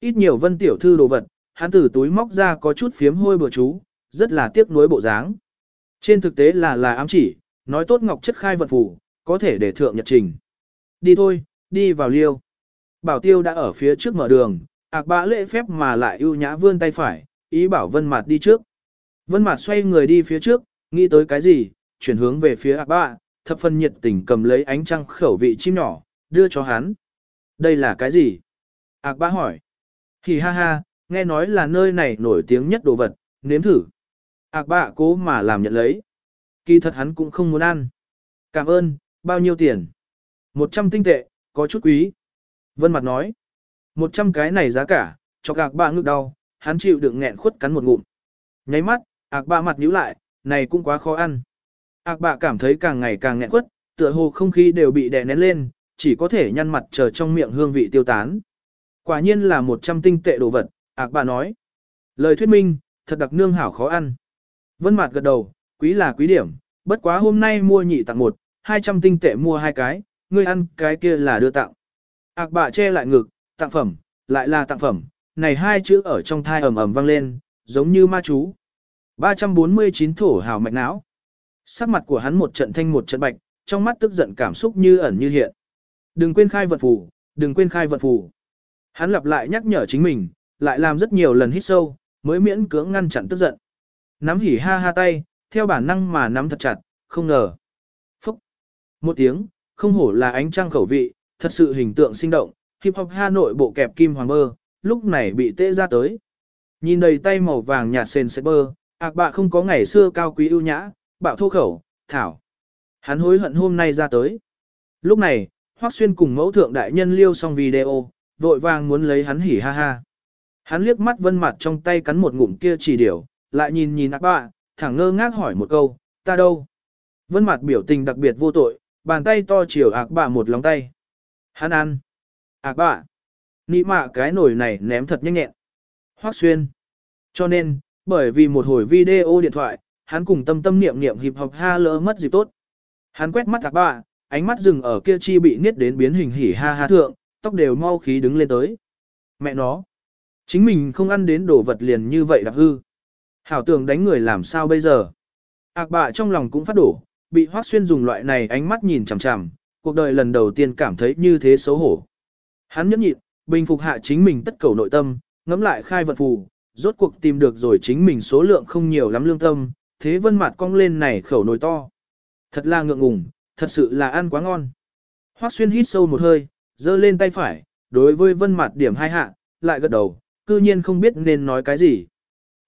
Ít nhiều vân tiểu thư đồ vật, hắn từ túi móc ra có chút phiếm hôi bừa chú, rất là tiếc nuối bộ dáng. Trên thực tế là là ám chỉ, nói tốt ngọc chất khai vận phủ, có thể để thượng nhật trình. Đi thôi, đi vào liêu. Bảo tiêu đã ở phía trước mở đường, ạc bã lễ phép mà lại ưu nhã vươn tay phải, ý bảo vân mặt đi trước. Vân mặt xoay người đi phía trước, nghĩ tới cái gì, chuyển hướng về phía ạc bã, thập phần nhiệt tình cầm lấy ánh trăng khẩu vị chim nhỏ, đưa cho hắn. Đây là cái gì? Ác bá hỏi. Hì ha ha, nghe nói là nơi này nổi tiếng nhất đồ vật, nếm thử. Ác bạ cố mà làm nhận lấy. Kỳ thật hắn cũng không muốn ăn. Cảm ơn, bao nhiêu tiền? Một trăm tinh tệ, có chút quý. Vân mặt nói. Một trăm cái này giá cả, cho ác bạ ngực đau, hắn chịu đựng nghẹn khuất cắn một ngụm. Nháy mắt, ác bạ mặt nhíu lại, này cũng quá khó ăn. Ác bạ cảm thấy càng ngày càng nghẹn khuất, tựa hồ không khí đều bị đè nén lên, chỉ có thể nhăn mặt chờ trong miệng hương vị tiêu tán. Quả nhiên là một trăm tinh tệ đồ vật, ạc bà nói. Lời thuyết minh, thật đặc nương hảo khó ăn. Vân Mạt gật đầu, quý là quý điểm, bất quá hôm nay mua nhị tặng một, 200 tinh tệ mua hai cái, ngươi ăn cái kia là đưa tặng. Ác bà che lại ngực, tặng phẩm, lại là tặng phẩm, này hai chữ ở trong thai ầm ầm vang lên, giống như ma chú. 349 thổ hào mạch não. Sắc mặt của hắn một trận thanh một trận bạch, trong mắt tức giận cảm xúc như ẩn như hiện. Đừng quên khai vật phù, đừng quên khai vật phù. Hắn lặp lại nhắc nhở chính mình, lại làm rất nhiều lần hít sâu, mới miễn cưỡng ngăn chặn tức giận. Nắm hỉ ha ha tay, theo bản năng mà nắm thật chặt, không ngờ. Phúc! Một tiếng, không hổ là ánh trăng khẩu vị, thật sự hình tượng sinh động, hip hop Hà Nội bộ kẹp kim hoàng bơ, lúc này bị tê ra tới. Nhìn đầy tay màu vàng nhạt sền sệt bơ, ạc bạ không có ngày xưa cao quý ưu nhã, bạo thô khẩu, thảo. Hắn hối hận hôm nay ra tới. Lúc này, Hoắc Xuyên cùng mẫu thượng đại nhân liêu xong video, vội vàng muốn lấy hắn hỉ ha ha. Hắn liếc mắt vân mặt trong tay cắn một ngụm kia chỉ điểu, lại nhìn nhìn ác bạ, thẳng ngơ ngác hỏi một câu, ta đâu? Vân mặt biểu tình đặc biệt vô tội, bàn tay to chiều ác bạ một lòng tay. Hắn ăn. Ác bạ. Nị mạ cái nổi này ném thật nhanh nhẹn. Hoắc Xuyên. Cho nên, bởi vì một hồi video điện thoại, hắn cùng tâm tâm niệm niệm hiệp học ha lỡ mất dịp tốt. Hắn quét mắt ác bạ, ánh mắt dừng ở kia chi bị niết đến biến hình hỉ ha ha thượng, tóc đều mau khí đứng lên tới. Mẹ nó, chính mình không ăn đến đồ vật liền như vậy đặc hư. Hảo tưởng đánh người làm sao bây giờ. Ác bạ trong lòng cũng phát đổ, bị Hoắc xuyên dùng loại này ánh mắt nhìn chằm chằm, cuộc đời lần đầu tiên cảm thấy như thế xấu hổ. Hắn nhẫn nhịn, bình phục hạ chính mình tất cầu nội tâm, ngẫm lại khai vận phù, rốt cuộc tìm được rồi chính mình số lượng không nhiều lắm lương tâm, thế vân mặt cong lên này khẩu nồi to. Thật là ngượng ngùng, thật sự là ăn quá ngon. Hoắc xuyên hít sâu một hơi, giơ lên tay phải, đối với vân mặt điểm hai hạ, lại gật đầu, cư nhiên không biết nên nói cái gì.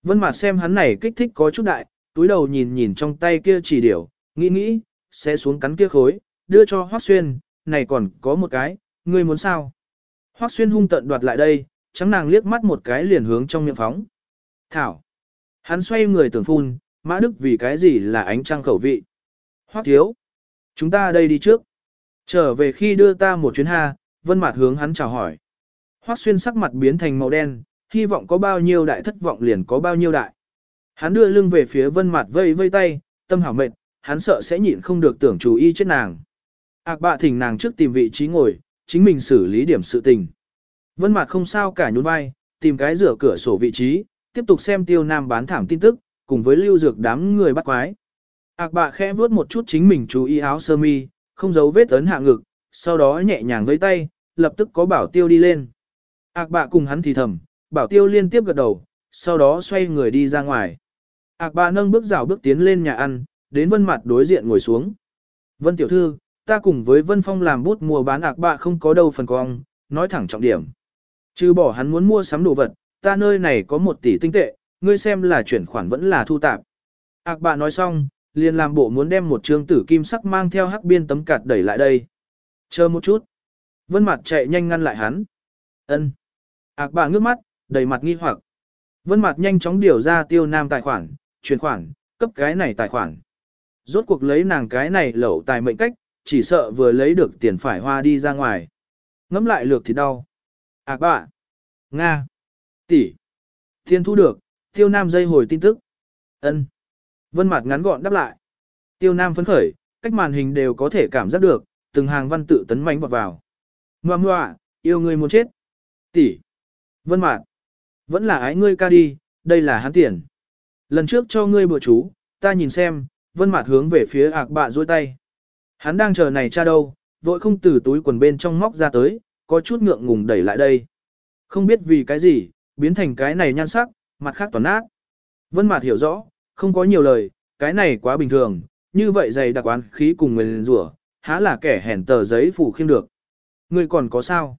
Vân mặt xem hắn này kích thích có chút đại, túi đầu nhìn nhìn trong tay kia chỉ điểu, nghĩ nghĩ, sẽ xuống cắn kia khối, đưa cho Hoắc xuyên, này còn có một cái, ngươi muốn sao? Hoắc xuyên hung tận đoạt lại đây, trắng nàng liếc mắt một cái liền hướng trong miệng phóng. Thảo. Hắn xoay người tưởng phun, mã đức vì cái gì là ánh trăng khẩu vị. Hoắc thiếu. Chúng ta đây đi trước. Trở về khi đưa ta một chuyến ha, vân mặt hướng hắn chào hỏi. Hoắc xuyên sắc mặt biến thành màu đen, hy vọng có bao nhiêu đại thất vọng liền có bao nhiêu đại. Hắn đưa lưng về phía vân mặt vây vây tay, tâm hảo mệt, hắn sợ sẽ nhịn không được tưởng chú ý chết nàng. Ác bạ thỉnh nàng trước tìm vị trí ngồi, chính mình xử lý điểm sự tình. Vân mặt không sao cả nhún vai, tìm cái rửa cửa sổ vị trí, tiếp tục xem tiêu nam bán thảm tin tức, cùng với lưu dược đám người bắt quái. Ác bạ khẽ vuốt một chút chính mình chú ý áo sơ mi, không giấu vết ấn hạ ngực, sau đó nhẹ nhàng với tay, lập tức có bảo tiêu đi lên. Ác bạ cùng hắn thì thầm, bảo tiêu liên tiếp gật đầu, sau đó xoay người đi ra ngoài. Ác bạ nâng bước rào bước tiến lên nhà ăn, đến vân mặt đối diện ngồi xuống. Vân tiểu thư, ta cùng với vân phong làm bút mua bán ác bạ không có đâu phần cong, nói thẳng trọng điểm. Trừ bỏ hắn muốn mua sắm đồ vật, ta nơi này có một tỷ tinh tệ, ngươi xem là chuyển khoản vẫn là thu tạp. Ác bạ nói xong, liền làm bộ muốn đem một trương tử kim sắc mang theo hắc biên tấm cạt đẩy lại đây. Chờ một chút. Vân Mạt chạy nhanh ngăn lại hắn. ân Ác bà ngước mắt, đầy mặt nghi hoặc. Vân Mạt nhanh chóng điều ra tiêu nam tài khoản, chuyển khoản, cấp cái này tài khoản. Rốt cuộc lấy nàng cái này lẩu tài mệnh cách, chỉ sợ vừa lấy được tiền phải hoa đi ra ngoài. Ngắm lại lược thì đau. Ác bà. Nga. tỷ Thiên thu được, tiêu nam dây hồi tin tức. ân Vân Mạt ngắn gọn đáp lại. Tiêu Nam phấn khởi, cách màn hình đều có thể cảm giác được, từng hàng văn tự tấn mãnh vọt vào. Ngoa ngoa, yêu ngươi muốn chết. Tỷ. Vân Mạt, vẫn là ái ngươi ca đi, đây là hắn tiền. Lần trước cho ngươi bữa chú, ta nhìn xem, Vân Mạt hướng về phía ạc bạ duỗi tay. Hắn đang chờ này cha đâu, vội không từ túi quần bên trong móc ra tới, có chút ngượng ngùng đẩy lại đây. Không biết vì cái gì, biến thành cái này nhan sắc, mặt khác toàn nát. Vân Mạt hiểu rõ, không có nhiều lời, cái này quá bình thường, như vậy dày đặc oán khí cùng người rủa, há là kẻ hèn tờ giấy phủ khiêm được. Ngươi còn có sao?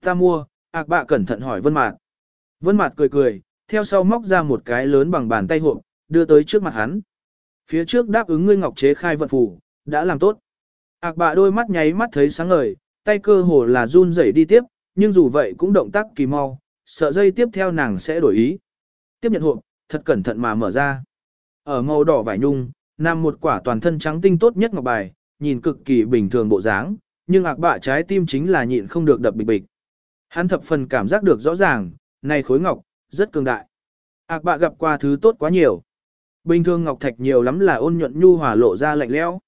Ta mua, ạc bạ cẩn thận hỏi Vân Mạt. Vân Mạt cười cười, theo sau móc ra một cái lớn bằng bàn tay hộp, đưa tới trước mặt hắn. Phía trước đáp ứng ngươi ngọc chế khai vận phủ, đã làm tốt. Ác bạ đôi mắt nháy mắt thấy sáng ngời, tay cơ hồ là run rẩy đi tiếp, nhưng dù vậy cũng động tác kỳ mau, sợ dây tiếp theo nàng sẽ đổi ý. Tiếp nhận hộp, thật cẩn thận mà mở ra. Ở màu đỏ vải nhung, nằm một quả toàn thân trắng tinh tốt nhất ngọc bài, nhìn cực kỳ bình thường bộ dáng, nhưng ác bạ trái tim chính là nhịn không được đập bịch bịch. Hắn thập phần cảm giác được rõ ràng, này khối ngọc, rất cường đại. Ác bạ gặp qua thứ tốt quá nhiều. Bình thường ngọc thạch nhiều lắm là ôn nhuận nhu hòa lộ ra lạnh lẽo.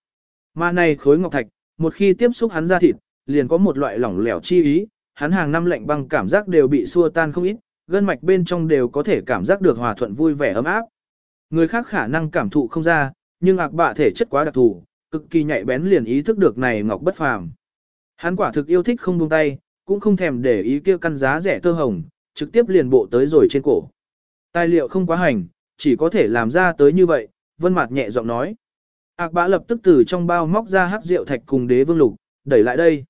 Mà này khối ngọc thạch, một khi tiếp xúc hắn ra thịt, liền có một loại lỏng lẻo chi ý, hắn hàng năm lạnh băng cảm giác đều bị xua tan không ít, gân mạch bên trong đều có thể cảm giác được hòa thuận vui vẻ ấm áp. Người khác khả năng cảm thụ không ra, nhưng ạc bạ thể chất quá đặc thù, cực kỳ nhạy bén liền ý thức được này ngọc bất phàm. Hắn quả thực yêu thích không buông tay, cũng không thèm để ý kia căn giá rẻ tơ hồng, trực tiếp liền bộ tới rồi trên cổ. Tài liệu không quá hành, chỉ có thể làm ra tới như vậy, Vân Mạt nhẹ giọng nói. Ác bá lập tức từ trong bao móc ra hắc rượu thạch cùng đế vương lục, đẩy lại đây.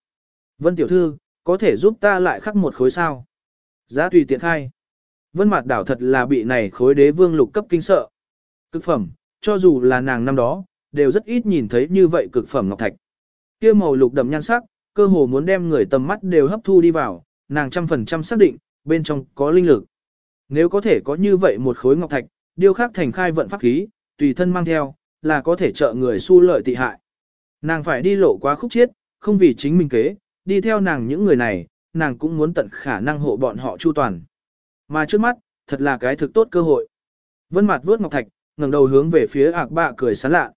Vân tiểu thư, có thể giúp ta lại khắc một khối sao? Giá tùy tiện khai. Vân Mạt đảo thật là bị này khối đế vương lục cấp kinh sợ. Cực phẩm, cho dù là nàng năm đó, đều rất ít nhìn thấy như vậy cực phẩm ngọc thạch. Kia màu lục đậm nhan sắc, cơ hồ muốn đem người tầm mắt đều hấp thu đi vào, nàng trăm phần trăm xác định, bên trong có linh lực. Nếu có thể có như vậy một khối ngọc thạch, điêu khắc thành khai vận pháp khí, tùy thân mang theo, là có thể trợ người su lợi tị hại. Nàng phải đi lộ quá khúc chiết, không vì chính mình kế, đi theo nàng những người này, nàng cũng muốn tận khả năng hộ bọn họ chu toàn. Mà trước mắt, thật là cái thực tốt cơ hội. Vân mặt vuốt ngọc thạch, ngẩng đầu hướng về phía ạc bạ cười sán lạ.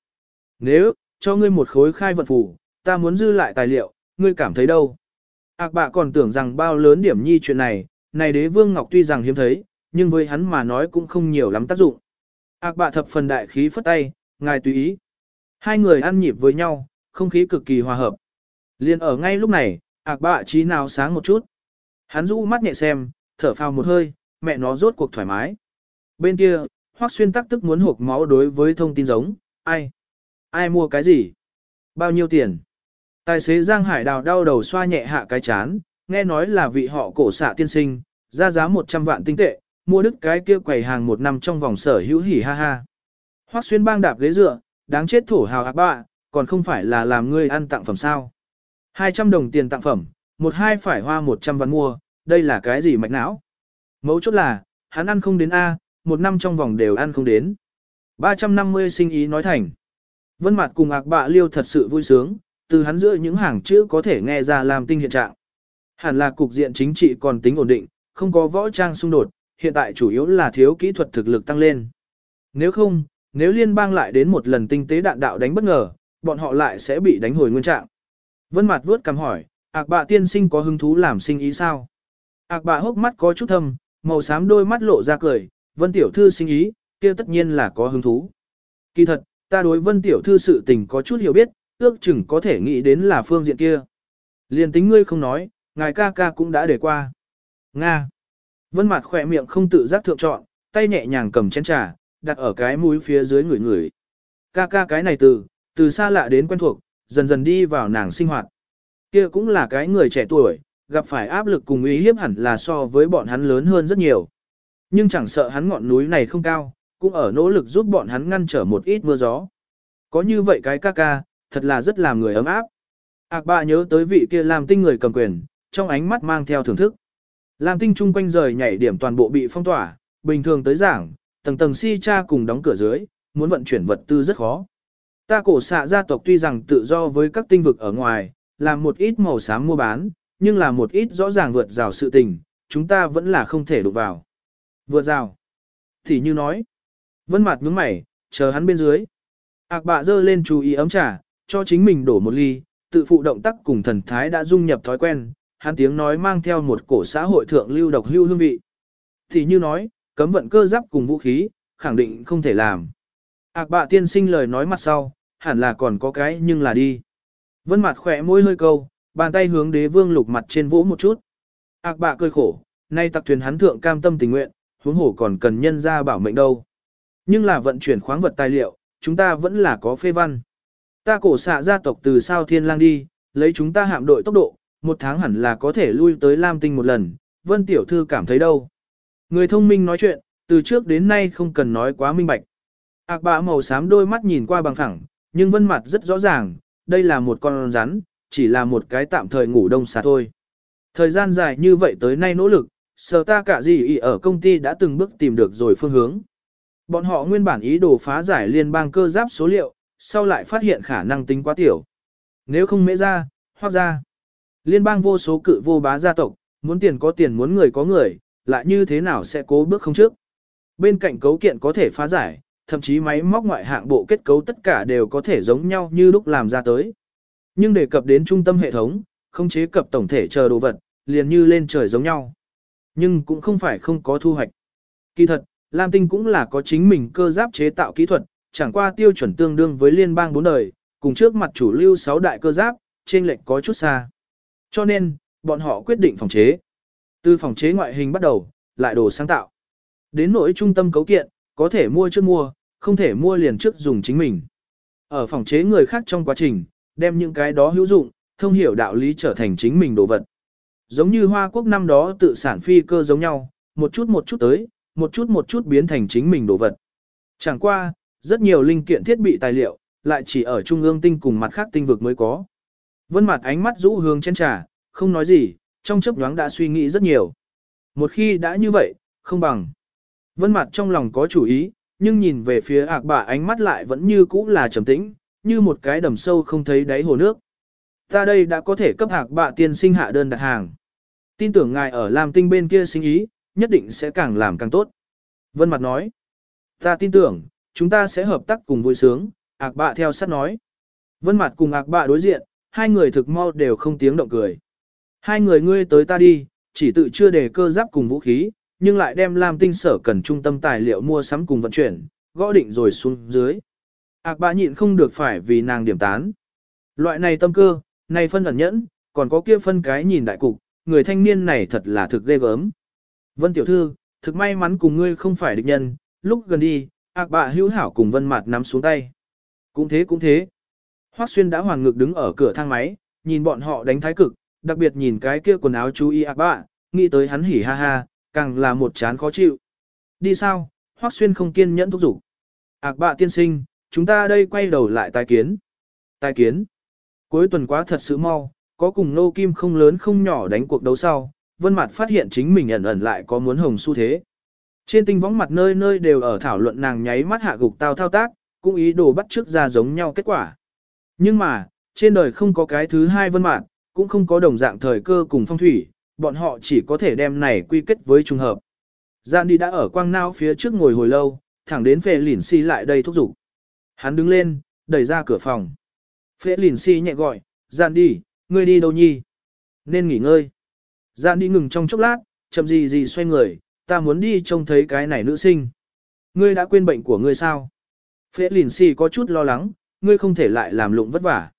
Nếu, cho ngươi một khối khai vận phủ, ta muốn dư lại tài liệu, ngươi cảm thấy đâu? Ác bạ còn tưởng rằng bao lớn điểm nhi chuyện này, này đế vương ngọc tuy rằng hiếm thấy, nhưng với hắn mà nói cũng không nhiều lắm tác dụng. Ác bạ thập phần đại khí phất tay, ngài tùy ý. Hai người ăn nhịp với nhau, không khí cực kỳ hòa hợp. Liên ở ngay lúc này, ác bạ trí nào sáng một chút. Hắn rũ mắt nhẹ xem, thở phào một hơi, mẹ nó rốt cuộc thoải mái. Bên kia, Hoắc Xuyên tắc tức muốn hộp máu đối với thông tin giống, ai? Ai mua cái gì? Bao nhiêu tiền? Tài xế Giang Hải Đào đau đầu xoa nhẹ hạ cái chán, nghe nói là vị họ cổ xạ tiên sinh, ra giá 100 vạn tinh tệ, mua đứt cái kia quầy hàng một năm trong vòng sở hữu hỉ ha ha. Hoắc xuyên bang đạp ghế dựa, đáng chết thổ hào ác bạ, còn không phải là làm ngươi ăn tặng phẩm sao. 200 đồng tiền tặng phẩm, một hai phải hoa 100 vạn mua, đây là cái gì mạch não. Mấu chốt là, hắn ăn không đến A, một năm trong vòng đều ăn không đến. 350 sinh ý nói thành. Vân mặt cùng ạc bạ liêu thật sự vui sướng, từ hắn giữa những hàng chữ có thể nghe ra làm tinh hiện trạng. Hẳn là cục diện chính trị còn tính ổn định, không có võ trang xung đột, hiện tại chủ yếu là thiếu kỹ thuật thực lực tăng lên. Nếu không, nếu liên bang lại đến một lần tinh tế đạn đạo đánh bất ngờ, bọn họ lại sẽ bị đánh hồi nguyên trạng. Vân Mạt vuốt cằm hỏi, "Ác bạ tiên sinh có hứng thú làm sinh ý sao?" Ác bạ hốc mắt có chút thâm, màu xám đôi mắt lộ ra cười, "Vân tiểu thư sinh ý, kia tất nhiên là có hứng thú." Kỳ thật, ta đối Vân tiểu thư sự tình có chút hiểu biết, ước chừng có thể nghĩ đến là phương diện kia. Liên tính ngươi không nói, ngài ca ca cũng đã để qua. Nga. Vân mặt khỏe miệng không tự giác thượng chọn, tay nhẹ nhàng cầm chén trà, đặt ở cái mũi phía dưới người người. Ca ca cái này từ, từ xa lạ đến quen thuộc, dần dần đi vào nàng sinh hoạt. Kia cũng là cái người trẻ tuổi, gặp phải áp lực cùng ý hiếp hẳn là so với bọn hắn lớn hơn rất nhiều. Nhưng chẳng sợ hắn ngọn núi này không cao, cũng ở nỗ lực giúp bọn hắn ngăn trở một ít mưa gió. Có như vậy cái ca ca, thật là rất làm người ấm áp. Ác bạ nhớ tới vị kia làm tinh người cầm quyền, trong ánh mắt mang theo thưởng thức. làm tinh chung quanh rời nhảy điểm toàn bộ bị phong tỏa, bình thường tới giảng, tầng tầng si cha cùng đóng cửa dưới, muốn vận chuyển vật tư rất khó. Ta cổ xạ gia tộc tuy rằng tự do với các tinh vực ở ngoài, làm một ít màu xám mua bán, nhưng là một ít rõ ràng vượt rào sự tình, chúng ta vẫn là không thể đụng vào. Vượt rào. Thì như nói, vân mặt nhướng mày, chờ hắn bên dưới. Ác bạ dơ lên chú ý ấm trà, cho chính mình đổ một ly, tự phụ động tác cùng thần thái đã dung nhập thói quen, hắn tiếng nói mang theo một cổ xã hội thượng lưu độc hưu hương vị. Thì như nói, cấm vận cơ giáp cùng vũ khí, khẳng định không thể làm. Ác bạ tiên sinh lời nói mặt sau, hẳn là còn có cái nhưng là đi. Vân mặt khỏe môi hơi câu, bàn tay hướng đế vương lục mặt trên vỗ một chút. Ác bạ cười khổ, nay tặc thuyền hắn thượng cam tâm tình nguyện, huống hổ còn cần nhân ra bảo mệnh đâu. Nhưng là vận chuyển khoáng vật tài liệu, chúng ta vẫn là có phê văn. Ta cổ xạ gia tộc từ sao thiên lang đi, lấy chúng ta hạm đội tốc độ, một tháng hẳn là có thể lui tới Lam Tinh một lần, Vân Tiểu Thư cảm thấy đâu. Người thông minh nói chuyện, từ trước đến nay không cần nói quá minh bạch. Ác bạ màu xám đôi mắt nhìn qua bằng thẳng, nhưng vân mặt rất rõ ràng, đây là một con rắn, chỉ là một cái tạm thời ngủ đông xà thôi. Thời gian dài như vậy tới nay nỗ lực, sở ta cả gì ý ở công ty đã từng bước tìm được rồi phương hướng. Bọn họ nguyên bản ý đồ phá giải liên bang cơ giáp số liệu, sau lại phát hiện khả năng tính quá tiểu. Nếu không mễ ra, hoặc ra. Liên bang vô số cự vô bá gia tộc, muốn tiền có tiền muốn người có người, lại như thế nào sẽ cố bước không trước. Bên cạnh cấu kiện có thể phá giải, thậm chí máy móc ngoại hạng bộ kết cấu tất cả đều có thể giống nhau như lúc làm ra tới. Nhưng đề cập đến trung tâm hệ thống, không chế cập tổng thể chờ đồ vật, liền như lên trời giống nhau. Nhưng cũng không phải không có thu hoạch. Kỳ thật, Lam Tinh cũng là có chính mình cơ giáp chế tạo kỹ thuật, chẳng qua tiêu chuẩn tương đương với liên bang bốn đời, cùng trước mặt chủ lưu 6 đại cơ giáp, trên lệch có chút xa. Cho nên, bọn họ quyết định phòng chế. Từ phòng chế ngoại hình bắt đầu, lại đồ sáng tạo. Đến nỗi trung tâm cấu kiện, có thể mua trước mua, không thể mua liền trước dùng chính mình. Ở phòng chế người khác trong quá trình, đem những cái đó hữu dụng, thông hiểu đạo lý trở thành chính mình đồ vật. Giống như Hoa Quốc năm đó tự sản phi cơ giống nhau, một chút một chút tới, một chút một chút biến thành chính mình đồ vật. Chẳng qua, rất nhiều linh kiện thiết bị tài liệu, lại chỉ ở trung ương tinh cùng mặt khác tinh vực mới có. Vân mặt ánh mắt rũ hướng trên trà, không nói gì, trong chấp nhoáng đã suy nghĩ rất nhiều. Một khi đã như vậy, không bằng. Vân mặt trong lòng có chủ ý, nhưng nhìn về phía ạc bà ánh mắt lại vẫn như cũ là trầm tĩnh, như một cái đầm sâu không thấy đáy hồ nước. Ta đây đã có thể cấp hạc bạ tiên sinh hạ đơn đặt hàng. Tin tưởng ngài ở làm tinh bên kia sinh ý, nhất định sẽ càng làm càng tốt. Vân mặt nói, ta tin tưởng, chúng ta sẽ hợp tác cùng vui sướng, ạc bạ theo sát nói. Vân mặt cùng ạc bạ đối diện, hai người thực mau đều không tiếng động cười. Hai người ngươi tới ta đi, chỉ tự chưa để cơ giáp cùng vũ khí, nhưng lại đem làm Tinh sở cần trung tâm tài liệu mua sắm cùng vận chuyển, gõ định rồi xuống dưới. Ác bạ nhịn không được phải vì nàng điểm tán. Loại này tâm cơ, này phân ẩn nhẫn, còn có kia phân cái nhìn đại cục, người thanh niên này thật là thực ghê gớm. Vân tiểu thư, thực may mắn cùng ngươi không phải địch nhân, lúc gần đi, ác bạ hữu hảo cùng vân mặt nắm xuống tay. Cũng thế cũng thế. Hoắc xuyên đã hoàn ngực đứng ở cửa thang máy, nhìn bọn họ đánh thái cực, đặc biệt nhìn cái kia quần áo chú ý ác bạ, nghĩ tới hắn hỉ ha ha, càng là một chán khó chịu. Đi sao, Hoắc Xuyên không kiên nhẫn thúc giục. Ác bạ tiên sinh, chúng ta đây quay đầu lại tài kiến. Tài kiến. Cuối tuần quá thật sự mau, có cùng nô kim không lớn không nhỏ đánh cuộc đấu sau, Vân Mạt phát hiện chính mình ẩn ẩn lại có muốn hồng xu thế. Trên tinh võng mặt nơi nơi đều ở thảo luận nàng nháy mắt hạ gục tao thao tác, cũng ý đồ bắt trước ra giống nhau kết quả. Nhưng mà, trên đời không có cái thứ hai Vân Mạt, cũng không có đồng dạng thời cơ cùng phong thủy, bọn họ chỉ có thể đem này quy kết với trùng hợp. Gian đi đã ở quang nao phía trước ngồi hồi lâu, thẳng đến phê lỉn si lại đây thúc giục. Hắn đứng lên, đẩy ra cửa phòng. Phê lỉn si nhẹ gọi, Gian đi, ngươi đi đâu nhi? Nên nghỉ ngơi. Gian đi ngừng trong chốc lát, chậm gì gì xoay người, ta muốn đi trông thấy cái này nữ sinh. Ngươi đã quên bệnh của ngươi sao? Phế lìn si có chút lo lắng, ngươi không thể lại làm lụng vất vả.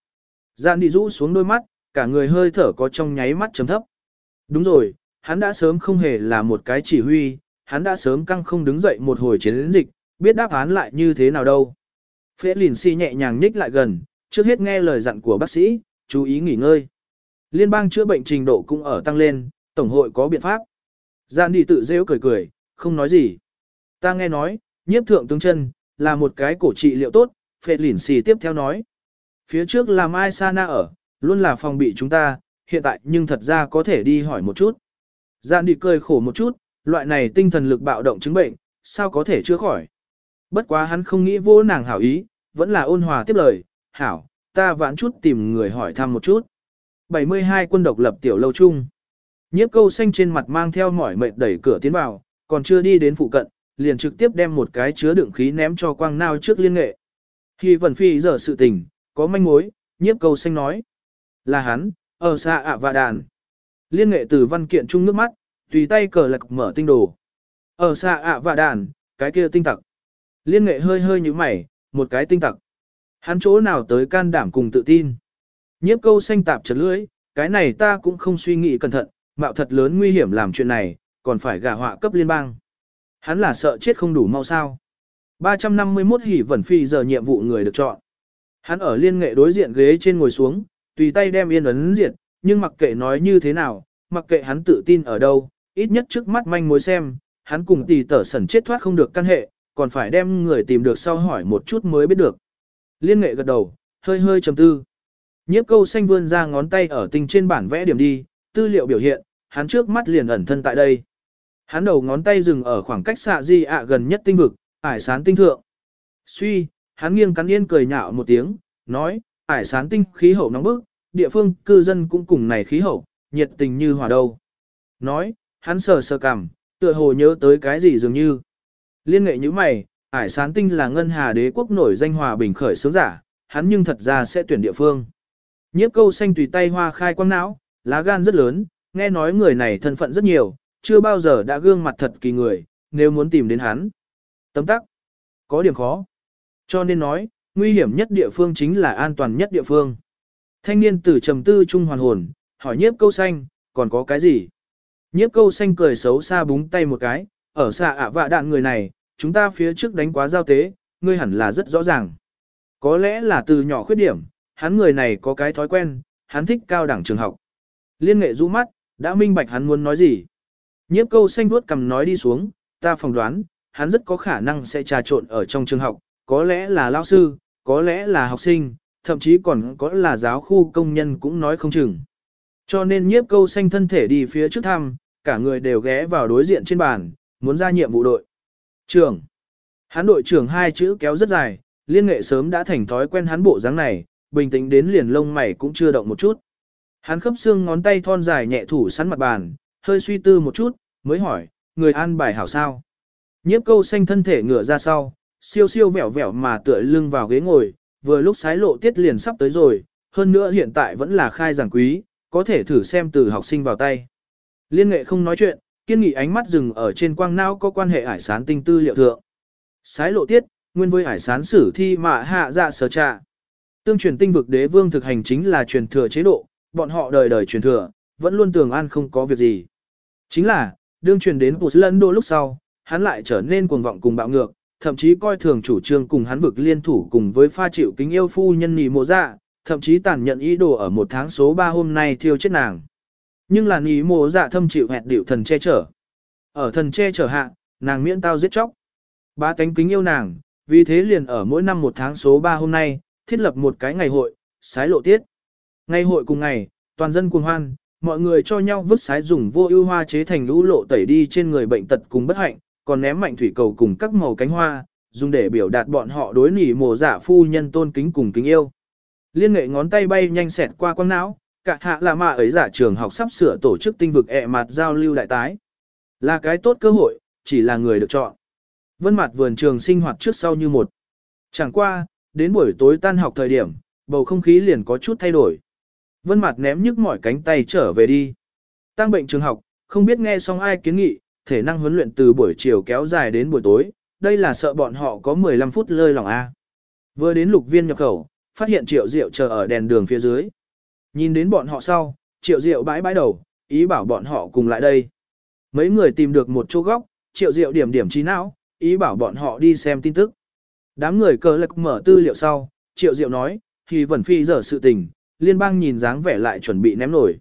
Gian đi rũ xuống đôi mắt, cả người hơi thở có trong nháy mắt chấm thấp. Đúng rồi, hắn đã sớm không hề là một cái chỉ huy, hắn đã sớm căng không đứng dậy một hồi chiến dịch, biết đáp án lại như thế nào đâu. Phế lìn si nhẹ nhàng nhích lại gần, trước hết nghe lời dặn của bác sĩ, chú ý nghỉ ngơi. Liên bang chữa bệnh trình độ cũng ở tăng lên, tổng hội có biện pháp. Giản đi tự rêu cười cười, không nói gì. Ta nghe nói, nhiếp thượng tướng chân, là một cái cổ trị liệu tốt, phệ lỉn xì tiếp theo nói. Phía trước là Mai Sana ở, luôn là phòng bị chúng ta, hiện tại nhưng thật ra có thể đi hỏi một chút. Giản đi cười khổ một chút, loại này tinh thần lực bạo động chứng bệnh, sao có thể chữa khỏi. Bất quá hắn không nghĩ vô nàng hảo ý, vẫn là ôn hòa tiếp lời, hảo, ta vãn chút tìm người hỏi thăm một chút. 72 quân độc lập tiểu lâu chung. Nhiếp câu xanh trên mặt mang theo mỏi mệt đẩy cửa tiến vào, còn chưa đi đến phụ cận, liền trực tiếp đem một cái chứa đựng khí ném cho quang nao trước liên nghệ. Khi vần phi giờ sự tình, có manh mối, nhiếp câu xanh nói. Là hắn, ở xa ạ và đàn. Liên nghệ từ văn kiện chung nước mắt, tùy tay cờ lạc mở tinh đồ. Ở xa ạ và đàn, cái kia tinh tặc. Liên nghệ hơi hơi như mày, một cái tinh tặc. Hắn chỗ nào tới can đảm cùng tự tin. Nhiếp câu xanh tạp chật lưỡi, cái này ta cũng không suy nghĩ cẩn thận, mạo thật lớn nguy hiểm làm chuyện này, còn phải gả họa cấp liên bang. Hắn là sợ chết không đủ mau sao. 351 hỉ vẩn phi giờ nhiệm vụ người được chọn. Hắn ở liên nghệ đối diện ghế trên ngồi xuống, tùy tay đem yên ấn diện, nhưng mặc kệ nói như thế nào, mặc kệ hắn tự tin ở đâu, ít nhất trước mắt manh mối xem, hắn cùng tỷ tở sẩn chết thoát không được căn hệ, còn phải đem người tìm được sau hỏi một chút mới biết được. Liên nghệ gật đầu, hơi hơi trầm tư. Nhiếp câu xanh vươn ra ngón tay ở tinh trên bản vẽ điểm đi, tư liệu biểu hiện, hắn trước mắt liền ẩn thân tại đây. Hắn đầu ngón tay dừng ở khoảng cách xạ di ạ gần nhất tinh vực, ải sán tinh thượng. Suy, hắn nghiêng cắn yên cười nhạo một tiếng, nói, ải sán tinh khí hậu nóng bức, địa phương cư dân cũng cùng này khí hậu, nhiệt tình như hòa đâu. Nói, hắn sờ sờ cằm, tựa hồ nhớ tới cái gì dường như. Liên nghệ như mày, ải sán tinh là ngân hà đế quốc nổi danh hòa bình khởi sướng giả, hắn nhưng thật ra sẽ tuyển địa phương. Nhiếp câu xanh tùy tay hoa khai quang não, lá gan rất lớn, nghe nói người này thân phận rất nhiều, chưa bao giờ đã gương mặt thật kỳ người, nếu muốn tìm đến hắn. Tấm tắc, có điểm khó. Cho nên nói, nguy hiểm nhất địa phương chính là an toàn nhất địa phương. Thanh niên tử trầm tư trung hoàn hồn, hỏi nhiếp câu xanh, còn có cái gì? Nhiếp câu xanh cười xấu xa búng tay một cái, ở xa ạ vạ đạn người này, chúng ta phía trước đánh quá giao tế, ngươi hẳn là rất rõ ràng. Có lẽ là từ nhỏ khuyết điểm, hắn người này có cái thói quen, hắn thích cao đẳng trường học. Liên nghệ rũ mắt, đã minh bạch hắn muốn nói gì. Nhiếp câu xanh vuốt cầm nói đi xuống, ta phỏng đoán, hắn rất có khả năng sẽ trà trộn ở trong trường học, có lẽ là lao sư, có lẽ là học sinh, thậm chí còn có là giáo khu công nhân cũng nói không chừng. Cho nên nhiếp câu xanh thân thể đi phía trước thăm, cả người đều ghé vào đối diện trên bàn, muốn ra nhiệm vụ đội. Trường. Hắn đội trưởng hai chữ kéo rất dài, liên nghệ sớm đã thành thói quen hắn bộ dáng này, bình tĩnh đến liền lông mày cũng chưa động một chút. Hắn khớp xương ngón tay thon dài nhẹ thủ sắn mặt bàn, hơi suy tư một chút, mới hỏi, người an bài hảo sao? Nhiếp câu xanh thân thể ngửa ra sau, siêu siêu vẻo vẻo mà tựa lưng vào ghế ngồi, vừa lúc sái lộ tiết liền sắp tới rồi, hơn nữa hiện tại vẫn là khai giảng quý, có thể thử xem từ học sinh vào tay. Liên nghệ không nói chuyện, kiên nghị ánh mắt dừng ở trên quang não có quan hệ hải sán tinh tư liệu thượng. Sái lộ tiết, nguyên với hải sán sử thi mà hạ dạ sở trạ. Tương truyền tinh vực đế vương thực hành chính là truyền thừa chế độ, bọn họ đời đời truyền thừa, vẫn luôn tường an không có việc gì. Chính là, đương truyền đến Bụt Lân Đô lúc sau, hắn lại trở nên cuồng vọng cùng bạo ngược, thậm chí coi thường chủ trương cùng hắn vực liên thủ cùng với pha chịu kính yêu phu nhân nì mộ dạ, thậm chí tàn nhận ý đồ ở một tháng số 3 hôm nay thiêu chết nàng. Nhưng là nì mộ dạ thâm chịu hẹn điệu thần che chở. Ở thần che chở hạ, nàng miễn tao giết chóc. Ba tánh kính yêu nàng, vì thế liền ở mỗi năm một tháng số 3 hôm nay, thiết lập một cái ngày hội, sái lộ tiết. Ngày hội cùng ngày, toàn dân cuồng hoan, mọi người cho nhau vứt sái dùng vô ưu hoa chế thành lũ lộ tẩy đi trên người bệnh tật cùng bất hạnh, còn ném mạnh thủy cầu cùng các màu cánh hoa, dùng để biểu đạt bọn họ đối nỉ mồ giả phu nhân tôn kính cùng kính yêu. Liên nghệ ngón tay bay nhanh xẹt qua quang não, cả hạ là mà ấy giả trường học sắp sửa tổ chức tinh vực ẹ mặt giao lưu đại tái. Là cái tốt cơ hội, chỉ là người được chọn. Vân mặt vườn trường sinh hoạt trước sau như một. Chẳng qua, đến buổi tối tan học thời điểm, bầu không khí liền có chút thay đổi. Vân Mạt ném nhức mỏi cánh tay trở về đi. Tăng bệnh trường học, không biết nghe xong ai kiến nghị, thể năng huấn luyện từ buổi chiều kéo dài đến buổi tối, đây là sợ bọn họ có 15 phút lơi lỏng A. Vừa đến lục viên nhập khẩu, phát hiện triệu diệu chờ ở đèn đường phía dưới. Nhìn đến bọn họ sau, triệu diệu bãi bãi đầu, ý bảo bọn họ cùng lại đây. Mấy người tìm được một chỗ góc, triệu diệu điểm điểm trí não, ý bảo bọn họ đi xem tin tức. Đám người cờ lạc mở tư liệu sau, triệu diệu nói, thì vẫn phi giờ sự tình, liên bang nhìn dáng vẻ lại chuẩn bị ném nổi.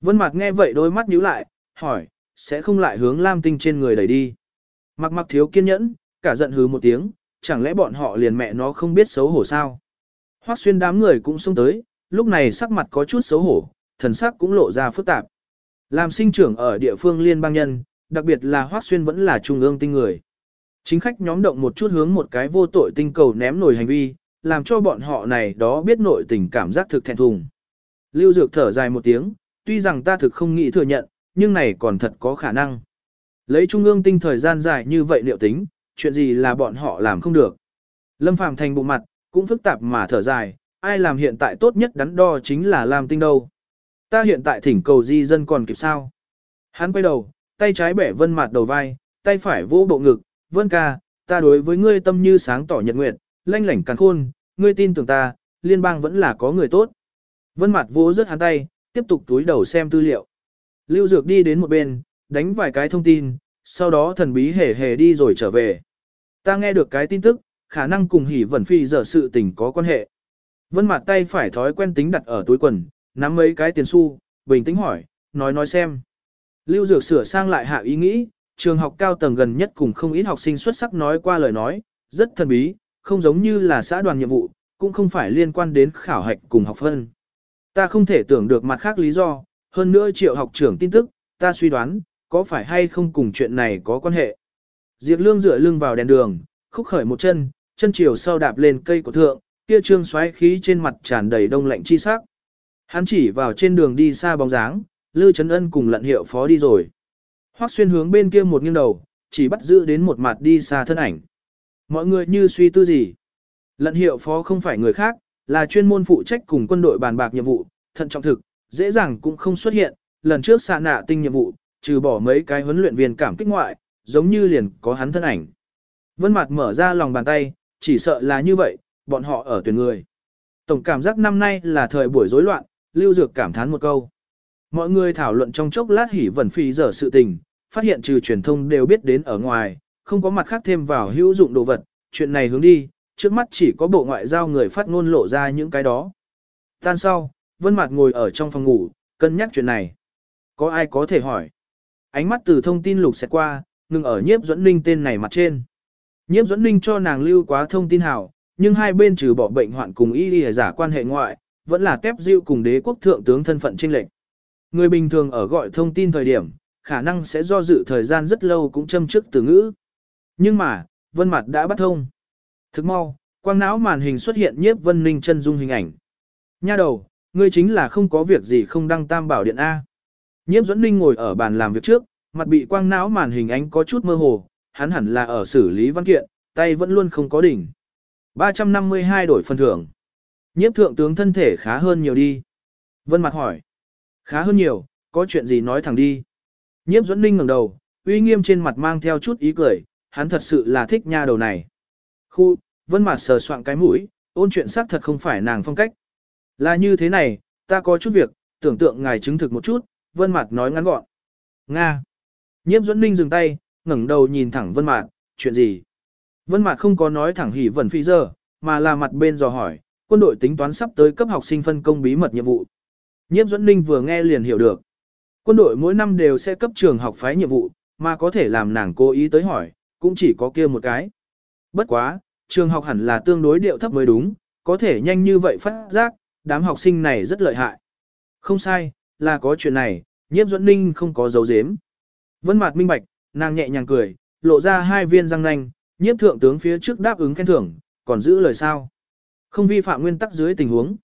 Vân Mạc nghe vậy đôi mắt nhíu lại, hỏi, sẽ không lại hướng Lam Tinh trên người đẩy đi. Mặc mặc thiếu kiên nhẫn, cả giận hứ một tiếng, chẳng lẽ bọn họ liền mẹ nó không biết xấu hổ sao? Hoắc xuyên đám người cũng xông tới, lúc này sắc mặt có chút xấu hổ, thần sắc cũng lộ ra phức tạp. Làm sinh trưởng ở địa phương liên bang nhân, đặc biệt là Hoắc xuyên vẫn là trung ương tinh người. Chính khách nhóm động một chút hướng một cái vô tội tinh cầu ném nổi hành vi, làm cho bọn họ này đó biết nội tình cảm giác thực thẹn thùng. Lưu Dược thở dài một tiếng, tuy rằng ta thực không nghĩ thừa nhận, nhưng này còn thật có khả năng. Lấy trung ương tinh thời gian dài như vậy liệu tính, chuyện gì là bọn họ làm không được. Lâm Phàm thành bộ mặt, cũng phức tạp mà thở dài, ai làm hiện tại tốt nhất đắn đo chính là làm Tinh đâu. Ta hiện tại thỉnh cầu di dân còn kịp sao? Hắn quay đầu, tay trái bẻ vân mặt đầu vai, tay phải vỗ bộ ngực, vân ca, ta đối với ngươi tâm như sáng tỏ nhật nguyệt, lanh lảnh càng khôn, ngươi tin tưởng ta, liên bang vẫn là có người tốt. Vân mặt vỗ rất hắn tay, tiếp tục túi đầu xem tư liệu. Lưu Dược đi đến một bên, đánh vài cái thông tin, sau đó thần bí hề hề đi rồi trở về. Ta nghe được cái tin tức, khả năng cùng hỉ vẩn phi giờ sự tình có quan hệ. Vân mặt tay phải thói quen tính đặt ở túi quần, nắm mấy cái tiền xu, bình tĩnh hỏi, nói nói xem. Lưu Dược sửa sang lại hạ ý nghĩ, trường học cao tầng gần nhất cùng không ít học sinh xuất sắc nói qua lời nói, rất thần bí, không giống như là xã đoàn nhiệm vụ, cũng không phải liên quan đến khảo hạch cùng học phân. Ta không thể tưởng được mặt khác lý do, hơn nữa triệu học trưởng tin tức, ta suy đoán, có phải hay không cùng chuyện này có quan hệ. Diệp lương dựa lưng vào đèn đường, khúc khởi một chân, chân chiều sau đạp lên cây của thượng, kia trương xoáy khí trên mặt tràn đầy đông lạnh chi sắc. Hắn chỉ vào trên đường đi xa bóng dáng, Lư Trấn Ân cùng lận hiệu phó đi rồi. Hoắc xuyên hướng bên kia một nghiêng đầu, chỉ bắt giữ đến một mặt đi xa thân ảnh. Mọi người như suy tư gì. Lận hiệu phó không phải người khác, là chuyên môn phụ trách cùng quân đội bàn bạc nhiệm vụ, thận trọng thực, dễ dàng cũng không xuất hiện, lần trước xạ nạ tinh nhiệm vụ, trừ bỏ mấy cái huấn luyện viên cảm kích ngoại, giống như liền có hắn thân ảnh. Vân Mạt mở ra lòng bàn tay, chỉ sợ là như vậy, bọn họ ở tuyển người. Tổng cảm giác năm nay là thời buổi rối loạn, Lưu Dược cảm thán một câu. Mọi người thảo luận trong chốc lát hỉ vẩn phi dở sự tình, phát hiện trừ truyền thông đều biết đến ở ngoài, không có mặt khác thêm vào hữu dụng đồ vật, chuyện này hướng đi, trước mắt chỉ có bộ ngoại giao người phát ngôn lộ ra những cái đó. Tan sau, Vân Mạt ngồi ở trong phòng ngủ, cân nhắc chuyện này. Có ai có thể hỏi? Ánh mắt từ thông tin lục xẹt qua, ngừng ở Nhiếp Duẫn Ninh tên này mặt trên. Nhiếp Duẫn Ninh cho nàng lưu quá thông tin hảo, nhưng hai bên trừ bỏ bệnh hoạn cùng y y giả quan hệ ngoại, vẫn là kép diệu cùng đế quốc thượng tướng thân phận chênh lệch. Người bình thường ở gọi thông tin thời điểm, khả năng sẽ do dự thời gian rất lâu cũng châm trước từ ngữ. Nhưng mà, Vân Mặt đã bắt thông. Thức mau, quang não màn hình xuất hiện nhiếp Vân Ninh chân dung hình ảnh. Nha đầu, ngươi chính là không có việc gì không đăng tam bảo điện A. Nhiếp Duẫn Ninh ngồi ở bàn làm việc trước, mặt bị quang não màn hình ánh có chút mơ hồ, hắn hẳn là ở xử lý văn kiện, tay vẫn luôn không có đỉnh. 352 đổi phần thưởng. Nhiếp thượng tướng thân thể khá hơn nhiều đi. Vân mặt hỏi. Khá hơn nhiều, có chuyện gì nói thẳng đi. Nhiếp Duẫn Ninh ngẩng đầu, uy nghiêm trên mặt mang theo chút ý cười, hắn thật sự là thích nha đầu này. Khu, Vân mặt sờ soạn cái mũi, ôn chuyện xác thật không phải nàng phong cách. Là như thế này, ta có chút việc, tưởng tượng ngài chứng thực một chút, Vân mặt nói ngắn gọn. Nga. Nhiếp Duẫn Ninh dừng tay, ngẩng đầu nhìn thẳng Vân Mạt, chuyện gì? Vân Mạt không có nói thẳng hỉ vẩn phi giờ, mà là mặt bên dò hỏi, quân đội tính toán sắp tới cấp học sinh phân công bí mật nhiệm vụ. Nhiếp Duẫn Ninh vừa nghe liền hiểu được. Quân đội mỗi năm đều sẽ cấp trường học phái nhiệm vụ, mà có thể làm nàng cố ý tới hỏi, cũng chỉ có kia một cái. Bất quá, trường học hẳn là tương đối điệu thấp mới đúng, có thể nhanh như vậy phát giác, đám học sinh này rất lợi hại. Không sai, là có chuyện này, Nhiếp Duẫn Ninh không có dấu dếm. Vân mặt minh bạch, nàng nhẹ nhàng cười, lộ ra hai viên răng nanh, nhiếp thượng tướng phía trước đáp ứng khen thưởng, còn giữ lời sao. Không vi phạm nguyên tắc dưới tình huống.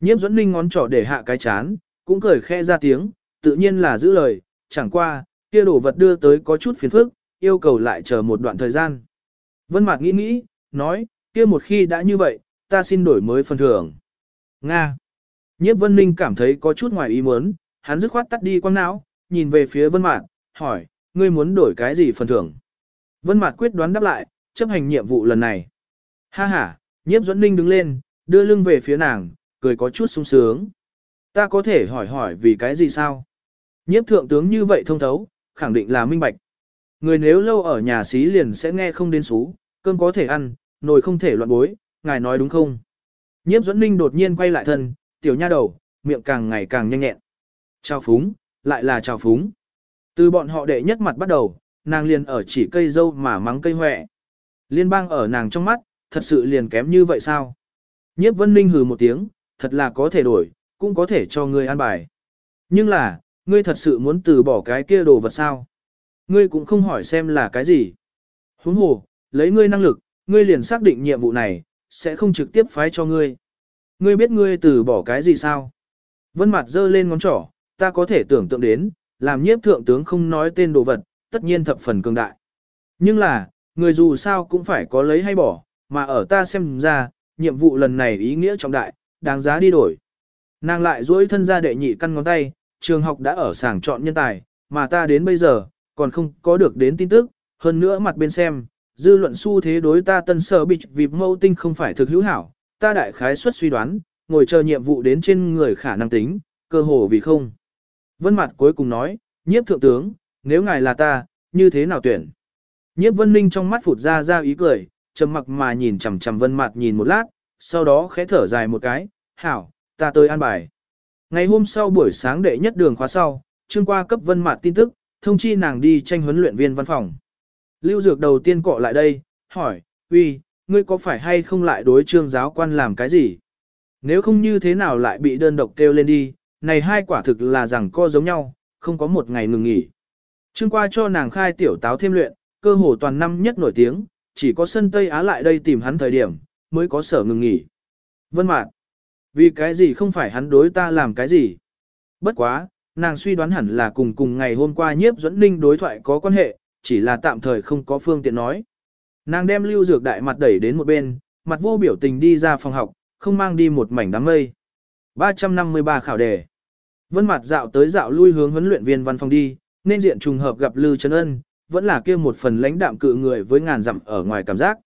Nhiễm Duẫn Ninh ngón trỏ để hạ cái chán, cũng cười khẽ ra tiếng, tự nhiên là giữ lời, chẳng qua, kia đồ vật đưa tới có chút phiền phức, yêu cầu lại chờ một đoạn thời gian. Vân Mạt nghĩ nghĩ, nói, kia một khi đã như vậy, ta xin đổi mới phần thưởng. Nga. Nhiếp Vân Ninh cảm thấy có chút ngoài ý muốn, hắn dứt khoát tắt đi quang não, nhìn về phía Vân Mạt, hỏi, ngươi muốn đổi cái gì phần thưởng? Vân Mạt quyết đoán đáp lại, chấp hành nhiệm vụ lần này. Ha ha, Nhiếp Duẫn Ninh đứng lên, đưa lưng về phía nàng, cười có chút sung sướng. Ta có thể hỏi hỏi vì cái gì sao? Nhiếp thượng tướng như vậy thông thấu, khẳng định là minh bạch. Người nếu lâu ở nhà xí liền sẽ nghe không đến xú, cơm có thể ăn, nồi không thể loạn bối, ngài nói đúng không? Nhiếp dẫn Ninh đột nhiên quay lại thân, tiểu nha đầu, miệng càng ngày càng nhanh nhẹn. Chào phúng, lại là chào phúng. Từ bọn họ đệ nhất mặt bắt đầu, nàng liền ở chỉ cây dâu mà mắng cây hoẹ. Liên bang ở nàng trong mắt, thật sự liền kém như vậy sao? Nhiếp Vân Ninh hừ một tiếng, thật là có thể đổi, cũng có thể cho ngươi an bài. Nhưng là, ngươi thật sự muốn từ bỏ cái kia đồ vật sao? Ngươi cũng không hỏi xem là cái gì. Huống hồ, lấy ngươi năng lực, ngươi liền xác định nhiệm vụ này, sẽ không trực tiếp phái cho ngươi. Ngươi biết ngươi từ bỏ cái gì sao? Vân mặt giơ lên ngón trỏ, ta có thể tưởng tượng đến, làm nhiếp thượng tướng không nói tên đồ vật, tất nhiên thập phần cường đại. Nhưng là, người dù sao cũng phải có lấy hay bỏ, mà ở ta xem ra, nhiệm vụ lần này ý nghĩa trọng đại, đáng giá đi đổi. Nàng lại duỗi thân ra đệ nhị căn ngón tay, trường học đã ở sàng chọn nhân tài, mà ta đến bây giờ, còn không có được đến tin tức, hơn nữa mặt bên xem, dư luận xu thế đối ta tân sở bị vịp mâu tinh không phải thực hữu hảo, ta đại khái suất suy đoán, ngồi chờ nhiệm vụ đến trên người khả năng tính, cơ hồ vì không. Vân mặt cuối cùng nói, nhiếp thượng tướng, nếu ngài là ta, như thế nào tuyển? Nhiếp vân ninh trong mắt phụt ra ra ý cười, trầm mặc mà nhìn chằm chằm vân mặt nhìn một lát, sau đó khẽ thở dài một cái, hảo, ta tới an bài. Ngày hôm sau buổi sáng đệ nhất đường khóa sau, trương qua cấp vân mạt tin tức, thông chi nàng đi tranh huấn luyện viên văn phòng. Lưu Dược đầu tiên cọ lại đây, hỏi, uy, ngươi có phải hay không lại đối trương giáo quan làm cái gì? Nếu không như thế nào lại bị đơn độc kêu lên đi, này hai quả thực là rằng co giống nhau, không có một ngày ngừng nghỉ. Trương qua cho nàng khai tiểu táo thêm luyện, cơ hồ toàn năm nhất nổi tiếng, chỉ có sân Tây Á lại đây tìm hắn thời điểm, mới có sở ngừng nghỉ. Vân Mạt, vì cái gì không phải hắn đối ta làm cái gì? Bất quá, nàng suy đoán hẳn là cùng cùng ngày hôm qua nhiếp dẫn ninh đối thoại có quan hệ, chỉ là tạm thời không có phương tiện nói. Nàng đem lưu dược đại mặt đẩy đến một bên, mặt vô biểu tình đi ra phòng học, không mang đi một mảnh đám mây. 353 khảo đề. Vân mặt dạo tới dạo lui hướng huấn luyện viên văn phòng đi, nên diện trùng hợp gặp Lư Trấn Ân, vẫn là kia một phần lãnh đạm cự người với ngàn dặm ở ngoài cảm giác.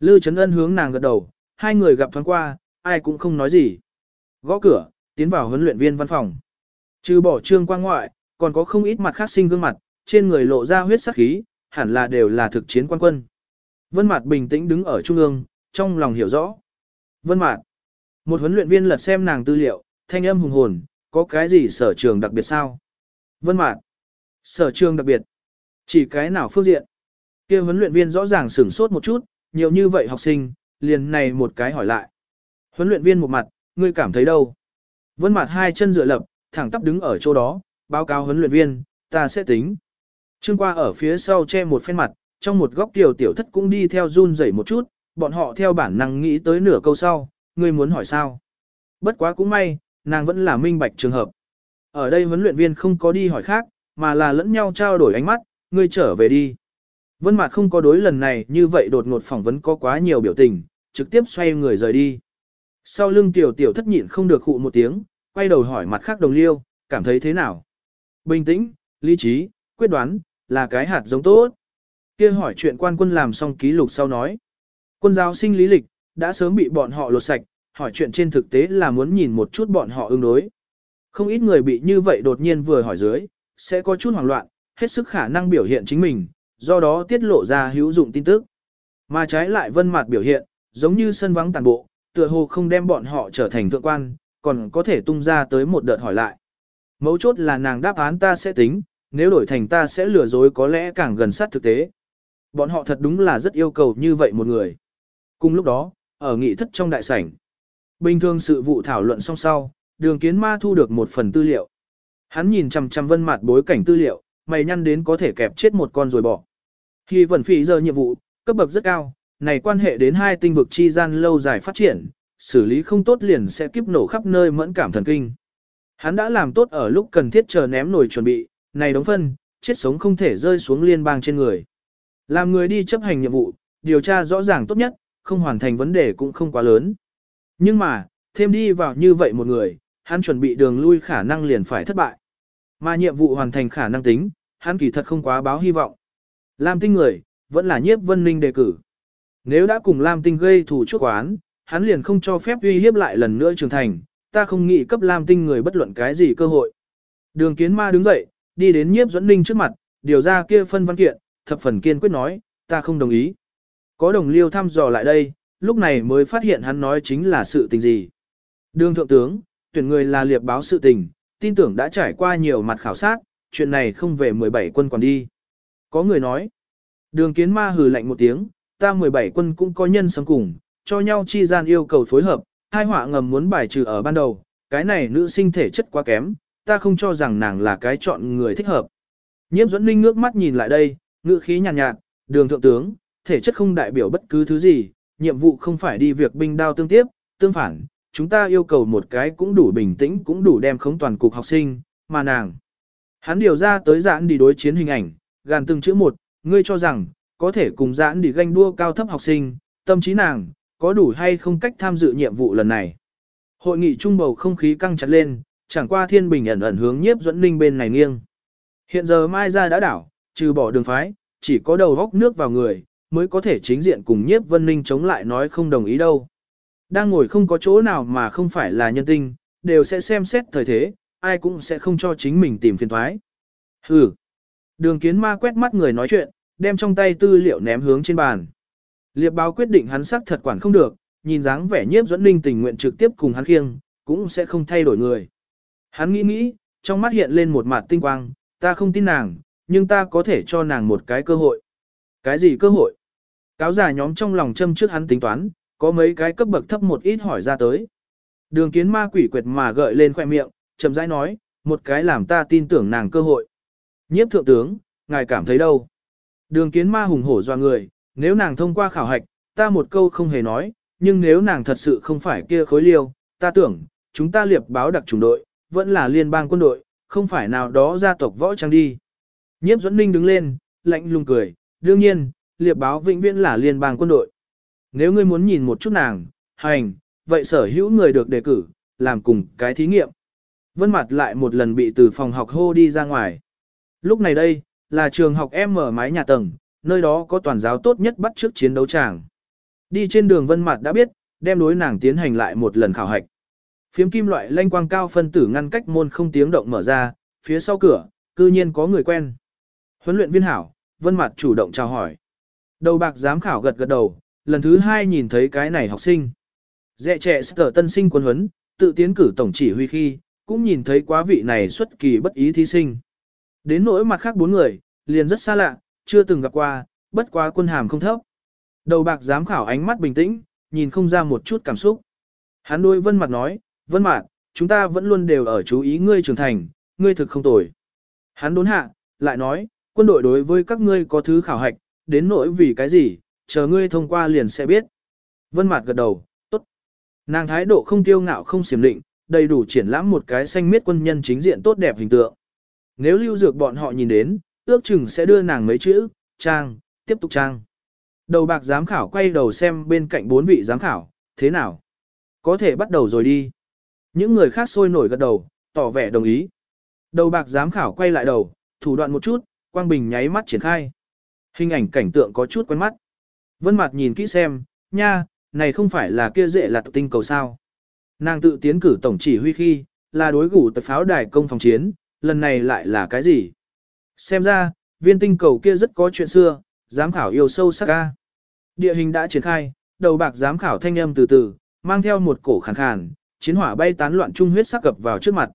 Lư Trấn Ân hướng nàng gật đầu, hai người gặp thoáng qua, ai cũng không nói gì. Gõ cửa, tiến vào huấn luyện viên văn phòng. Trừ bỏ trương quang ngoại, còn có không ít mặt khác sinh gương mặt, trên người lộ ra huyết sắc khí, hẳn là đều là thực chiến quan quân. Vân Mạt bình tĩnh đứng ở trung ương, trong lòng hiểu rõ. Vân Mạt. Một huấn luyện viên lật xem nàng tư liệu, thanh âm hùng hồn, có cái gì sở trường đặc biệt sao? Vân Mạt. Sở trường đặc biệt. Chỉ cái nào phương diện? Kia huấn luyện viên rõ ràng sửng sốt một chút, nhiều như vậy học sinh, liền này một cái hỏi lại. Huấn luyện viên một mặt, ngươi cảm thấy đâu? Vân mặt hai chân dựa lập, thẳng tắp đứng ở chỗ đó, báo cáo huấn luyện viên, ta sẽ tính. Trương qua ở phía sau che một phen mặt, trong một góc tiểu tiểu thất cũng đi theo run rẩy một chút, bọn họ theo bản năng nghĩ tới nửa câu sau, ngươi muốn hỏi sao. Bất quá cũng may, nàng vẫn là minh bạch trường hợp. Ở đây huấn luyện viên không có đi hỏi khác, mà là lẫn nhau trao đổi ánh mắt, ngươi trở về đi. Vân mạc không có đối lần này như vậy đột ngột phỏng vấn có quá nhiều biểu tình, trực tiếp xoay người rời đi. Sau lưng tiểu tiểu thất nhịn không được khụ một tiếng, quay đầu hỏi mặt khác đồng liêu, cảm thấy thế nào? Bình tĩnh, lý trí, quyết đoán, là cái hạt giống tốt. Kia hỏi chuyện quan quân làm xong ký lục sau nói. Quân giáo sinh lý lịch, đã sớm bị bọn họ lột sạch, hỏi chuyện trên thực tế là muốn nhìn một chút bọn họ ứng đối. Không ít người bị như vậy đột nhiên vừa hỏi dưới, sẽ có chút hoảng loạn, hết sức khả năng biểu hiện chính mình, do đó tiết lộ ra hữu dụng tin tức. Mà trái lại vân mặt biểu hiện, giống như sân vắng tàn bộ, tựa hồ không đem bọn họ trở thành thượng quan, còn có thể tung ra tới một đợt hỏi lại. Mấu chốt là nàng đáp án ta sẽ tính, nếu đổi thành ta sẽ lừa dối có lẽ càng gần sát thực tế. Bọn họ thật đúng là rất yêu cầu như vậy một người. Cùng lúc đó, ở nghị thất trong đại sảnh, bình thường sự vụ thảo luận xong sau, đường kiến ma thu được một phần tư liệu. Hắn nhìn chằm chằm vân mặt bối cảnh tư liệu, mày nhăn đến có thể kẹp chết một con rồi bỏ. Khi vẩn phỉ giờ nhiệm vụ, cấp bậc rất cao, này quan hệ đến hai tinh vực chi gian lâu dài phát triển, xử lý không tốt liền sẽ kiếp nổ khắp nơi mẫn cảm thần kinh. Hắn đã làm tốt ở lúc cần thiết chờ ném nổi chuẩn bị, này đóng phân, chết sống không thể rơi xuống liên bang trên người. Làm người đi chấp hành nhiệm vụ, điều tra rõ ràng tốt nhất, không hoàn thành vấn đề cũng không quá lớn. Nhưng mà, thêm đi vào như vậy một người, hắn chuẩn bị đường lui khả năng liền phải thất bại. Mà nhiệm vụ hoàn thành khả năng tính, hắn kỳ thật không quá báo hy vọng. Lam tinh người, vẫn là nhiếp vân ninh đề cử. Nếu đã cùng Lam tinh gây thủ chuốc quán, hắn liền không cho phép uy hiếp lại lần nữa trưởng thành, ta không nghĩ cấp Lam tinh người bất luận cái gì cơ hội. Đường kiến ma đứng dậy, đi đến nhiếp dẫn ninh trước mặt, điều ra kia phân văn kiện, thập phần kiên quyết nói, ta không đồng ý. Có đồng liêu thăm dò lại đây, lúc này mới phát hiện hắn nói chính là sự tình gì. Đường thượng tướng, tuyển người là liệp báo sự tình, tin tưởng đã trải qua nhiều mặt khảo sát, chuyện này không về 17 quân còn đi. Có người nói, đường kiến ma hừ lạnh một tiếng, ta 17 quân cũng có nhân sống cùng, cho nhau chi gian yêu cầu phối hợp, hai họa ngầm muốn bài trừ ở ban đầu, cái này nữ sinh thể chất quá kém, ta không cho rằng nàng là cái chọn người thích hợp. Nhiếp dẫn ninh ngước mắt nhìn lại đây, ngữ khí nhàn nhạt, nhạt, đường thượng tướng, thể chất không đại biểu bất cứ thứ gì, nhiệm vụ không phải đi việc binh đao tương tiếp, tương phản, chúng ta yêu cầu một cái cũng đủ bình tĩnh cũng đủ đem khống toàn cục học sinh, mà nàng. Hắn điều ra tới giãn đi đối chiến hình ảnh, gàn từng chữ một, ngươi cho rằng, có thể cùng giãn đi ganh đua cao thấp học sinh, tâm trí nàng, có đủ hay không cách tham dự nhiệm vụ lần này. Hội nghị trung bầu không khí căng chặt lên, chẳng qua thiên bình ẩn ẩn hướng nhiếp dẫn ninh bên này nghiêng. Hiện giờ Mai ra đã đảo, trừ bỏ đường phái, chỉ có đầu góc nước vào người, mới có thể chính diện cùng nhiếp vân ninh chống lại nói không đồng ý đâu. Đang ngồi không có chỗ nào mà không phải là nhân tinh, đều sẽ xem xét thời thế, ai cũng sẽ không cho chính mình tìm phiền thoái. Hừ. Đường kiến ma quét mắt người nói chuyện, đem trong tay tư liệu ném hướng trên bàn. Liệp báo quyết định hắn sắc thật quản không được, nhìn dáng vẻ nhiếp dẫn ninh tình nguyện trực tiếp cùng hắn khiêng, cũng sẽ không thay đổi người. Hắn nghĩ nghĩ, trong mắt hiện lên một mặt tinh quang, ta không tin nàng, nhưng ta có thể cho nàng một cái cơ hội. Cái gì cơ hội? Cáo giả nhóm trong lòng châm trước hắn tính toán, có mấy cái cấp bậc thấp một ít hỏi ra tới. Đường kiến ma quỷ quyệt mà gợi lên khoẻ miệng, chậm rãi nói, một cái làm ta tin tưởng nàng cơ hội. Nhiếp thượng tướng, ngài cảm thấy đâu? Đường kiến ma hùng hổ doa người, nếu nàng thông qua khảo hạch, ta một câu không hề nói, nhưng nếu nàng thật sự không phải kia khối liêu, ta tưởng, chúng ta liệp báo đặc chủng đội, vẫn là liên bang quân đội, không phải nào đó gia tộc võ trang đi. Nhiếp dẫn ninh đứng lên, lạnh lùng cười, đương nhiên, liệp báo vĩnh viễn là liên bang quân đội. Nếu ngươi muốn nhìn một chút nàng, hành, vậy sở hữu người được đề cử, làm cùng cái thí nghiệm. Vân mặt lại một lần bị từ phòng học hô đi ra ngoài. Lúc này đây, là trường học em mở mái nhà tầng, nơi đó có toàn giáo tốt nhất bắt trước chiến đấu tràng. Đi trên đường Vân mặt đã biết, đem đối nàng tiến hành lại một lần khảo hạch. Phiếm kim loại lanh quang cao phân tử ngăn cách môn không tiếng động mở ra, phía sau cửa, cư nhiên có người quen. Huấn luyện viên hảo, Vân mặt chủ động chào hỏi. Đầu bạc giám khảo gật gật đầu, lần thứ hai nhìn thấy cái này học sinh. Dẹ trẻ sở tân sinh quân huấn, tự tiến cử tổng chỉ huy khi, cũng nhìn thấy quá vị này xuất kỳ bất ý thí sinh. Đến nỗi mặt khác bốn người, liền rất xa lạ, chưa từng gặp qua, bất quá quân hàm không thấp. Đầu bạc giám khảo ánh mắt bình tĩnh, nhìn không ra một chút cảm xúc. Hắn đôi vân mặt nói, vân mặt, chúng ta vẫn luôn đều ở chú ý ngươi trưởng thành, ngươi thực không tồi. Hắn đốn hạ, lại nói, quân đội đối với các ngươi có thứ khảo hạch, đến nỗi vì cái gì, chờ ngươi thông qua liền sẽ biết. Vân mặt gật đầu, tốt. Nàng thái độ không tiêu ngạo không xiểm định, đầy đủ triển lãm một cái xanh miết quân nhân chính diện tốt đẹp hình tượng. Nếu lưu dược bọn họ nhìn đến, ước chừng sẽ đưa nàng mấy chữ, trang, tiếp tục trang. Đầu bạc giám khảo quay đầu xem bên cạnh bốn vị giám khảo, thế nào? Có thể bắt đầu rồi đi. Những người khác sôi nổi gật đầu, tỏ vẻ đồng ý. Đầu bạc giám khảo quay lại đầu, thủ đoạn một chút, quang bình nháy mắt triển khai. Hình ảnh cảnh tượng có chút quen mắt. Vân mặt nhìn kỹ xem, nha, này không phải là kia dễ là tinh cầu sao. Nàng tự tiến cử tổng chỉ huy khi, là đối gủ tập pháo đài công phòng chiến, lần này lại là cái gì? Xem ra, viên tinh cầu kia rất có chuyện xưa, giám khảo yêu sâu sắc ca. Địa hình đã triển khai, đầu bạc giám khảo thanh âm từ từ, mang theo một cổ khàn khàn, chiến hỏa bay tán loạn trung huyết sắc cập vào trước mặt.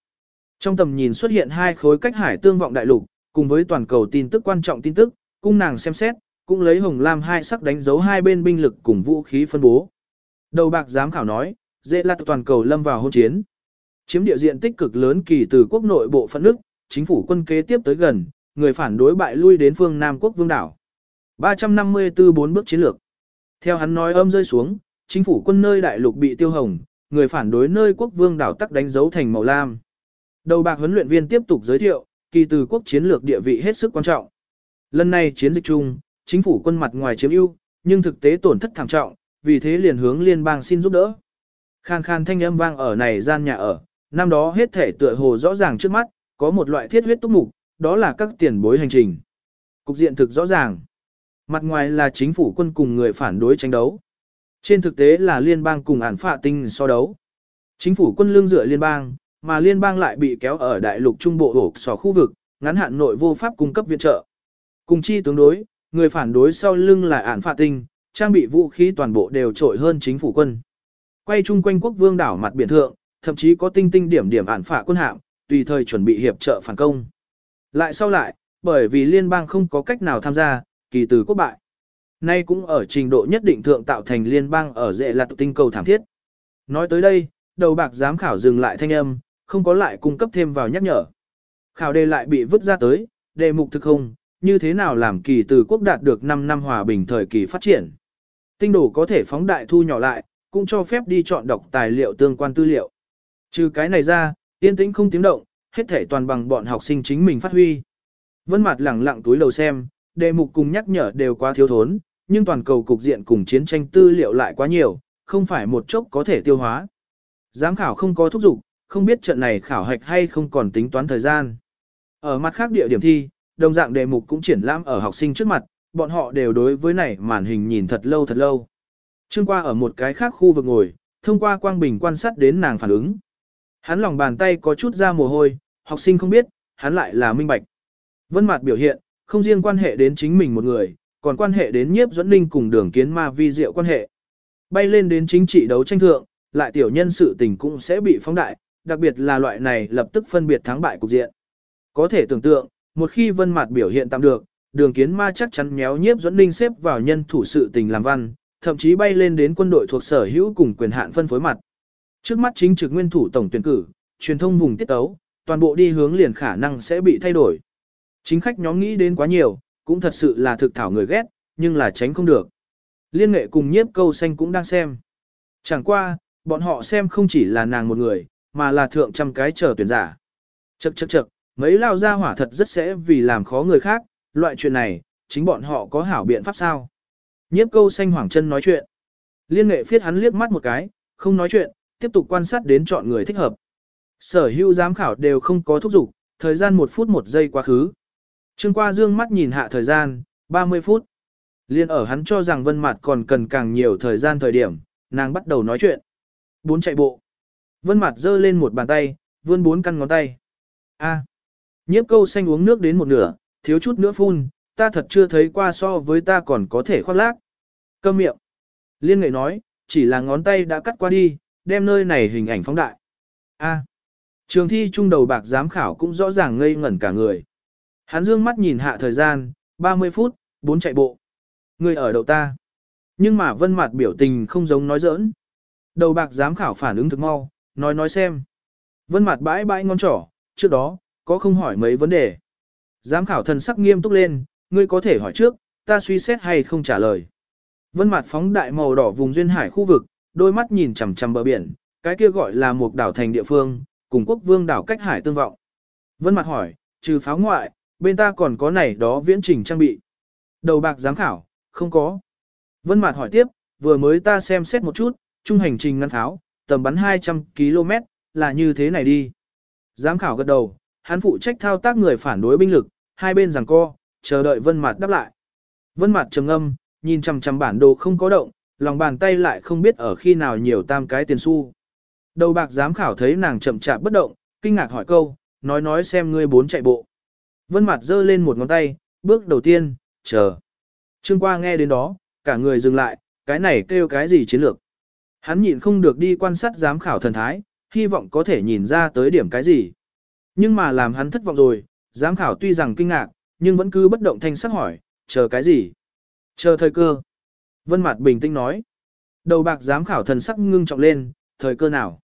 Trong tầm nhìn xuất hiện hai khối cách hải tương vọng đại lục, cùng với toàn cầu tin tức quan trọng tin tức, cung nàng xem xét, cũng lấy hồng lam hai sắc đánh dấu hai bên binh lực cùng vũ khí phân bố. Đầu bạc giám khảo nói, dễ là toàn cầu lâm vào hôn chiến. Chiếm địa diện tích cực lớn kỳ từ quốc nội bộ phận nước, chính phủ quân kế tiếp tới gần, người phản đối bại lui đến phương Nam quốc vương đảo. 354 bốn bước chiến lược. Theo hắn nói âm rơi xuống, chính phủ quân nơi đại lục bị tiêu hồng, người phản đối nơi quốc vương đảo tắc đánh dấu thành màu lam. Đầu bạc huấn luyện viên tiếp tục giới thiệu, kỳ từ quốc chiến lược địa vị hết sức quan trọng. Lần này chiến dịch chung, chính phủ quân mặt ngoài chiếm ưu, nhưng thực tế tổn thất thảm trọng, vì thế liền hướng liên bang xin giúp đỡ. Khan khan thanh âm vang ở này gian nhà ở, năm đó hết thể tựa hồ rõ ràng trước mắt, có một loại thiết huyết túc mục, đó là các tiền bối hành trình. Cục diện thực rõ ràng. Mặt ngoài là chính phủ quân cùng người phản đối tranh đấu. Trên thực tế là liên bang cùng ản phạ tinh so đấu. Chính phủ quân lương dựa liên bang, mà liên bang lại bị kéo ở đại lục trung bộ ổ sò khu vực, ngắn hạn nội vô pháp cung cấp viện trợ. Cùng chi tướng đối, người phản đối sau lưng là ản phạ tinh, trang bị vũ khí toàn bộ đều trội hơn chính phủ quân. Quay chung quanh quốc vương đảo mặt biển thượng, thậm chí có tinh tinh điểm điểm ản phả quân hạm, tùy thời chuẩn bị hiệp trợ phản công. Lại sau lại, bởi vì liên bang không có cách nào tham gia, kỳ từ quốc bại. Nay cũng ở trình độ nhất định thượng tạo thành liên bang ở dệ là tinh cầu thảm thiết. Nói tới đây, đầu bạc giám khảo dừng lại thanh âm, không có lại cung cấp thêm vào nhắc nhở. Khảo đề lại bị vứt ra tới, đề mục thực không, như thế nào làm kỳ từ quốc đạt được 5 năm hòa bình thời kỳ phát triển. Tinh đồ có thể phóng đại thu nhỏ lại, cũng cho phép đi chọn đọc tài liệu tương quan tư liệu. Trừ cái này ra, yên tĩnh không tiếng động, hết thể toàn bằng bọn học sinh chính mình phát huy. Vân mặt lẳng lặng túi đầu xem, đề mục cùng nhắc nhở đều quá thiếu thốn, nhưng toàn cầu cục diện cùng chiến tranh tư liệu lại quá nhiều, không phải một chốc có thể tiêu hóa. Giám khảo không có thúc giục, không biết trận này khảo hạch hay không còn tính toán thời gian. Ở mặt khác địa điểm thi, đồng dạng đề mục cũng triển lãm ở học sinh trước mặt, bọn họ đều đối với này màn hình nhìn thật lâu thật lâu. Trương qua ở một cái khác khu vực ngồi, thông qua quang bình quan sát đến nàng phản ứng. Hắn lòng bàn tay có chút ra mồ hôi, học sinh không biết, hắn lại là minh bạch. Vân Mạt biểu hiện, không riêng quan hệ đến chính mình một người, còn quan hệ đến nhiếp dẫn ninh cùng đường kiến ma vi diệu quan hệ. Bay lên đến chính trị đấu tranh thượng, lại tiểu nhân sự tình cũng sẽ bị phóng đại, đặc biệt là loại này lập tức phân biệt thắng bại cục diện. Có thể tưởng tượng, một khi vân mặt biểu hiện tạm được, đường kiến ma chắc chắn méo nhiếp dẫn ninh xếp vào nhân thủ sự tình làm văn, thậm chí bay lên đến quân đội thuộc sở hữu cùng quyền hạn phân phối mặt. Trước mắt chính trực nguyên thủ tổng tuyển cử, truyền thông vùng tiết tấu, toàn bộ đi hướng liền khả năng sẽ bị thay đổi. Chính khách nhóm nghĩ đến quá nhiều, cũng thật sự là thực thảo người ghét, nhưng là tránh không được. Liên nghệ cùng nhiếp câu xanh cũng đang xem. Chẳng qua, bọn họ xem không chỉ là nàng một người, mà là thượng trăm cái chờ tuyển giả. Chậc chậc chậc, mấy lao ra hỏa thật rất sẽ vì làm khó người khác, loại chuyện này, chính bọn họ có hảo biện pháp sao. Nhiếp câu xanh hoảng chân nói chuyện. Liên nghệ phiết hắn liếc mắt một cái, không nói chuyện, tiếp tục quan sát đến chọn người thích hợp. Sở hữu giám khảo đều không có thúc giục, thời gian một phút một giây quá khứ. Trương qua dương mắt nhìn hạ thời gian, 30 phút. Liên ở hắn cho rằng vân mặt còn cần càng nhiều thời gian thời điểm, nàng bắt đầu nói chuyện. Bốn chạy bộ. Vân mặt giơ lên một bàn tay, vươn bốn căn ngón tay. A. Nhiếp câu xanh uống nước đến một nửa, thiếu chút nữa phun, ta thật chưa thấy qua so với ta còn có thể khoác lác. Câm miệng. Liên nghệ nói, chỉ là ngón tay đã cắt qua đi, đem nơi này hình ảnh phóng đại. A. Trường thi trung đầu bạc giám khảo cũng rõ ràng ngây ngẩn cả người. Hắn dương mắt nhìn hạ thời gian, 30 phút, 4 chạy bộ. Người ở đầu ta. Nhưng mà vân mặt biểu tình không giống nói giỡn. Đầu bạc giám khảo phản ứng thực mau, nói nói xem. Vân mặt bãi bãi ngon trỏ, trước đó, có không hỏi mấy vấn đề. Giám khảo thần sắc nghiêm túc lên, ngươi có thể hỏi trước, ta suy xét hay không trả lời. Vân mặt phóng đại màu đỏ vùng duyên hải khu vực, đôi mắt nhìn chằm chằm bờ biển, cái kia gọi là một đảo thành địa phương, cùng quốc vương đảo cách hải tương vọng. Vân mặt hỏi, trừ pháo ngoại, bên ta còn có này đó viễn trình trang bị. Đầu bạc giám khảo, không có. Vân mặt hỏi tiếp, vừa mới ta xem xét một chút, trung hành trình ngăn tháo, tầm bắn 200 km, là như thế này đi. Giám khảo gật đầu, hắn phụ trách thao tác người phản đối binh lực, hai bên giằng co, chờ đợi Vân Mạt đáp lại. Vân Mạt trầm ngâm, nhìn chằm chằm bản đồ không có động, lòng bàn tay lại không biết ở khi nào nhiều tam cái tiền xu. Đầu bạc giám khảo thấy nàng chậm chạp bất động, kinh ngạc hỏi câu, nói nói xem ngươi bốn chạy bộ. Vân Mạt giơ lên một ngón tay, bước đầu tiên, chờ. Trương Qua nghe đến đó, cả người dừng lại, cái này kêu cái gì chiến lược. Hắn nhịn không được đi quan sát giám khảo thần thái, hy vọng có thể nhìn ra tới điểm cái gì. Nhưng mà làm hắn thất vọng rồi, giám khảo tuy rằng kinh ngạc, nhưng vẫn cứ bất động thanh sắc hỏi, chờ cái gì? Chờ thời cơ. Vân Mạt bình tĩnh nói. Đầu bạc giám khảo thần sắc ngưng trọng lên, thời cơ nào?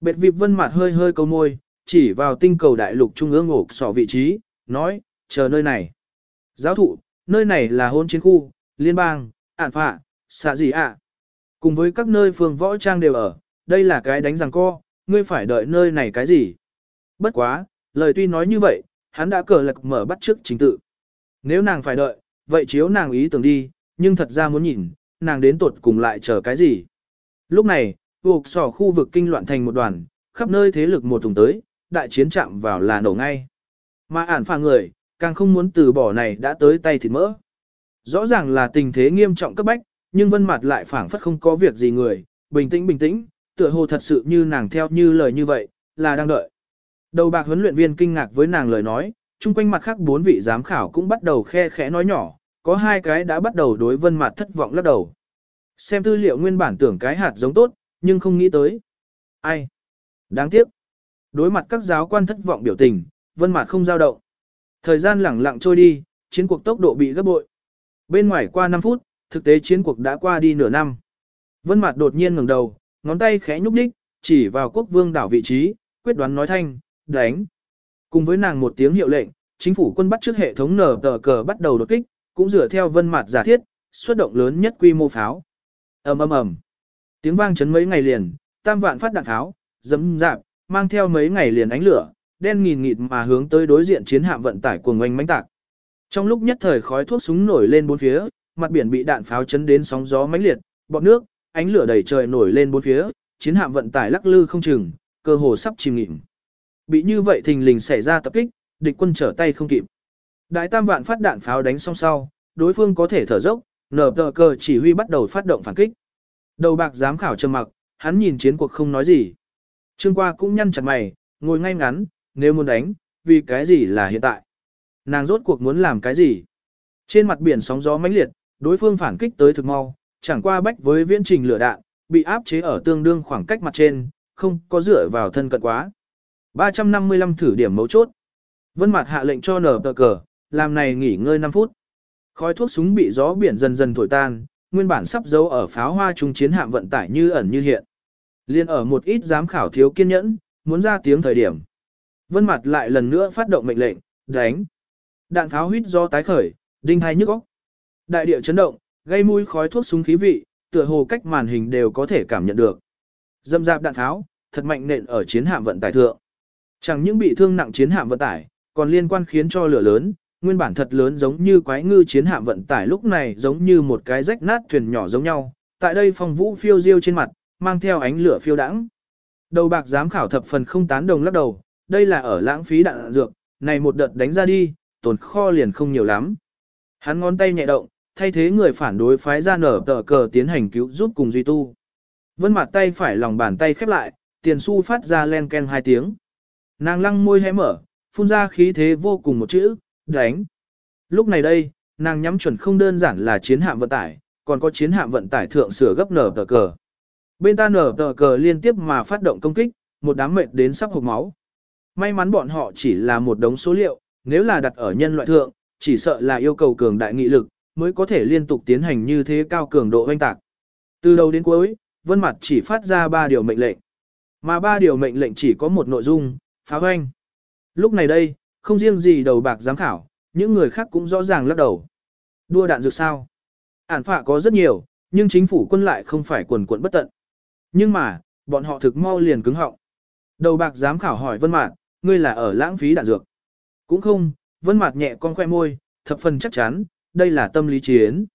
Bệt vịp Vân Mạt hơi hơi câu môi, chỉ vào tinh cầu đại lục trung ương ổ sọ vị trí, nói, chờ nơi này. Giáo thụ, nơi này là hôn chiến khu, liên bang, ản phạ, xạ gì ạ. Cùng với các nơi phường võ trang đều ở, đây là cái đánh rằng co, ngươi phải đợi nơi này cái gì? Bất quá, lời tuy nói như vậy, hắn đã cờ lạc mở bắt trước chính tự. Nếu nàng phải đợi, vậy chiếu nàng ý tưởng đi, nhưng thật ra muốn nhìn, nàng đến tuột cùng lại chờ cái gì. Lúc này, buộc sỏ khu vực kinh loạn thành một đoàn, khắp nơi thế lực một thùng tới, đại chiến chạm vào là nổ ngay. Mà ản phà người, càng không muốn từ bỏ này đã tới tay thịt mỡ. Rõ ràng là tình thế nghiêm trọng cấp bách, nhưng vân mặt lại phảng phất không có việc gì người, bình tĩnh bình tĩnh, tựa hồ thật sự như nàng theo như lời như vậy, là đang đợi. Đầu bạc huấn luyện viên kinh ngạc với nàng lời nói, chung quanh mặt khác bốn vị giám khảo cũng bắt đầu khe khẽ nói nhỏ, có hai cái đã bắt đầu đối vân mặt thất vọng lắc đầu. Xem tư liệu nguyên bản tưởng cái hạt giống tốt, nhưng không nghĩ tới. Ai? Đáng tiếc. Đối mặt các giáo quan thất vọng biểu tình, vân mặt không dao động. Thời gian lẳng lặng trôi đi, chiến cuộc tốc độ bị gấp bội. Bên ngoài qua 5 phút, thực tế chiến cuộc đã qua đi nửa năm. Vân mặt đột nhiên ngẩng đầu, ngón tay khẽ nhúc nhích, chỉ vào quốc vương đảo vị trí, quyết đoán nói thanh, đánh. Cùng với nàng một tiếng hiệu lệnh, chính phủ quân bắt trước hệ thống nở tờ cờ bắt đầu đột kích, cũng dựa theo vân mặt giả thiết, xuất động lớn nhất quy mô pháo. ầm ầm ầm, tiếng vang chấn mấy ngày liền, tam vạn phát đạn pháo, dấm dạp, mang theo mấy ngày liền ánh lửa, đen nghìn nghịt mà hướng tới đối diện chiến hạm vận tải cuồng ngoanh mãnh tạc. Trong lúc nhất thời khói thuốc súng nổi lên bốn phía, mặt biển bị đạn pháo chấn đến sóng gió mãnh liệt, bọt nước, ánh lửa đầy trời nổi lên bốn phía, chiến hạm vận tải lắc lư không chừng, cơ hồ sắp chìm nghỉm. Bị như vậy thình lình xảy ra tập kích, địch quân trở tay không kịp. Đại tam vạn phát đạn pháo đánh xong sau, đối phương có thể thở dốc, nở tờ cờ chỉ huy bắt đầu phát động phản kích. Đầu bạc giám khảo trầm mặc, hắn nhìn chiến cuộc không nói gì. Trương qua cũng nhăn chặt mày, ngồi ngay ngắn, nếu muốn đánh, vì cái gì là hiện tại. Nàng rốt cuộc muốn làm cái gì? Trên mặt biển sóng gió mãnh liệt, đối phương phản kích tới thực mau, chẳng qua bách với viễn trình lửa đạn, bị áp chế ở tương đương khoảng cách mặt trên, không có dựa vào thân cận quá. 355 thử điểm mấu chốt. Vân Mạt hạ lệnh cho nở tờ cờ, làm này nghỉ ngơi 5 phút. Khói thuốc súng bị gió biển dần dần thổi tan, nguyên bản sắp giấu ở pháo hoa trung chiến hạm vận tải như ẩn như hiện. Liên ở một ít giám khảo thiếu kiên nhẫn, muốn ra tiếng thời điểm. Vân mặt lại lần nữa phát động mệnh lệnh, đánh. Đạn pháo huyết do tái khởi, đinh hai nhức óc. Đại địa chấn động, gây mũi khói thuốc súng khí vị, tựa hồ cách màn hình đều có thể cảm nhận được. Dâm dạp đạn tháo, thật mạnh nện ở chiến hạm vận tải thượng. Chẳng những bị thương nặng chiến hạm vận tải, còn liên quan khiến cho lửa lớn, nguyên bản thật lớn giống như quái ngư chiến hạm vận tải lúc này giống như một cái rách nát thuyền nhỏ giống nhau. Tại đây phong vũ phiêu diêu trên mặt, mang theo ánh lửa phiêu đãng. Đầu bạc giám khảo thập phần không tán đồng lắc đầu, đây là ở lãng phí đạn dược, này một đợt đánh ra đi, tồn kho liền không nhiều lắm. Hắn ngón tay nhẹ động, thay thế người phản đối phái ra nở tờ cờ tiến hành cứu giúp cùng duy tu. Vân mặt tay phải lòng bàn tay khép lại, tiền su phát ra len ken hai tiếng. Nàng lăng môi hé mở, phun ra khí thế vô cùng một chữ, đánh. Lúc này đây, nàng nhắm chuẩn không đơn giản là chiến hạm vận tải, còn có chiến hạm vận tải thượng sửa gấp nở tờ cờ. Bên ta nở tờ cờ liên tiếp mà phát động công kích, một đám mệt đến sắp hộp máu. May mắn bọn họ chỉ là một đống số liệu, nếu là đặt ở nhân loại thượng, chỉ sợ là yêu cầu cường đại nghị lực, mới có thể liên tục tiến hành như thế cao cường độ oanh tạc. Từ đầu đến cuối, Vân Mặt chỉ phát ra 3 điều mệnh lệnh. Mà 3 điều mệnh lệnh chỉ có một nội dung, phá hoanh. Lúc này đây, không riêng gì đầu bạc giám khảo, những người khác cũng rõ ràng lắc đầu. Đua đạn dược sao? Ản phạ có rất nhiều, nhưng chính phủ quân lại không phải quần quận bất tận. Nhưng mà, bọn họ thực mau liền cứng họng. Đầu bạc giám khảo hỏi Vân Mạt, ngươi là ở lãng phí đạn dược? Cũng không, Vân Mạt nhẹ con khoe môi, thập phần chắc chắn, đây là tâm lý chiến.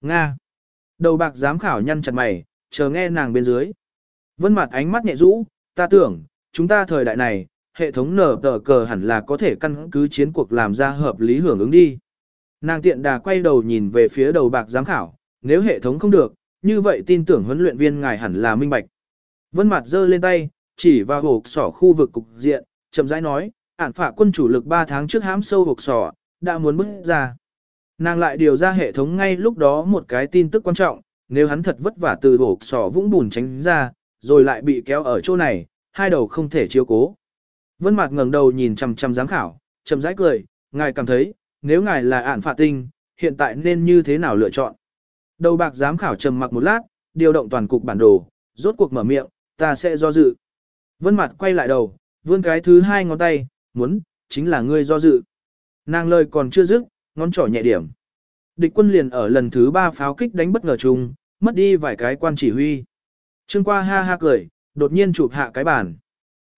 Nga. Đầu bạc giám khảo nhăn chặt mày, chờ nghe nàng bên dưới. Vân Mạt ánh mắt nhẹ rũ, ta tưởng, chúng ta thời đại này, hệ thống nở tờ cờ hẳn là có thể căn cứ chiến cuộc làm ra hợp lý hưởng ứng đi. Nàng tiện đà quay đầu nhìn về phía đầu bạc giám khảo, nếu hệ thống không được, như vậy tin tưởng huấn luyện viên ngài hẳn là minh bạch. Vân mặt giơ lên tay, chỉ vào hộp sỏ khu vực cục diện, chậm rãi nói, ản phạ quân chủ lực 3 tháng trước hãm sâu hộp sỏ, đã muốn bước ra. Nàng lại điều ra hệ thống ngay lúc đó một cái tin tức quan trọng, nếu hắn thật vất vả từ hộp sỏ vũng bùn tránh ra, rồi lại bị kéo ở chỗ này, hai đầu không thể chiếu cố. Vân Mạc ngẩng đầu nhìn chằm chằm giám khảo, chậm rãi cười, ngài cảm thấy, nếu ngài là ản phạt tinh, hiện tại nên như thế nào lựa chọn? Đầu bạc giám khảo trầm mặc một lát, điều động toàn cục bản đồ, rốt cuộc mở miệng, ta sẽ do dự. Vân Mạc quay lại đầu, vươn cái thứ hai ngón tay, muốn, chính là ngươi do dự. Nàng lời còn chưa dứt, ngón trỏ nhẹ điểm. Địch quân liền ở lần thứ ba pháo kích đánh bất ngờ chung, mất đi vài cái quan chỉ huy. Trương qua ha ha cười, đột nhiên chụp hạ cái bàn.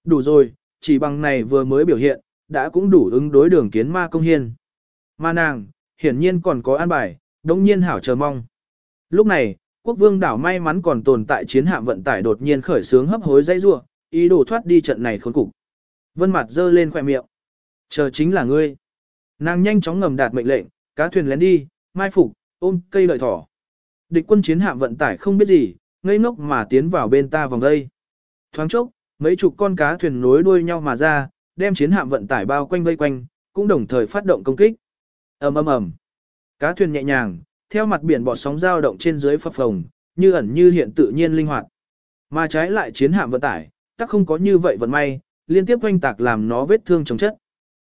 Đủ rồi, chỉ bằng này vừa mới biểu hiện, đã cũng đủ ứng đối đường kiến ma công hiên. Ma nàng, hiển nhiên còn có an bài, đống nhiên hảo chờ mong. Lúc này, quốc vương đảo may mắn còn tồn tại chiến hạm vận tải đột nhiên khởi sướng hấp hối dây rua, ý đồ thoát đi trận này khốn cục. Vân mặt dơ lên khỏe miệng. Chờ chính là ngươi. Nàng nhanh chóng ngầm đạt mệnh lệnh, cá thuyền lén đi, mai phục, ôm cây lợi thỏ. Địch quân chiến hạm vận tải không biết gì, ngây ngốc mà tiến vào bên ta vòng đây. Thoáng chốc, mấy chục con cá thuyền nối đuôi nhau mà ra, đem chiến hạm vận tải bao quanh vây quanh, cũng đồng thời phát động công kích. ầm ầm ầm, cá thuyền nhẹ nhàng, theo mặt biển bọt sóng dao động trên dưới phập phồng, như ẩn như hiện tự nhiên linh hoạt. Mà trái lại chiến hạm vận tải, tắc không có như vậy vận may, liên tiếp quanh tạc làm nó vết thương chống chất.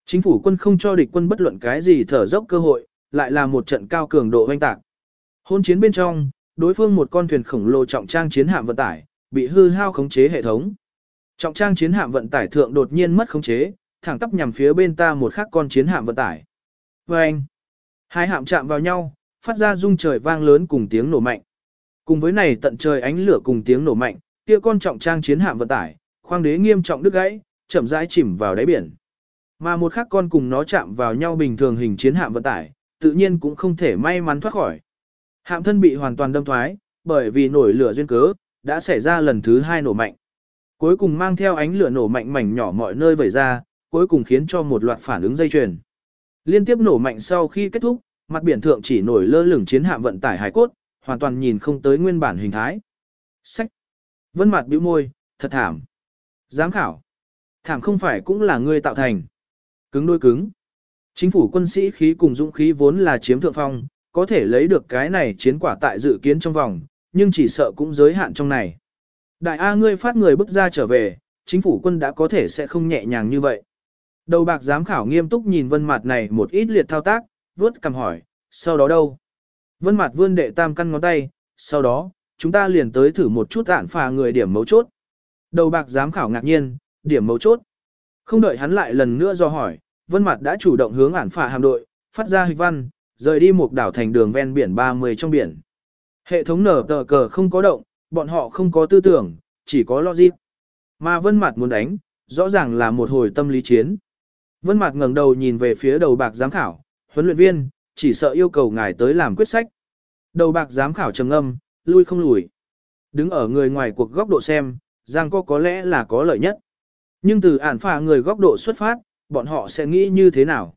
Chính phủ quân không cho địch quân bất luận cái gì thở dốc cơ hội, lại là một trận cao cường độ hoanh tạc. Hôn chiến bên trong, đối phương một con thuyền khổng lồ trọng trang chiến hạm vận tải, bị hư hao khống chế hệ thống. Trọng trang chiến hạm vận tải thượng đột nhiên mất khống chế, thẳng tắp nhằm phía bên ta một khắc con chiến hạm vận tải. Và anh, hai hạm chạm vào nhau, phát ra rung trời vang lớn cùng tiếng nổ mạnh. Cùng với này tận trời ánh lửa cùng tiếng nổ mạnh, kia con trọng trang chiến hạm vận tải, khoang đế nghiêm trọng đứt gãy, chậm rãi chìm vào đáy biển. Mà một khắc con cùng nó chạm vào nhau bình thường hình chiến hạm vận tải, tự nhiên cũng không thể may mắn thoát khỏi. Hạm thân bị hoàn toàn đâm thoái, bởi vì nổi lửa duyên cớ, đã xảy ra lần thứ hai nổ mạnh. Cuối cùng mang theo ánh lửa nổ mạnh mảnh nhỏ mọi nơi vẩy ra, cuối cùng khiến cho một loạt phản ứng dây chuyền. Liên tiếp nổ mạnh sau khi kết thúc, mặt biển thượng chỉ nổi lơ lửng chiến hạm vận tải hải cốt, hoàn toàn nhìn không tới nguyên bản hình thái. Sách. Vân mặt bĩu môi, thật thảm. Giám khảo. Thảm không phải cũng là ngươi tạo thành. Cứng đôi cứng. Chính phủ quân sĩ khí cùng dũng khí vốn là chiếm thượng phong, có thể lấy được cái này chiến quả tại dự kiến trong vòng, nhưng chỉ sợ cũng giới hạn trong này. Đại A ngươi phát người bước ra trở về, chính phủ quân đã có thể sẽ không nhẹ nhàng như vậy. Đầu bạc giám khảo nghiêm túc nhìn vân mặt này một ít liệt thao tác, vớt cầm hỏi, sau đó đâu? Vân mặt vươn đệ tam căn ngón tay, sau đó, chúng ta liền tới thử một chút ản phà người điểm mấu chốt. Đầu bạc giám khảo ngạc nhiên, điểm mấu chốt. Không đợi hắn lại lần nữa do hỏi, vân mặt đã chủ động hướng ản phà hàm đội, phát ra hịch văn, rời đi một đảo thành đường ven biển 30 trong biển. Hệ thống nở tờ cờ không có động, bọn họ không có tư tưởng, chỉ có logic. Mà vân mặt muốn đánh, rõ ràng là một hồi tâm lý chiến. Vân mặt ngẩng đầu nhìn về phía đầu bạc giám khảo, huấn luyện viên, chỉ sợ yêu cầu ngài tới làm quyết sách. Đầu bạc giám khảo trầm ngâm, lui không lùi. Đứng ở người ngoài cuộc góc độ xem, Giang có có lẽ là có lợi nhất. Nhưng từ ản phà người góc độ xuất phát, bọn họ sẽ nghĩ như thế nào?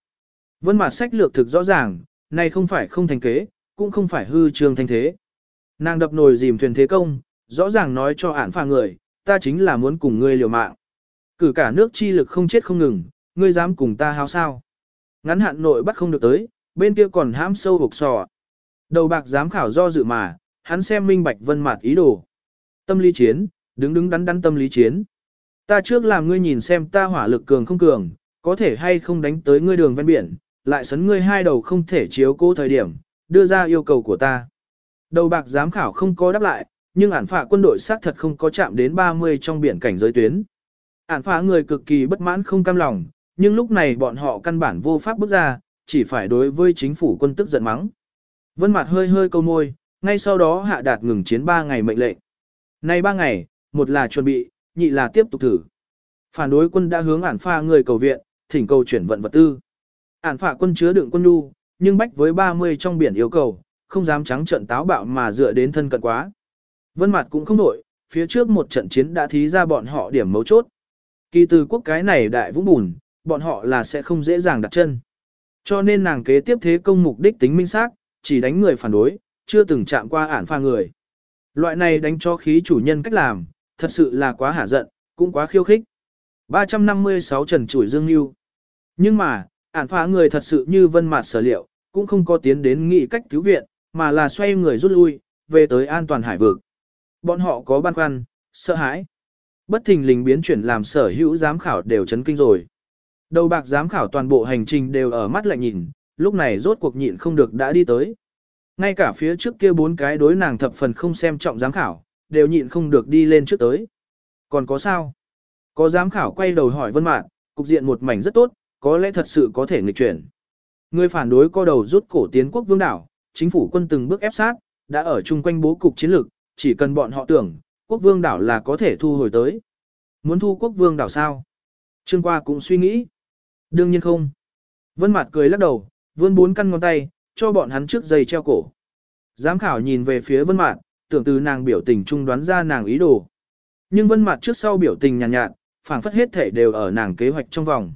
Vân mặt sách lược thực rõ ràng, này không phải không thành kế, cũng không phải hư trương thanh thế. Nàng đập nồi dìm thuyền thế công, rõ ràng nói cho ản phà người, ta chính là muốn cùng ngươi liều mạng. Cử cả nước chi lực không chết không ngừng, ngươi dám cùng ta hao sao. Ngắn hạn nội bắt không được tới, bên kia còn hãm sâu hộp sò. Đầu bạc dám khảo do dự mà, hắn xem minh bạch vân mặt ý đồ. Tâm lý chiến, đứng đứng đắn đắn tâm lý chiến. Ta trước làm ngươi nhìn xem ta hỏa lực cường không cường, có thể hay không đánh tới ngươi đường ven biển, lại sấn ngươi hai đầu không thể chiếu cố thời điểm, đưa ra yêu cầu của ta. Đầu bạc giám khảo không có đáp lại, nhưng ản phạ quân đội xác thật không có chạm đến 30 trong biển cảnh giới tuyến. Ản phạ người cực kỳ bất mãn không cam lòng, nhưng lúc này bọn họ căn bản vô pháp bước ra, chỉ phải đối với chính phủ quân tức giận mắng. Vân mặt hơi hơi câu môi, ngay sau đó hạ đạt ngừng chiến 3 ngày mệnh lệnh. Nay 3 ngày, một là chuẩn bị, nhị là tiếp tục thử. Phản đối quân đã hướng ản phạ người cầu viện, thỉnh cầu chuyển vận vật tư. Ản phạ quân chứa đựng quân nhu, nhưng bách với 30 trong biển yêu cầu, không dám trắng trận táo bạo mà dựa đến thân cận quá. Vân Mạt cũng không đổi, phía trước một trận chiến đã thí ra bọn họ điểm mấu chốt. Kỳ từ quốc cái này đại vũng bùn, bọn họ là sẽ không dễ dàng đặt chân. Cho nên nàng kế tiếp thế công mục đích tính minh xác, chỉ đánh người phản đối, chưa từng chạm qua ản pha người. Loại này đánh cho khí chủ nhân cách làm, thật sự là quá hả giận, cũng quá khiêu khích. 356 Trần Chủi Dương Nưu. Nhưng mà, ản phá người thật sự như vân mạt sở liệu, cũng không có tiến đến nghị cách cứu viện, mà là xoay người rút lui, về tới an toàn hải vực. Bọn họ có băn khoăn, sợ hãi. Bất thình lình biến chuyển làm sở hữu giám khảo đều chấn kinh rồi. Đầu bạc giám khảo toàn bộ hành trình đều ở mắt lạnh nhìn, lúc này rốt cuộc nhịn không được đã đi tới. Ngay cả phía trước kia bốn cái đối nàng thập phần không xem trọng giám khảo, đều nhịn không được đi lên trước tới. Còn có sao? Có giám khảo quay đầu hỏi Vân Mạn, cục diện một mảnh rất tốt, có lẽ thật sự có thể nghịch chuyển. Người phản đối co đầu rút cổ tiến quốc vương đảo, chính phủ quân từng bước ép sát, đã ở chung quanh bố cục chiến lược, chỉ cần bọn họ tưởng, quốc vương đảo là có thể thu hồi tới. Muốn thu quốc vương đảo sao? Trương qua cũng suy nghĩ. Đương nhiên không. Vân Mạt cười lắc đầu, vươn bốn căn ngón tay, cho bọn hắn trước dây treo cổ. Giám khảo nhìn về phía Vân Mạt, tưởng từ nàng biểu tình trung đoán ra nàng ý đồ. Nhưng Vân Mạt trước sau biểu tình nhàn nhạt, nhạt phảng phất hết thể đều ở nàng kế hoạch trong vòng.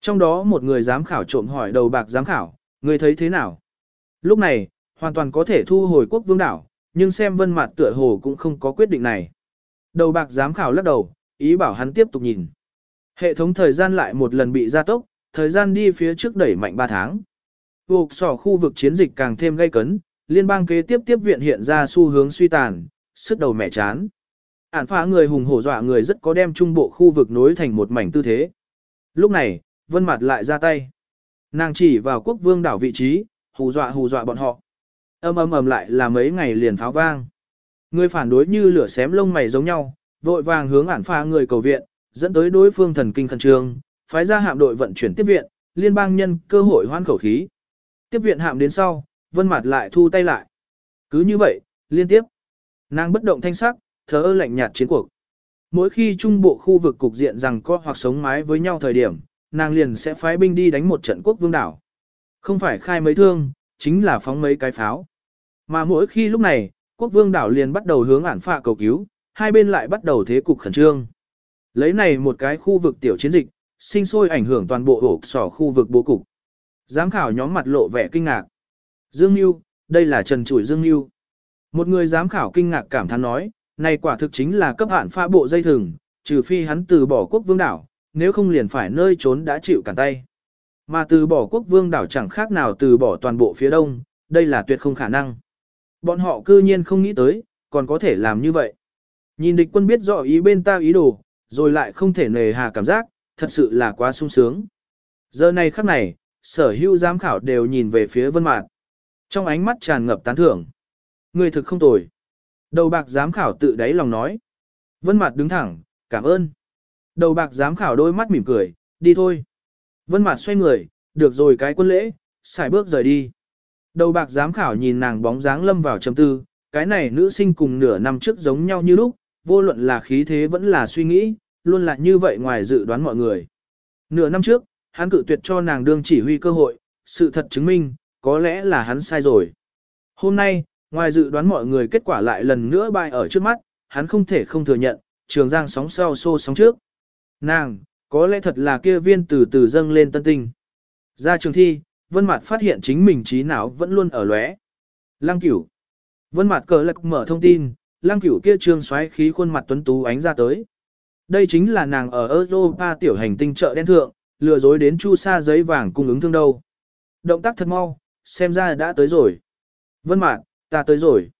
Trong đó một người giám khảo trộm hỏi đầu bạc giám khảo, người thấy thế nào? Lúc này, hoàn toàn có thể thu hồi quốc vương đảo, nhưng xem Vân mặt tựa hồ cũng không có quyết định này. Đầu bạc giám khảo lắc đầu, ý bảo hắn tiếp tục nhìn. Hệ thống thời gian lại một lần bị gia tốc, thời gian đi phía trước đẩy mạnh 3 tháng. Cuộc sỏ khu vực chiến dịch càng thêm gây cấn, liên bang kế tiếp tiếp viện hiện ra xu hướng suy tàn, sức đầu mẹ chán. Ản phá người hùng hổ dọa người rất có đem trung bộ khu vực nối thành một mảnh tư thế. Lúc này, Vân Mặt lại ra tay. Nàng chỉ vào quốc vương đảo vị trí, hù dọa hù dọa bọn họ. Âm âm ầm lại là mấy ngày liền pháo vang. Người phản đối như lửa xém lông mày giống nhau, vội vàng hướng ản pha người cầu viện, dẫn tới đối phương thần kinh khẩn trương, phái ra hạm đội vận chuyển tiếp viện, liên bang nhân cơ hội hoan khẩu khí. Tiếp viện hạm đến sau, Vân mặt lại thu tay lại. Cứ như vậy, liên tiếp. Nàng bất động thanh sắc, thờ ơ lạnh nhạt chiến cuộc. Mỗi khi trung bộ khu vực cục diện rằng có hoặc sống mái với nhau thời điểm, nàng liền sẽ phái binh đi đánh một trận quốc vương đảo. Không phải khai mấy thương, chính là phóng mấy cái pháo. Mà mỗi khi lúc này, quốc vương đảo liền bắt đầu hướng ản phạ cầu cứu, hai bên lại bắt đầu thế cục khẩn trương. Lấy này một cái khu vực tiểu chiến dịch, sinh sôi ảnh hưởng toàn bộ ổ sỏ khu vực bố cục. Giám khảo nhóm mặt lộ vẻ kinh ngạc. Dương Nhu, đây là Trần Chủi Dương Nhu. Một người giám khảo kinh ngạc cảm thán nói, này quả thực chính là cấp hạn pha bộ dây thừng, trừ phi hắn từ bỏ quốc vương đảo, nếu không liền phải nơi trốn đã chịu cản tay. Mà từ bỏ quốc vương đảo chẳng khác nào từ bỏ toàn bộ phía đông, đây là tuyệt không khả năng. Bọn họ cư nhiên không nghĩ tới, còn có thể làm như vậy. Nhìn địch quân biết rõ ý bên ta ý đồ, rồi lại không thể nề hà cảm giác, thật sự là quá sung sướng. Giờ này khắc này, sở hữu giám khảo đều nhìn về phía vân mạc, Trong ánh mắt tràn ngập tán thưởng. Người thực không tồi. Đầu bạc giám khảo tự đáy lòng nói. Vân mạc đứng thẳng, cảm ơn. Đầu bạc giám khảo đôi mắt mỉm cười, đi thôi. Vân mạt xoay người, được rồi cái quân lễ, xài bước rời đi. Đầu bạc giám khảo nhìn nàng bóng dáng lâm vào trầm tư, cái này nữ sinh cùng nửa năm trước giống nhau như lúc, vô luận là khí thế vẫn là suy nghĩ, luôn là như vậy ngoài dự đoán mọi người. Nửa năm trước, hắn cự tuyệt cho nàng đương chỉ huy cơ hội, sự thật chứng minh, có lẽ là hắn sai rồi. Hôm nay, ngoài dự đoán mọi người kết quả lại lần nữa bại ở trước mắt, hắn không thể không thừa nhận, trường giang sóng sau xô sóng trước. Nàng, có lẽ thật là kia viên từ từ dâng lên tân tinh. Ra trường thi, Vân Mạt phát hiện chính mình trí não vẫn luôn ở lóe. Lăng Cửu. Vân Mạt cờ lật mở thông tin, Lăng Cửu kia trương xoáy khí khuôn mặt tuấn tú ánh ra tới. Đây chính là nàng ở Europa tiểu hành tinh chợ đen thượng, lừa dối đến chu sa giấy vàng cung ứng thương đâu. Động tác thật mau, xem ra đã tới rồi. Vân Mạt, ta tới rồi.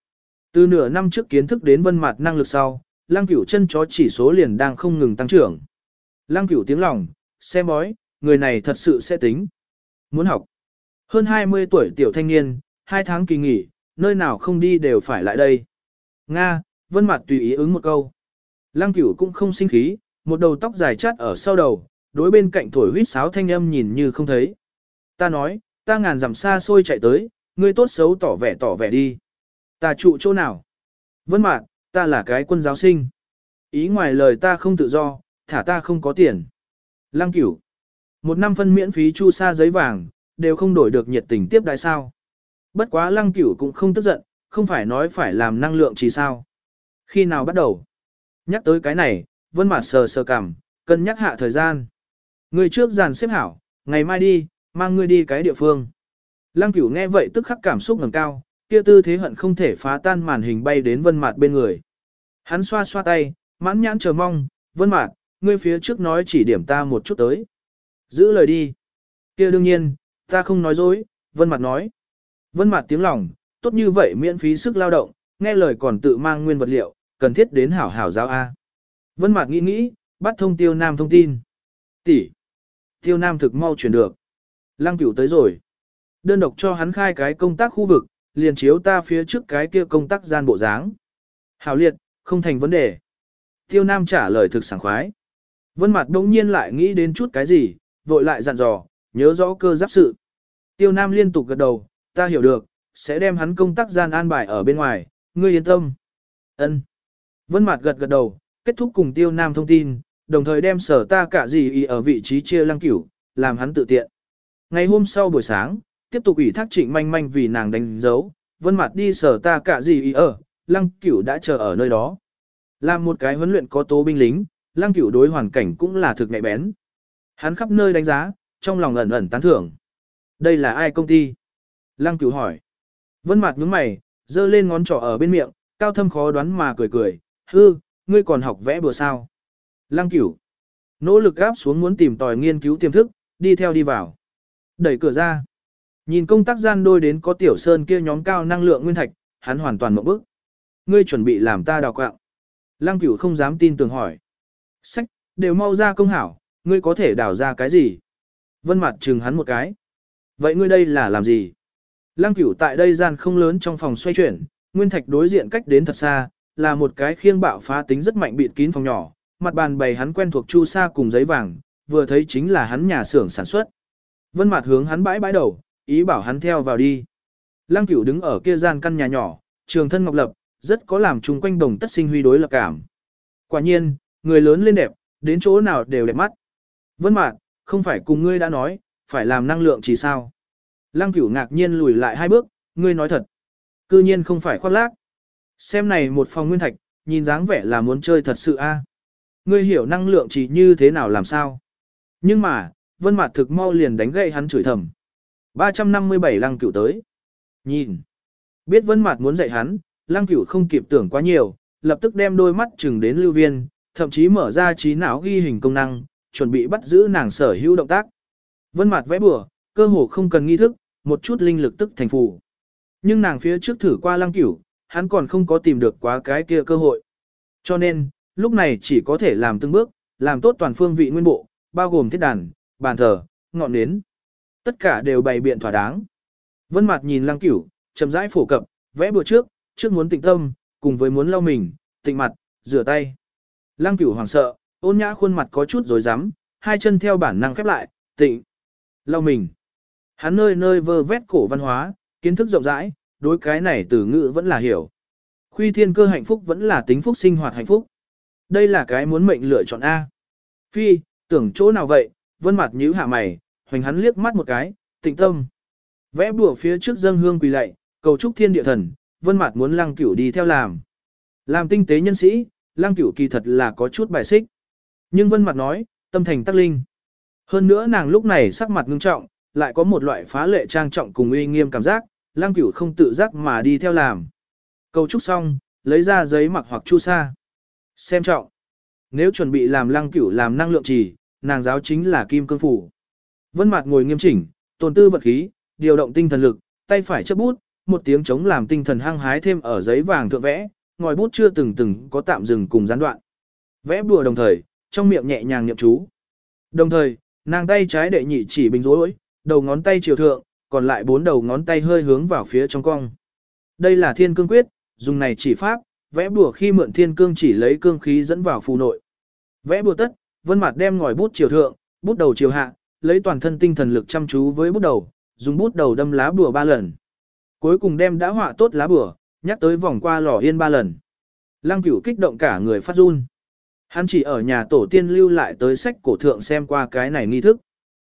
Từ nửa năm trước kiến thức đến Vân Mạt năng lực sau, Lăng Cửu chân chó chỉ số liền đang không ngừng tăng trưởng. Lăng Cửu tiếng lòng, xem bói, người này thật sự sẽ tính. Muốn học. Hơn 20 tuổi tiểu thanh niên, hai tháng kỳ nghỉ, nơi nào không đi đều phải lại đây. Nga, Vân mặt tùy ý ứng một câu. Lăng Cửu cũng không sinh khí, một đầu tóc dài chát ở sau đầu, đối bên cạnh thổi huýt sáo thanh âm nhìn như không thấy. Ta nói, ta ngàn dặm xa xôi chạy tới, ngươi tốt xấu tỏ vẻ tỏ vẻ đi. Ta trụ chỗ nào? Vân mặt, ta là cái quân giáo sinh. Ý ngoài lời ta không tự do, thả ta không có tiền. Lăng Cửu, một năm phân miễn phí chu sa giấy vàng, đều không đổi được nhiệt tình tiếp đại sao. Bất quá Lăng Cửu cũng không tức giận, không phải nói phải làm năng lượng chỉ sao. Khi nào bắt đầu? Nhắc tới cái này, Vân mặt sờ sờ cằm, cân nhắc hạ thời gian. Người trước dàn xếp hảo, ngày mai đi, mang ngươi đi cái địa phương. Lăng Cửu nghe vậy tức khắc cảm xúc ngẩng cao, kia tư thế hận không thể phá tan màn hình bay đến Vân mặt bên người. Hắn xoa xoa tay, mãn nhãn chờ mong, "Vân mặt, ngươi phía trước nói chỉ điểm ta một chút tới." "Giữ lời đi." "Kia đương nhiên, ta không nói dối." Vân Mạt nói. Vân Mạt tiếng lòng, tốt như vậy miễn phí sức lao động, nghe lời còn tự mang nguyên vật liệu, cần thiết đến hảo hảo giáo A. Vân Mạt nghĩ nghĩ, bắt thông Tiêu Nam thông tin. Tỷ. Tiêu Nam thực mau chuyển được. Lăng Cửu tới rồi. Đơn độc cho hắn khai cái công tác khu vực, liền chiếu ta phía trước cái kia công tác gian bộ dáng. Hảo liệt, không thành vấn đề. Tiêu Nam trả lời thực sảng khoái. Vân Mạt đống nhiên lại nghĩ đến chút cái gì, vội lại dặn dò, nhớ rõ cơ giáp sự. Tiêu Nam liên tục gật đầu, ta hiểu được, sẽ đem hắn công tác gian an bài ở bên ngoài, ngươi yên tâm. Ân. Vân Mạt gật gật đầu, kết thúc cùng Tiêu Nam thông tin, đồng thời đem sở ta cả gì y ở vị trí chia lăng cửu, làm hắn tự tiện. Ngày hôm sau buổi sáng, tiếp tục ủy thác trịnh manh manh vì nàng đánh dấu, Vân Mạt đi sở ta cả gì y ở, lăng cửu đã chờ ở nơi đó. Làm một cái huấn luyện có tố binh lính, lăng cửu đối hoàn cảnh cũng là thực nhạy bén. Hắn khắp nơi đánh giá, trong lòng ẩn ẩn tán thưởng. Đây là ai công ty? Lăng cửu hỏi. Vân Mạt nhướng mày, giơ lên ngón trỏ ở bên miệng, cao thâm khó đoán mà cười cười, hư, ngươi còn học vẽ bừa sao. Lăng cửu, nỗ lực gáp xuống muốn tìm tòi nghiên cứu tiềm thức, đi theo đi vào. Đẩy cửa ra, nhìn công tác gian đôi đến có tiểu sơn kia nhóm cao năng lượng nguyên thạch, hắn hoàn toàn mộng bức. Ngươi chuẩn bị làm ta đào quạng. Lăng cửu không dám tin tưởng hỏi. Sách, đều mau ra công hảo, ngươi có thể đào ra cái gì? Vân mặt trừng hắn một cái. Vậy ngươi đây là làm gì? Lăng cửu tại đây gian không lớn trong phòng xoay chuyển, nguyên thạch đối diện cách đến thật xa, là một cái khiêng bạo phá tính rất mạnh bịt kín phòng nhỏ, mặt bàn bày hắn quen thuộc chu sa cùng giấy vàng, vừa thấy chính là hắn nhà xưởng sản xuất. Vân Mạt hướng hắn bãi bãi đầu, ý bảo hắn theo vào đi. Lăng Cửu đứng ở kia gian căn nhà nhỏ, trường thân ngọc lập, rất có làm chung quanh đồng tất sinh huy đối lập cảm. Quả nhiên, người lớn lên đẹp, đến chỗ nào đều đẹp mắt. Vân Mạt, không phải cùng ngươi đã nói, phải làm năng lượng chỉ sao? Lăng Cửu ngạc nhiên lùi lại hai bước, ngươi nói thật. Cư nhiên không phải khoác lác. Xem này một phòng nguyên thạch, nhìn dáng vẻ là muốn chơi thật sự a. À? Ngươi hiểu năng lượng chỉ như thế nào làm sao? Nhưng mà, vân Mạt thực mau liền đánh gậy hắn chửi thầm. 357 lăng cửu tới. Nhìn. Biết vân Mạt muốn dạy hắn, lăng cửu không kịp tưởng quá nhiều, lập tức đem đôi mắt chừng đến lưu viên, thậm chí mở ra trí não ghi hình công năng, chuẩn bị bắt giữ nàng sở hữu động tác. Vân mặt vẽ bừa, cơ hồ không cần nghi thức, một chút linh lực tức thành phù. Nhưng nàng phía trước thử qua lăng cửu, hắn còn không có tìm được quá cái kia cơ hội. Cho nên, lúc này chỉ có thể làm từng bước, làm tốt toàn phương vị nguyên bộ, bao gồm thiết đàn, bàn thờ, ngọn nến. Tất cả đều bày biện thỏa đáng. Vân mặt nhìn lăng cửu, chậm rãi phổ cập, vẽ bừa trước, trước muốn tịnh tâm, cùng với muốn lau mình, tịnh mặt, rửa tay. Lăng cửu hoàng sợ, ôn nhã khuôn mặt có chút rối rắm, hai chân theo bản năng khép lại, tịnh, lau mình. Hắn nơi nơi vơ vét cổ văn hóa, kiến thức rộng rãi, đối cái này từ ngữ vẫn là hiểu. Khuy thiên cơ hạnh phúc vẫn là tính phúc sinh hoạt hạnh phúc. Đây là cái muốn mệnh lựa chọn A. Phi, tưởng chỗ nào vậy, vân mặt nhíu hạ mày, hoành hắn liếc mắt một cái, tịnh tâm. Vẽ bùa phía trước dâng hương quỳ lạy, cầu chúc thiên địa thần, vân mặt muốn lăng cửu đi theo làm. Làm tinh tế nhân sĩ, lăng cửu kỳ thật là có chút bài xích. Nhưng vân mặt nói, tâm thành tắc linh. Hơn nữa nàng lúc này sắc mặt ngưng trọng, lại có một loại phá lệ trang trọng cùng uy nghiêm cảm giác, lăng cửu không tự giác mà đi theo làm. Cầu chúc xong, lấy ra giấy mặc hoặc chu sa. Xem trọng. Nếu chuẩn bị làm lăng cửu làm năng lượng trì, nàng giáo chính là kim cương phủ. Vân mặt ngồi nghiêm chỉnh, tồn tư vật khí, điều động tinh thần lực, tay phải chấp bút, một tiếng chống làm tinh thần hăng hái thêm ở giấy vàng thượng vẽ, ngòi bút chưa từng từng có tạm dừng cùng gián đoạn. Vẽ bùa đồng thời, trong miệng nhẹ nhàng niệm chú. Đồng thời, nàng tay trái đệ nhị chỉ bình rối, đầu ngón tay chiều thượng, còn lại bốn đầu ngón tay hơi hướng vào phía trong cong. Đây là thiên cương quyết, dùng này chỉ pháp, vẽ bùa khi mượn thiên cương chỉ lấy cương khí dẫn vào phù nội. Vẽ bùa tất, vân mặt đem ngòi bút chiều thượng, bút đầu chiều hạ, lấy toàn thân tinh thần lực chăm chú với bút đầu, dùng bút đầu đâm lá bùa ba lần. Cuối cùng đem đã họa tốt lá bùa, nhắc tới vòng qua lò yên ba lần. Lăng cửu kích động cả người phát run. Hắn chỉ ở nhà tổ tiên lưu lại tới sách cổ thượng xem qua cái này nghi thức.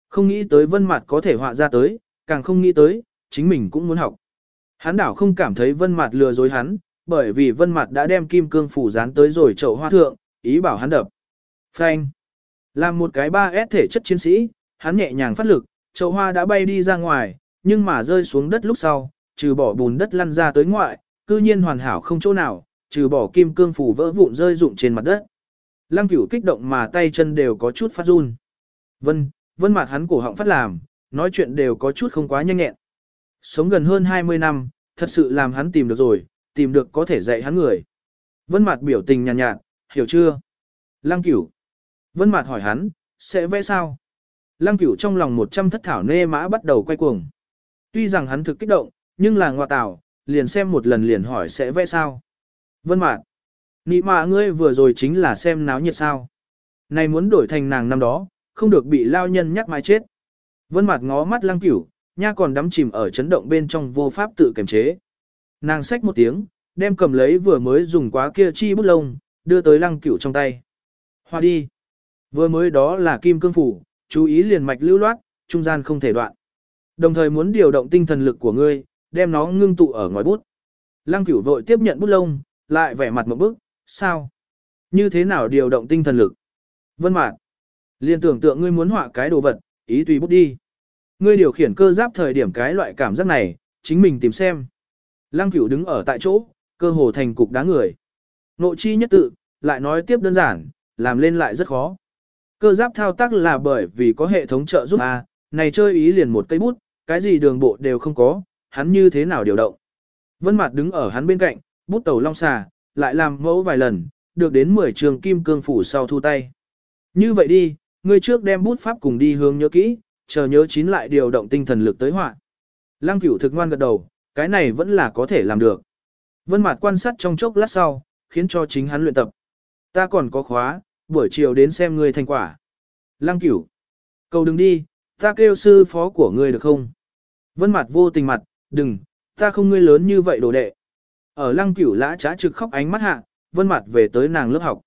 Không nghĩ tới vân mặt có thể họa ra tới, càng không nghĩ tới, chính mình cũng muốn học. Hắn đảo không cảm thấy vân mặt lừa dối hắn, bởi vì vân mặt đã đem kim cương phủ dán tới rồi chậu hoa thượng, ý bảo hắn đập. Phanh. Làm một cái 3S thể chất chiến sĩ, hắn nhẹ nhàng phát lực, chậu hoa đã bay đi ra ngoài, nhưng mà rơi xuống đất lúc sau, trừ bỏ bùn đất lăn ra tới ngoại, cư nhiên hoàn hảo không chỗ nào, trừ bỏ kim cương phủ vỡ vụn rơi rụng trên mặt đất. Lăng cửu kích động mà tay chân đều có chút phát run. Vân, vân mặt hắn cổ họng phát làm, nói chuyện đều có chút không quá nhanh nhẹn. Sống gần hơn 20 năm, thật sự làm hắn tìm được rồi, tìm được có thể dạy hắn người. Vân mặt biểu tình nhàn nhạt, nhạt, hiểu chưa? Lăng cửu. Vân mặt hỏi hắn, sẽ vẽ sao? Lăng cửu trong lòng một trăm thất thảo nê mã bắt đầu quay cuồng. Tuy rằng hắn thực kích động, nhưng là ngoại tảo, liền xem một lần liền hỏi sẽ vẽ sao? Vân mạt. Nị mạ ngươi vừa rồi chính là xem náo nhiệt sao. Này muốn đổi thành nàng năm đó, không được bị lao nhân nhắc mai chết. Vân Mạt ngó mắt lăng cửu, nha còn đắm chìm ở chấn động bên trong vô pháp tự kiềm chế. Nàng xách một tiếng, đem cầm lấy vừa mới dùng quá kia chi bút lông, đưa tới lăng cửu trong tay. Hoa đi. Vừa mới đó là kim cương phủ, chú ý liền mạch lưu loát, trung gian không thể đoạn. Đồng thời muốn điều động tinh thần lực của ngươi, đem nó ngưng tụ ở ngoài bút. Lăng cửu vội tiếp nhận bút lông, lại vẻ mặt một bức, sao? Như thế nào điều động tinh thần lực? Vân mạn. Liên tưởng tượng ngươi muốn họa cái đồ vật, ý tùy bút đi. Ngươi điều khiển cơ giáp thời điểm cái loại cảm giác này, chính mình tìm xem. Lăng cửu đứng ở tại chỗ, cơ hồ thành cục đá người. Nội chi nhất tự, lại nói tiếp đơn giản, làm lên lại rất khó. Cơ giáp thao tác là bởi vì có hệ thống trợ giúp A, này chơi ý liền một cây bút, cái gì đường bộ đều không có, hắn như thế nào điều động. Vân Mạt đứng ở hắn bên cạnh, bút tàu long xà, lại làm mẫu vài lần, được đến 10 trường kim cương phủ sau thu tay. Như vậy đi, ngươi trước đem bút pháp cùng đi hướng nhớ kỹ, chờ nhớ chín lại điều động tinh thần lực tới họa. Lăng Cửu thực ngoan gật đầu, cái này vẫn là có thể làm được. Vân Mạt quan sát trong chốc lát sau, khiến cho chính hắn luyện tập. Ta còn có khóa, buổi chiều đến xem ngươi thành quả. Lăng Cửu, cầu đừng đi, ta kêu sư phó của ngươi được không? Vân Mạt vô tình mặt, đừng, ta không ngươi lớn như vậy đồ đệ. Ở Lăng Cửu lã trá trực khóc ánh mắt hạ, Vân Mạt về tới nàng lớp học.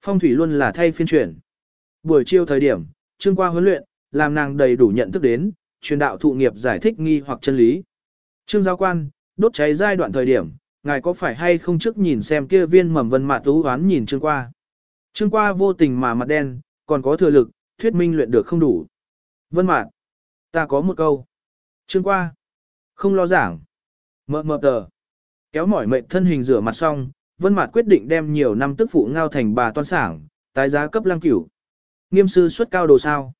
Phong thủy luôn là thay phiên chuyển. Buổi chiều thời điểm, trương qua huấn luyện, làm nàng đầy đủ nhận thức đến, truyền đạo thụ nghiệp giải thích nghi hoặc chân lý. Trương giáo quan, đốt cháy giai đoạn thời điểm, ngài có phải hay không trước nhìn xem kia viên mầm vân mạt tú hoán nhìn Trương Qua. Trương Qua vô tình mà mặt đen, còn có thừa lực, thuyết minh luyện được không đủ. Vân mạt, ta có một câu. Trương Qua, không lo giảng. Mờ mờ tờ. Kéo mỏi mệnh thân hình rửa mặt xong, Vân Mạt quyết định đem nhiều năm tức phụ ngao thành bà toan sảng, tái giá cấp Lăng Cửu. Nghiêm sư xuất cao đồ sao?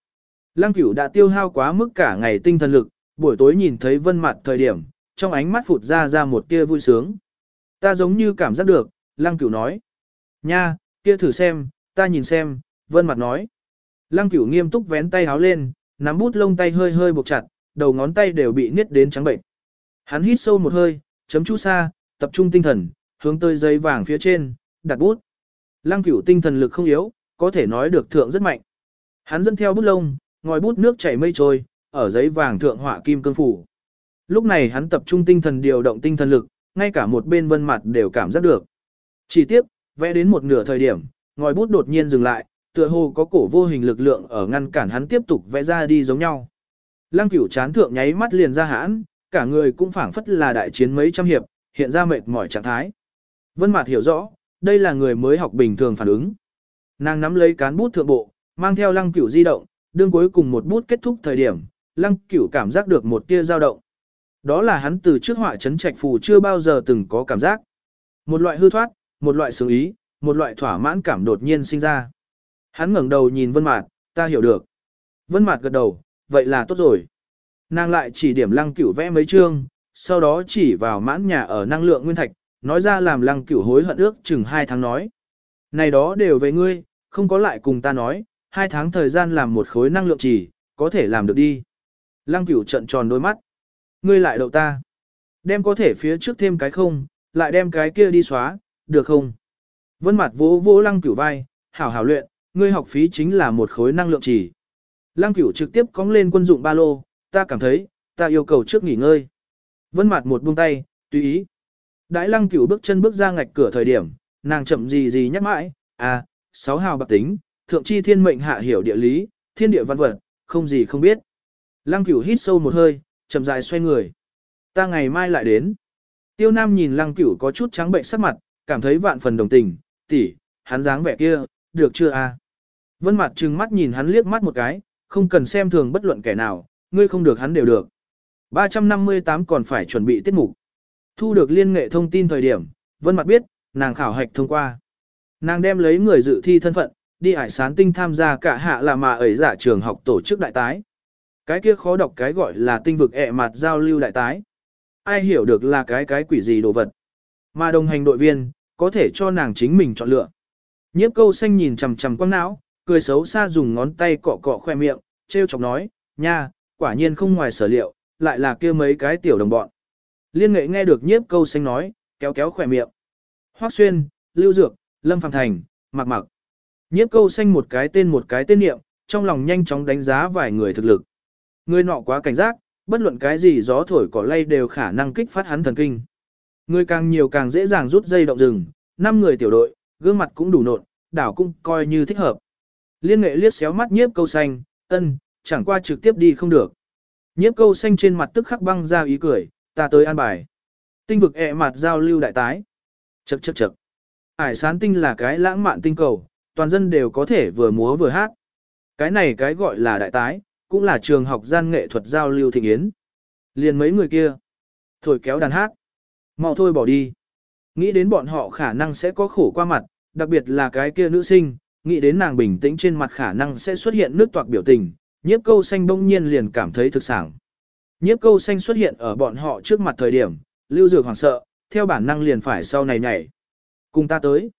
Lăng Cửu đã tiêu hao quá mức cả ngày tinh thần lực, buổi tối nhìn thấy Vân Mạt thời điểm, trong ánh mắt phụt ra ra một tia vui sướng. Ta giống như cảm giác được, Lăng Cửu nói. Nha, kia thử xem, ta nhìn xem, Vân Mạt nói. Lăng Cửu nghiêm túc vén tay háo lên, nắm bút lông tay hơi hơi buộc chặt, đầu ngón tay đều bị niết đến trắng bệnh. Hắn hít sâu một hơi, chấm chú xa, tập trung tinh thần, hướng tới giấy vàng phía trên, đặt bút. Lăng cửu tinh thần lực không yếu, có thể nói được thượng rất mạnh. Hắn dẫn theo bút lông, ngòi bút nước chảy mây trôi, ở giấy vàng thượng họa kim cương phủ. Lúc này hắn tập trung tinh thần điều động tinh thần lực, ngay cả một bên vân mặt đều cảm giác được. Chỉ tiếc, vẽ đến một nửa thời điểm, ngòi bút đột nhiên dừng lại, tựa hồ có cổ vô hình lực lượng ở ngăn cản hắn tiếp tục vẽ ra đi giống nhau. Lăng cửu chán thượng nháy mắt liền ra hãn, cả người cũng phảng phất là đại chiến mấy trăm hiệp, hiện ra mệt mỏi trạng thái. Vân Mạt hiểu rõ, đây là người mới học bình thường phản ứng. Nàng nắm lấy cán bút thượng bộ, mang theo Lăng Cửu di động, đương cuối cùng một bút kết thúc thời điểm, Lăng Cửu cảm giác được một tia dao động. Đó là hắn từ trước họa chấn trạch phù chưa bao giờ từng có cảm giác. Một loại hư thoát, một loại sướng ý, một loại thỏa mãn cảm đột nhiên sinh ra. Hắn ngẩng đầu nhìn Vân Mạt, ta hiểu được. Vân Mạt gật đầu, vậy là tốt rồi. Nàng lại chỉ điểm Lăng Cửu vẽ mấy chương, sau đó chỉ vào mãn nhà ở năng lượng nguyên thạch, nói ra làm lăng cửu hối hận ước chừng hai tháng nói. Này đó đều về ngươi, không có lại cùng ta nói, hai tháng thời gian làm một khối năng lượng chỉ, có thể làm được đi. Lăng cửu trận tròn đôi mắt. Ngươi lại đậu ta. Đem có thể phía trước thêm cái không, lại đem cái kia đi xóa, được không? Vân mặt vỗ vỗ lăng cửu vai, hảo hảo luyện, ngươi học phí chính là một khối năng lượng chỉ. Lăng cửu trực tiếp cóng lên quân dụng ba lô, ta cảm thấy, ta yêu cầu trước nghỉ ngơi. Vân mạt một buông tay, tùy ý. Đãi lăng cửu bước chân bước ra ngạch cửa thời điểm, nàng chậm gì gì nhắc mãi, à, sáu hào bạc tính, thượng chi thiên mệnh hạ hiểu địa lý, thiên địa văn vật, không gì không biết. Lăng cửu hít sâu một hơi, chậm rãi xoay người. Ta ngày mai lại đến. Tiêu Nam nhìn lăng cửu có chút trắng bệnh sắc mặt, cảm thấy vạn phần đồng tình, tỷ, hắn dáng vẻ kia, được chưa a? À? Vân mạt trừng mắt nhìn hắn liếc mắt một cái, không cần xem thường bất luận kẻ nào, ngươi không được hắn đều được. 358 còn phải chuẩn bị tiết mục. Thu được liên nghệ thông tin thời điểm, Vân Mặt biết, nàng khảo hạch thông qua. Nàng đem lấy người dự thi thân phận, đi hải sán tinh tham gia cả hạ là mà ấy giả trường học tổ chức đại tái. Cái kia khó đọc cái gọi là tinh vực ẹ mặt giao lưu đại tái. Ai hiểu được là cái cái quỷ gì đồ vật. Mà đồng hành đội viên, có thể cho nàng chính mình chọn lựa. Nhiếp câu xanh nhìn chằm chằm quăng não, cười xấu xa dùng ngón tay cọ cọ khoe miệng, treo chọc nói, nha, quả nhiên không ngoài sở liệu, lại là kia mấy cái tiểu đồng bọn. Liên nghệ nghe được nhiếp câu xanh nói, kéo kéo khỏe miệng. Hoác xuyên, lưu dược, lâm phàm thành, mặc mặc. Nhiếp câu xanh một cái tên một cái tên niệm, trong lòng nhanh chóng đánh giá vài người thực lực. Người nọ quá cảnh giác, bất luận cái gì gió thổi cỏ lay đều khả năng kích phát hắn thần kinh. Người càng nhiều càng dễ dàng rút dây động rừng, năm người tiểu đội, gương mặt cũng đủ nộn, đảo cũng coi như thích hợp. Liên nghệ liếc xéo mắt nhiếp câu xanh, ân, chẳng qua trực tiếp đi không được. Nhiếp câu xanh trên mặt tức khắc băng ra ý cười, ta tới an bài. Tinh vực ẹ mặt giao lưu đại tái. Chậc chậc chậc. Ải sán tinh là cái lãng mạn tinh cầu, toàn dân đều có thể vừa múa vừa hát. Cái này cái gọi là đại tái, cũng là trường học gian nghệ thuật giao lưu thịnh yến. Liền mấy người kia. Thổi kéo đàn hát. mau thôi bỏ đi. Nghĩ đến bọn họ khả năng sẽ có khổ qua mặt, đặc biệt là cái kia nữ sinh, nghĩ đến nàng bình tĩnh trên mặt khả năng sẽ xuất hiện nước toạc biểu tình, nhiếp câu xanh bỗng nhiên liền cảm thấy thực sảng. Nhiếp câu xanh xuất hiện ở bọn họ trước mặt thời điểm, lưu dược hoảng sợ, theo bản năng liền phải sau này nhảy. Cùng ta tới.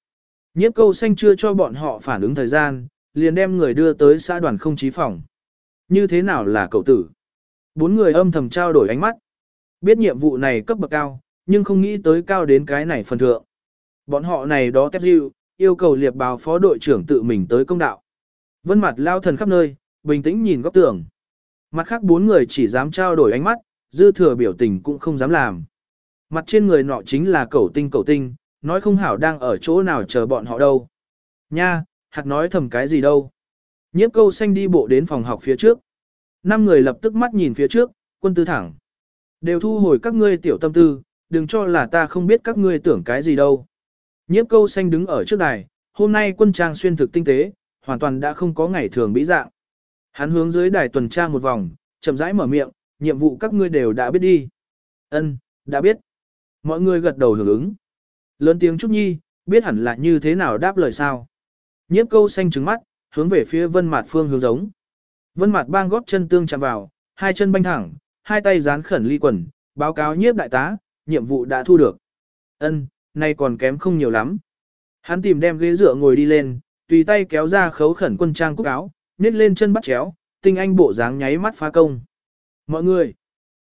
Nhiếp câu xanh chưa cho bọn họ phản ứng thời gian, liền đem người đưa tới xã đoàn không chí phòng. Như thế nào là cậu tử? Bốn người âm thầm trao đổi ánh mắt. Biết nhiệm vụ này cấp bậc cao, nhưng không nghĩ tới cao đến cái này phần thượng. Bọn họ này đó tép diệu, yêu cầu liệp báo phó đội trưởng tự mình tới công đạo. Vân mặt lao thần khắp nơi, bình tĩnh nhìn góc tường. Mặt khác bốn người chỉ dám trao đổi ánh mắt, dư thừa biểu tình cũng không dám làm. Mặt trên người nọ chính là cẩu tinh cẩu tinh, nói không hảo đang ở chỗ nào chờ bọn họ đâu. Nha, hạt nói thầm cái gì đâu. Nhiếp câu xanh đi bộ đến phòng học phía trước. Năm người lập tức mắt nhìn phía trước, quân tư thẳng. Đều thu hồi các ngươi tiểu tâm tư, đừng cho là ta không biết các ngươi tưởng cái gì đâu. Nhiếp câu xanh đứng ở trước đài, hôm nay quân trang xuyên thực tinh tế, hoàn toàn đã không có ngày thường bĩ dạng. Hắn hướng dưới đài tuần tra một vòng, chậm rãi mở miệng, nhiệm vụ các ngươi đều đã biết đi. Ân, đã biết. Mọi người gật đầu hưởng ứng. Lớn tiếng Trúc Nhi, biết hẳn là như thế nào đáp lời sao. Nhiếp câu xanh trứng mắt, hướng về phía vân mạt phương hướng giống. Vân mạt bang góp chân tương chạm vào, hai chân banh thẳng, hai tay dán khẩn ly quần, báo cáo nhiếp đại tá, nhiệm vụ đã thu được. Ân, nay còn kém không nhiều lắm. Hắn tìm đem ghế dựa ngồi đi lên, tùy tay kéo ra khấu khẩn quân trang cúc áo, nhét lên chân bắt chéo, tinh anh bộ dáng nháy mắt phá công. Mọi người,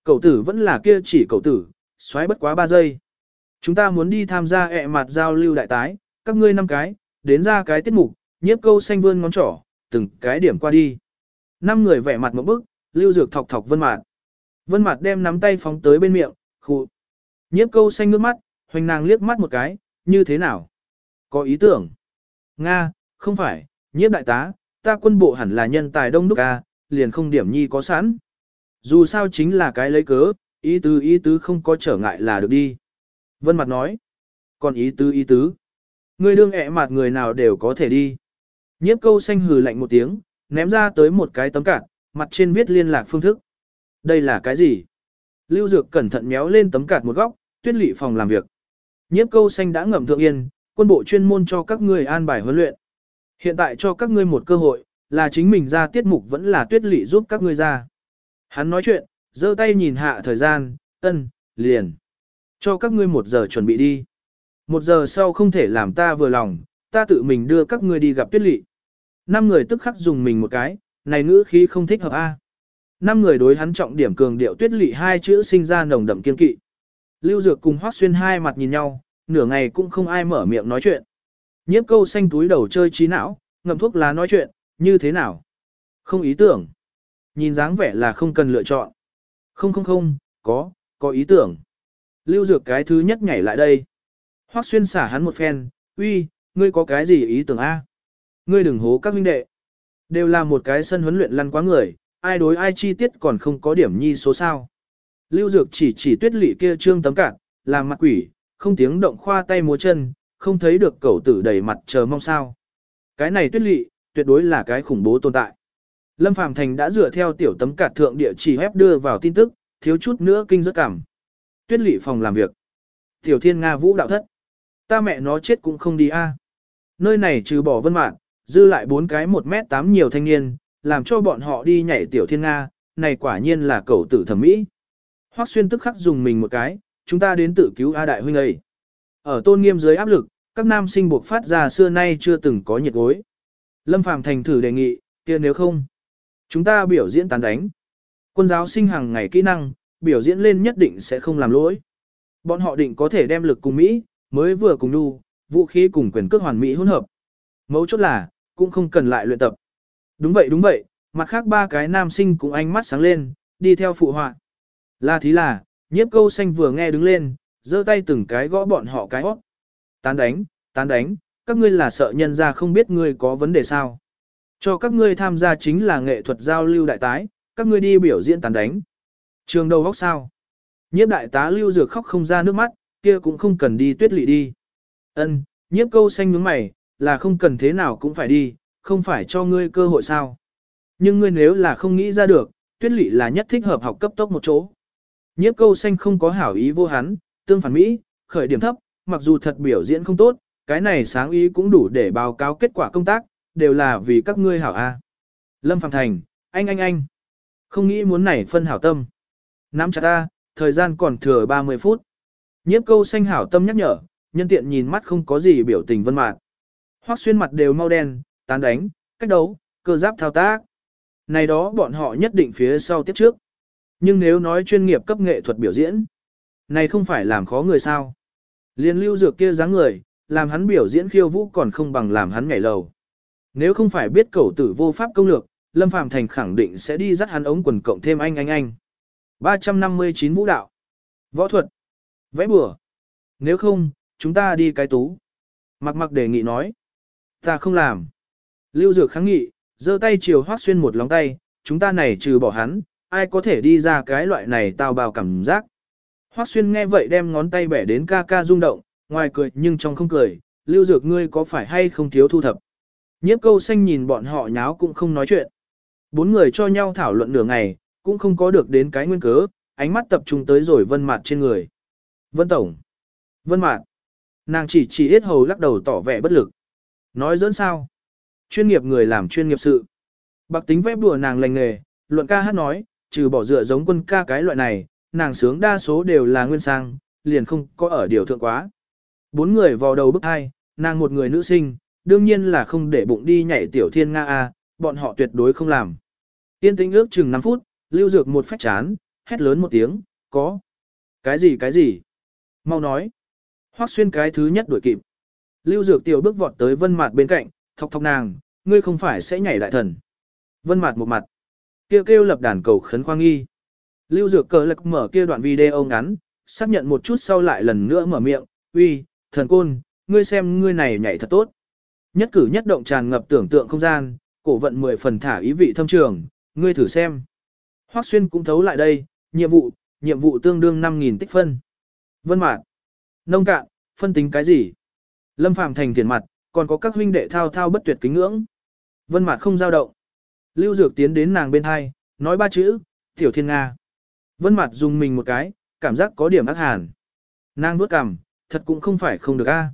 cậu tử vẫn là kia chỉ cậu tử, xoáy bất quá 3 giây. Chúng ta muốn đi tham gia ẹ mặt giao lưu đại tái, các ngươi năm cái, đến ra cái tiết mục, nhiếp câu xanh vươn ngón trỏ, từng cái điểm qua đi. Năm người vẻ mặt một bức, lưu dược thọc thọc vân mặt, Vân mặt đem nắm tay phóng tới bên miệng, khụ. Nhiếp câu xanh nước mắt, hoành nàng liếc mắt một cái, như thế nào? Có ý tưởng? Nga, không phải, nhiếp đại tá, ta quân bộ hẳn là nhân tài đông đúc ca, liền không điểm nhi có sẵn. Dù sao chính là cái lấy cớ, ý tứ ý tứ không có trở ngại là được đi. Vân mặt nói, còn ý tứ ý tứ. Người đương ẹ mặt người nào đều có thể đi. Nhiếp câu xanh hừ lạnh một tiếng, ném ra tới một cái tấm cản, mặt trên viết liên lạc phương thức. Đây là cái gì? Lưu Dược cẩn thận méo lên tấm cản một góc, tuyết lị phòng làm việc. Nhiếp câu xanh đã ngậm thượng yên, quân bộ chuyên môn cho các ngươi an bài huấn luyện. Hiện tại cho các ngươi một cơ hội, là chính mình ra tiết mục vẫn là tuyết lị giúp các ngươi ra. Hắn nói chuyện, giơ tay nhìn hạ thời gian, ân, liền. Cho các ngươi một giờ chuẩn bị đi. Một giờ sau không thể làm ta vừa lòng, ta tự mình đưa các ngươi đi gặp tuyết lị. Năm người tức khắc dùng mình một cái, này ngữ khí không thích hợp a. Năm người đối hắn trọng điểm cường điệu tuyết lị hai chữ sinh ra nồng đậm kiên kỵ. Lưu Dược cùng Hoắc Xuyên hai mặt nhìn nhau, nửa ngày cũng không ai mở miệng nói chuyện. Nhiếp câu xanh túi đầu chơi trí não, ngậm thuốc lá nói chuyện, như thế nào? Không ý tưởng. Nhìn dáng vẻ là không cần lựa chọn. Không không không, có, có ý tưởng. Lưu Dược cái thứ nhất nhảy lại đây. Hoắc Xuyên xả hắn một phen, uy, ngươi có cái gì ý tưởng a? Ngươi đừng hố các huynh đệ. Đều là một cái sân huấn luyện lăn quá người, ai đối ai chi tiết còn không có điểm nhi số sao. Lưu Dược chỉ chỉ tuyết lị kia trương tấm cạn, làm mặt quỷ, không tiếng động khoa tay múa chân, không thấy được cẩu tử đầy mặt chờ mong sao. Cái này tuyết lị, tuyệt đối là cái khủng bố tồn tại. Lâm Phàm Thành đã dựa theo tiểu tấm cạt thượng địa chỉ web đưa vào tin tức, thiếu chút nữa kinh rất cảm. Tuyết lị phòng làm việc. Tiểu Thiên Nga Vũ đạo thất. Ta mẹ nó chết cũng không đi a. Nơi này trừ bỏ vân mạng, dư lại bốn cái một mét tám nhiều thanh niên, làm cho bọn họ đi nhảy Tiểu Thiên Nga, này quả nhiên là cẩu tử thẩm mỹ. Hoắc xuyên tức khắc dùng mình một cái, chúng ta đến tự cứu A đại huynh ấy. Ở tôn nghiêm dưới áp lực, các nam sinh buộc phát ra xưa nay chưa từng có nhiệt gối. Lâm Phàm thành thử đề nghị, kia nếu không, chúng ta biểu diễn tán đánh. Quân giáo sinh hàng ngày kỹ năng, biểu diễn lên nhất định sẽ không làm lỗi. Bọn họ định có thể đem lực cùng Mỹ, mới vừa cùng đu, vũ khí cùng quyền cước hoàn Mỹ hỗn hợp. Mấu chốt là, cũng không cần lại luyện tập. Đúng vậy đúng vậy, mặt khác ba cái nam sinh cũng ánh mắt sáng lên, đi theo phụ họa. Là thí là, nhiếp câu xanh vừa nghe đứng lên, giơ tay từng cái gõ bọn họ cái hót. Tán đánh, tán đánh, các ngươi là sợ nhân ra không biết ngươi có vấn đề sao. Cho các ngươi tham gia chính là nghệ thuật giao lưu đại tái, các ngươi đi biểu diễn tán đánh. Trường đầu góc sao? Nhiếp đại tá lưu dược khóc không ra nước mắt, kia cũng không cần đi tuyết lị đi. Ân, nhiếp câu xanh nhướng mày, là không cần thế nào cũng phải đi, không phải cho ngươi cơ hội sao. Nhưng ngươi nếu là không nghĩ ra được, tuyết lị là nhất thích hợp học cấp tốc một chỗ. Nhiếp câu xanh không có hảo ý vô hắn, tương phản Mỹ, khởi điểm thấp, mặc dù thật biểu diễn không tốt, cái này sáng ý cũng đủ để báo cáo kết quả công tác, đều là vì các ngươi hảo A. Lâm Phạm Thành, anh anh anh, không nghĩ muốn nảy phân hảo tâm. Nắm chặt ta, thời gian còn thừa 30 phút. Nhiếp câu xanh hảo tâm nhắc nhở, nhân tiện nhìn mắt không có gì biểu tình vân mạn. Hoắc xuyên mặt đều mau đen, tán đánh, cách đấu, cơ giáp thao tác. Này đó bọn họ nhất định phía sau tiếp trước. Nhưng nếu nói chuyên nghiệp cấp nghệ thuật biểu diễn, này không phải làm khó người sao. Liên lưu dược kia dáng người, làm hắn biểu diễn khiêu vũ còn không bằng làm hắn nhảy lầu. Nếu không phải biết cẩu tử vô pháp công lược, Lâm Phàm Thành khẳng định sẽ đi dắt hắn ống quần cộng thêm anh anh anh. 359 vũ đạo. Võ thuật. Vẽ bừa. Nếu không, chúng ta đi cái tú. Mặc mặc đề nghị nói. Ta không làm. Lưu Dược kháng nghị, giơ tay chiều hoác xuyên một lóng tay, chúng ta này trừ bỏ hắn, ai có thể đi ra cái loại này tao bao cảm giác. Hoắc Xuyên nghe vậy đem ngón tay bẻ đến ca ca rung động, ngoài cười nhưng trong không cười, lưu dược ngươi có phải hay không thiếu thu thập. Nhiếp câu xanh nhìn bọn họ nháo cũng không nói chuyện. Bốn người cho nhau thảo luận nửa ngày, cũng không có được đến cái nguyên cớ, ánh mắt tập trung tới rồi vân mặt trên người. Vân Tổng. Vân Mạt. Nàng chỉ chỉ yết hầu lắc đầu tỏ vẻ bất lực. Nói dẫn sao? Chuyên nghiệp người làm chuyên nghiệp sự. Bạc tính phép đùa nàng lành nghề, luận ca hát nói, trừ bỏ dựa giống quân ca cái loại này, nàng sướng đa số đều là nguyên sang, liền không có ở điều thượng quá. Bốn người vào đầu bức hai, nàng một người nữ sinh, đương nhiên là không để bụng đi nhảy tiểu thiên Nga A, bọn họ tuyệt đối không làm. Tiên tĩnh ước chừng 5 phút, lưu dược một phách chán, hét lớn một tiếng, có. Cái gì cái gì? Mau nói. Hoắc xuyên cái thứ nhất đuổi kịp. Lưu dược tiểu bước vọt tới vân mặt bên cạnh, thọc thọc nàng, ngươi không phải sẽ nhảy đại thần. Vân mặt một mặt. Kêu kêu lập đàn cầu khấn khoang nghi. Lưu dược cờ lực mở kia đoạn video ngắn, xác nhận một chút sau lại lần nữa mở miệng, uy, thần côn, ngươi xem ngươi này nhảy thật tốt. Nhất cử nhất động tràn ngập tưởng tượng không gian, cổ vận mười phần thả ý vị thâm trường, ngươi thử xem. Hoắc xuyên cũng thấu lại đây, nhiệm vụ, nhiệm vụ tương đương 5.000 tích phân. Vân Mạt, nông cạn, phân tính cái gì? Lâm Phàm thành tiền mặt, còn có các huynh đệ thao thao bất tuyệt kính ngưỡng. Vân Mạt không dao động. Lưu Dược tiến đến nàng bên hai, nói ba chữ, "Tiểu Thiên Nga." Vân Mạt dùng mình một cái, cảm giác có điểm ác hàn. Nàng nuốt cằm, thật cũng không phải không được a.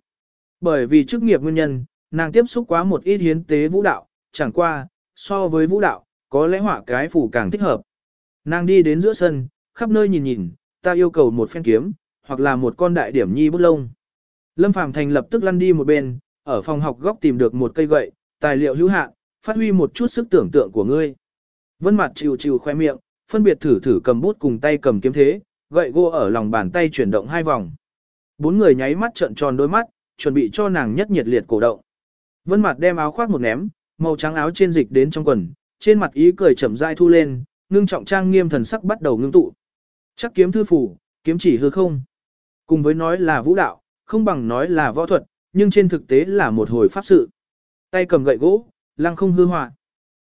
Bởi vì chức nghiệp nguyên nhân, nàng tiếp xúc quá một ít hiến tế vũ đạo, chẳng qua, so với vũ đạo, có lẽ họa cái phủ càng thích hợp. Nàng đi đến giữa sân, khắp nơi nhìn nhìn, ta yêu cầu một phen kiếm, hoặc là một con đại điểm nhi bút lông. Lâm Phàm Thành lập tức lăn đi một bên, ở phòng học góc tìm được một cây gậy, tài liệu hữu hạn, phát huy một chút sức tưởng tượng của ngươi. Vân Mạt chịu chịu khoe miệng, phân biệt thử thử cầm bút cùng tay cầm kiếm thế, gậy gô ở lòng bàn tay chuyển động hai vòng. Bốn người nháy mắt trợn tròn đôi mắt, chuẩn bị cho nàng nhất nhiệt liệt cổ động. Vân mặt đem áo khoác một ném, màu trắng áo trên dịch đến trong quần, trên mặt ý cười chậm rãi thu lên, ngưng trọng trang nghiêm thần sắc bắt đầu ngưng tụ. Chắc kiếm thư phủ, kiếm chỉ hư không. Cùng với nói là vũ đạo, không bằng nói là võ thuật, nhưng trên thực tế là một hồi pháp sự. Tay cầm gậy gỗ, lăng không hư họa.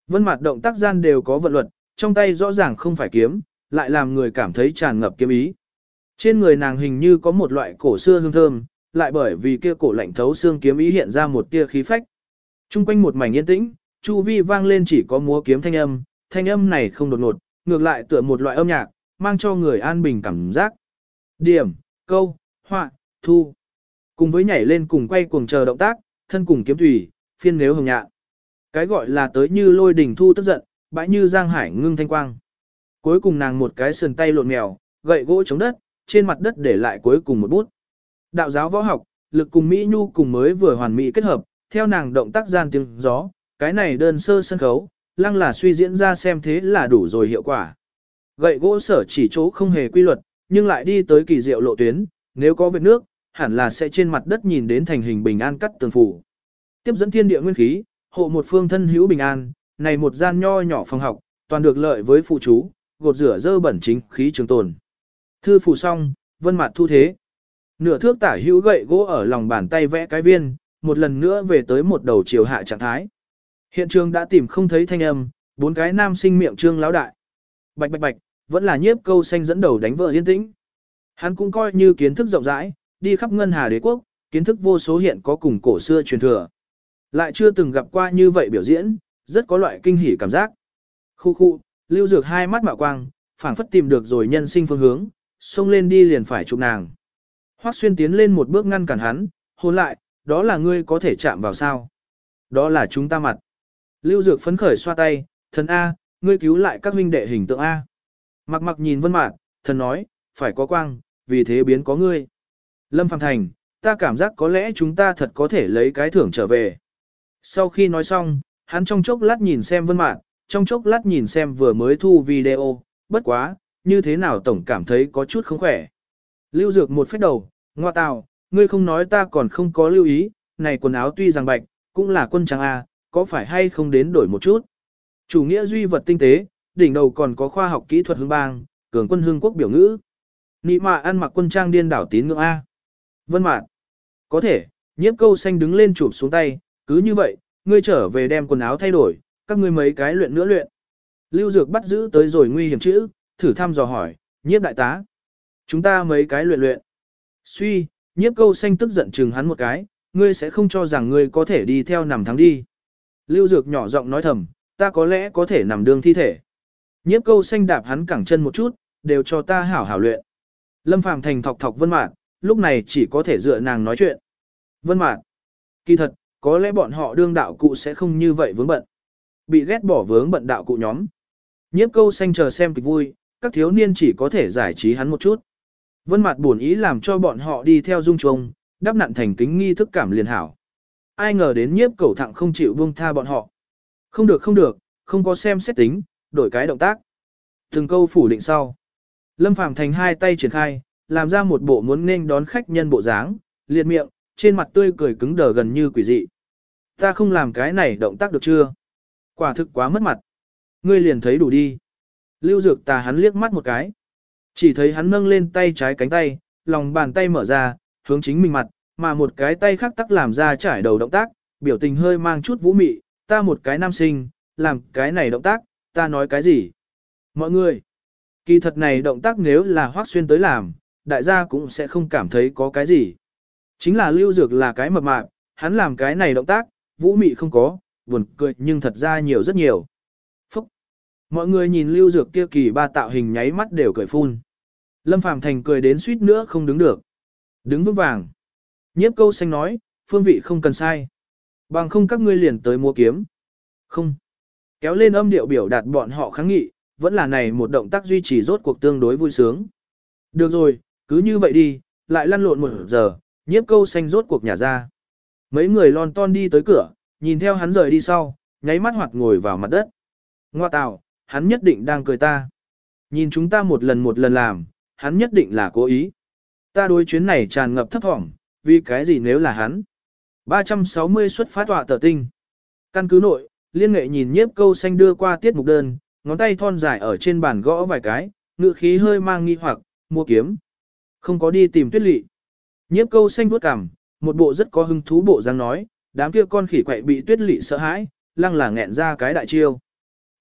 Vân mặt động tác gian đều có vận luật, trong tay rõ ràng không phải kiếm, lại làm người cảm thấy tràn ngập kiếm ý. Trên người nàng hình như có một loại cổ xưa hương thơm, lại bởi vì kia cổ lạnh thấu xương kiếm ý hiện ra một tia khí phách. Trung quanh một mảnh yên tĩnh, chu vi vang lên chỉ có múa kiếm thanh âm, thanh âm này không đột ngột, ngược lại tựa một loại âm nhạc, mang cho người an bình cảm giác. Điểm, câu, họa, thu. Cùng với nhảy lên cùng quay cuồng chờ động tác, thân cùng kiếm thủy, phiên nếu hồng nhạc. Cái gọi là tới như lôi đỉnh thu tức giận, bãi như giang hải ngưng thanh quang. Cuối cùng nàng một cái sườn tay lộn mèo, gậy gỗ chống đất, trên mặt đất để lại cuối cùng một bút. Đạo giáo võ học, lực cùng Mỹ Nhu cùng mới vừa hoàn mỹ kết hợp, theo nàng động tác gian tiếng gió, cái này đơn sơ sân khấu, lăng là suy diễn ra xem thế là đủ rồi hiệu quả. Gậy gỗ sở chỉ chỗ không hề quy luật, nhưng lại đi tới kỳ diệu lộ tuyến, nếu có vết nước, hẳn là sẽ trên mặt đất nhìn đến thành hình bình an cắt tường phủ. Tiếp dẫn thiên địa nguyên khí, hộ một phương thân hữu bình an, này một gian nho nhỏ phòng học, toàn được lợi với phụ chú, gột rửa dơ bẩn chính khí trường tồn. Thư phủ xong, vân mặt thu thế. Nửa thước tả hữu gậy gỗ ở lòng bàn tay vẽ cái viên, một lần nữa về tới một đầu chiều hạ trạng thái. Hiện trường đã tìm không thấy thanh âm, bốn cái nam sinh miệng trương lão đại. Bạch bạch bạch, vẫn là nhiếp câu xanh dẫn đầu đánh vợ yên tĩnh. Hắn cũng coi như kiến thức rộng rãi, đi khắp ngân hà đế quốc, kiến thức vô số hiện có cùng cổ xưa truyền thừa. Lại chưa từng gặp qua như vậy biểu diễn, rất có loại kinh hỉ cảm giác. Khu khu, lưu dược hai mắt mạo quang, phảng phất tìm được rồi nhân sinh phương hướng, xông lên đi liền phải chụp nàng. Hoắc xuyên tiến lên một bước ngăn cản hắn, hôn lại, đó là ngươi có thể chạm vào sao. Đó là chúng ta mặt. Lưu dược phấn khởi xoa tay, thần A, ngươi cứu lại các huynh đệ hình tượng A. Mặc mặc nhìn vân mạn, thần nói, phải có quang, vì thế biến có ngươi. Lâm Phàm Thành, ta cảm giác có lẽ chúng ta thật có thể lấy cái thưởng trở về. Sau khi nói xong, hắn trong chốc lát nhìn xem vân mạn, trong chốc lát nhìn xem vừa mới thu video, bất quá, như thế nào tổng cảm thấy có chút không khỏe. Lưu Dược một phép đầu, ngoa tào, ngươi không nói ta còn không có lưu ý, này quần áo tuy rằng bạch, cũng là quân trang A, có phải hay không đến đổi một chút. Chủ nghĩa duy vật tinh tế, đỉnh đầu còn có khoa học kỹ thuật hương bang, cường quân hương quốc biểu ngữ. Nị mạ ăn mặc quân trang điên đảo tín ngưỡng A. Vân mạn. Có thể, nhiếp câu xanh đứng lên chụp xuống tay, cứ như vậy, ngươi trở về đem quần áo thay đổi, các ngươi mấy cái luyện nữa luyện. Lưu Dược bắt giữ tới rồi nguy hiểm chữ, thử thăm dò hỏi, nhiếp đại tá. Chúng ta mấy cái luyện luyện. Suy, nhiếp câu xanh tức giận chừng hắn một cái, ngươi sẽ không cho rằng ngươi có thể đi theo nằm thắng đi. Lưu Dược nhỏ giọng nói thầm, ta có lẽ có thể nằm đương thi thể. Nhiếp câu xanh đạp hắn cẳng chân một chút, đều cho ta hảo hảo luyện. Lâm Phàm thành thọc thọc vân mạn, lúc này chỉ có thể dựa nàng nói chuyện. Vân mạn, kỳ thật, có lẽ bọn họ đương đạo cụ sẽ không như vậy vướng bận. Bị ghét bỏ vướng bận đạo cụ nhóm. Nhiếp câu xanh chờ xem kịch vui, các thiếu niên chỉ có thể giải trí hắn một chút. Vân mặt buồn ý làm cho bọn họ đi theo dung trông, đắp nặn thành kính nghi thức cảm liền hảo. Ai ngờ đến nhiếp cầu thẳng không chịu buông tha bọn họ. Không được không được, không có xem xét tính, đổi cái động tác. Từng câu phủ định sau. Lâm Phàm thành hai tay triển khai, làm ra một bộ muốn nên đón khách nhân bộ dáng, liệt miệng, trên mặt tươi cười cứng đờ gần như quỷ dị. Ta không làm cái này động tác được chưa? Quả thực quá mất mặt. Ngươi liền thấy đủ đi. Lưu Dược tà hắn liếc mắt một cái. Chỉ thấy hắn nâng lên tay trái cánh tay, lòng bàn tay mở ra, hướng chính mình mặt, mà một cái tay khác tắc làm ra trải đầu động tác, biểu tình hơi mang chút vũ mị, ta một cái nam sinh, làm cái này động tác, ta nói cái gì? Mọi người, kỳ thật này động tác nếu là hoác xuyên tới làm, đại gia cũng sẽ không cảm thấy có cái gì. Chính là lưu dược là cái mập mạp, hắn làm cái này động tác, vũ mị không có, buồn cười nhưng thật ra nhiều rất nhiều. Phúc! Mọi người nhìn lưu dược kia kỳ ba tạo hình nháy mắt đều cười phun. Lâm Phàm Thành cười đến suýt nữa không đứng được. Đứng vững vàng. Nhiếp câu xanh nói, phương vị không cần sai. Bằng không các ngươi liền tới mua kiếm. Không. Kéo lên âm điệu biểu đạt bọn họ kháng nghị, vẫn là này một động tác duy trì rốt cuộc tương đối vui sướng. Được rồi, cứ như vậy đi, lại lăn lộn một giờ, nhiếp câu xanh rốt cuộc nhà ra. Mấy người lon ton đi tới cửa, nhìn theo hắn rời đi sau, nháy mắt hoặc ngồi vào mặt đất. Ngoa tào, hắn nhất định đang cười ta. Nhìn chúng ta một lần một lần làm, hắn nhất định là cố ý. Ta đối chuyến này tràn ngập thấp thỏm, vì cái gì nếu là hắn. 360 xuất phát tọa tờ tinh. Căn cứ nội, liên nghệ nhìn nhiếp câu xanh đưa qua tiết mục đơn, ngón tay thon dài ở trên bàn gõ vài cái, ngự khí hơi mang nghi hoặc, mua kiếm. Không có đi tìm tuyết lị. Nhiếp câu xanh vuốt cằm, một bộ rất có hứng thú bộ dáng nói, đám kia con khỉ quậy bị tuyết lị sợ hãi, lăng là nghẹn ra cái đại chiêu.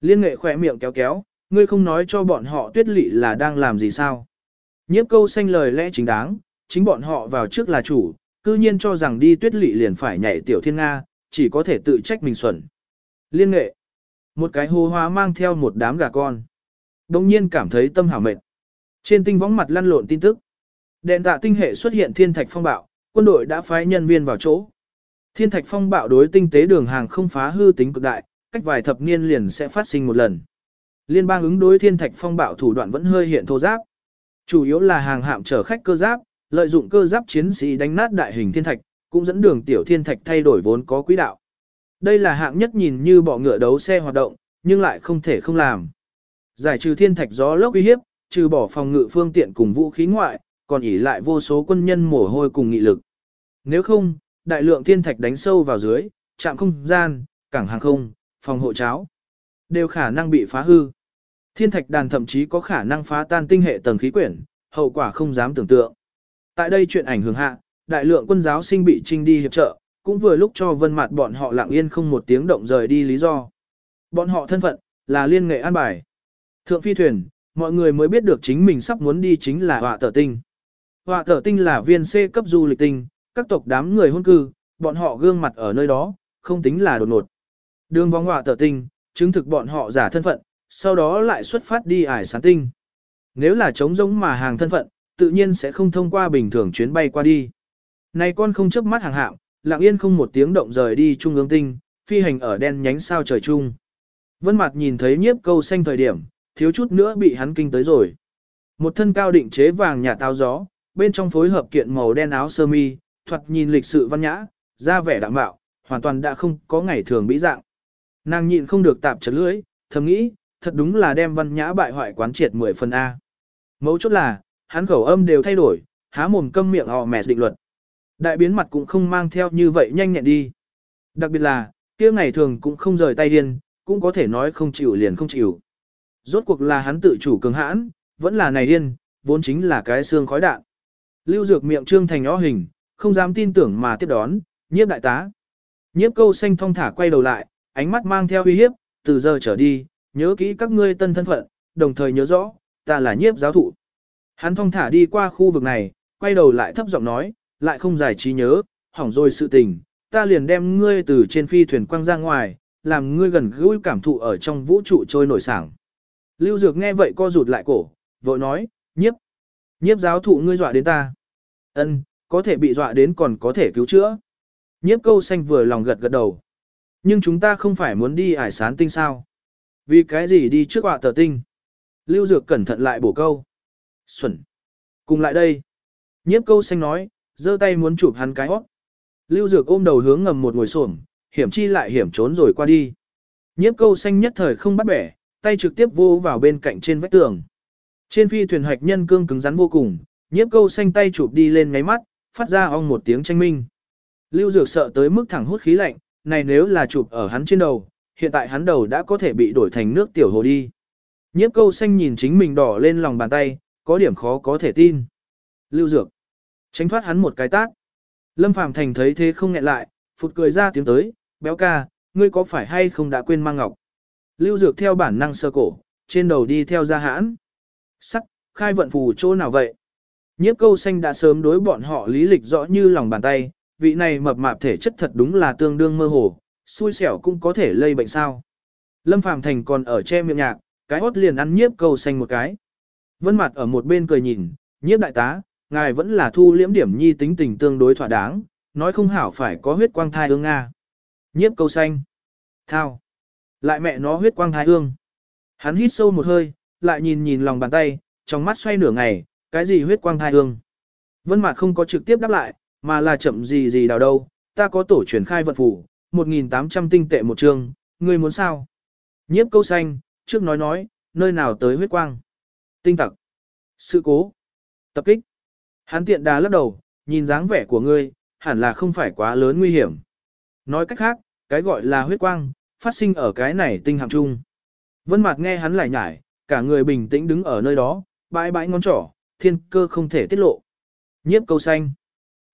Liên nghệ khỏe miệng kéo kéo, ngươi không nói cho bọn họ tuyết lị là đang làm gì sao. Nhiếp câu xanh lời lẽ chính đáng, chính bọn họ vào trước là chủ, cư nhiên cho rằng đi tuyết lị liền phải nhảy tiểu thiên Nga, chỉ có thể tự trách mình xuẩn. Liên nghệ. Một cái hô hóa mang theo một đám gà con. Đồng nhiên cảm thấy tâm hảo mệt. Trên tinh võng mặt lăn lộn tin tức. Đèn tạ tinh hệ xuất hiện thiên thạch phong bạo, quân đội đã phái nhân viên vào chỗ. Thiên thạch phong bạo đối tinh tế đường hàng không phá hư tính cực đại, cách vài thập niên liền sẽ phát sinh một lần. Liên bang ứng đối thiên thạch phong bạo thủ đoạn vẫn hơi hiện thô giáp. Chủ yếu là hàng hạm chở khách cơ giáp, lợi dụng cơ giáp chiến sĩ đánh nát đại hình thiên thạch, cũng dẫn đường tiểu thiên thạch thay đổi vốn có quỹ đạo. Đây là hạng nhất nhìn như bỏ ngựa đấu xe hoạt động, nhưng lại không thể không làm. Giải trừ thiên thạch gió lốc uy hiếp, trừ bỏ phòng ngự phương tiện cùng vũ khí ngoại, còn ỉ lại vô số quân nhân mồ hôi cùng nghị lực. Nếu không, đại lượng thiên thạch đánh sâu vào dưới, trạm không gian, cảng hàng không, phòng hộ cháo, đều khả năng bị phá hư. Thiên thạch đàn thậm chí có khả năng phá tan tinh hệ tầng khí quyển, hậu quả không dám tưởng tượng. Tại đây chuyện ảnh hưởng hạ, đại lượng quân giáo sinh bị trinh đi hiệp trợ, cũng vừa lúc cho vân mặt bọn họ lặng yên không một tiếng động rời đi lý do. Bọn họ thân phận, là liên nghệ an bài. Thượng phi thuyền, mọi người mới biết được chính mình sắp muốn đi chính là họa tờ tinh. Họa thở tinh là viên C cấp du lịch tinh, các tộc đám người hôn cư, bọn họ gương mặt ở nơi đó, không tính là đột ngột. Đường vòng họa thở tinh, chứng thực bọn họ giả thân phận, sau đó lại xuất phát đi ải sáng tinh. Nếu là trống giống mà hàng thân phận, tự nhiên sẽ không thông qua bình thường chuyến bay qua đi. Này con không chớp mắt hàng hạm, lặng yên không một tiếng động rời đi trung ương tinh, phi hành ở đen nhánh sao trời trung. Vân Mạt nhìn thấy nhiếp câu xanh thời điểm, thiếu chút nữa bị hắn kinh tới rồi. Một thân cao định chế vàng nhà táo gió, bên trong phối hợp kiện màu đen áo sơ mi, thoạt nhìn lịch sự văn nhã, da vẻ đạm bạo, hoàn toàn đã không có ngày thường mỹ dạng. Nàng nhịn không được tạm chật lưỡi, thầm nghĩ, thật đúng là đem văn nhã bại hoại quán triệt 10 phần A. Mấu chốt là, hắn khẩu âm đều thay đổi, há mồm câm miệng họ mẹ định luật. Đại biến mặt cũng không mang theo như vậy nhanh nhẹn đi. Đặc biệt là, kia ngày thường cũng không rời tay điên, cũng có thể nói không chịu liền không chịu. Rốt cuộc là hắn tự chủ cường hãn, vẫn là này điên, vốn chính là cái xương khói đạn. Lưu dược miệng trương thành ó hình, không dám tin tưởng mà tiếp đón, nhiếp đại tá. Nhiếp câu xanh thong thả quay đầu lại, ánh mắt mang theo uy hiếp, từ giờ trở đi, nhớ kỹ các ngươi tân thân phận, đồng thời nhớ rõ, ta là nhiếp giáo thụ. Hắn thong thả đi qua khu vực này, quay đầu lại thấp giọng nói, lại không giải trí nhớ, hỏng rồi sự tình, ta liền đem ngươi từ trên phi thuyền quăng ra ngoài, làm ngươi gần gũi cảm thụ ở trong vũ trụ trôi nổi sảng. Lưu Dược nghe vậy co rụt lại cổ, vội nói, nhiếp, nhiếp giáo thụ ngươi dọa đến ta. Ân, có thể bị dọa đến còn có thể cứu chữa. Nhiếp câu xanh vừa lòng gật gật đầu. Nhưng chúng ta không phải muốn đi ải sán tinh sao. Vì cái gì đi trước họa tờ tinh. Lưu Dược cẩn thận lại bổ câu. Xuẩn. Cùng lại đây. Nhiếp câu xanh nói, giơ tay muốn chụp hắn cái hót. Lưu Dược ôm đầu hướng ngầm một ngồi xổm, hiểm chi lại hiểm trốn rồi qua đi. Nhiếp câu xanh nhất thời không bắt bẻ, tay trực tiếp vô vào bên cạnh trên vách tường. Trên phi thuyền hạch nhân cương cứng rắn vô cùng, nhiếp câu xanh tay chụp đi lên ngáy mắt, phát ra ong một tiếng tranh minh. Lưu Dược sợ tới mức thẳng hút khí lạnh, này nếu là chụp ở hắn trên đầu, hiện tại hắn đầu đã có thể bị đổi thành nước tiểu hồ đi. Nhiếp câu xanh nhìn chính mình đỏ lên lòng bàn tay, có điểm khó có thể tin. Lưu Dược. Tránh thoát hắn một cái tát. Lâm Phàm Thành thấy thế không nghẹn lại, phụt cười ra tiếng tới, béo ca, ngươi có phải hay không đã quên mang ngọc. Lưu Dược theo bản năng sơ cổ, trên đầu đi theo ra hãn. Sắc, khai vận phù chỗ nào vậy? Nhiếp câu xanh đã sớm đối bọn họ lý lịch rõ như lòng bàn tay, vị này mập mạp thể chất thật đúng là tương đương mơ hồ, xui xẻo cũng có thể lây bệnh sao. Lâm Phàm Thành còn ở che miệng nhạc, cái hốt liền ăn nhiếp câu xanh một cái. Vân mặt ở một bên cười nhìn, nhiếp đại tá, ngài vẫn là thu liễm điểm nhi tính tình tương đối thỏa đáng, nói không hảo phải có huyết quang thai ương Nga. Nhiếp câu xanh. Thao. Lại mẹ nó huyết quang thai ương. Hắn hít sâu một hơi, lại nhìn nhìn lòng bàn tay, trong mắt xoay nửa ngày, cái gì huyết quang thai hương. Vân mạc không có trực tiếp đáp lại, mà là chậm gì gì đào đâu, ta có tổ truyền khai vận phủ, 1800 tinh tệ một trường, ngươi muốn sao? Nhiếp câu xanh, trước nói nói, nơi nào tới huyết quang? Tinh tặc. Sự cố. Tập kích. Hắn tiện đà lắc đầu, nhìn dáng vẻ của ngươi, hẳn là không phải quá lớn nguy hiểm. Nói cách khác, cái gọi là huyết quang, phát sinh ở cái này tinh hàm trung. Vân Mạc nghe hắn lại nhải, cả người bình tĩnh đứng ở nơi đó, bãi bãi ngón trỏ, thiên cơ không thể tiết lộ. Nhiếp câu xanh.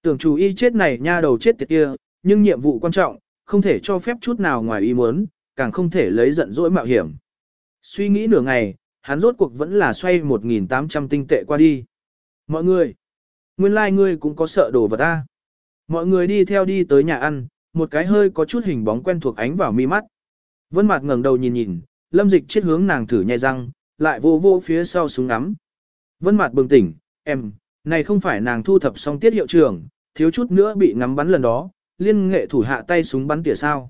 Tưởng chủ y chết này nha đầu chết tiệt kia, nhưng nhiệm vụ quan trọng, không thể cho phép chút nào ngoài ý muốn, càng không thể lấy giận dỗi mạo hiểm. Suy nghĩ nửa ngày, hắn rốt cuộc vẫn là xoay 1.800 tinh tệ qua đi. Mọi người, nguyên lai like ngươi cũng có sợ đồ vật ta. Mọi người đi theo đi tới nhà ăn, một cái hơi có chút hình bóng quen thuộc ánh vào mi mắt. Vân Mạt ngẩng đầu nhìn nhìn, Lâm Dịch chết hướng nàng thử nhai răng, lại vô vô phía sau súng ngắm. Vân Mạt bừng tỉnh, em, này không phải nàng thu thập xong tiết hiệu trưởng, thiếu chút nữa bị ngắm bắn lần đó, liên nghệ thủ hạ tay súng bắn tỉa sao.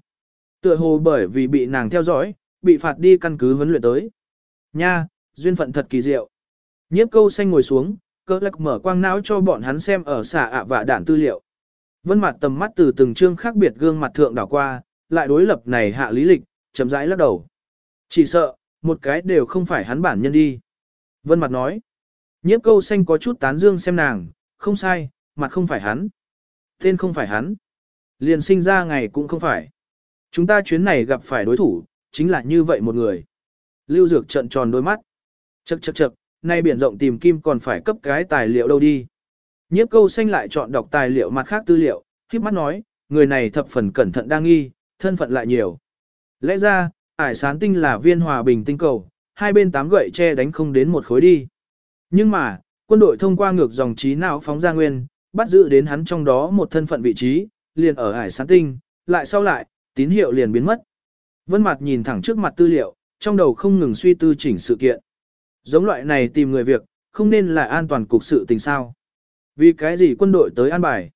Tựa hồ bởi vì bị nàng theo dõi, bị phạt đi căn cứ vấn luyện tới. Nha, duyên phận thật kỳ diệu. Nhiếp câu xanh ngồi xuống, cơ lạc mở quang não cho bọn hắn xem ở xả ạ và đạn tư liệu. Vân mặt tầm mắt từ từng chương khác biệt gương mặt thượng đảo qua, lại đối lập này hạ lý lịch, chấm rãi lắc đầu. Chỉ sợ, một cái đều không phải hắn bản nhân đi. Vân mặt nói. Nhiếp câu xanh có chút tán dương xem nàng, không sai, mặt không phải hắn. Tên không phải hắn. Liền sinh ra ngày cũng không phải. Chúng ta chuyến này gặp phải đối thủ, chính là như vậy một người. Lưu Dược trận tròn đôi mắt. Chậc chậc chậc, nay biển rộng tìm kim còn phải cấp cái tài liệu đâu đi. Nhiếp câu xanh lại chọn đọc tài liệu mặt khác tư liệu, khiếp mắt nói, người này thập phần cẩn thận đang nghi, thân phận lại nhiều. Lẽ ra, ải sán tinh là viên hòa bình tinh cầu, hai bên tám gậy che đánh không đến một khối đi. Nhưng mà, quân đội thông qua ngược dòng trí não phóng ra nguyên, bắt giữ đến hắn trong đó một thân phận vị trí, liền ở ải sán tinh, lại sau lại, tín hiệu liền biến mất. Vân Mạt nhìn thẳng trước mặt tư liệu, trong đầu không ngừng suy tư chỉnh sự kiện. Giống loại này tìm người việc, không nên là an toàn cục sự tình sao. Vì cái gì quân đội tới an bài?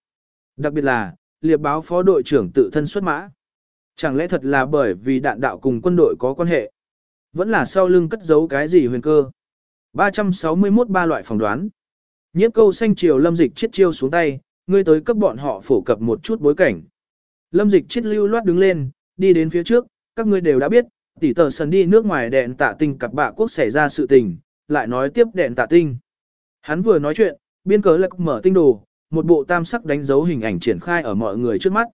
Đặc biệt là, liệp báo phó đội trưởng tự thân xuất mã. Chẳng lẽ thật là bởi vì đạn đạo cùng quân đội có quan hệ? Vẫn là sau lưng cất giấu cái gì huyền cơ? 361 ba loại phỏng đoán. Nhiếp câu xanh chiều lâm dịch chiết chiêu xuống tay, ngươi tới cấp bọn họ phổ cập một chút bối cảnh. Lâm dịch chiết lưu loát đứng lên, đi đến phía trước, các ngươi đều đã biết, tỷ tờ sần đi nước ngoài đèn tạ tinh cặp bạ quốc xảy ra sự tình, lại nói tiếp đèn tạ tinh. Hắn vừa nói chuyện, biên cớ lạc mở tinh đồ, một bộ tam sắc đánh dấu hình ảnh triển khai ở mọi người trước mắt.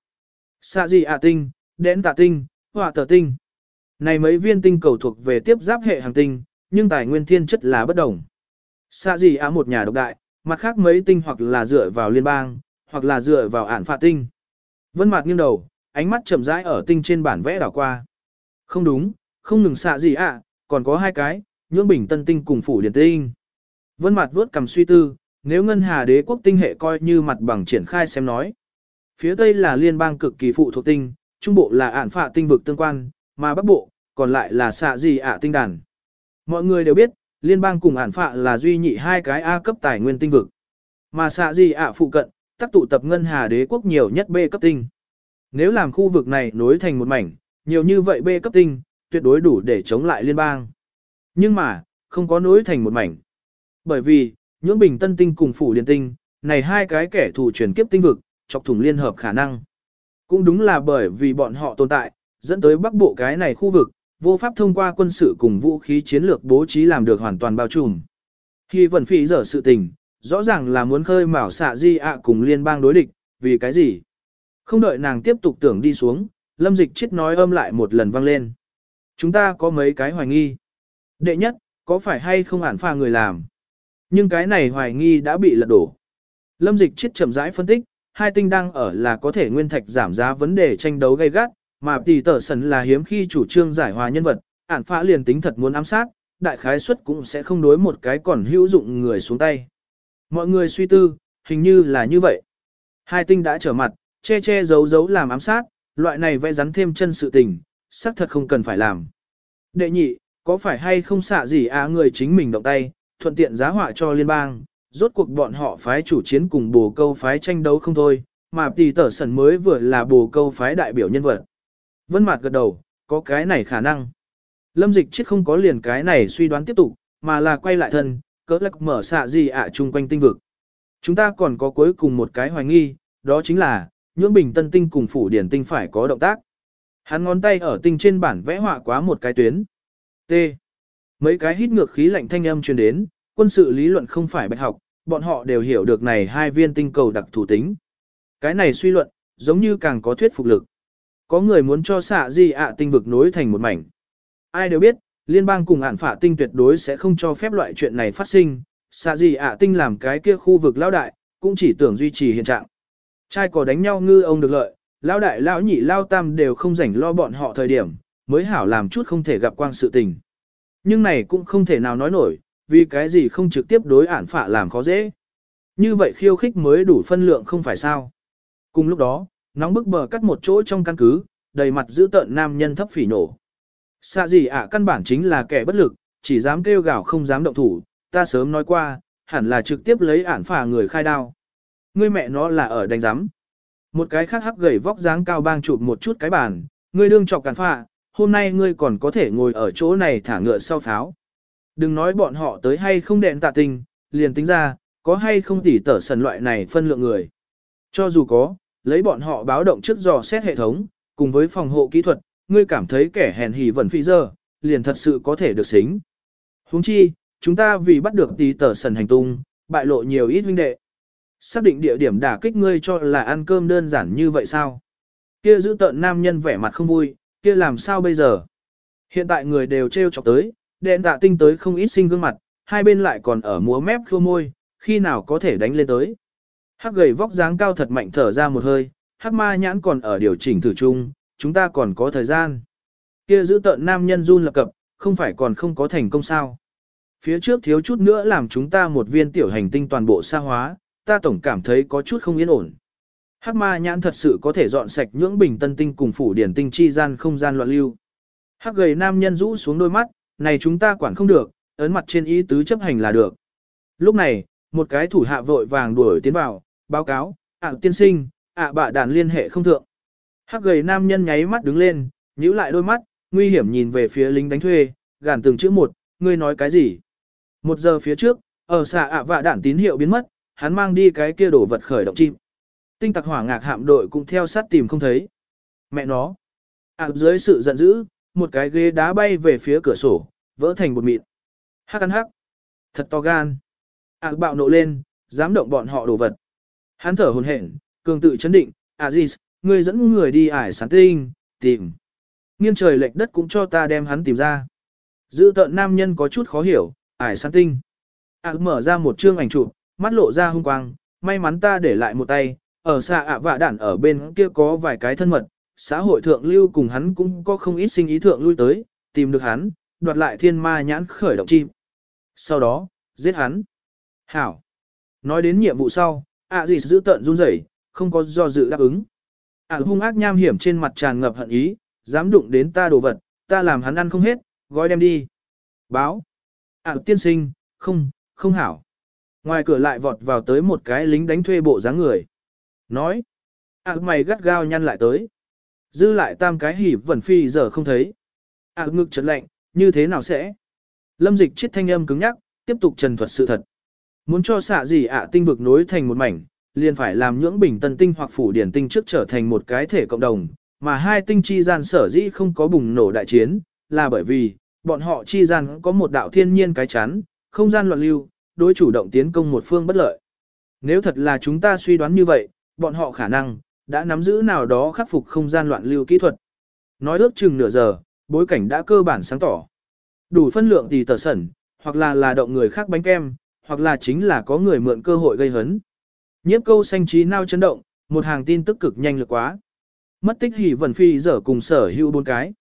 Xạ gì ạ tinh, đèn tạ tinh, họa tờ tinh. Này mấy viên tinh cầu thuộc về tiếp giáp hệ hành tinh, nhưng tài nguyên thiên chất là bất đồng. Xạ gì ạ một nhà độc đại, mặt khác mấy tinh hoặc là dựa vào liên bang, hoặc là dựa vào ản phạ tinh. Vân mặt nghiêng đầu, ánh mắt chậm rãi ở tinh trên bản vẽ đảo qua. Không đúng, không ngừng xạ gì ạ, còn có hai cái, nhưỡng bình tân tinh cùng phủ điển tinh. Vân mặt vuốt cầm suy tư, nếu ngân hà đế quốc tinh hệ coi như mặt bằng triển khai xem nói. Phía tây là liên bang cực kỳ phụ thuộc tinh, trung bộ là ản phạ tinh vực tương quan, mà bắc bộ, còn lại là xạ gì ạ tinh đàn. Mọi người đều biết, liên bang cùng ản phạ là duy nhị hai cái A cấp tài nguyên tinh vực. Mà xạ gì ạ phụ cận, tác tụ tập ngân hà đế quốc nhiều nhất B cấp tinh. Nếu làm khu vực này nối thành một mảnh, nhiều như vậy B cấp tinh, tuyệt đối đủ để chống lại liên bang. Nhưng mà, không có nối thành một mảnh. Bởi vì, nhưỡng bình tân tinh cùng phủ liên tinh, này hai cái kẻ thù truyền kiếp tinh vực, chọc thủng liên hợp khả năng. Cũng đúng là bởi vì bọn họ tồn tại, dẫn tới bắc bộ cái này khu vực, vô pháp thông qua quân sự cùng vũ khí chiến lược bố trí làm được hoàn toàn bao trùm. Khi vẫn phỉ dở sự tình, rõ ràng là muốn khơi mào xạ di ạ cùng liên bang đối địch, vì cái gì? Không đợi nàng tiếp tục tưởng đi xuống, lâm dịch chết nói âm lại một lần vang lên. Chúng ta có mấy cái hoài nghi. Đệ nhất, có phải hay không ản pha người làm? Nhưng cái này hoài nghi đã bị lật đổ. Lâm dịch chết chậm rãi phân tích, hai tinh đang ở là có thể nguyên thạch giảm giá vấn đề tranh đấu gay gắt, mà tỷ tở sần là hiếm khi chủ trương giải hòa nhân vật, ản phá liền tính thật muốn ám sát, đại khái suất cũng sẽ không đối một cái còn hữu dụng người xuống tay. Mọi người suy tư, hình như là như vậy. Hai tinh đã trở mặt, che che giấu giấu làm ám sát, loại này vẽ rắn thêm chân sự tình, xác thật không cần phải làm. Đệ nhị, có phải hay không xạ gì á người chính mình động tay, thuận tiện giá họa cho liên bang, rốt cuộc bọn họ phái chủ chiến cùng bồ câu phái tranh đấu không thôi, mà tỷ tở sần mới vừa là bồ câu phái đại biểu nhân vật. Vân Mạt gật đầu, có cái này khả năng. Lâm Dịch chết không có liền cái này suy đoán tiếp tục, mà là quay lại thân, cỡ lắc mở xạ gì ạ chung quanh tinh vực. Chúng ta còn có cuối cùng một cái hoài nghi, đó chính là, nhưỡng bình tân tinh cùng phủ điển tinh phải có động tác. Hắn ngón tay ở tinh trên bản vẽ họa quá một cái tuyến. T. Mấy cái hít ngược khí lạnh thanh âm truyền đến, quân sự lý luận không phải bạch học, bọn họ đều hiểu được này hai viên tinh cầu đặc thù tính. Cái này suy luận, giống như càng có thuyết phục lực. Có người muốn cho xạ gì ạ tinh vực nối thành một mảnh. Ai đều biết, liên bang cùng ản phả tinh tuyệt đối sẽ không cho phép loại chuyện này phát sinh, xạ gì ạ tinh làm cái kia khu vực lao đại, cũng chỉ tưởng duy trì hiện trạng. Trai có đánh nhau ngư ông được lợi, lao đại lao nhị lao tam đều không rảnh lo bọn họ thời điểm, mới hảo làm chút không thể gặp quang sự tình. Nhưng này cũng không thể nào nói nổi, vì cái gì không trực tiếp đối ản phả làm khó dễ. Như vậy khiêu khích mới đủ phân lượng không phải sao. Cùng lúc đó, nóng bức bờ cắt một chỗ trong căn cứ, đầy mặt giữ tợn nam nhân thấp phỉ nổ. Xạ gì ạ căn bản chính là kẻ bất lực, chỉ dám kêu gào không dám động thủ, ta sớm nói qua, hẳn là trực tiếp lấy ản phả người khai đao. Ngươi mẹ nó là ở đánh giám. Một cái khác hắc gầy vóc dáng cao bang chụp một chút cái bàn, ngươi đương chọc cản phạ, hôm nay ngươi còn có thể ngồi ở chỗ này thả ngựa sau pháo. Đừng nói bọn họ tới hay không đèn tạ tình, liền tính ra, có hay không tỉ tở sần loại này phân lượng người. Cho dù có, lấy bọn họ báo động trước dò xét hệ thống, cùng với phòng hộ kỹ thuật, ngươi cảm thấy kẻ hèn hỉ vẫn phi giờ, liền thật sự có thể được xính. Huống chi, chúng ta vì bắt được tí tờ sần hành tung, bại lộ nhiều ít huynh đệ. Xác định địa điểm đả kích ngươi cho là ăn cơm đơn giản như vậy sao? Kia giữ tợn nam nhân vẻ mặt không vui, kia làm sao bây giờ? Hiện tại người đều treo chọc tới, đèn tạ tinh tới không ít sinh gương mặt, hai bên lại còn ở múa mép khô môi, khi nào có thể đánh lên tới. Hắc gầy vóc dáng cao thật mạnh thở ra một hơi, hắc ma nhãn còn ở điều chỉnh thử chung, chúng ta còn có thời gian. Kia giữ tợn nam nhân run lập cập, không phải còn không có thành công sao. Phía trước thiếu chút nữa làm chúng ta một viên tiểu hành tinh toàn bộ xa hóa, ta tổng cảm thấy có chút không yên ổn. Hắc ma nhãn thật sự có thể dọn sạch nhưỡng bình tân tinh cùng phủ điển tinh chi gian không gian loạn lưu. Hắc gầy nam nhân rũ xuống đôi mắt, này chúng ta quản không được, ấn mặt trên ý tứ chấp hành là được. Lúc này, một cái thủ hạ vội vàng đuổi tiến vào, báo cáo, ạ tiên sinh, ạ bạ đàn liên hệ không thượng. Hắc gầy nam nhân nháy mắt đứng lên, nhíu lại đôi mắt, nguy hiểm nhìn về phía lính đánh thuê, gàn từng chữ một, ngươi nói cái gì? Một giờ phía trước, ở xạ ạ vạ đạn tín hiệu biến mất, hắn mang đi cái kia đổ vật khởi động chim. Tinh tặc hỏa ngạc hạm đội cũng theo sát tìm không thấy. Mẹ nó. ạ dưới sự giận dữ, một cái ghế đá bay về phía cửa sổ, vỡ thành bột mịn. Hắc ăn hắc. Thật to gan. ạ bạo nộ lên, dám động bọn họ đổ vật. Hắn thở hồn hển, cường tự chấn định, Aziz, ngươi dẫn người đi ải sán tinh, tìm. Nghiêng trời lệch đất cũng cho ta đem hắn tìm ra. Dự tợn nam nhân có chút khó hiểu, ải sán tinh. À mở ra một chương ảnh chụp, mắt lộ ra hung quang, may mắn ta để lại một tay, ở xa ạ vạ đản ở bên kia có vài cái thân mật, xã hội thượng lưu cùng hắn cũng có không ít sinh ý thượng lui tới, tìm được hắn, đoạt lại thiên ma nhãn khởi động chim. Sau đó, giết hắn. Hảo. Nói đến nhiệm vụ sau, ạ gì giữ tận run rẩy, không có do dự đáp ứng. ạ hung ác nham hiểm trên mặt tràn ngập hận ý, dám đụng đến ta đồ vật, ta làm hắn ăn không hết, gói đem đi. Báo. ạ tiên sinh, không, không hảo. Ngoài cửa lại vọt vào tới một cái lính đánh thuê bộ dáng người. Nói. ạ mày gắt gao nhăn lại tới. Dư lại tam cái hỉ vẩn phi giờ không thấy. ạ ngực chật lạnh, như thế nào sẽ? Lâm dịch chết thanh âm cứng nhắc, tiếp tục trần thuật sự thật. Muốn cho xạ gì ạ tinh vực nối thành một mảnh, liền phải làm nhưỡng bình tân tinh hoặc phủ điển tinh trước trở thành một cái thể cộng đồng, mà hai tinh chi gian sở dĩ không có bùng nổ đại chiến, là bởi vì, bọn họ chi gian có một đạo thiên nhiên cái chắn, không gian loạn lưu, đối chủ động tiến công một phương bất lợi. Nếu thật là chúng ta suy đoán như vậy, bọn họ khả năng, đã nắm giữ nào đó khắc phục không gian loạn lưu kỹ thuật. Nói ước chừng nửa giờ, bối cảnh đã cơ bản sáng tỏ. Đủ phân lượng thì tờ sẩn, hoặc là là động người khác bánh kem, hoặc là chính là có người mượn cơ hội gây hấn. Nhiếp câu xanh trí nao chấn động, một hàng tin tức cực nhanh lực quá. Mất tích hỉ vần phi dở cùng sở hữu bốn cái.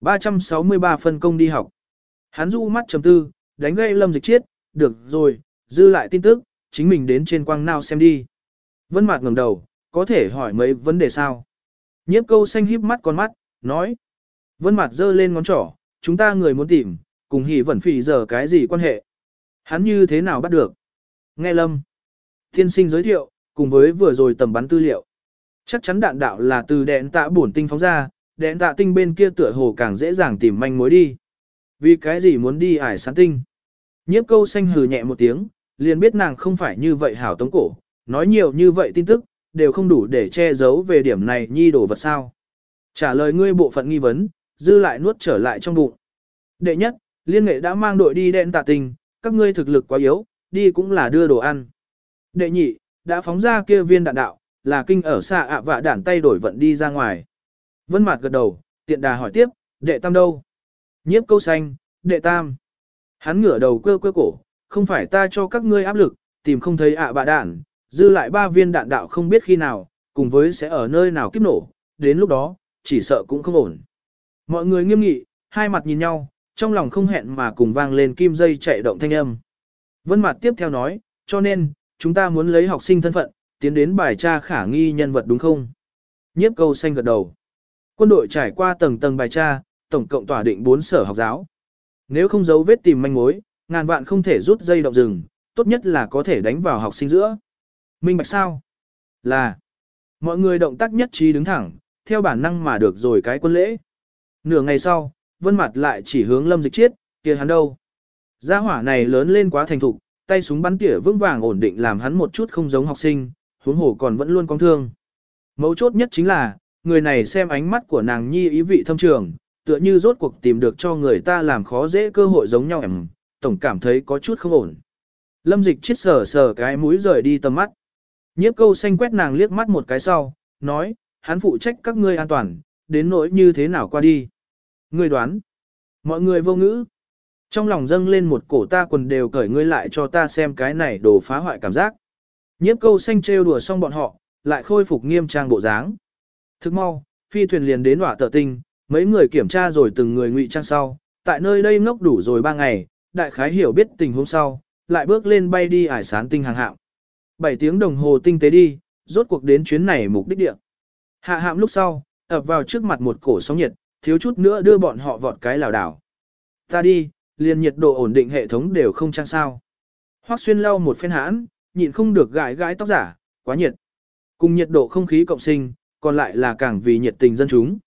363 phân công đi học. Hắn du mắt chấm tư, đánh gây lâm dịch chiết, được rồi, dư lại tin tức, chính mình đến trên quang nào xem đi. Vân Mạt ngẩng đầu, có thể hỏi mấy vấn đề sao? Nhiếp câu xanh híp mắt con mắt, nói. Vân Mạt giơ lên ngón trỏ, chúng ta người muốn tìm, cùng hỉ vẩn phỉ giờ cái gì quan hệ? Hắn như thế nào bắt được? Nghe lâm. Thiên sinh giới thiệu, cùng với vừa rồi tầm bắn tư liệu. Chắc chắn đạn đạo là từ đèn tạ bổn tinh phóng ra, đèn tạ tinh bên kia tựa hồ càng dễ dàng tìm manh mối đi. Vì cái gì muốn đi ải sáng tinh? Nhiếp câu xanh hừ nhẹ một tiếng, liền biết nàng không phải như vậy hảo tống cổ, nói nhiều như vậy tin tức, đều không đủ để che giấu về điểm này nhi đổ vật sao. Trả lời ngươi bộ phận nghi vấn, dư lại nuốt trở lại trong bụng. Đệ nhất, liên nghệ đã mang đội đi đèn tạ tinh, các ngươi thực lực quá yếu, đi cũng là đưa đồ ăn. Đệ nhị, đã phóng ra kia viên đạn đạo, là kinh ở xa ạ vạ đản tay đổi vận đi ra ngoài. Vân Mạt gật đầu, tiện đà hỏi tiếp, đệ tam đâu? Nhiếp câu xanh, đệ tam. Hắn ngửa đầu quơ quơ cổ, không phải ta cho các ngươi áp lực, tìm không thấy ạ bạ đạn, dư lại ba viên đạn đạo không biết khi nào, cùng với sẽ ở nơi nào kiếp nổ, đến lúc đó, chỉ sợ cũng không ổn. Mọi người nghiêm nghị, hai mặt nhìn nhau, trong lòng không hẹn mà cùng vang lên kim dây chạy động thanh âm. Vân Mạt tiếp theo nói, cho nên, chúng ta muốn lấy học sinh thân phận, tiến đến bài tra khả nghi nhân vật đúng không? Nhiếp câu xanh gật đầu. Quân đội trải qua tầng tầng bài tra, tổng cộng tỏa định 4 sở học giáo. Nếu không giấu vết tìm manh mối, ngàn vạn không thể rút dây động rừng, tốt nhất là có thể đánh vào học sinh giữa. Minh bạch sao? Là. Mọi người động tác nhất trí đứng thẳng, theo bản năng mà được rồi cái quân lễ. Nửa ngày sau, vân mặt lại chỉ hướng lâm dịch chiết, kia hắn đâu. Gia hỏa này lớn lên quá thành thục, tay súng bắn tỉa vững vàng ổn định làm hắn một chút không giống học sinh, huống hồ còn vẫn luôn con thương. Mấu chốt nhất chính là, người này xem ánh mắt của nàng nhi ý vị thâm trường, tựa như rốt cuộc tìm được cho người ta làm khó dễ cơ hội giống nhau em, tổng cảm thấy có chút không ổn. Lâm dịch chết sờ sờ cái mũi rời đi tầm mắt. Nhiếp câu xanh quét nàng liếc mắt một cái sau, nói, hắn phụ trách các ngươi an toàn, đến nỗi như thế nào qua đi. Ngươi đoán. Mọi người vô ngữ. Trong lòng dâng lên một cổ ta quần đều cởi ngươi lại cho ta xem cái này đồ phá hoại cảm giác. Nhiếp câu xanh trêu đùa xong bọn họ, lại khôi phục nghiêm trang bộ dáng. Thức mau, phi thuyền liền đến hỏa tờ tinh, mấy người kiểm tra rồi từng người ngụy trang sau, tại nơi đây ngốc đủ rồi ba ngày, đại khái hiểu biết tình huống sau, lại bước lên bay đi ải sán tinh hàng hạm. 7 tiếng đồng hồ tinh tế đi, rốt cuộc đến chuyến này mục đích địa. Hạ hạm lúc sau, ập vào trước mặt một cổ sóng nhiệt, thiếu chút nữa đưa bọn họ vọt cái lảo đảo. Ta đi, liền nhiệt độ ổn định hệ thống đều không trang sao. Hoắc xuyên lau một phen hãn, nhịn không được gãi gãi tóc giả, quá nhiệt. Cùng nhiệt độ không khí cộng sinh, còn lại là càng vì nhiệt tình dân chúng.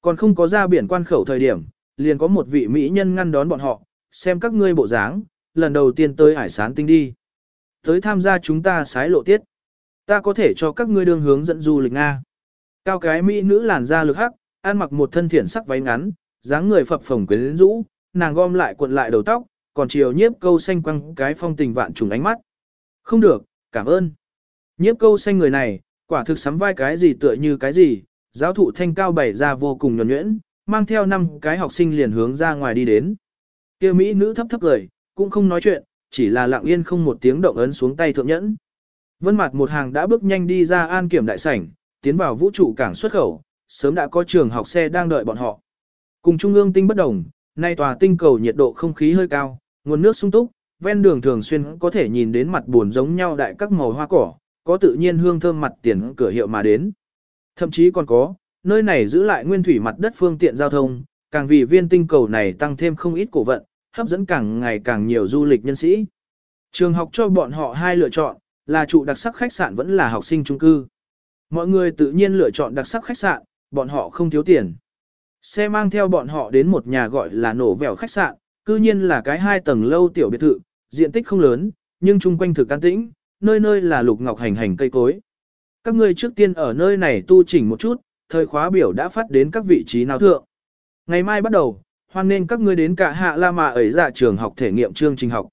Còn không có ra biển quan khẩu thời điểm, liền có một vị mỹ nhân ngăn đón bọn họ, xem các ngươi bộ dáng, lần đầu tiên tới hải sán tinh đi. Tới tham gia chúng ta sái lộ tiết. Ta có thể cho các ngươi đường hướng dẫn du lịch Nga. Cao cái mỹ nữ làn da lực hắc, ăn mặc một thân thiển sắc váy ngắn, dáng người phập phồng quyến rũ, nàng gom lại cuộn lại đầu tóc, còn chiều nhiếp câu xanh quăng cái phong tình vạn trùng ánh mắt. Không được, cảm ơn. Nhiếp câu xanh người này, quả thực sắm vai cái gì tựa như cái gì, giáo thụ thanh cao bày ra vô cùng nhuẩn nhuyễn, mang theo năm cái học sinh liền hướng ra ngoài đi đến. Kia Mỹ nữ thấp thấp cười, cũng không nói chuyện, chỉ là lặng yên không một tiếng động ấn xuống tay thượng nhẫn. Vân mặt một hàng đã bước nhanh đi ra an kiểm đại sảnh, tiến vào vũ trụ cảng xuất khẩu, sớm đã có trường học xe đang đợi bọn họ. Cùng trung ương tinh bất đồng, nay tòa tinh cầu nhiệt độ không khí hơi cao, nguồn nước sung túc, ven đường thường xuyên có thể nhìn đến mặt buồn giống nhau đại các màu hoa cỏ, có tự nhiên hương thơm mặt tiền cửa hiệu mà đến. Thậm chí còn có, nơi này giữ lại nguyên thủy mặt đất phương tiện giao thông, càng vì viên tinh cầu này tăng thêm không ít cổ vận, hấp dẫn càng ngày càng nhiều du lịch nhân sĩ. Trường học cho bọn họ hai lựa chọn, là trụ đặc sắc khách sạn vẫn là học sinh trung cư. Mọi người tự nhiên lựa chọn đặc sắc khách sạn, bọn họ không thiếu tiền. Xe mang theo bọn họ đến một nhà gọi là nổ vẻo khách sạn, cư nhiên là cái hai tầng lâu tiểu biệt thự, diện tích không lớn, nhưng chung quanh thực an tĩnh, nơi nơi là lục ngọc hành hành cây cối. Các ngươi trước tiên ở nơi này tu chỉnh một chút, thời khóa biểu đã phát đến các vị trí nào thượng. Ngày mai bắt đầu, hoan nên các ngươi đến cả hạ la mà ấy dạ trường học thể nghiệm chương trình học.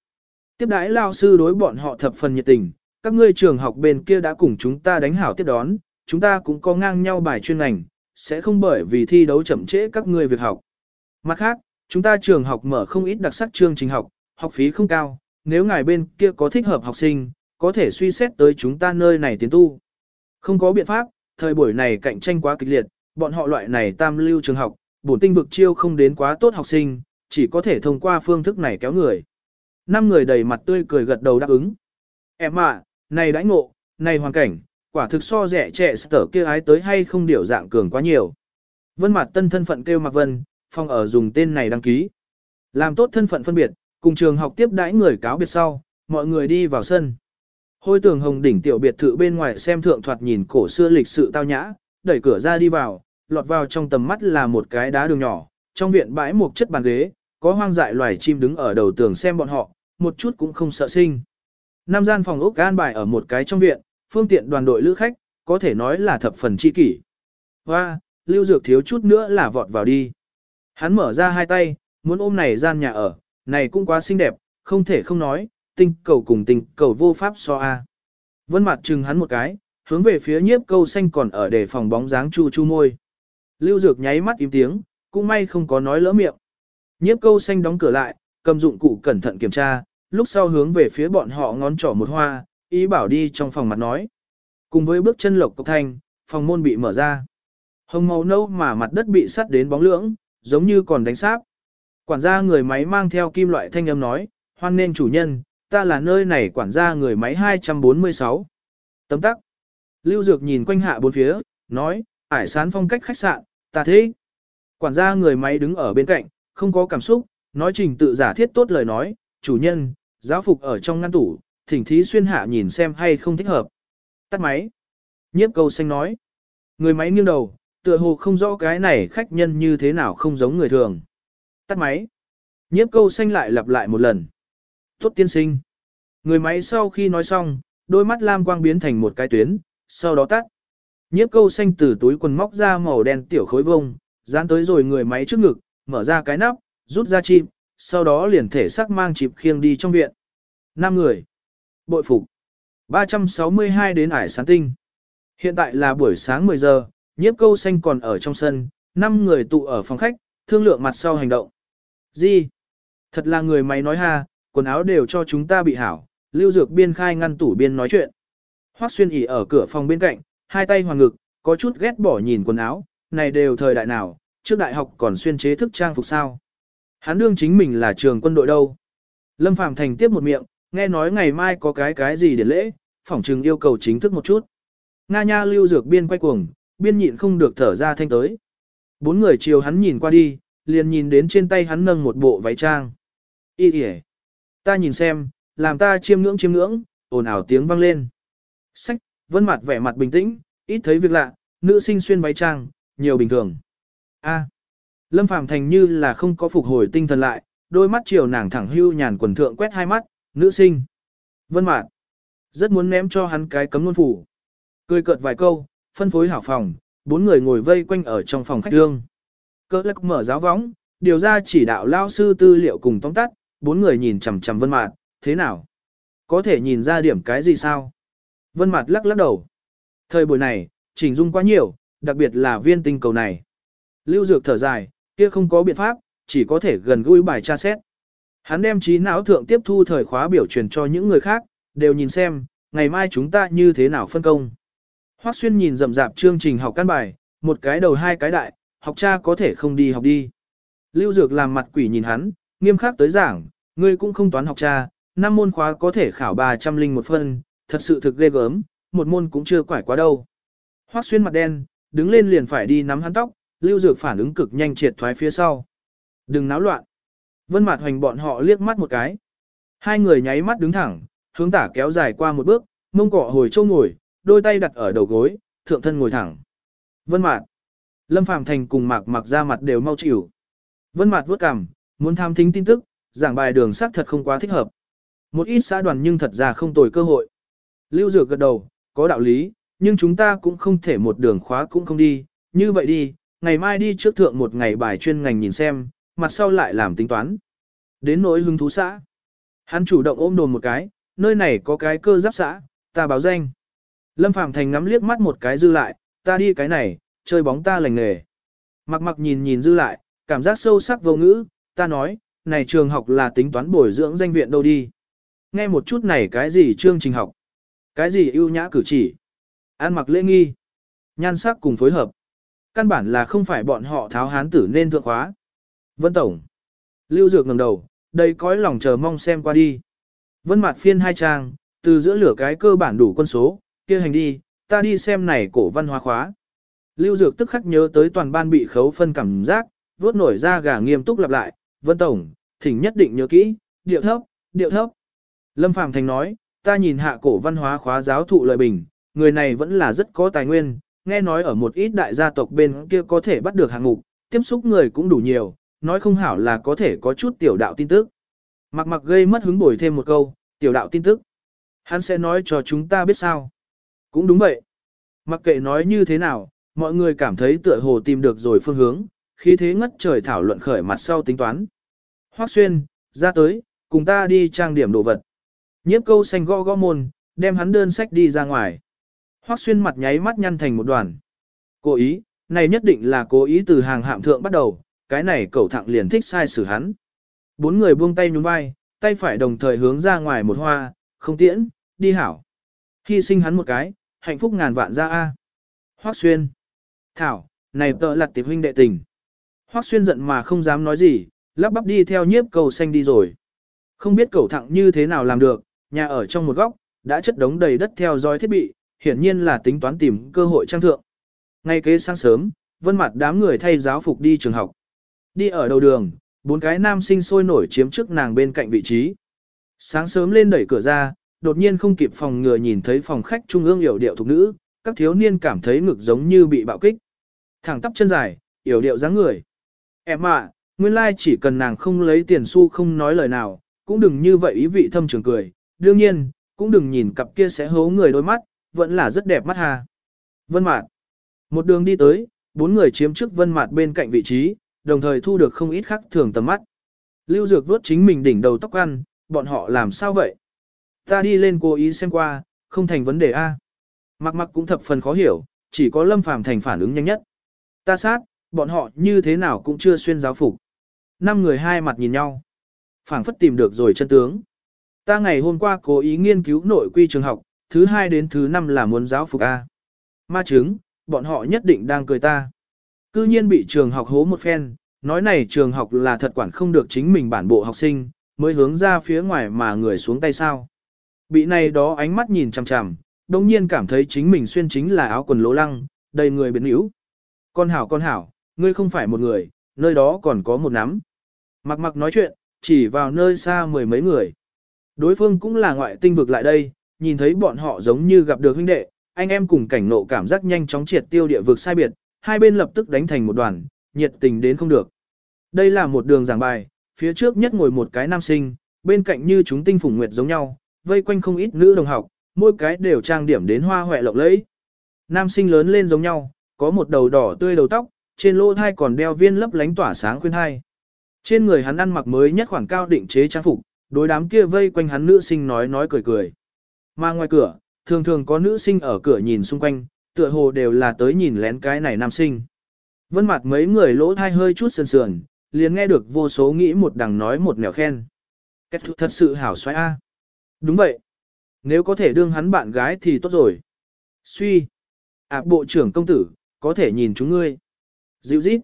Tiếp đãi lao sư đối bọn họ thập phần nhiệt tình, các ngươi trường học bên kia đã cùng chúng ta đánh hảo tiếp đón, chúng ta cũng có ngang nhau bài chuyên ngành, sẽ không bởi vì thi đấu chậm trễ các ngươi việc học. Mặt khác, chúng ta trường học mở không ít đặc sắc chương trình học, học phí không cao, nếu ngài bên kia có thích hợp học sinh, có thể suy xét tới chúng ta nơi này tiến tu. Không có biện pháp, thời buổi này cạnh tranh quá kịch liệt, bọn họ loại này tam lưu trường học, bổn tinh vực chiêu không đến quá tốt học sinh, chỉ có thể thông qua phương thức này kéo người. Năm người đầy mặt tươi cười gật đầu đáp ứng. Em ạ, này đãi ngộ, này hoàn cảnh, quả thực so rẻ trẻ sở kia ái tới hay không điều dạng cường quá nhiều. Vân mặt tân thân phận kêu Mạc Vân, phong ở dùng tên này đăng ký. Làm tốt thân phận phân biệt, cùng trường học tiếp đãi người cáo biệt sau, mọi người đi vào sân. Hôi tường hồng đỉnh tiểu biệt thự bên ngoài xem thượng thoạt nhìn cổ xưa lịch sự tao nhã, đẩy cửa ra đi vào, lọt vào trong tầm mắt là một cái đá đường nhỏ, trong viện bãi một chất bàn ghế, có hoang dại loài chim đứng ở đầu tường xem bọn họ, một chút cũng không sợ sinh. Nam gian phòng ốc gan bài ở một cái trong viện, phương tiện đoàn đội lữ khách, có thể nói là thập phần chi kỷ. Hoa, lưu dược thiếu chút nữa là vọt vào đi. Hắn mở ra hai tay, muốn ôm này gian nhà ở, này cũng quá xinh đẹp, không thể không nói, tinh cầu cùng tinh cầu vô pháp so a. Vân mặt chừng hắn một cái, hướng về phía nhiếp câu xanh còn ở để phòng bóng dáng chu chu môi. Lưu Dược nháy mắt im tiếng, cũng may không có nói lỡ miệng. Nhiếp câu xanh đóng cửa lại, cầm dụng cụ cẩn thận kiểm tra, lúc sau hướng về phía bọn họ ngón trỏ một hoa, ý bảo đi trong phòng mặt nói. Cùng với bước chân lộc cộc thanh, phòng môn bị mở ra. Hồng màu nâu mà mặt đất bị sắt đến bóng lưỡng, giống như còn đánh sáp. Quản gia người máy mang theo kim loại thanh âm nói, hoan nên chủ nhân, ta là nơi này quản gia người máy 246. Tấm tắc. Lưu Dược nhìn quanh hạ bốn phía, nói, ải sán phong cách khách sạn, ta thế. Quản gia người máy đứng ở bên cạnh, không có cảm xúc, nói trình tự giả thiết tốt lời nói, chủ nhân, giáo phục ở trong ngăn tủ, thỉnh thí xuyên hạ nhìn xem hay không thích hợp. Tắt máy. Nhiếp câu xanh nói. Người máy nghiêng đầu, tựa hồ không rõ cái này khách nhân như thế nào không giống người thường. Tắt máy. Nhiếp câu xanh lại lặp lại một lần. Tốt tiên sinh. Người máy sau khi nói xong, đôi mắt lam quang biến thành một cái tuyến, sau đó tắt. Nhiếp câu xanh từ túi quần móc ra màu đen tiểu khối vông, dán tới rồi người máy trước ngực, mở ra cái nắp, rút ra chim sau đó liền thể sắc mang chịp khiêng đi trong viện. Năm người. Bội phục. 362 đến ải sáng tinh. Hiện tại là buổi sáng 10 giờ, nhiếp câu xanh còn ở trong sân, 5 người tụ ở phòng khách, thương lượng mặt sau hành động. Gì? Thật là người máy nói ha, quần áo đều cho chúng ta bị hảo, lưu dược biên khai ngăn tủ biên nói chuyện. Hoắc xuyên ỉ ở cửa phòng bên cạnh, hai tay hoàng ngực, có chút ghét bỏ nhìn quần áo, này đều thời đại nào, trước đại học còn xuyên chế thức trang phục sao. Hắn đương chính mình là trường quân đội đâu. Lâm Phàm Thành tiếp một miệng, nghe nói ngày mai có cái cái gì để lễ, phỏng trừng yêu cầu chính thức một chút. Nga nha lưu dược biên quay cuồng, biên nhịn không được thở ra thanh tới. Bốn người chiều hắn nhìn qua đi, liền nhìn đến trên tay hắn nâng một bộ váy trang. Ý kìa. Ta nhìn xem, làm ta chiêm ngưỡng chiêm ngưỡng, ồn ào tiếng vang lên. Sách, vân mặt vẻ mặt bình tĩnh, ít thấy việc lạ, nữ sinh xuyên váy trang, nhiều bình thường. A. Lâm Phàm Thành như là không có phục hồi tinh thần lại, đôi mắt chiều nàng thẳng hưu nhàn quần thượng quét hai mắt, nữ sinh. Vân Mạn rất muốn ném cho hắn cái cấm luôn phủ. Cười cợt vài câu, phân phối hảo phòng, bốn người ngồi vây quanh ở trong phòng khách đương. Cơ lắc mở giáo võng, điều ra chỉ đạo lao sư tư liệu cùng tóm tắt, bốn người nhìn chằm chằm Vân Mạt, thế nào? Có thể nhìn ra điểm cái gì sao? Vân Mạt lắc lắc đầu. Thời buổi này, chỉnh dung quá nhiều, đặc biệt là viên tinh cầu này. Lưu Dược thở dài, kia không có biện pháp, chỉ có thể gần gũi bài tra xét. Hắn đem trí não thượng tiếp thu thời khóa biểu truyền cho những người khác, đều nhìn xem, ngày mai chúng ta như thế nào phân công. Hoắc Xuyên nhìn rậm rạp chương trình học căn bài, một cái đầu hai cái đại, học cha có thể không đi học đi. Lưu Dược làm mặt quỷ nhìn hắn, nghiêm khắc tới giảng, ngươi cũng không toán học cha, năm môn khóa có thể khảo 300 linh một phân, thật sự thực ghê gớm, một môn cũng chưa quải quá đâu. Hoắc xuyên mặt đen, đứng lên liền phải đi nắm hắn tóc, lưu dược phản ứng cực nhanh triệt thoái phía sau. Đừng náo loạn. Vân Mạt Hoành bọn họ liếc mắt một cái. Hai người nháy mắt đứng thẳng, hướng tả kéo dài qua một bước, mông cọ hồi châu ngồi, đôi tay đặt ở đầu gối, thượng thân ngồi thẳng. Vân Mạt. Lâm Phàm Thành cùng Mạc Mặc ra mặt đều mau chịu. Vân Mạt vuốt cằm, muốn tham thính tin tức, giảng bài đường sắc thật không quá thích hợp. Một ít xã đoàn nhưng thật ra không tồi cơ hội. Lưu Dược gật đầu, có đạo lý, nhưng chúng ta cũng không thể một đường khóa cũng không đi, như vậy đi, ngày mai đi trước thượng một ngày bài chuyên ngành nhìn xem, mặt sau lại làm tính toán. Đến nỗi hứng thú xã. Hắn chủ động ôm đồn một cái, nơi này có cái cơ giáp xã, ta báo danh. Lâm Phạm Thành ngắm liếc mắt một cái dư lại, ta đi cái này, chơi bóng ta lành nghề. Mặc mặc nhìn nhìn dư lại, cảm giác sâu sắc vô ngữ, ta nói, này trường học là tính toán bồi dưỡng danh viện đâu đi. Nghe một chút này cái gì chương trình học, cái gì ưu nhã cử chỉ, ăn mặc lễ nghi, nhan sắc cùng phối hợp. Căn bản là không phải bọn họ tháo hán tử nên thượng khóa. Vân Tổng. Lưu Dược ngẩng đầu, đầy cõi lòng chờ mong xem qua đi. Vân Mạt phiên hai trang, từ giữa lửa cái cơ bản đủ quân số, kia hành đi, ta đi xem này cổ văn hóa khóa. Lưu Dược tức khắc nhớ tới toàn ban bị khấu phân cảm giác, vuốt nổi ra gà nghiêm túc lặp lại, Vân Tổng, thỉnh nhất định nhớ kỹ, điệu thấp, điệu thấp. Lâm Phàm Thành nói, ta nhìn hạ cổ văn hóa khóa giáo thụ lợi bình, người này vẫn là rất có tài nguyên, nghe nói ở một ít đại gia tộc bên kia có thể bắt được hạng mục, tiếp xúc người cũng đủ nhiều, nói không hảo là có thể có chút tiểu đạo tin tức. Mặc mặc gây mất hứng bồi thêm một câu, tiểu đạo tin tức. Hắn sẽ nói cho chúng ta biết sao. Cũng đúng vậy. Mặc kệ nói như thế nào, mọi người cảm thấy tựa hồ tìm được rồi phương hướng, khi thế ngất trời thảo luận khởi mặt sau tính toán. Hoác xuyên, ra tới, cùng ta đi trang điểm đồ vật. Nhiếp câu xanh gõ gõ môn, đem hắn đơn sách đi ra ngoài. Hoác xuyên mặt nháy mắt nhăn thành một đoàn. Cố ý, này nhất định là cố ý từ hàng hạm thượng bắt đầu, cái này cẩu thẳng liền thích sai xử hắn. Bốn người buông tay nhún vai, tay phải đồng thời hướng ra ngoài một hoa, không tiễn, đi hảo. Hy sinh hắn một cái, hạnh phúc ngàn vạn ra A. Hoác xuyên. Thảo, này tợ lặt tiệp huynh đệ tình. Hoác xuyên giận mà không dám nói gì, lắp bắp đi theo nhiếp cầu xanh đi rồi. Không biết cẩu thẳng như thế nào làm được, nhà ở trong một góc, đã chất đống đầy đất theo dõi thiết bị, hiển nhiên là tính toán tìm cơ hội trang thượng. Ngay kế sáng sớm, vân mặt đám người thay giáo phục đi trường học. Đi ở đầu đường, bốn cái nam sinh sôi nổi chiếm trước nàng bên cạnh vị trí. Sáng sớm lên đẩy cửa ra, đột nhiên không kịp phòng ngừa nhìn thấy phòng khách trung ương yểu điệu thục nữ, các thiếu niên cảm thấy ngực giống như bị bạo kích. Thẳng tắp chân dài, yểu điệu dáng người. Em ạ, nguyên lai chỉ cần nàng không lấy tiền xu không nói lời nào, cũng đừng như vậy ý vị thâm trường cười. Đương nhiên, cũng đừng nhìn cặp kia sẽ hố người đôi mắt, vẫn là rất đẹp mắt hà. Vân Mạt. Một đường đi tới, bốn người chiếm trước Vân Mạt bên cạnh vị trí, đồng thời thu được không ít khắc thường tầm mắt. Lưu Dược vuốt chính mình đỉnh đầu tóc ăn, bọn họ làm sao vậy? Ta đi lên cố ý xem qua, không thành vấn đề a. Mặc mặc cũng thập phần khó hiểu, chỉ có Lâm Phàm thành phản ứng nhanh nhất. Ta sát, bọn họ như thế nào cũng chưa xuyên giáo phục. Năm người hai mặt nhìn nhau. phảng phất tìm được rồi chân tướng. Ta ngày hôm qua cố ý nghiên cứu nội quy trường học, thứ hai đến thứ năm là muốn giáo phục A. Ma chứng, bọn họ nhất định đang cười ta. Cư nhiên bị trường học hố một phen, nói này trường học là thật quản không được chính mình bản bộ học sinh, mới hướng ra phía ngoài mà người xuống tay sao. Bị này đó ánh mắt nhìn chằm chằm, đồng nhiên cảm thấy chính mình xuyên chính là áo quần lỗ lăng, đầy người biến yếu. Con hảo con hảo, ngươi không phải một người, nơi đó còn có một nắm. Mặc mặc nói chuyện, chỉ vào nơi xa mười mấy người. Đối phương cũng là ngoại tinh vực lại đây, nhìn thấy bọn họ giống như gặp được huynh đệ, anh em cùng cảnh nộ cảm giác nhanh chóng triệt tiêu địa vực sai biệt, hai bên lập tức đánh thành một đoàn, nhiệt tình đến không được. Đây là một đường giảng bài, phía trước nhất ngồi một cái nam sinh, bên cạnh như chúng tinh phùng nguyệt giống nhau, vây quanh không ít nữ đồng học, mỗi cái đều trang điểm đến hoa hoẹ lộng lẫy. Nam sinh lớn lên giống nhau, có một đầu đỏ tươi đầu tóc, trên lỗ thai còn đeo viên lấp lánh tỏa sáng khuyên thai. Trên người hắn ăn mặc mới nhất khoảng cao định chế trang phục, đối đám kia vây quanh hắn nữ sinh nói nói cười cười. Mà ngoài cửa, thường thường có nữ sinh ở cửa nhìn xung quanh, tựa hồ đều là tới nhìn lén cái này nam sinh. Vân mặt mấy người lỗ thai hơi chút sườn sườn, liền nghe được vô số nghĩ một đằng nói một nẻo khen. Kết thúc thật sự hảo xoay A. Đúng vậy. Nếu có thể đương hắn bạn gái thì tốt rồi. Suy. À bộ trưởng công tử, có thể nhìn chúng ngươi. Dịu dít.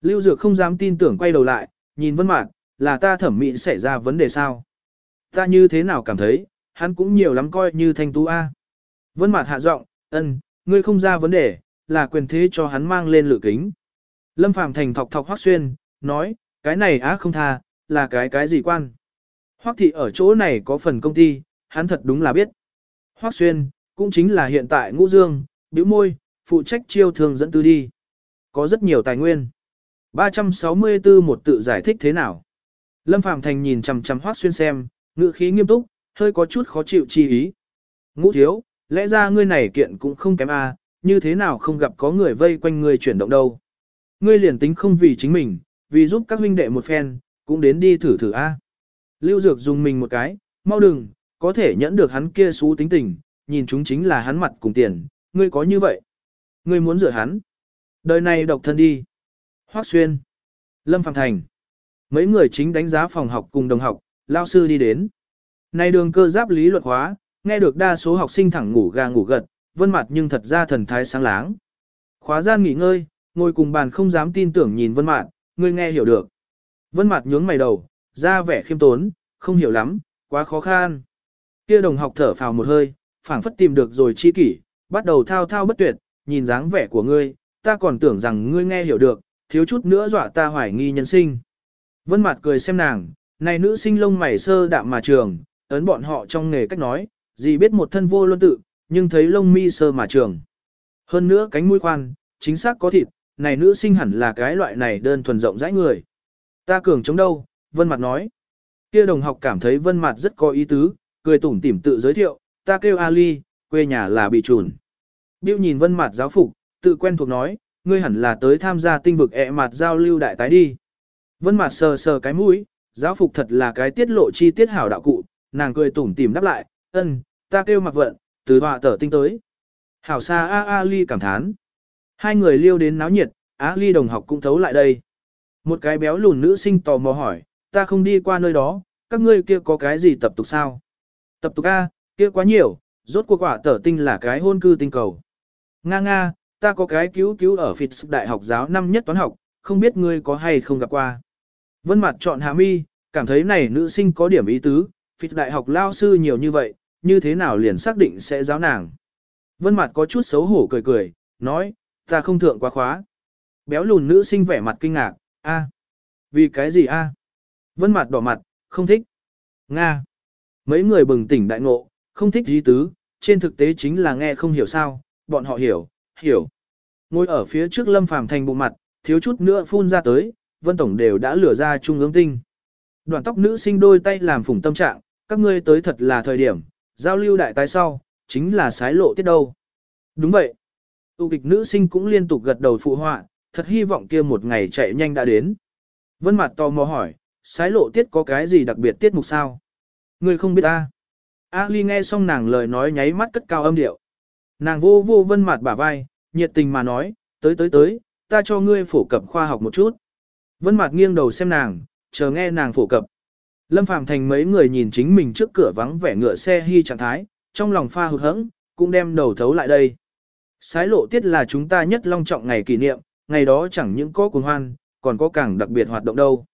Lưu Dược không dám tin tưởng quay đầu lại, nhìn Vân Mạt, là ta thẩm mỹ xảy ra vấn đề sao? Ta như thế nào cảm thấy, hắn cũng nhiều lắm coi như thanh tú A. Vân Mạt hạ giọng, ân, ngươi không ra vấn đề, là quyền thế cho hắn mang lên lự kính. Lâm Phàm thành thọc thọc Hoắc Xuyên, nói, cái này á không tha, là cái cái gì quan. Hoắc thị ở chỗ này có phần công ty, hắn thật đúng là biết. Hoắc Xuyên, cũng chính là hiện tại Ngũ Dương, bĩu môi, phụ trách chiêu thường dẫn tư đi. Có rất nhiều tài nguyên. 364 một tự giải thích thế nào? Lâm Phàm Thành nhìn chằm chằm Hoắc Xuyên xem, ngữ khí nghiêm túc, hơi có chút khó chịu chi ý. Ngũ thiếu, lẽ ra ngươi này kiện cũng không kém a, như thế nào không gặp có người vây quanh ngươi chuyển động đâu. Ngươi liền tính không vì chính mình, vì giúp các huynh đệ một phen, cũng đến đi thử thử a. Lưu Dược dùng mình một cái, mau đừng, có thể nhẫn được hắn kia xú tính tình, nhìn chúng chính là hắn mặt cùng tiền, ngươi có như vậy. Ngươi muốn rửa hắn. Đời này độc thân đi. Hoắc Xuyên. Lâm Phạm Thành. Mấy người chính đánh giá phòng học cùng đồng học, lao sư đi đến. Này đường cơ giáp lý luận hóa, nghe được đa số học sinh thẳng ngủ gà ngủ gật, vân mặt nhưng thật ra thần thái sáng láng. Khóa gian nghỉ ngơi, ngồi cùng bàn không dám tin tưởng nhìn vân mặt, ngươi nghe hiểu được. Vân mặt nhướng mày đầu, ra vẻ khiêm tốn, không hiểu lắm, quá khó khăn. Kia đồng học thở phào một hơi, phảng phất tìm được rồi chi kỷ, bắt đầu thao thao bất tuyệt, nhìn dáng vẻ của ngươi, ta còn tưởng rằng ngươi nghe hiểu được, thiếu chút nữa dọa ta hoài nghi nhân sinh. Vân mặt cười xem nàng, này nữ sinh lông mày sơ đạm mà trường, ấn bọn họ trong nghề cách nói, gì biết một thân vô luân tự, nhưng thấy lông mi sơ mà trường. Hơn nữa cánh mũi khoan, chính xác có thịt, này nữ sinh hẳn là cái loại này đơn thuần rộng rãi người. Ta cường chống đâu, Vân Mặt nói. Kia đồng học cảm thấy Vân Mặt rất có ý tứ, cười tủm tỉm tự giới thiệu, ta kêu Ali, quê nhà là bị trùn. Biêu nhìn Vân Mặt giáo phục, tự quen thuộc nói, ngươi hẳn là tới tham gia tinh vực ẹ mặt giao lưu đại tái đi. Vân Mặt sờ sờ cái mũi, giáo phục thật là cái tiết lộ chi tiết hảo đạo cụ, nàng cười tủm tỉm đáp lại, ân, ta kêu mặc vận, từ họa tở tinh tới. Hảo xa A A Ly cảm thán. Hai người liêu đến náo nhiệt, A Ly đồng học cũng thấu lại đây. Một cái béo lùn nữ sinh tò mò hỏi, ta không đi qua nơi đó, các ngươi kia có cái gì tập tục sao? Tập tục A, kia quá nhiều, rốt cuộc quả tở tinh là cái hôn cư tinh cầu. Nga nga, ta có cái cứu cứu ở phịt đại học giáo năm nhất toán học, không biết ngươi có hay không gặp qua. Vân mặt chọn hạ mi, cảm thấy này nữ sinh có điểm ý tứ, phịt đại học lao sư nhiều như vậy, như thế nào liền xác định sẽ giáo nàng. Vân mặt có chút xấu hổ cười cười, nói, ta không thượng quá khóa. Béo lùn nữ sinh vẻ mặt kinh ngạc, a, vì cái gì a? Vân mặt đỏ mặt, không thích. Nga. Mấy người bừng tỉnh đại ngộ, không thích gì tứ, trên thực tế chính là nghe không hiểu sao, bọn họ hiểu, hiểu. Ngồi ở phía trước lâm phàm thành bộ mặt, thiếu chút nữa phun ra tới, vân tổng đều đã lửa ra trung ương tinh. Đoàn tóc nữ sinh đôi tay làm phủng tâm trạng, các ngươi tới thật là thời điểm, giao lưu đại tái sau, chính là sái lộ tiết đâu. Đúng vậy. Tu kịch nữ sinh cũng liên tục gật đầu phụ họa, thật hy vọng kia một ngày chạy nhanh đã đến. Vân Mạt tò mò hỏi, sái lộ tiết có cái gì đặc biệt tiết mục sao? Ngươi không biết ta. A Ly nghe xong nàng lời nói nháy mắt cất cao âm điệu. Nàng vô vô Vân Mạt bả vai, nhiệt tình mà nói, tới tới tới, ta cho ngươi phổ cập khoa học một chút. Vân Mạt nghiêng đầu xem nàng, chờ nghe nàng phổ cập. Lâm Phàm Thành mấy người nhìn chính mình trước cửa vắng vẻ ngựa xe hy trạng thái, trong lòng pha hụt hẫng, cũng đem đầu thấu lại đây. Sái lộ tiết là chúng ta nhất long trọng ngày kỷ niệm, ngày đó chẳng những có cuồng hoan, còn có càng đặc biệt hoạt động đâu.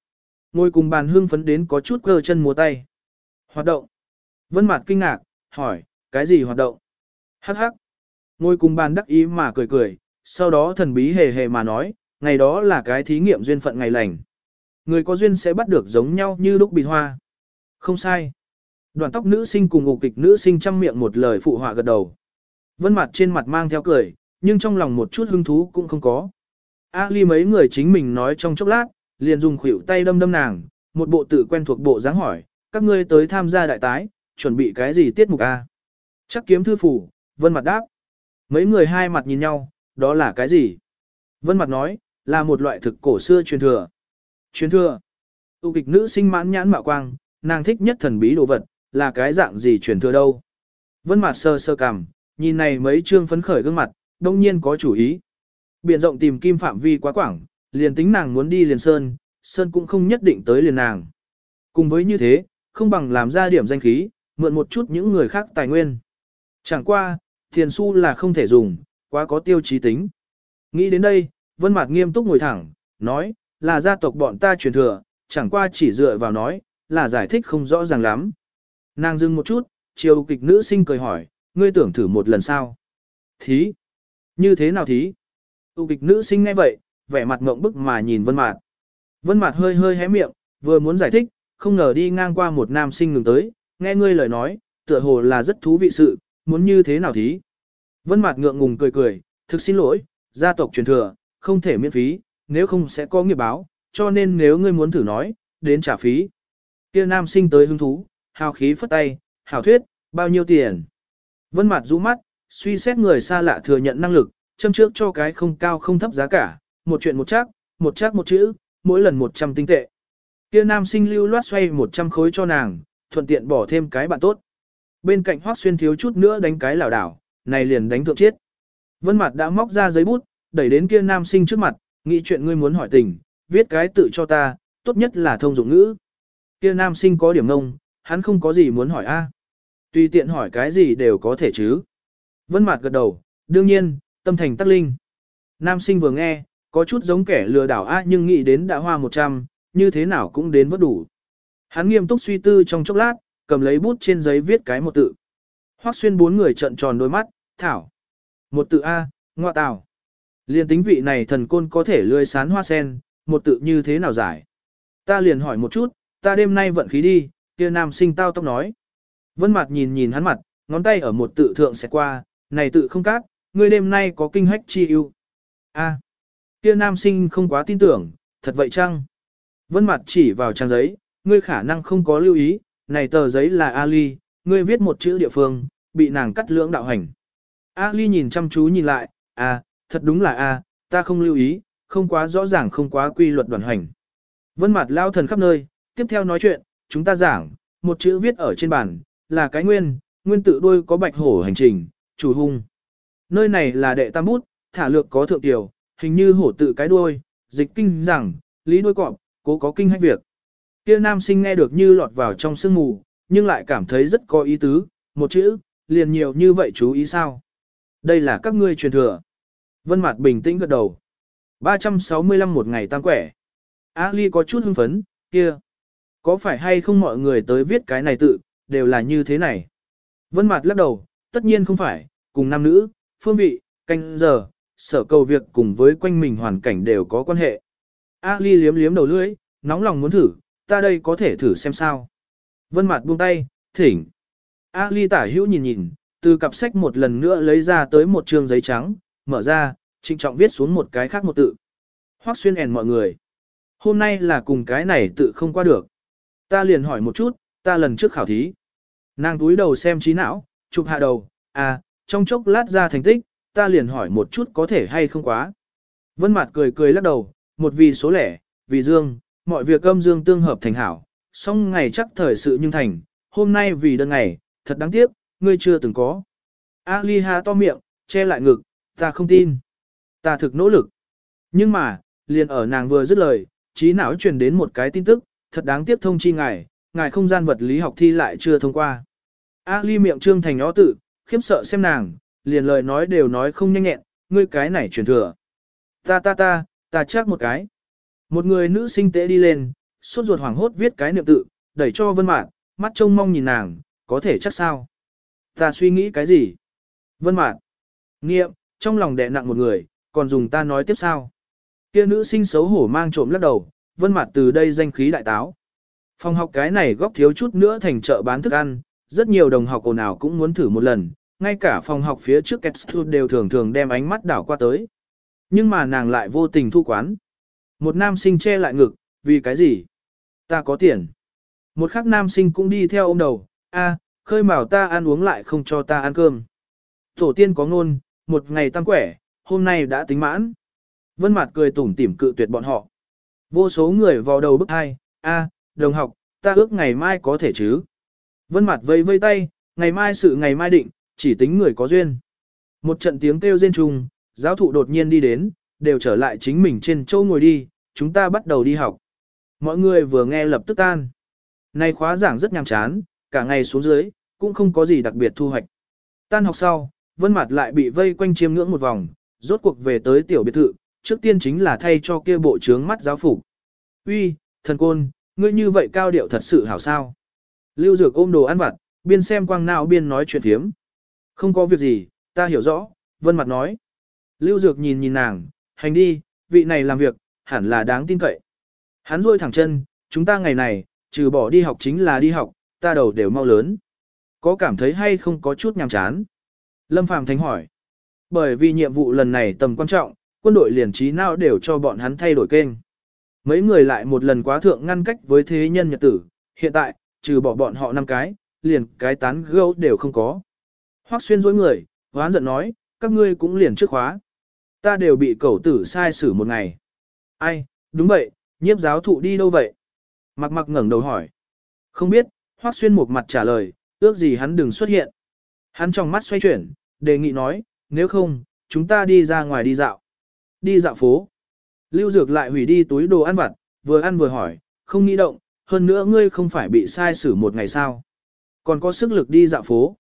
Ngồi cùng bàn hương phấn đến có chút cơ chân múa tay. Hoạt động. Vân Mạt kinh ngạc, hỏi, cái gì hoạt động? Hắc hắc. Ngồi cùng bàn đắc ý mà cười cười, sau đó thần bí hề hề mà nói, ngày đó là cái thí nghiệm duyên phận ngày lành. Người có duyên sẽ bắt được giống nhau như lúc bị hoa. Không sai. Đoàn tóc nữ sinh cùng ngục kịch nữ sinh chăm miệng một lời phụ họa gật đầu. Vân mặt trên mặt mang theo cười, nhưng trong lòng một chút hứng thú cũng không có. A ly mấy người chính mình nói trong chốc lát, liền dùng khuỷu tay đâm đâm nàng, một bộ tự quen thuộc bộ dáng hỏi, các ngươi tới tham gia đại tái, chuẩn bị cái gì tiết mục A? Chắc kiếm thư phủ, vân mặt đáp. Mấy người hai mặt nhìn nhau, đó là cái gì? Vân mặt nói, là một loại thực cổ xưa truyền thừa. Truyền thừa. Tu kịch nữ sinh mãn nhãn mạo quang, nàng thích nhất thần bí đồ vật, là cái dạng gì truyền thừa đâu. Vân mặt sơ sơ cằm, nhìn này mấy trương phấn khởi gương mặt, đông nhiên có chủ ý. Biển rộng tìm kim phạm vi quá quảng, liền tính nàng muốn đi liền sơn, sơn cũng không nhất định tới liền nàng. Cùng với như thế, không bằng làm ra điểm danh khí, mượn một chút những người khác tài nguyên. Chẳng qua, tiền xu là không thể dùng, quá có tiêu chí tính. Nghĩ đến đây, Vân Mạt nghiêm túc ngồi thẳng, nói, là gia tộc bọn ta truyền thừa, chẳng qua chỉ dựa vào nói, là giải thích không rõ ràng lắm. Nàng dừng một chút, chiều kịch nữ sinh cười hỏi, ngươi tưởng thử một lần sao? Thí? Như thế nào thí? Tu kịch nữ sinh nghe vậy, vẻ mặt ngộng bức mà nhìn Vân Mạt. Vân Mạt hơi hơi hé miệng, vừa muốn giải thích, không ngờ đi ngang qua một nam sinh ngừng tới, nghe ngươi lời nói, tựa hồ là rất thú vị sự, muốn như thế nào thí? Vân Mạt ngượng ngùng cười cười, thực xin lỗi, gia tộc truyền thừa, không thể miễn phí, nếu không sẽ có nghiệp báo, cho nên nếu ngươi muốn thử nói, đến trả phí. Kia nam sinh tới hứng thú, hào khí phất tay, hào thuyết, bao nhiêu tiền? Vân mặt rũ mắt, suy xét người xa lạ thừa nhận năng lực, châm trước cho cái không cao không thấp giá cả, một chuyện một chắc, một chắc một chữ, mỗi lần 100 tinh tệ. Kia nam sinh lưu loát xoay 100 khối cho nàng, thuận tiện bỏ thêm cái bạn tốt. Bên cạnh Hoắc Xuyên thiếu chút nữa đánh cái lảo đảo, này liền đánh thượng chết. Vân Mạt đã móc ra giấy bút, đẩy đến kia nam sinh trước mặt, nghĩ chuyện ngươi muốn hỏi tình, viết cái tự cho ta, tốt nhất là thông dụng ngữ. Kia nam sinh có điểm ngông, hắn không có gì muốn hỏi a. À. Tùy tiện hỏi cái gì đều có thể chứ. Vân Mạt gật đầu, đương nhiên, tâm thành tắc linh. Nam sinh vừa nghe, có chút giống kẻ lừa đảo a nhưng nghĩ đến đã hoa 100, như thế nào cũng đến vất đủ. Hắn nghiêm túc suy tư trong chốc lát, cầm lấy bút trên giấy viết cái một tự. Hoắc xuyên bốn người trợn tròn đôi mắt, thảo. Một tự A, ngoa tảo. Liên tính vị này thần côn có thể lươi sán hoa sen, một tự như thế nào giải. Ta liền hỏi một chút, ta đêm nay vận khí đi, kia nam sinh tao tóc nói. Vân mặt nhìn nhìn hắn mặt, ngón tay ở một tự thượng sẽ qua, này tự không cát, ngươi đêm nay có kinh hách chi ưu. A, kia nam sinh không quá tin tưởng, thật vậy chăng? Vân mặt chỉ vào trang giấy, ngươi khả năng không có lưu ý, này tờ giấy là Ali, ngươi viết một chữ địa phương, bị nàng cắt lưỡng đạo hành. Ali nhìn chăm chú nhìn lại, à, thật đúng là a, ta không lưu ý, không quá rõ ràng không quá quy luật đoàn hành. Vân mặt lao thần khắp nơi, tiếp theo nói chuyện, chúng ta giảng, một chữ viết ở trên bàn, là cái nguyên, nguyên tự đuôi có bạch hổ hành trình, chủ hung. Nơi này là đệ tam bút, thả lược có thượng tiểu, hình như hổ tự cái đuôi, dịch kinh rằng, lý đuôi cọp, cố có kinh hay việc. Kia nam sinh nghe được như lọt vào trong sương mù, nhưng lại cảm thấy rất có ý tứ, một chữ, liền nhiều như vậy chú ý sao. Đây là các ngươi truyền thừa. Vân Mạt bình tĩnh gật đầu. 365 một ngày tăng quẻ. A Ly có chút hưng phấn, kia. Có phải hay không mọi người tới viết cái này tự, đều là như thế này. Vân Mạt lắc đầu, tất nhiên không phải, cùng nam nữ, phương vị, canh giờ, sở cầu việc cùng với quanh mình hoàn cảnh đều có quan hệ. A Ly liếm liếm đầu lưỡi, nóng lòng muốn thử, ta đây có thể thử xem sao. Vân Mạt buông tay, thỉnh. A Ly tả hữu nhìn nhìn, từ cặp sách một lần nữa lấy ra tới một trường giấy trắng, mở ra, trịnh trọng viết xuống một cái khác một tự. Hoắc xuyên ẻn mọi người. Hôm nay là cùng cái này tự không qua được. Ta liền hỏi một chút, ta lần trước khảo thí. Nàng túi đầu xem trí não, chụp hạ đầu, à, trong chốc lát ra thành tích, ta liền hỏi một chút có thể hay không quá. Vân Mạt cười cười lắc đầu, một vì số lẻ, vì dương, mọi việc âm dương tương hợp thành hảo, song ngày chắc thời sự nhưng thành, hôm nay vì đơn ngày, thật đáng tiếc, ngươi chưa từng có. Ali ha to miệng, che lại ngực, ta không tin. Ta thực nỗ lực. Nhưng mà, liền ở nàng vừa dứt lời, trí não truyền đến một cái tin tức, thật đáng tiếc thông chi ngài, ngài không gian vật lý học thi lại chưa thông qua. Ali miệng trương thành nhỏ tự, khiếp sợ xem nàng, liền lời nói đều nói không nhanh nhẹn, ngươi cái này truyền thừa. Ta ta ta, ta chắc một cái. Một người nữ sinh tế đi lên, suốt ruột hoảng hốt viết cái niệm tự, đẩy cho vân mạn, mắt trông mong nhìn nàng, có thể chắc sao. Ta suy nghĩ cái gì? Vân mạn, nghiệm, trong lòng đè nặng một người, còn dùng ta nói tiếp sao? Kia nữ sinh xấu hổ mang trộm lắc đầu, vân mặt từ đây danh khí đại táo. Phòng học cái này góc thiếu chút nữa thành chợ bán thức ăn, rất nhiều đồng học ồn ào cũng muốn thử một lần, ngay cả phòng học phía trước Ketstu đều thường thường đem ánh mắt đảo qua tới. Nhưng mà nàng lại vô tình thu quán. Một nam sinh che lại ngực, vì cái gì? Ta có tiền. Một khắc nam sinh cũng đi theo ôm đầu, a, khơi mào ta ăn uống lại không cho ta ăn cơm. Tổ tiên có ngôn, một ngày tăng quẻ, hôm nay đã tính mãn. Vân Mạt cười tủm tỉm cự tuyệt bọn họ. Vô số người vào đầu bức hai, a, đồng học, ta ước ngày mai có thể chứ. Vân Mạt vây vây tay, ngày mai sự ngày mai định, chỉ tính người có duyên. Một trận tiếng kêu rên trùng, giáo thụ đột nhiên đi đến, đều trở lại chính mình trên châu ngồi đi, chúng ta bắt đầu đi học. Mọi người vừa nghe lập tức tan. Nay khóa giảng rất nhàm chán, cả ngày xuống dưới, cũng không có gì đặc biệt thu hoạch. Tan học sau, Vân Mạt lại bị vây quanh chiêm ngưỡng một vòng, rốt cuộc về tới tiểu biệt thự, trước tiên chính là thay cho kia bộ trướng mắt giáo phủ. "Uy, thần côn, ngươi như vậy cao điệu thật sự hảo sao?" Lưu Dược ôm đồ ăn vặt, biên xem quang não biên nói chuyện thiếm. Không có việc gì, ta hiểu rõ, vân mặt nói. Lưu Dược nhìn nhìn nàng, hành đi, vị này làm việc, hẳn là đáng tin cậy. Hắn duỗi thẳng chân, chúng ta ngày này, trừ bỏ đi học chính là đi học, ta đầu đều mau lớn. Có cảm thấy hay không có chút nhàm chán? Lâm Phàm Thánh hỏi. Bởi vì nhiệm vụ lần này tầm quan trọng, quân đội liền trí nào đều cho bọn hắn thay đổi kênh. Mấy người lại một lần quá thượng ngăn cách với thế nhân nhật tử, hiện tại, trừ bỏ bọn họ năm cái, liền cái tán gấu đều không có. Hoắc xuyên dối người, hoán giận nói, các ngươi cũng liền trước khóa. Ta đều bị cẩu tử sai xử một ngày. Ai, đúng vậy, nhiếp giáo thụ đi đâu vậy? Mặc mặc ngẩng đầu hỏi. Không biết, Hoắc xuyên một mặt trả lời, ước gì hắn đừng xuất hiện. Hắn trong mắt xoay chuyển, đề nghị nói, nếu không, chúng ta đi ra ngoài đi dạo. Đi dạo phố. Lưu Dược lại hủy đi túi đồ ăn vặt, vừa ăn vừa hỏi, không nghĩ động, hơn nữa ngươi không phải bị sai xử một ngày sao. Còn có sức lực đi dạo phố.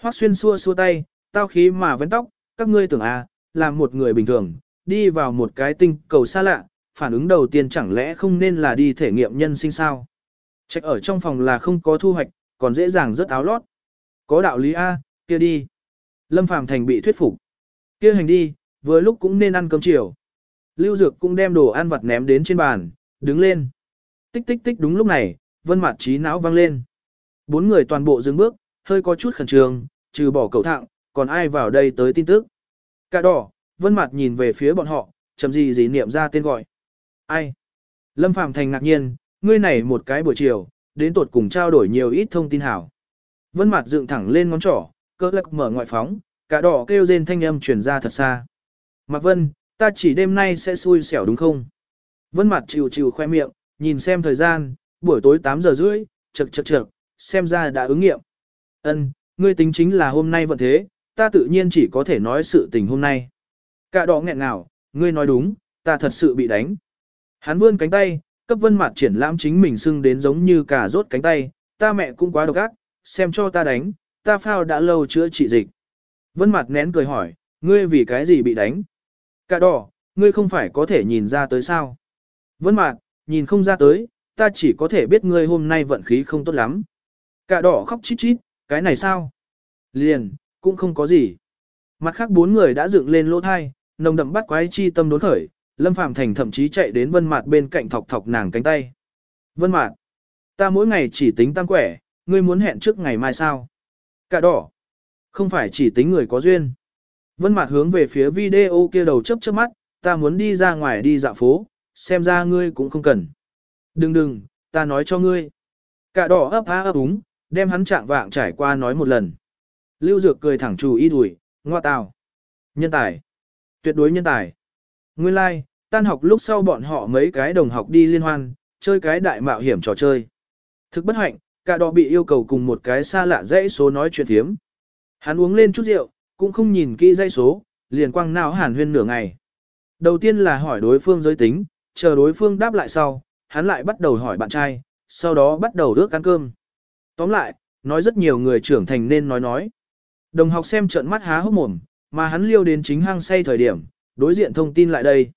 Hoắc xuyên xua xua tay, tao khí mà vấn tóc, các ngươi tưởng à, làm một người bình thường, đi vào một cái tinh cầu xa lạ, phản ứng đầu tiên chẳng lẽ không nên là đi thể nghiệm nhân sinh sao. Trách ở trong phòng là không có thu hoạch, còn dễ dàng rớt áo lót. Có đạo lý A, kia đi. Lâm Phàm Thành bị thuyết phục. Kia hành đi, vừa lúc cũng nên ăn cơm chiều. Lưu Dược cũng đem đồ ăn vặt ném đến trên bàn, đứng lên. Tích tích tích đúng lúc này, vân mặt trí não vang lên. Bốn người toàn bộ dừng bước, hơi có chút khẩn trương, trừ bỏ cầu thạng, còn ai vào đây tới tin tức. Cả đỏ, vân mặt nhìn về phía bọn họ, chậm gì gì niệm ra tên gọi. Ai? Lâm Phàm Thành ngạc nhiên, ngươi này một cái buổi chiều, đến tột cùng trao đổi nhiều ít thông tin hảo. Vân mặt dựng thẳng lên ngón trỏ, cơ lắc mở ngoại phóng, cả đỏ kêu rên thanh âm truyền ra thật xa. Mạc Vân, ta chỉ đêm nay sẽ xui xẻo đúng không? Vân mặt chịu chịu khoe miệng, nhìn xem thời gian, buổi tối 8 giờ rưỡi, chậc chậc chậc, xem ra đã ứng nghiệm. Ân, ngươi tính chính là hôm nay vẫn thế, ta tự nhiên chỉ có thể nói sự tình hôm nay. Cả đỏ nghẹn ngào, ngươi nói đúng, ta thật sự bị đánh. Hắn vươn cánh tay, cấp vân mặt triển lãm chính mình sưng đến giống như cả rốt cánh tay, ta mẹ cũng quá độc ác, xem cho ta đánh, ta phao đã lâu chữa trị dịch. Vân mặt nén cười hỏi, ngươi vì cái gì bị đánh? Cả đỏ, ngươi không phải có thể nhìn ra tới sao? Vân mặt, nhìn không ra tới, ta chỉ có thể biết ngươi hôm nay vận khí không tốt lắm. Cả đỏ khóc chít chít, cái này sao? Liền, cũng không có gì. Mặt khác bốn người đã dựng lên lỗ thai, nồng đậm bắt quái chi tâm đốn khởi, Lâm Phàm Thành thậm chí chạy đến Vân Mạt bên cạnh thọc thọc nàng cánh tay. "Vân Mạt, ta mỗi ngày chỉ tính tăng quẻ, ngươi muốn hẹn trước ngày mai sao?" Cả đỏ. Không phải chỉ tính người có duyên. Vân Mạt hướng về phía video kia đầu chớp chớp mắt, "Ta muốn đi ra ngoài đi dạo phố, xem ra ngươi cũng không cần." "Đừng đừng, ta nói cho ngươi." Cả đỏ ấp á ấp úng, đem hắn trạng vạng trải qua nói một lần. Lưu Dược cười thẳng chủ ý đuổi, ngoa tào. Nhân tài. Tuyệt đối nhân tài. Nguyên lai, like, tan học lúc sau bọn họ mấy cái đồng học đi liên hoan, chơi cái đại mạo hiểm trò chơi. Thực bất hạnh, cả đỏ bị yêu cầu cùng một cái xa lạ dãy số nói chuyện thiếm. Hắn uống lên chút rượu, cũng không nhìn kỹ dãy số, liền quăng não hàn huyên nửa ngày. Đầu tiên là hỏi đối phương giới tính, chờ đối phương đáp lại sau, hắn lại bắt đầu hỏi bạn trai, sau đó bắt đầu rước ăn cơm. Tóm lại, nói rất nhiều người trưởng thành nên nói nói. Đồng học xem trợn mắt há hốc mồm, mà hắn liêu đến chính hang say thời điểm, đối diện thông tin lại đây.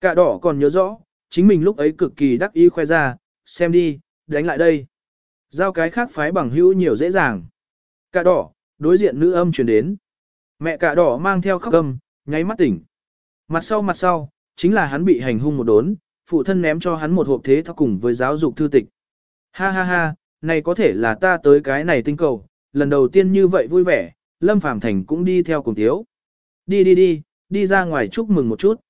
Cả đỏ còn nhớ rõ, chính mình lúc ấy cực kỳ đắc ý khoe ra, xem đi, đánh lại đây. Giao cái khác phái bằng hữu nhiều dễ dàng. Cả đỏ, đối diện nữ âm truyền đến. Mẹ cả đỏ mang theo khóc âm, nháy mắt tỉnh. Mặt sau mặt sau, chính là hắn bị hành hung một đốn, phụ thân ném cho hắn một hộp thế thao cùng với giáo dục thư tịch. Ha ha ha, này có thể là ta tới cái này tinh cầu, lần đầu tiên như vậy vui vẻ, Lâm Phàm Thành cũng đi theo cùng thiếu. Đi đi đi, đi ra ngoài chúc mừng một chút.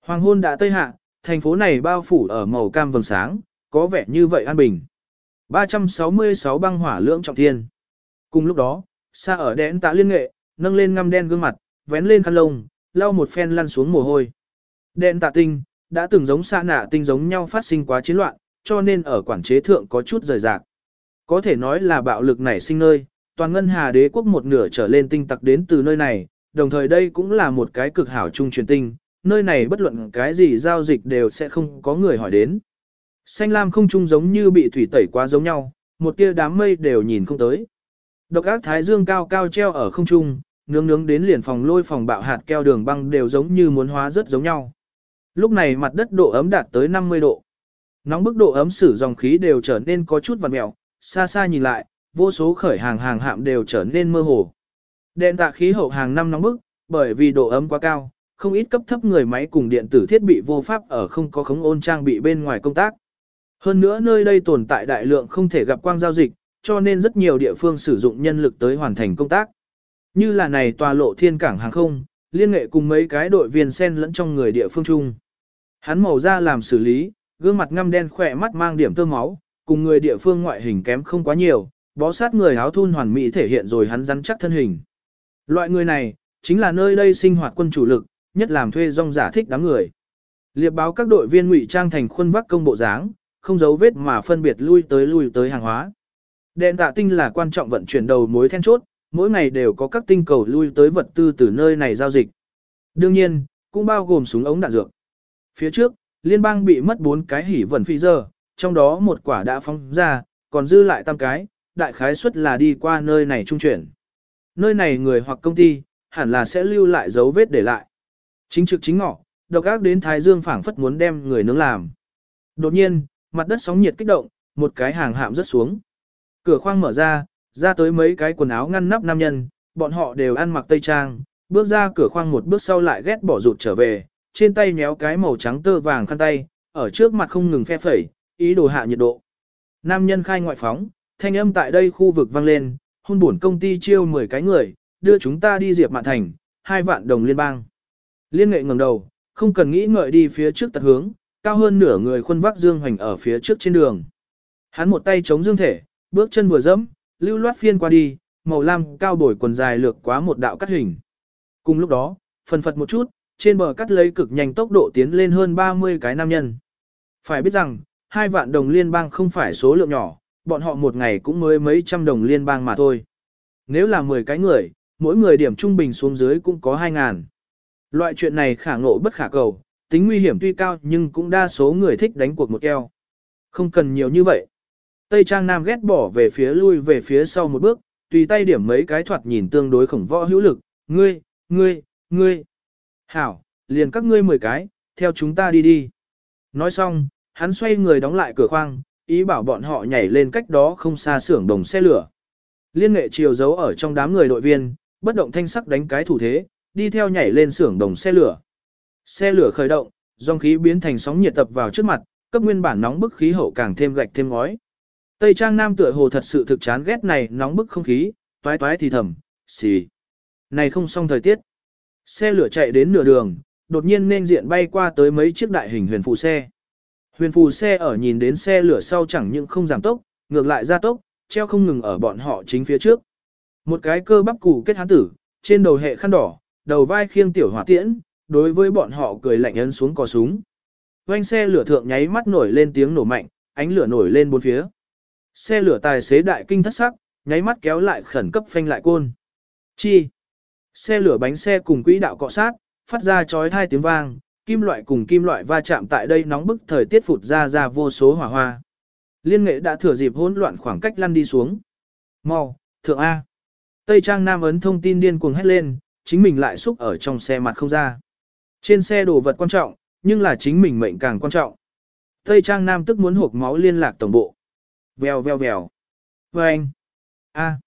Hoàng hôn đã tây hạ, thành phố này bao phủ ở màu cam vầng sáng, có vẻ như vậy an bình. 366 băng hỏa lưỡng trọng thiên. Cùng lúc đó, xa ở đẽn tạ liên nghệ, nâng lên ngăm đen gương mặt, vén lên khăn lông, lau một phen lăn xuống mồ hôi. Đẽn tạ tinh, đã từng giống xa nạ tinh giống nhau phát sinh quá chiến loạn, cho nên ở quản chế thượng có chút rời rạc. Có thể nói là bạo lực nảy sinh nơi, toàn ngân hà đế quốc một nửa trở lên tinh tặc đến từ nơi này, đồng thời đây cũng là một cái cực hảo trung truyền tinh, nơi này bất luận cái gì giao dịch đều sẽ không có người hỏi đến. Xanh lam không trung giống như bị thủy tẩy quá giống nhau, một tia đám mây đều nhìn không tới. Độc ác thái dương cao cao treo ở không trung, nướng nướng đến liền phòng lôi phòng bạo hạt keo đường băng đều giống như muốn hóa rất giống nhau. Lúc này mặt đất độ ấm đạt tới 50 độ. Nóng bức độ ấm sử dòng khí đều trở nên có chút vằn mèo xa xa nhìn lại, vô số khởi hàng hàng hạm đều trở nên mơ hồ. Đèn tạ khí hậu hàng năm nóng bức, bởi vì độ ấm quá cao, không ít cấp thấp người máy cùng điện tử thiết bị vô pháp ở không có khống ôn trang bị bên ngoài công tác. Hơn nữa nơi đây tồn tại đại lượng không thể gặp quang giao dịch, cho nên rất nhiều địa phương sử dụng nhân lực tới hoàn thành công tác. Như là này tòa lộ thiên cảng hàng không, liên nghệ cùng mấy cái đội viên sen lẫn trong người địa phương chung. Hắn màu da làm xử lý, gương mặt ngăm đen khỏe mắt mang điểm tơ máu, cùng người địa phương ngoại hình kém không quá nhiều, bó sát người áo thun hoàn mỹ thể hiện rồi hắn rắn chắc thân hình. Loại người này, chính là nơi đây sinh hoạt quân chủ lực, nhất làm thuê rong giả thích đám người. Liệp báo các đội viên ngụy trang thành khuôn vác công bộ dáng, không giấu vết mà phân biệt lui tới lui tới hàng hóa. Đèn tạ tinh là quan trọng vận chuyển đầu mối then chốt, mỗi ngày đều có các tinh cầu lui tới vật tư từ nơi này giao dịch. Đương nhiên, cũng bao gồm súng ống đạn dược. Phía trước, liên bang bị mất 4 cái hỉ vẩn phi giờ, trong đó một quả đã phóng ra, còn dư lại tam cái, đại khái suất là đi qua nơi này trung chuyển. Nơi này người hoặc công ty, hẳn là sẽ lưu lại dấu vết để lại. Chính trực chính ngọ, độc ác đến Thái Dương phảng phất muốn đem người nướng làm. Đột nhiên, mặt đất sóng nhiệt kích động, một cái hàng hạm rớt xuống. Cửa khoang mở ra, ra tới mấy cái quần áo ngăn nắp nam nhân, bọn họ đều ăn mặc tây trang, bước ra cửa khoang một bước sau lại ghét bỏ rụt trở về, trên tay nhéo cái màu trắng tơ vàng khăn tay, ở trước mặt không ngừng phe phẩy, ý đồ hạ nhiệt độ. Nam nhân khai ngoại phóng, thanh âm tại đây khu vực vang lên, hôn buồn công ty chiêu 10 cái người, đưa chúng ta đi diệp mạn thành, hai vạn đồng liên bang. Liên nghệ ngẩng đầu, không cần nghĩ ngợi đi phía trước tật hướng, cao hơn nửa người khuôn vác dương hoành ở phía trước trên đường. Hắn một tay chống dương thể, bước chân vừa dẫm, lưu loát phiên qua đi, màu lam cao bồi quần dài lược quá một đạo cắt hình. Cùng lúc đó, phần phật một chút, trên bờ cắt lấy cực nhanh tốc độ tiến lên hơn 30 cái nam nhân. Phải biết rằng, hai vạn đồng liên bang không phải số lượng nhỏ, bọn họ một ngày cũng mới mấy trăm đồng liên bang mà thôi. Nếu là 10 cái người, mỗi người điểm trung bình xuống dưới cũng có 2 ngàn. Loại chuyện này khả ngộ bất khả cầu, tính nguy hiểm tuy cao nhưng cũng đa số người thích đánh cuộc một keo. Không cần nhiều như vậy. Tây Trang Nam ghét bỏ về phía lui về phía sau một bước, tùy tay điểm mấy cái thoạt nhìn tương đối khổng võ hữu lực, ngươi, ngươi, ngươi. Hảo, liền các ngươi 10 cái, theo chúng ta đi đi. Nói xong, hắn xoay người đóng lại cửa khoang, ý bảo bọn họ nhảy lên cách đó không xa xưởng đồng xe lửa. Liên nghệ chiều giấu ở trong đám người đội viên, bất động thanh sắc đánh cái thủ thế, đi theo nhảy lên xưởng đồng xe lửa. Xe lửa khởi động, dòng khí biến thành sóng nhiệt tập vào trước mặt, cấp nguyên bản nóng bức khí hậu càng thêm gạch thêm ngói. Tây Trang Nam tựa hồ thật sự thực chán ghét này nóng bức không khí, toái toái thì thầm, xì. Này không xong thời tiết. Xe lửa chạy đến nửa đường, đột nhiên nên diện bay qua tới mấy chiếc đại hình huyền phù xe. Huyền phù xe ở nhìn đến xe lửa sau chẳng những không giảm tốc, ngược lại ra tốc, treo không ngừng ở bọn họ chính phía trước. Một cái cơ bắp củ kết hán tử, trên đầu hệ khăn đỏ, đầu vai khiêng tiểu hỏa tiễn, đối với bọn họ cười lạnh ấn xuống cò súng. Quanh xe lửa thượng nháy mắt nổi lên tiếng nổ mạnh, ánh lửa nổi lên bốn phía. Xe lửa tài xế đại kinh thất sắc, nháy mắt kéo lại khẩn cấp phanh lại côn. Chi? Xe lửa bánh xe cùng quỹ đạo cọ sát, phát ra chói hai tiếng vang, kim loại cùng kim loại va chạm tại đây nóng bức thời tiết phụt ra ra vô số hỏa hoa. Liên nghệ đã thừa dịp hỗn loạn khoảng cách lăn đi xuống. Mau, thượng A. Tây Trang Nam ấn thông tin điên cuồng hét lên, chính mình lại xúc ở trong xe mặt không ra. Trên xe đồ vật quan trọng, nhưng là chính mình mệnh càng quan trọng. Tây Trang Nam tức muốn hộp máu liên lạc tổng bộ. Vèo vèo vèo. Và anh. A.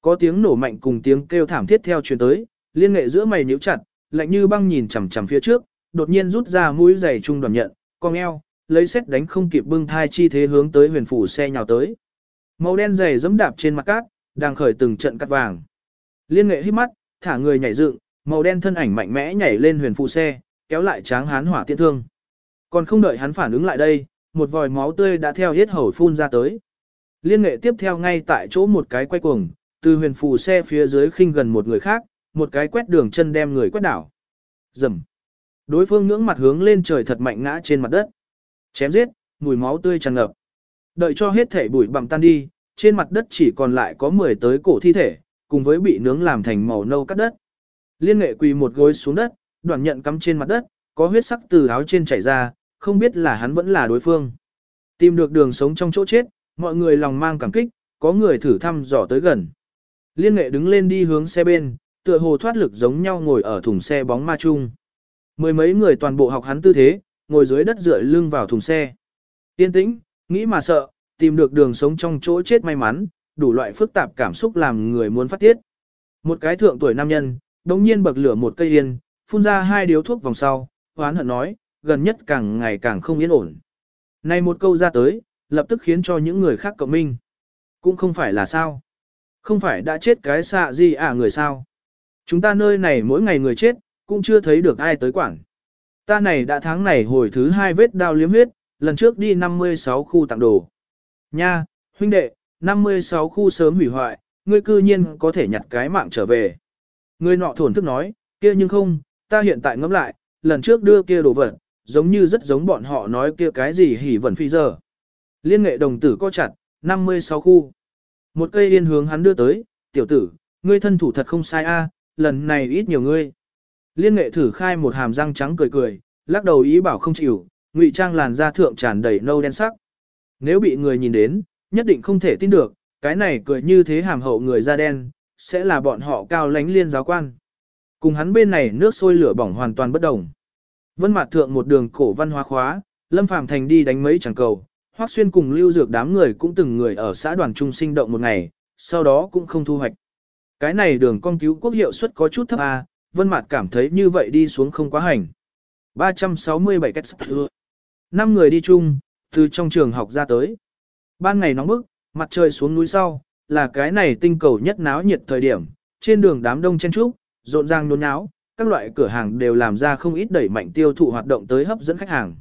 Có tiếng nổ mạnh cùng tiếng kêu thảm thiết theo truyền tới, liên nghệ giữa mày nhíu chặt, lạnh như băng nhìn chằm chằm phía trước, đột nhiên rút ra mũi giày trung đoàn nhận, cong eo, lấy xét đánh không kịp bưng thai chi thế hướng tới huyền phủ xe nhào tới. Màu đen giày dẫm đạp trên mặt cát, đang khởi từng trận cắt vàng. Liên nghệ hít mắt, thả người nhảy dựng, màu đen thân ảnh mạnh mẽ nhảy lên huyền phụ xe, kéo lại tráng hán hỏa tiễn thương. Còn không đợi hắn phản ứng lại đây, một vòi máu tươi đã theo hết hầu phun ra tới. Liên nghệ tiếp theo ngay tại chỗ một cái quay cuồng, từ huyền phù xe phía dưới khinh gần một người khác, một cái quét đường chân đem người quét đảo. Dầm. Đối phương ngưỡng mặt hướng lên trời thật mạnh ngã trên mặt đất. Chém giết, mùi máu tươi tràn ngập. Đợi cho hết thể bụi bặm tan đi, trên mặt đất chỉ còn lại có 10 tới cổ thi thể, cùng với bị nướng làm thành màu nâu cắt đất. Liên nghệ quỳ một gối xuống đất, đoạn nhận cắm trên mặt đất, có huyết sắc từ áo trên chảy ra, không biết là hắn vẫn là đối phương. Tìm được đường sống trong chỗ chết, mọi người lòng mang cảm kích, có người thử thăm dò tới gần. Liên nghệ đứng lên đi hướng xe bên, tựa hồ thoát lực giống nhau ngồi ở thùng xe bóng ma chung. Mười mấy người toàn bộ học hắn tư thế, ngồi dưới đất dựa lưng vào thùng xe. Yên tĩnh, nghĩ mà sợ, tìm được đường sống trong chỗ chết may mắn, đủ loại phức tạp cảm xúc làm người muốn phát tiết. Một cái thượng tuổi nam nhân, đống nhiên bậc lửa một cây yên, phun ra hai điếu thuốc vòng sau, hoán hận nói, gần nhất càng ngày càng không yên ổn. Này một câu ra tới, lập tức khiến cho những người khác cộng minh. Cũng không phải là sao. Không phải đã chết cái xạ gì à người sao. Chúng ta nơi này mỗi ngày người chết, cũng chưa thấy được ai tới quản. Ta này đã tháng này hồi thứ hai vết đao liếm huyết, lần trước đi 56 khu tặng đồ. Nha, huynh đệ, 56 khu sớm hủy hoại, ngươi cư nhiên có thể nhặt cái mạng trở về. Người nọ thổn thức nói, kia nhưng không, ta hiện tại ngẫm lại, lần trước đưa kia đồ vật, giống như rất giống bọn họ nói kia cái gì hỉ vẩn phi giờ. Liên nghệ đồng tử co chặt, 56 khu. Một cây yên hướng hắn đưa tới, tiểu tử, ngươi thân thủ thật không sai a, lần này ít nhiều ngươi. Liên nghệ thử khai một hàm răng trắng cười cười, lắc đầu ý bảo không chịu, ngụy trang làn da thượng tràn đầy nâu đen sắc. Nếu bị người nhìn đến, nhất định không thể tin được, cái này cười như thế hàm hậu người da đen, sẽ là bọn họ cao lánh liên giáo quan. Cùng hắn bên này nước sôi lửa bỏng hoàn toàn bất đồng. Vân mạt thượng một đường cổ văn hóa khóa, Lâm Phàm Thành đi đánh mấy chẳng cầu, Hoắc Xuyên cùng lưu dược đám người cũng từng người ở xã đoàn trung sinh động một ngày, sau đó cũng không thu hoạch. Cái này đường con cứu quốc hiệu suất có chút thấp à, Vân Mạt cảm thấy như vậy đi xuống không quá hành. 367 cách sắp Năm người đi chung, từ trong trường học ra tới. Ban ngày nóng bức, mặt trời xuống núi sau, là cái này tinh cầu nhất náo nhiệt thời điểm, trên đường đám đông chen trúc, rộn ràng nôn náo, các loại cửa hàng đều làm ra không ít đẩy mạnh tiêu thụ hoạt động tới hấp dẫn khách hàng.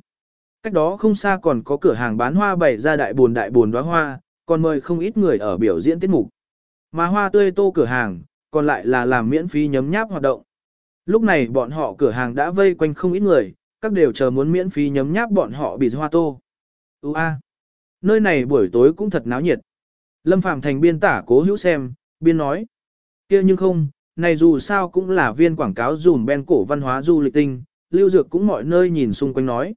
Cách đó không xa còn có cửa hàng bán hoa bày ra đại buồn đại buồn đóa hoa, còn mời không ít người ở biểu diễn tiết mục. Mà hoa tươi tô cửa hàng, còn lại là làm miễn phí nhấm nháp hoạt động. Lúc này bọn họ cửa hàng đã vây quanh không ít người, các đều chờ muốn miễn phí nhấm nháp bọn họ bị hoa tô. Ua, nơi này buổi tối cũng thật náo nhiệt. Lâm Phạm thành biên tả cố hữu xem, biên nói. kia nhưng không, này dù sao cũng là viên quảng cáo dùm bên cổ văn hóa du lịch tinh, lưu dược cũng mọi nơi nhìn xung quanh nói.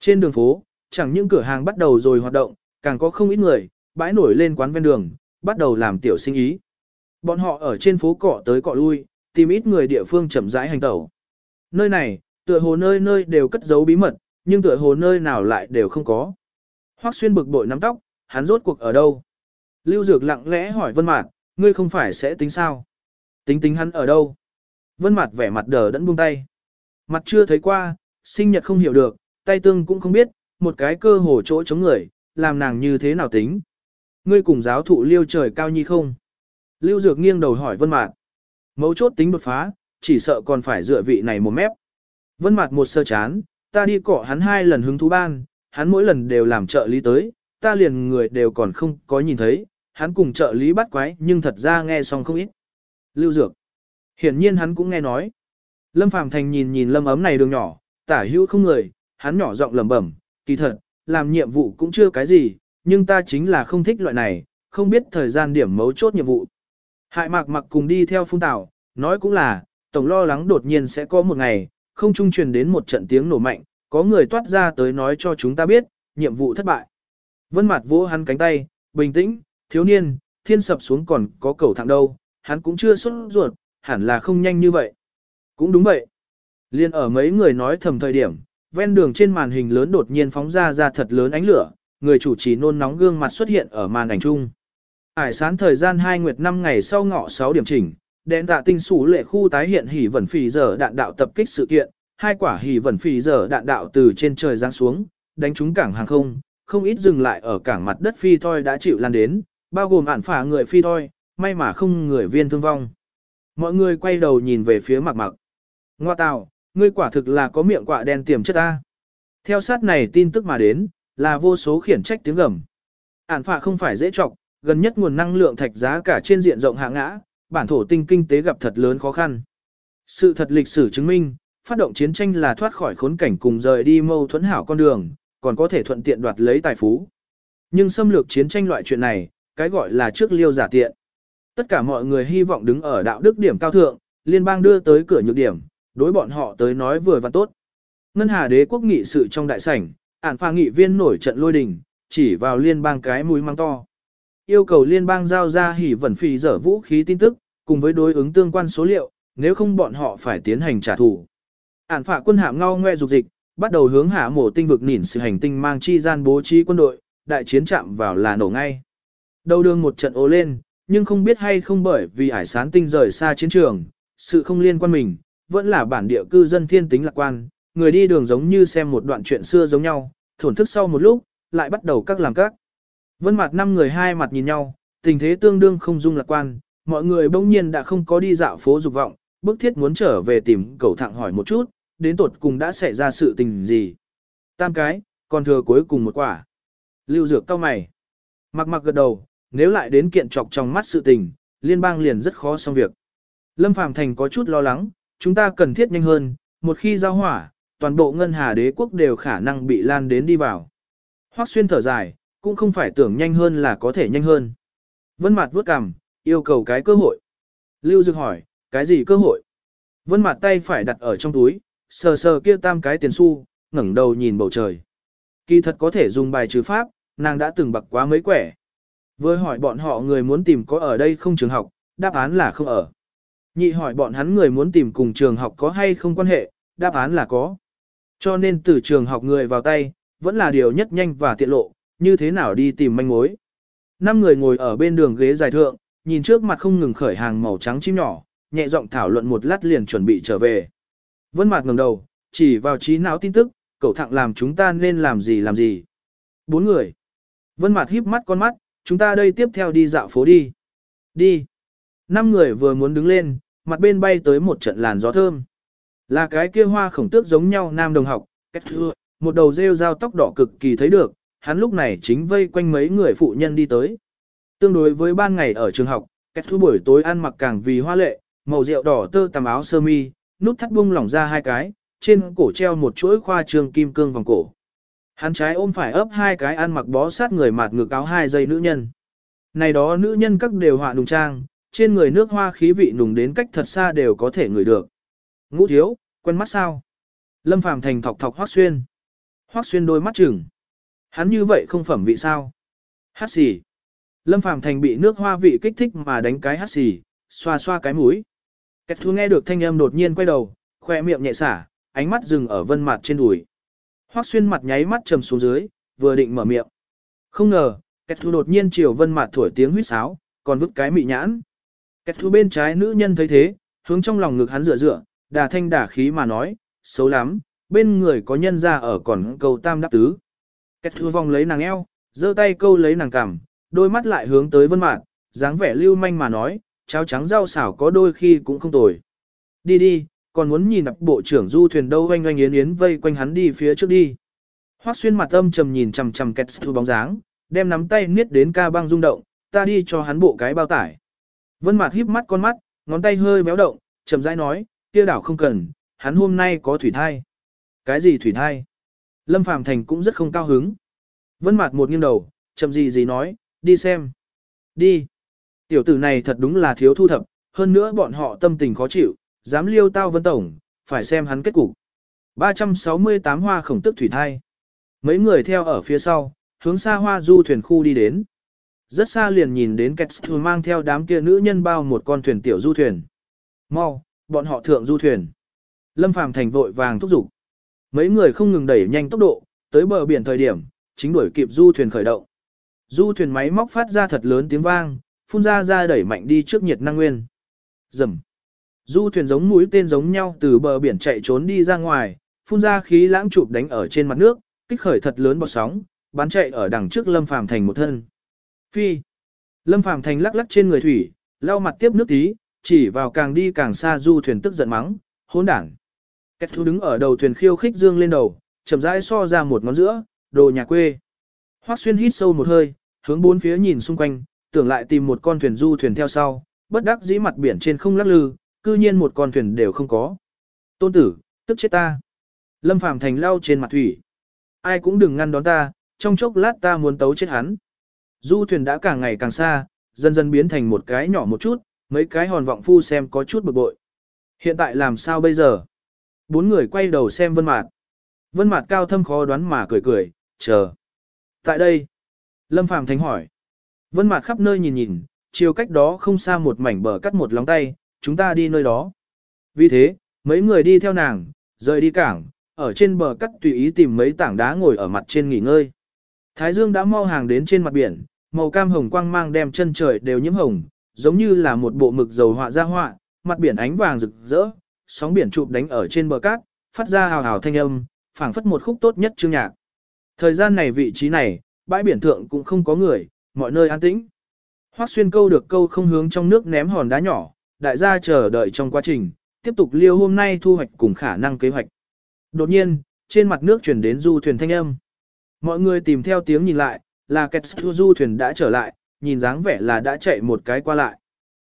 Trên đường phố, chẳng những cửa hàng bắt đầu rồi hoạt động, càng có không ít người, bãi nổi lên quán ven đường, bắt đầu làm tiểu sinh ý. Bọn họ ở trên phố cọ tới cọ lui, tìm ít người địa phương chậm rãi hành tẩu. Nơi này, tựa hồ nơi nơi đều cất giấu bí mật, nhưng tựa hồ nơi nào lại đều không có. Hoắc xuyên bực bội nắm tóc, hắn rốt cuộc ở đâu? Lưu Dược lặng lẽ hỏi Vân Mạt, ngươi không phải sẽ tính sao? Tính tính hắn ở đâu? Vân Mạt vẻ mặt đờ đẫn buông tay. Mặt chưa thấy qua, sinh nhật không hiểu được, tay tương cũng không biết, một cái cơ hồ chỗ chống người, làm nàng như thế nào tính? Ngươi cùng giáo thụ Liêu trời cao nhi không? Lưu Dược nghiêng đầu hỏi Vân Mạt. Mấu chốt tính đột phá, chỉ sợ còn phải dựa vị này một mép. Vân Mạt một sơ chán, ta đi cọ hắn hai lần hứng thú ban, hắn mỗi lần đều làm trợ lý tới, ta liền người đều còn không có nhìn thấy, hắn cùng trợ lý bắt quái nhưng thật ra nghe xong không ít. Lưu Dược. Hiển nhiên hắn cũng nghe nói. Lâm Phàm Thành nhìn nhìn lâm ấm này đường nhỏ, tả hữu không người, hắn nhỏ giọng lẩm bẩm, kỳ thật, làm nhiệm vụ cũng chưa cái gì, nhưng ta chính là không thích loại này, không biết thời gian điểm mấu chốt nhiệm vụ. Hại mạc mặc cùng đi theo phun tảo, nói cũng là, tổng lo lắng đột nhiên sẽ có một ngày, không trung truyền đến một trận tiếng nổ mạnh, có người toát ra tới nói cho chúng ta biết, nhiệm vụ thất bại. Vân mặt vỗ hắn cánh tay, bình tĩnh, thiếu niên, thiên sập xuống còn có cầu thẳng đâu, hắn cũng chưa xuất ruột, hẳn là không nhanh như vậy. Cũng đúng vậy. Liên ở mấy người nói thầm thời điểm, ven đường trên màn hình lớn đột nhiên phóng ra ra thật lớn ánh lửa, người chủ trì nôn nóng gương mặt xuất hiện ở màn ảnh chung. Ải sán thời gian 2 nguyệt 5 ngày sau ngọ 6 điểm chỉnh, đèn tạ tinh sủ lệ khu tái hiện hỉ vẩn phì giờ đạn đạo tập kích sự kiện, hai quả hỉ vẩn phì giờ đạn đạo từ trên trời giáng xuống, đánh trúng cảng hàng không, không ít dừng lại ở cảng mặt đất phi thôi đã chịu lan đến, bao gồm ản phả người phi thôi, may mà không người viên thương vong. Mọi người quay đầu nhìn về phía mặc mặc. Ngoa tào, ngươi quả thực là có miệng quạ đen tiềm chất ta. Theo sát này tin tức mà đến, là vô số khiển trách tiếng gầm. Ản phạ không phải dễ trọng, gần nhất nguồn năng lượng thạch giá cả trên diện rộng hạ ngã, bản thổ tinh kinh tế gặp thật lớn khó khăn. Sự thật lịch sử chứng minh, phát động chiến tranh là thoát khỏi khốn cảnh cùng rời đi mâu thuẫn hảo con đường, còn có thể thuận tiện đoạt lấy tài phú. Nhưng xâm lược chiến tranh loại chuyện này, cái gọi là trước liêu giả tiện. Tất cả mọi người hy vọng đứng ở đạo đức điểm cao thượng, liên bang đưa tới cửa nhược điểm, đối bọn họ tới nói vừa và tốt. Ngân Hà đế quốc nghị sự trong đại sảnh, ản pha nghị viên nổi trận lôi đình, chỉ vào liên bang cái mũi mang to. Yêu cầu liên bang giao ra hỉ vẩn phì dở vũ khí tin tức, cùng với đối ứng tương quan số liệu, nếu không bọn họ phải tiến hành trả thù. Ản phạ quân hạm ngao ngoe dục dịch, bắt đầu hướng hạ mổ tinh vực nỉn sự hành tinh mang chi gian bố trí quân đội, đại chiến chạm vào là nổ ngay. Đầu đường một trận ố lên, nhưng không biết hay không bởi vì ải sán tinh rời xa chiến trường, sự không liên quan mình, vẫn là bản địa cư dân thiên tính lạc quan, người đi đường giống như xem một đoạn chuyện xưa giống nhau, thổn thức sau một lúc, lại bắt đầu các làm các. Vân mặt năm người hai mặt nhìn nhau, tình thế tương đương không dung lạc quan, mọi người bỗng nhiên đã không có đi dạo phố dục vọng, bức thiết muốn trở về tìm cầu thẳng hỏi một chút, đến tột cùng đã xảy ra sự tình gì. Tam cái, còn thừa cuối cùng một quả. Lưu dược cao mày. Mặc mặc gật đầu, nếu lại đến kiện trọc trong mắt sự tình, liên bang liền rất khó xong việc. Lâm Phàm Thành có chút lo lắng, chúng ta cần thiết nhanh hơn, một khi giao hỏa, toàn bộ ngân hà đế quốc đều khả năng bị lan đến đi vào. Hoắc xuyên thở dài, cũng không phải tưởng nhanh hơn là có thể nhanh hơn. Vân Mạt vuốt cằm, yêu cầu cái cơ hội. Lưu Dực hỏi, cái gì cơ hội? Vân Mạt tay phải đặt ở trong túi, sờ sờ kia tam cái tiền xu, ngẩng đầu nhìn bầu trời. Kỳ thật có thể dùng bài trừ pháp, nàng đã từng bạc quá mấy quẻ. Với hỏi bọn họ người muốn tìm có ở đây không trường học, đáp án là không ở. Nhị hỏi bọn hắn người muốn tìm cùng trường học có hay không quan hệ, đáp án là có. Cho nên từ trường học người vào tay, vẫn là điều nhất nhanh và tiện lộ, như thế nào đi tìm manh mối. Năm người ngồi ở bên đường ghế dài thượng, nhìn trước mặt không ngừng khởi hàng màu trắng chim nhỏ, nhẹ giọng thảo luận một lát liền chuẩn bị trở về. Vân Mạc ngẩng đầu, chỉ vào trí não tin tức, cậu thẳng làm chúng ta nên làm gì làm gì. Bốn người. Vân Mạc híp mắt con mắt, chúng ta đây tiếp theo đi dạo phố đi. Đi. Năm người vừa muốn đứng lên, mặt bên bay tới một trận làn gió thơm. Là cái kia hoa khổng tước giống nhau nam đồng học, cách thưa, một đầu rêu dao tóc đỏ cực kỳ thấy được, hắn lúc này chính vây quanh mấy người phụ nhân đi tới. Tương đối với ban ngày ở trường học, cách thưa buổi tối ăn mặc càng vì hoa lệ, màu rượu đỏ tơ tằm áo sơ mi, nút thắt bung lỏng ra hai cái, trên cổ treo một chuỗi khoa trường kim cương vòng cổ. Hắn trái ôm phải ấp hai cái ăn mặc bó sát người mạt ngược áo hai dây nữ nhân. Này đó nữ nhân các đều họa nùng trang, trên người nước hoa khí vị nùng đến cách thật xa đều có thể ngửi được. Ngũ thiếu, quen mắt sao? Lâm Phàm thành thọc thọc hoác xuyên. Hoác xuyên đôi mắt chừng. Hắn như vậy không phẩm vị sao? Hát xì. Lâm Phàm thành bị nước hoa vị kích thích mà đánh cái hát xì, xoa xoa cái mũi. Kết thu nghe được thanh âm đột nhiên quay đầu, khoe miệng nhẹ xả, ánh mắt dừng ở vân mặt trên đùi. Hoắc xuyên mặt nháy mắt trầm xuống dưới, vừa định mở miệng. Không ngờ, Kết thu đột nhiên chiều vân mặt thổi tiếng huýt sáo, còn vứt cái mị nhãn. Kết thu bên trái nữ nhân thấy thế, hướng trong lòng ngực hắn dựa dựa, đà thanh đà khí mà nói, xấu lắm, bên người có nhân ra ở còn câu tam đáp tứ. Kết thu vòng lấy nàng eo, giơ tay câu lấy nàng cằm, đôi mắt lại hướng tới vân mặt, dáng vẻ lưu manh mà nói, cháo trắng rau xảo có đôi khi cũng không tồi. Đi đi, còn muốn nhìn nạp bộ trưởng du thuyền đâu oanh oanh yến yến vây quanh hắn đi phía trước đi. Hoắc xuyên mặt âm trầm nhìn chằm chằm kẹt thu bóng dáng, đem nắm tay niết đến ca băng rung động, ta đi cho hắn bộ cái bao tải. Vân mặt híp mắt con mắt, ngón tay hơi véo động, chậm rãi nói, kia đảo không cần, hắn hôm nay có thủy thai. Cái gì thủy thai? Lâm Phàm Thành cũng rất không cao hứng. Vân mặt một nghiêng đầu, chậm gì gì nói, đi xem. Đi. Tiểu tử này thật đúng là thiếu thu thập, hơn nữa bọn họ tâm tình khó chịu, dám liêu tao vân tổng, phải xem hắn kết cục. 368 hoa khổng tức thủy thai. Mấy người theo ở phía sau, hướng xa hoa du thuyền khu đi đến. Rất xa liền nhìn đến Ketsu mang theo đám kia nữ nhân bao một con thuyền tiểu du thuyền. Mau, bọn họ thượng du thuyền. Lâm Phàm thành vội vàng thúc giục. Mấy người không ngừng đẩy nhanh tốc độ, tới bờ biển thời điểm, chính đuổi kịp du thuyền khởi động. Du thuyền máy móc phát ra thật lớn tiếng vang, phun ra ra đẩy mạnh đi trước nhiệt năng nguyên. Dầm. Du thuyền giống mũi tên giống nhau từ bờ biển chạy trốn đi ra ngoài, phun ra khí lãng chụp đánh ở trên mặt nước, kích khởi thật lớn bọt sóng, bắn chạy ở đằng trước Lâm Phàm Thành một thân. Phi. Lâm Phàm Thành lắc lắc trên người thủy, lau mặt tiếp nước tí, chỉ vào càng đi càng xa du thuyền tức giận mắng, hỗn đảng. Kết thu đứng ở đầu thuyền khiêu khích dương lên đầu, chậm rãi so ra một ngón giữa, đồ nhà quê. Hoắc xuyên hít sâu một hơi, hướng bốn phía nhìn xung quanh, tưởng lại tìm một con thuyền du thuyền theo sau, bất đắc dĩ mặt biển trên không lắc lư, cư nhiên một con thuyền đều không có. Tôn tử, tức chết ta. Lâm Phàm Thành lao trên mặt thủy. Ai cũng đừng ngăn đón ta, trong chốc lát ta muốn tấu chết hắn. Du thuyền đã càng ngày càng xa, dần dần biến thành một cái nhỏ một chút, mấy cái hòn vọng phu xem có chút bực bội. Hiện tại làm sao bây giờ? Bốn người quay đầu xem Vân Mạt. Vân Mạt cao thâm khó đoán mà cười cười, chờ. Tại đây. Lâm Phàm Thành hỏi. Vân Mạc khắp nơi nhìn nhìn, chiều cách đó không xa một mảnh bờ cắt một lóng tay, chúng ta đi nơi đó. Vì thế, mấy người đi theo nàng, rời đi cảng, ở trên bờ cắt tùy ý tìm mấy tảng đá ngồi ở mặt trên nghỉ ngơi. Thái dương đã mau hàng đến trên mặt biển, màu cam hồng quang mang đem chân trời đều nhiễm hồng, giống như là một bộ mực dầu họa ra họa, mặt biển ánh vàng rực rỡ, sóng biển chụp đánh ở trên bờ cát, phát ra hào hào thanh âm, phảng phất một khúc tốt nhất chương nhạc. Thời gian này vị trí này, bãi biển thượng cũng không có người, mọi nơi an tĩnh. Hoắc xuyên câu được câu không hướng trong nước ném hòn đá nhỏ, đại gia chờ đợi trong quá trình, tiếp tục liêu hôm nay thu hoạch cùng khả năng kế hoạch. Đột nhiên, trên mặt nước chuyển đến du thuyền thanh âm. Mọi người tìm theo tiếng nhìn lại, là kẹt du thuyền đã trở lại, nhìn dáng vẻ là đã chạy một cái qua lại.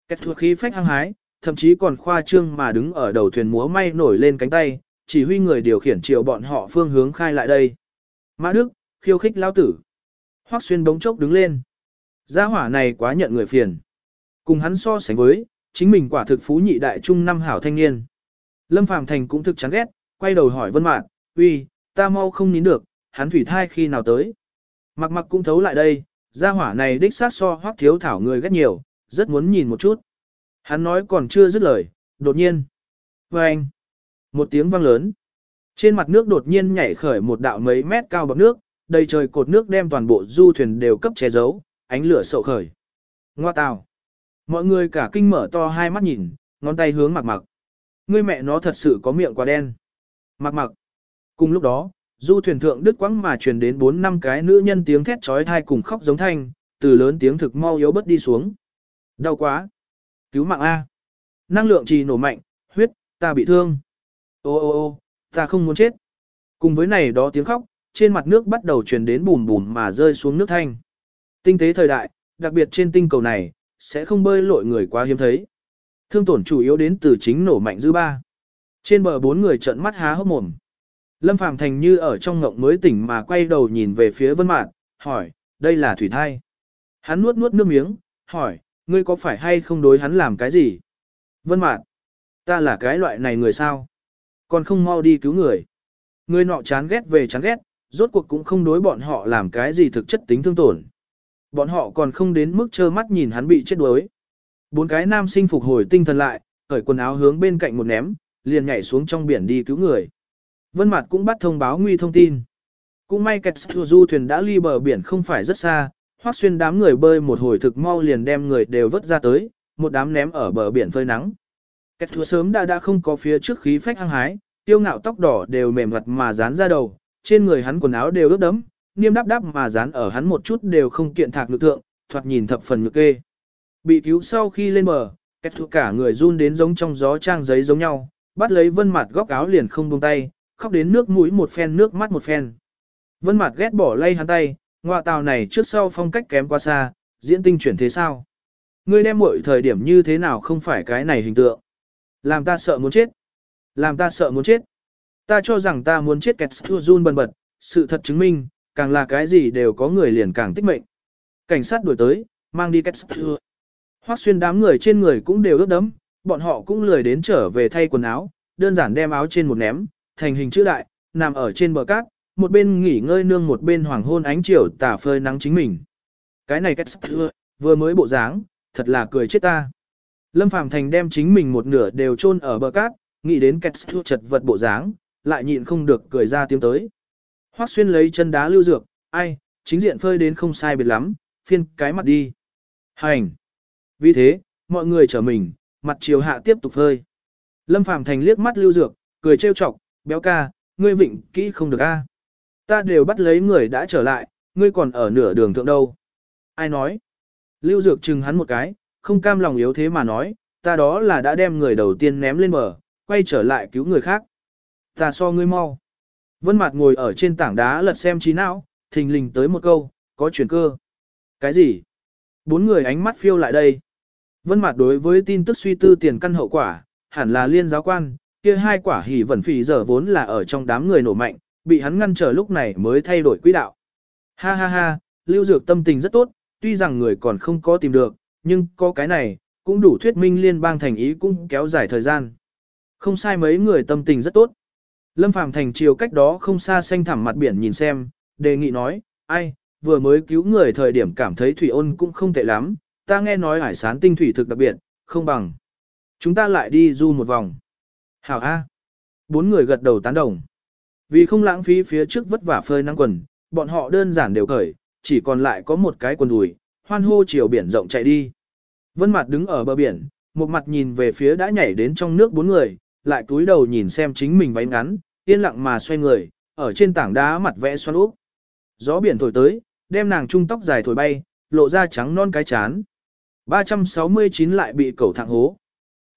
Kẹt thua khí phách hăng hái, thậm chí còn khoa trương mà đứng ở đầu thuyền múa may nổi lên cánh tay, chỉ huy người điều khiển chiều bọn họ phương hướng khai lại đây. Mã Đức, khiêu khích lao tử. Hoắc xuyên bỗng chốc đứng lên. Gia hỏa này quá nhận người phiền. Cùng hắn so sánh với, chính mình quả thực phú nhị đại trung năm hảo thanh niên. Lâm Phàm Thành cũng thực chán ghét, quay đầu hỏi Vân Mạn, uy, ta mau không nín được, hắn thủy thai khi nào tới. Mặc mặc cũng thấu lại đây, gia hỏa này đích xác so hoắc thiếu thảo người ghét nhiều, rất muốn nhìn một chút. Hắn nói còn chưa dứt lời, đột nhiên. Và anh, một tiếng vang lớn. Trên mặt nước đột nhiên nhảy khởi một đạo mấy mét cao bậc nước, đầy trời cột nước đem toàn bộ du thuyền đều cấp che giấu, ánh lửa sậu khởi. Ngoa tào. Mọi người cả kinh mở to hai mắt nhìn, ngón tay hướng mặc mặc. Ngươi mẹ nó thật sự có miệng quá đen. Mặc mặc. Cùng lúc đó, du thuyền thượng đứt quãng mà truyền đến bốn năm cái nữ nhân tiếng thét trói thai cùng khóc giống thanh, từ lớn tiếng thực mau yếu bớt đi xuống. Đau quá. Cứu mạng A. Năng lượng trì nổ mạnh, huyết, ta bị thương. Ô ô ô, ta không muốn chết. Cùng với này đó tiếng khóc, trên mặt nước bắt đầu truyền đến bùm bùm mà rơi xuống nước thanh. Tinh tế thời đại, đặc biệt trên tinh cầu này, sẽ không bơi lội người quá hiếm thấy. Thương tổn chủ yếu đến từ chính nổ mạnh dư ba. Trên bờ bốn người trợn mắt há hốc mồm. Lâm Phàm Thành như ở trong ngộng mới tỉnh mà quay đầu nhìn về phía Vân Mạn, hỏi, đây là thủy thai. Hắn nuốt nuốt nước miếng, hỏi, ngươi có phải hay không đối hắn làm cái gì? Vân Mạn, ta là cái loại này người sao? Còn không mau đi cứu người. Người nọ chán ghét về chán ghét, rốt cuộc cũng không đối bọn họ làm cái gì thực chất tính thương tổn. Bọn họ còn không đến mức trơ mắt nhìn hắn bị chết đuối. Bốn cái nam sinh phục hồi tinh thần lại, cởi quần áo hướng bên cạnh một ném, liền nhảy xuống trong biển đi cứu người. Vân Mạt cũng bắt thông báo nguy thông tin. Cũng may kẹt du thuyền đã ly bờ biển không phải rất xa, hoác Xuyên đám người bơi một hồi thực mau liền đem người đều vớt ra tới, một đám ném ở bờ biển phơi nắng. Kẹt thua sớm đã đã không có phía trước khí phách hăng hái, tiêu ngạo tóc đỏ đều mềm mặt mà dán ra đầu, trên người hắn quần áo đều ướt đẫm, niêm đắp đắp mà dán ở hắn một chút đều không kiện thạc lực thượng, thoạt nhìn thập phần nhược kê. Bị cứu sau khi lên bờ, kết thúc cả người run đến giống trong gió trang giấy giống nhau, bắt lấy vân mặt góc áo liền không buông tay, khóc đến nước mũi một phen nước mắt một phen. Vân mặt ghét bỏ lay hắn tay, ngoại tàu này trước sau phong cách kém quá xa, diễn tinh chuyển thế sao? Ngươi đem mọi thời điểm như thế nào không phải cái này hình tượng? Làm ta sợ muốn chết. Làm ta sợ muốn chết. Ta cho rằng ta muốn chết kẹt run bần bật, sự thật chứng minh, càng là cái gì đều có người liền càng tích mệnh. Cảnh sát đuổi tới, mang đi kẹt thưa. Hoác xuyên đám người trên người cũng đều ướt đẫm, bọn họ cũng lười đến trở về thay quần áo, đơn giản đem áo trên một ném, thành hình chữ đại, nằm ở trên bờ cát, một bên nghỉ ngơi nương một bên hoàng hôn ánh chiều tả phơi nắng chính mình. Cái này cách thưa, vừa mới bộ dáng, thật là cười chết ta. Lâm Phàm Thành đem chính mình một nửa đều chôn ở bờ cát, nghĩ đến cách thưa chật vật bộ dáng, lại nhịn không được cười ra tiếng tới. Hoắc xuyên lấy chân đá lưu dược, ai, chính diện phơi đến không sai biệt lắm, phiên cái mặt đi. Hành. Vì thế, mọi người trở mình, mặt chiều hạ tiếp tục phơi. Lâm Phàm Thành liếc mắt lưu dược, cười trêu chọc, béo ca, ngươi vịnh kỹ không được a. Ta đều bắt lấy người đã trở lại, ngươi còn ở nửa đường thượng đâu. Ai nói? Lưu dược chừng hắn một cái, không cam lòng yếu thế mà nói, ta đó là đã đem người đầu tiên ném lên bờ, quay trở lại cứu người khác. Ta so ngươi mau. Vân Mạt ngồi ở trên tảng đá lật xem trí não, thình lình tới một câu, có chuyển cơ. Cái gì? Bốn người ánh mắt phiêu lại đây. Vân Mạt đối với tin tức suy tư tiền căn hậu quả, hẳn là liên giáo quan, kia hai quả hỉ vẩn phỉ giờ vốn là ở trong đám người nổ mạnh, bị hắn ngăn trở lúc này mới thay đổi quỹ đạo. Ha ha ha, Lưu Dược tâm tình rất tốt, tuy rằng người còn không có tìm được, nhưng có cái này, cũng đủ thuyết minh liên bang thành ý cũng kéo dài thời gian. Không sai mấy người tâm tình rất tốt. Lâm Phàm thành chiều cách đó không xa xanh thẳm mặt biển nhìn xem, đề nghị nói, ai, vừa mới cứu người thời điểm cảm thấy thủy ôn cũng không tệ lắm, ta nghe nói hải sán tinh thủy thực đặc biệt, không bằng. Chúng ta lại đi du một vòng. Hảo A. Bốn người gật đầu tán đồng. Vì không lãng phí phía trước vất vả phơi nắng quần, bọn họ đơn giản đều cởi, chỉ còn lại có một cái quần đùi, hoan hô chiều biển rộng chạy đi. Vân mặt đứng ở bờ biển, một mặt nhìn về phía đã nhảy đến trong nước bốn người, lại cúi đầu nhìn xem chính mình váy ngắn, yên lặng mà xoay người, ở trên tảng đá mặt vẽ xoắn úp. Gió biển thổi tới, đem nàng trung tóc dài thổi bay, lộ ra trắng non cái chán. 369 lại bị cẩu thẳng hố.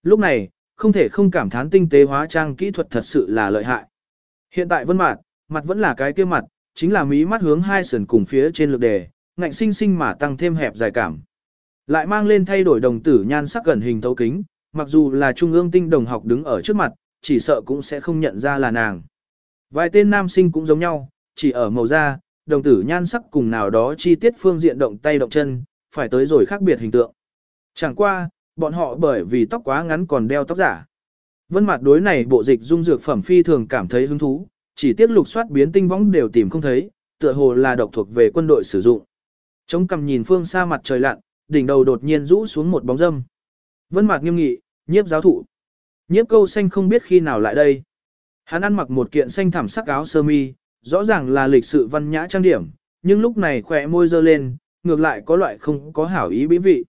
Lúc này, không thể không cảm thán tinh tế hóa trang kỹ thuật thật sự là lợi hại. Hiện tại vân mặt, mặt vẫn là cái kia mặt, chính là mí mắt hướng hai sườn cùng phía trên lực đề, ngạnh sinh sinh mà tăng thêm hẹp dài cảm. Lại mang lên thay đổi đồng tử nhan sắc gần hình thấu kính, mặc dù là trung ương tinh đồng học đứng ở trước mặt, chỉ sợ cũng sẽ không nhận ra là nàng. Vài tên nam sinh cũng giống nhau, chỉ ở màu da, đồng tử nhan sắc cùng nào đó chi tiết phương diện động tay động chân, phải tới rồi khác biệt hình tượng. Chẳng qua, bọn họ bởi vì tóc quá ngắn còn đeo tóc giả. Vân mặt đối này bộ dịch dung dược phẩm phi thường cảm thấy hứng thú, chỉ tiếc lục soát biến tinh võng đều tìm không thấy, tựa hồ là độc thuộc về quân đội sử dụng. Chống cầm nhìn phương xa mặt trời lặn, đỉnh đầu đột nhiên rũ xuống một bóng dâm. Vân mặt nghiêm nghị, nhiếp giáo thụ. Nhiếp câu xanh không biết khi nào lại đây. Hắn ăn mặc một kiện xanh thảm sắc áo sơ mi, rõ ràng là lịch sự văn nhã trang điểm, nhưng lúc này khỏe môi dơ lên, ngược lại có loại không có hảo ý bí vị.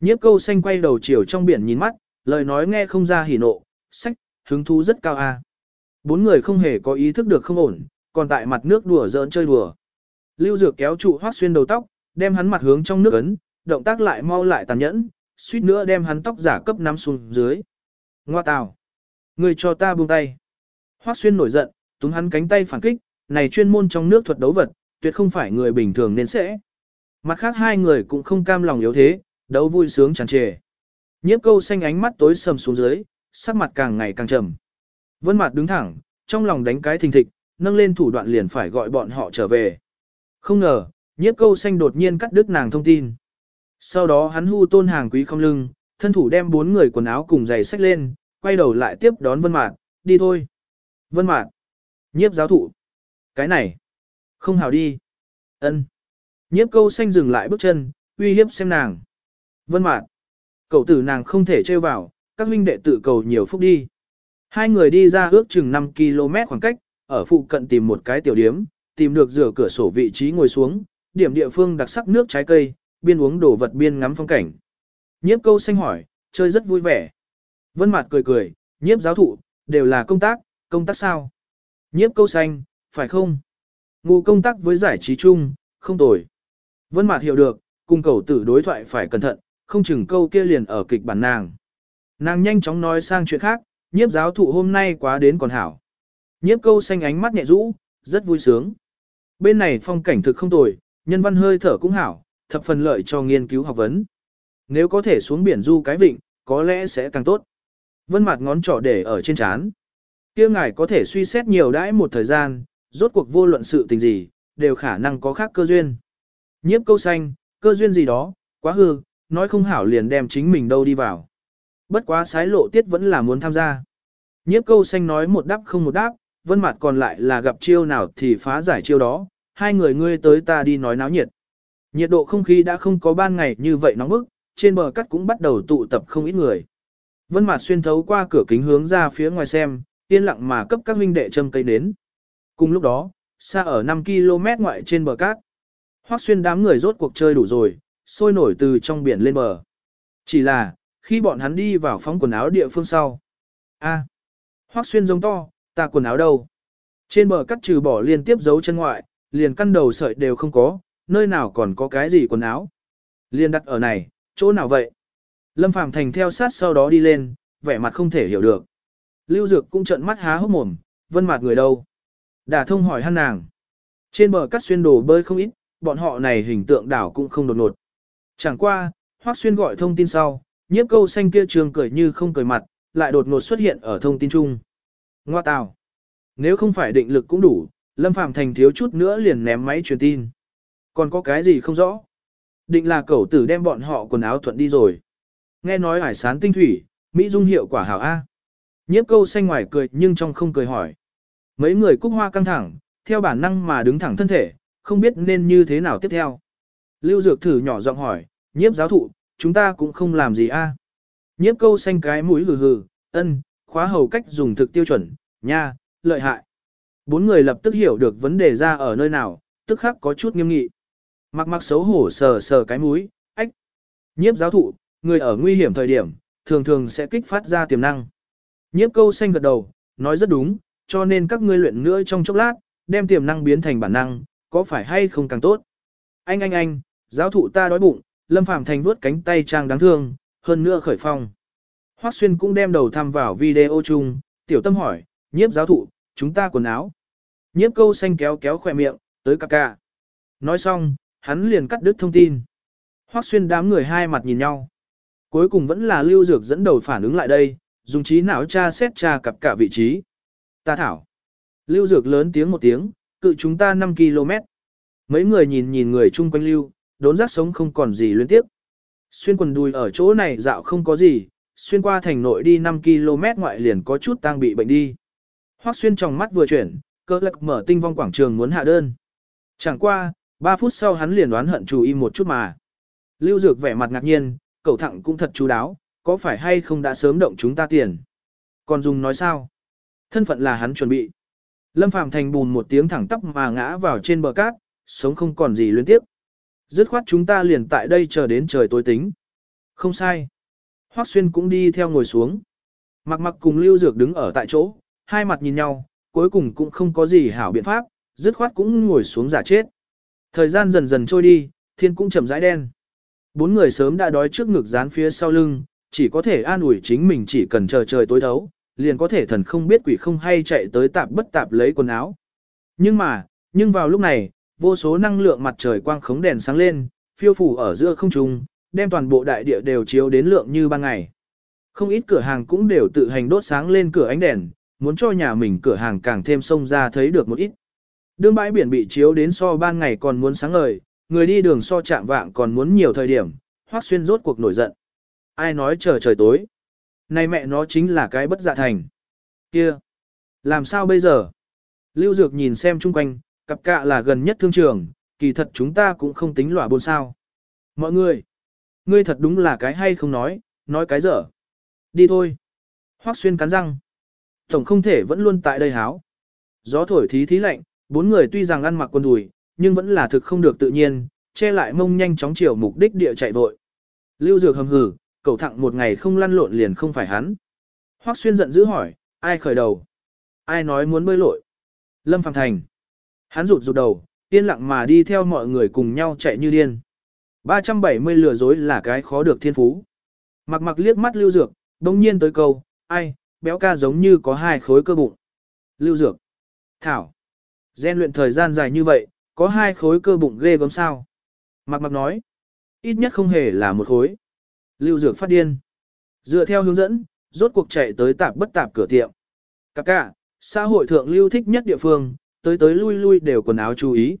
Nhiếp câu xanh quay đầu chiều trong biển nhìn mắt, lời nói nghe không ra hỉ nộ, sách, hứng thú rất cao a. Bốn người không hề có ý thức được không ổn, còn tại mặt nước đùa giỡn chơi đùa. Lưu Dược kéo trụ hoác Xuyên đầu tóc, đem hắn mặt hướng trong nước ấn, động tác lại mau lại tàn nhẫn, suýt nữa đem hắn tóc giả cấp nắm xuống dưới. Ngoa tào, người cho ta buông tay. Hoắc Xuyên nổi giận, túm hắn cánh tay phản kích, này chuyên môn trong nước thuật đấu vật, tuyệt không phải người bình thường nên sẽ. Mặt khác hai người cũng không cam lòng yếu thế, đấu vui sướng tràn trề. Nhiếp câu xanh ánh mắt tối sầm xuống dưới, sắc mặt càng ngày càng trầm. Vân mặt đứng thẳng, trong lòng đánh cái thình thịch, nâng lên thủ đoạn liền phải gọi bọn họ trở về. Không ngờ, nhiếp câu xanh đột nhiên cắt đứt nàng thông tin. Sau đó hắn hu tôn hàng quý không lưng, thân thủ đem bốn người quần áo cùng giày xách lên, quay đầu lại tiếp đón Vân Mạt, đi thôi. Vân Mạt, nhiếp giáo thụ. Cái này, không hảo đi. Ân. Nhiếp câu xanh dừng lại bước chân, uy hiếp xem nàng. Vân Mạt, cậu tử nàng không thể trêu vào, các huynh đệ tự cầu nhiều phúc đi. Hai người đi ra ước chừng 5 km khoảng cách, ở phụ cận tìm một cái tiểu điếm, tìm được rửa cửa sổ vị trí ngồi xuống, điểm địa phương đặc sắc nước trái cây, biên uống đồ vật biên ngắm phong cảnh. Nhiếp câu xanh hỏi, chơi rất vui vẻ. Vân Mạt cười cười, nhiếp giáo thụ, đều là công tác, công tác sao? Nhiếp câu xanh, phải không? Ngụ công tác với giải trí chung, không tồi. Vân Mạt hiểu được, cùng cầu tử đối thoại phải cẩn thận, không chừng câu kia liền ở kịch bản nàng. Nàng nhanh chóng nói sang chuyện khác, nhiếp giáo thụ hôm nay quá đến còn hảo. Nhiếp câu xanh ánh mắt nhẹ rũ, rất vui sướng. Bên này phong cảnh thực không tồi, nhân văn hơi thở cũng hảo, thập phần lợi cho nghiên cứu học vấn. Nếu có thể xuống biển du cái vịnh, có lẽ sẽ càng tốt. Vân mặt ngón trỏ để ở trên chán. Kia ngài có thể suy xét nhiều đãi một thời gian, rốt cuộc vô luận sự tình gì, đều khả năng có khác cơ duyên. Nhiếp câu xanh, cơ duyên gì đó, quá hư, nói không hảo liền đem chính mình đâu đi vào. Bất quá sái lộ tiết vẫn là muốn tham gia. Nhiếp câu xanh nói một đáp không một đáp, vân mặt còn lại là gặp chiêu nào thì phá giải chiêu đó, hai người ngươi tới ta đi nói náo nhiệt. Nhiệt độ không khí đã không có ban ngày như vậy nóng bức, trên bờ cắt cũng bắt đầu tụ tập không ít người. Vân Mạt xuyên thấu qua cửa kính hướng ra phía ngoài xem, yên lặng mà cấp các huynh đệ châm cây đến. Cùng lúc đó, xa ở 5 km ngoại trên bờ cát, Hoắc xuyên đám người rốt cuộc chơi đủ rồi, sôi nổi từ trong biển lên bờ. Chỉ là, khi bọn hắn đi vào phóng quần áo địa phương sau. a Hoắc xuyên giống to, ta quần áo đâu? Trên bờ cắt trừ bỏ liên tiếp dấu chân ngoại, liền căn đầu sợi đều không có, nơi nào còn có cái gì quần áo. Liên đặt ở này, chỗ nào vậy? Lâm Phàm Thành theo sát sau đó đi lên, vẻ mặt không thể hiểu được. Lưu Dược cũng trợn mắt há hốc mồm, vân mặt người đâu? Đả thông hỏi hắn nàng. Trên bờ cắt xuyên đồ bơi không ít, bọn họ này hình tượng đảo cũng không đột ngột. Chẳng qua, Hoắc Xuyên gọi thông tin sau, nhiếp câu xanh kia trường cười như không cười mặt, lại đột ngột xuất hiện ở thông tin chung. Ngoa tào. Nếu không phải định lực cũng đủ, Lâm Phàm Thành thiếu chút nữa liền ném máy truyền tin. Còn có cái gì không rõ? Định là cẩu tử đem bọn họ quần áo thuận đi rồi. Nghe nói hải sán tinh thủy, Mỹ dung hiệu quả hảo A. Nhiếp câu xanh ngoài cười nhưng trong không cười hỏi. Mấy người cúc hoa căng thẳng, theo bản năng mà đứng thẳng thân thể, không biết nên như thế nào tiếp theo. Lưu Dược thử nhỏ giọng hỏi, nhiếp giáo thụ, chúng ta cũng không làm gì a. Nhiếp câu xanh cái mũi hừ hừ, ân, khóa hầu cách dùng thực tiêu chuẩn, nha, lợi hại. Bốn người lập tức hiểu được vấn đề ra ở nơi nào, tức khắc có chút nghiêm nghị. Mặc mặc xấu hổ sờ sờ cái mũi, ách. Nhiếp giáo thụ, người ở nguy hiểm thời điểm, thường thường sẽ kích phát ra tiềm năng. Nhiếp câu xanh gật đầu, nói rất đúng, cho nên các ngươi luyện nữa trong chốc lát, đem tiềm năng biến thành bản năng, có phải hay không càng tốt. Anh anh anh, giáo thụ ta đói bụng, Lâm Phàm Thành vuốt cánh tay trang đáng thương, hơn nữa khởi phong. Hoắc Xuyên cũng đem đầu thăm vào video chung, tiểu tâm hỏi, nhiếp giáo thụ, chúng ta quần áo. Nhiếp câu xanh kéo kéo khỏe miệng, tới cà ca. Nói xong, hắn liền cắt đứt thông tin. Hoắc Xuyên đám người hai mặt nhìn nhau. Cuối cùng vẫn là Lưu Dược dẫn đầu phản ứng lại đây, dùng trí não tra xét tra cặp cả vị trí. Ta thảo. Lưu Dược lớn tiếng một tiếng, cự chúng ta 5 km. Mấy người nhìn nhìn người chung quanh Lưu, đốn giác sống không còn gì liên tiếp. Xuyên quần đùi ở chỗ này dạo không có gì, xuyên qua thành nội đi 5 km ngoại liền có chút tang bị bệnh đi. Hoắc xuyên trong mắt vừa chuyển, cơ lạc mở tinh vong quảng trường muốn hạ đơn. Chẳng qua, Ba phút sau hắn liền đoán hận chú ý một chút mà. Lưu Dược vẻ mặt ngạc nhiên, cậu thẳng cũng thật chú đáo, có phải hay không đã sớm động chúng ta tiền. Còn dùng nói sao? Thân phận là hắn chuẩn bị. Lâm Phàm thành bùn một tiếng thẳng tóc mà ngã vào trên bờ cát, sống không còn gì liên tiếp. Dứt khoát chúng ta liền tại đây chờ đến trời tối tính. Không sai. Hoắc Xuyên cũng đi theo ngồi xuống. Mặc mặc cùng Lưu Dược đứng ở tại chỗ, hai mặt nhìn nhau, cuối cùng cũng không có gì hảo biện pháp, dứt khoát cũng ngồi xuống giả chết. Thời gian dần dần trôi đi, thiên cũng chậm rãi đen. Bốn người sớm đã đói trước ngực dán phía sau lưng, chỉ có thể an ủi chính mình chỉ cần chờ trời tối thấu, liền có thể thần không biết quỷ không hay chạy tới tạp bất tạp lấy quần áo. Nhưng mà, nhưng vào lúc này, vô số năng lượng mặt trời quang khống đèn sáng lên, phiêu phủ ở giữa không trung, đem toàn bộ đại địa đều chiếu đến lượng như ban ngày. Không ít cửa hàng cũng đều tự hành đốt sáng lên cửa ánh đèn, muốn cho nhà mình cửa hàng càng thêm sông ra thấy được một ít. Đương bãi biển bị chiếu đến so ban ngày còn muốn sáng ngời, người đi đường so chạm vạng còn muốn nhiều thời điểm, Hoắc Xuyên rốt cuộc nổi giận. Ai nói chờ trời tối? Này mẹ nó chính là cái bất dạ thành. Kia, làm sao bây giờ? Lưu Dược nhìn xem chung quanh, cặp cạ là gần nhất thương trường, kỳ thật chúng ta cũng không tính lỏa buồn sao. Mọi người, ngươi thật đúng là cái hay không nói, nói cái dở. Đi thôi. Hoắc xuyên cắn răng. Tổng không thể vẫn luôn tại đây háo. Gió thổi thí thí lạnh, bốn người tuy rằng ăn mặc quần đùi, nhưng vẫn là thực không được tự nhiên, che lại mông nhanh chóng chiều mục đích địa chạy vội. Lưu Dược hầm hừ, cậu thẳng một ngày không lăn lộn liền không phải hắn. Hoắc xuyên giận dữ hỏi, ai khởi đầu? Ai nói muốn bơi lội? Lâm Phàm Thành. Hắn rụt rụt đầu, yên lặng mà đi theo mọi người cùng nhau chạy như điên. 370 lừa dối là cái khó được thiên phú. Mặc mặc liếc mắt lưu dược, đông nhiên tới câu, ai, béo ca giống như có hai khối cơ bụng. Lưu dược. Thảo. Gen luyện thời gian dài như vậy, có hai khối cơ bụng ghê gớm sao. Mặc mặc nói. Ít nhất không hề là một khối. Lưu dược phát điên. Dựa theo hướng dẫn, rốt cuộc chạy tới tạp bất tạp cửa tiệm. Các cả, xã hội thượng lưu thích nhất địa phương, tới tới lui lui đều quần áo chú ý.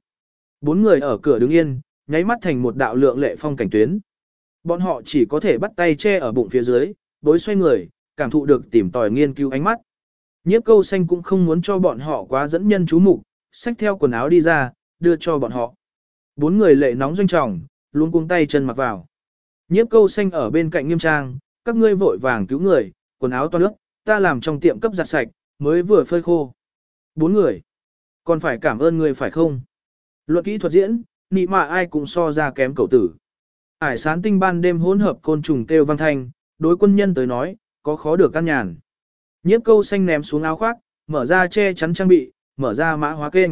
Bốn người ở cửa đứng yên, nháy mắt thành một đạo lượng lệ phong cảnh tuyến. Bọn họ chỉ có thể bắt tay che ở bụng phía dưới, bối xoay người, cảm thụ được tìm tòi nghiên cứu ánh mắt. Nhiếp câu xanh cũng không muốn cho bọn họ quá dẫn nhân chú mục, xách theo quần áo đi ra, đưa cho bọn họ. Bốn người lệ nóng doanh trọng, luôn cuống tay chân mặc vào. Nhiếp câu xanh ở bên cạnh nghiêm trang, các ngươi vội vàng cứu người, quần áo toan nước, ta làm trong tiệm cấp giặt sạch, mới vừa phơi khô. Bốn người. Còn phải cảm ơn người phải không? Luật kỹ thuật diễn, nị mạ ai cũng so ra kém cậu tử. Ải sán tinh ban đêm hỗn hợp côn trùng kêu vang thanh, đối quân nhân tới nói, có khó được căn nhàn. Nhiếp câu xanh ném xuống áo khoác, mở ra che chắn trang bị, mở ra mã hóa kênh.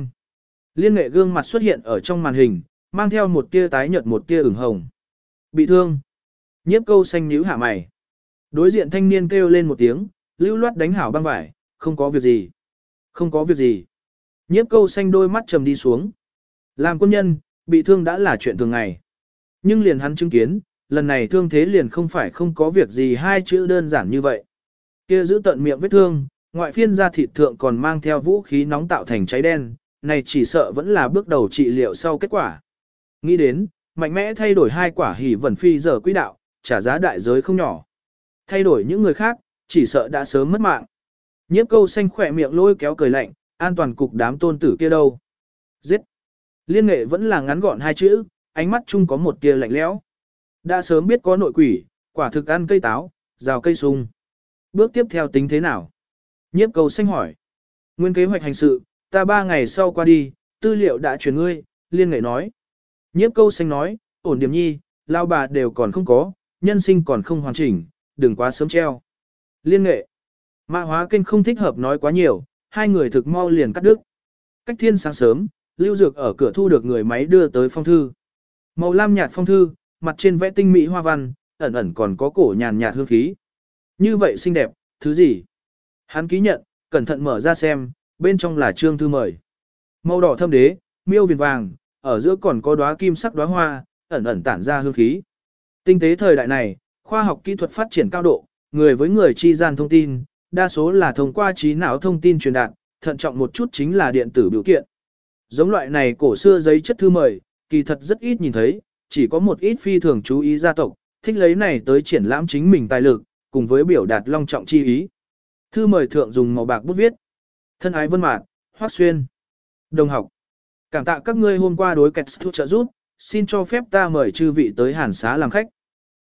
Liên nghệ gương mặt xuất hiện ở trong màn hình, mang theo một tia tái nhợt một tia ửng hồng. Bị thương. Nhiếp câu xanh nhíu hạ mày. Đối diện thanh niên kêu lên một tiếng, lưu loát đánh hảo băng vải, không có việc gì. Không có việc gì. Nhiếp câu xanh đôi mắt trầm đi xuống. Làm quân nhân, bị thương đã là chuyện thường ngày. Nhưng liền hắn chứng kiến, lần này thương thế liền không phải không có việc gì hai chữ đơn giản như vậy. Kia giữ tận miệng vết thương, ngoại phiên da thịt thượng còn mang theo vũ khí nóng tạo thành cháy đen, này chỉ sợ vẫn là bước đầu trị liệu sau kết quả. Nghĩ đến, mạnh mẽ thay đổi hai quả hỉ vẩn phi giờ quỹ đạo, trả giá đại giới không nhỏ. Thay đổi những người khác, chỉ sợ đã sớm mất mạng. Nhiếp câu xanh khỏe miệng lôi kéo cười lạnh, an toàn cục đám tôn tử kia đâu. Giết. Liên nghệ vẫn là ngắn gọn hai chữ, ánh mắt chung có một tia lạnh lẽo. Đã sớm biết có nội quỷ, quả thực ăn cây táo, rào cây sung. Bước tiếp theo tính thế nào? Nhiếp cầu xanh hỏi. Nguyên kế hoạch hành sự, ta ba ngày sau qua đi, tư liệu đã chuyển ngươi, liên nghệ nói. Nhiếp câu xanh nói, ổn điểm nhi, lao bà đều còn không có, nhân sinh còn không hoàn chỉnh, đừng quá sớm treo. Liên nghệ. Mạ hóa kinh không thích hợp nói quá nhiều, hai người thực mau liền cắt đứt. Cách thiên sáng sớm, Lưu Dược ở cửa thu được người máy đưa tới phong thư. Màu lam nhạt phong thư, mặt trên vẽ tinh mỹ hoa văn, ẩn ẩn còn có cổ nhàn nhạt hương khí. Như vậy xinh đẹp, thứ gì? Hắn ký nhận, cẩn thận mở ra xem, bên trong là trương thư mời. Màu đỏ thâm đế, miêu viền vàng, ở giữa còn có đóa kim sắc đóa hoa, ẩn ẩn tản ra hương khí. Tinh tế thời đại này, khoa học kỹ thuật phát triển cao độ, người với người chi gian thông tin, đa số là thông qua trí não thông tin truyền đạt, thận trọng một chút chính là điện tử biểu kiện. Giống loại này cổ xưa giấy chất thư mời, kỳ thật rất ít nhìn thấy, chỉ có một ít phi thường chú ý gia tộc, thích lấy này tới triển lãm chính mình tài lực, cùng với biểu đạt long trọng chi ý. Thư mời thượng dùng màu bạc bút viết. Thân ái vân mạc, hoác xuyên. Đồng học. Cảm tạ các ngươi hôm qua đối kẹt thuốc trợ giúp, xin cho phép ta mời chư vị tới hàn xá làm khách.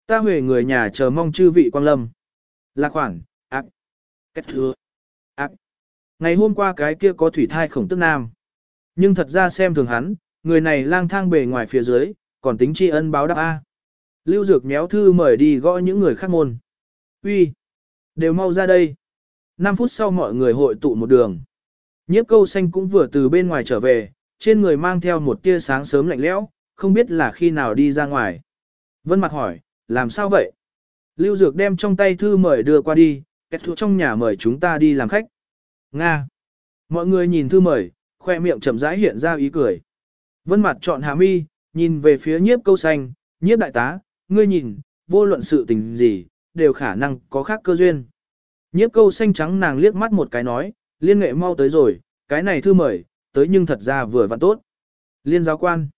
Ta huề người nhà chờ mong chư vị quang lâm. Lạc khoản, ác, Kẹt thừa, ác. Ngày hôm qua cái kia có thủy thai khổng tức nam. Nhưng thật ra xem thường hắn, người này lang thang bề ngoài phía dưới, còn tính tri ân báo đáp A. Lưu Dược méo thư mời đi gõ những người khác môn. Uy, đều mau ra đây. 5 phút sau mọi người hội tụ một đường. Nhiếp câu xanh cũng vừa từ bên ngoài trở về, trên người mang theo một tia sáng sớm lạnh lẽo, không biết là khi nào đi ra ngoài. Vân mặt hỏi, làm sao vậy? Lưu Dược đem trong tay thư mời đưa qua đi, kết thúc trong nhà mời chúng ta đi làm khách. Nga. Mọi người nhìn thư mời, khoe miệng chậm rãi hiện ra ý cười. Vân mặt chọn Hà mi, nhìn về phía nhiếp câu xanh, nhiếp đại tá, ngươi nhìn, vô luận sự tình gì, đều khả năng có khác cơ duyên. Nhiếp câu xanh trắng nàng liếc mắt một cái nói, liên nghệ mau tới rồi, cái này thư mời, tới nhưng thật ra vừa vặn tốt. Liên giáo quan.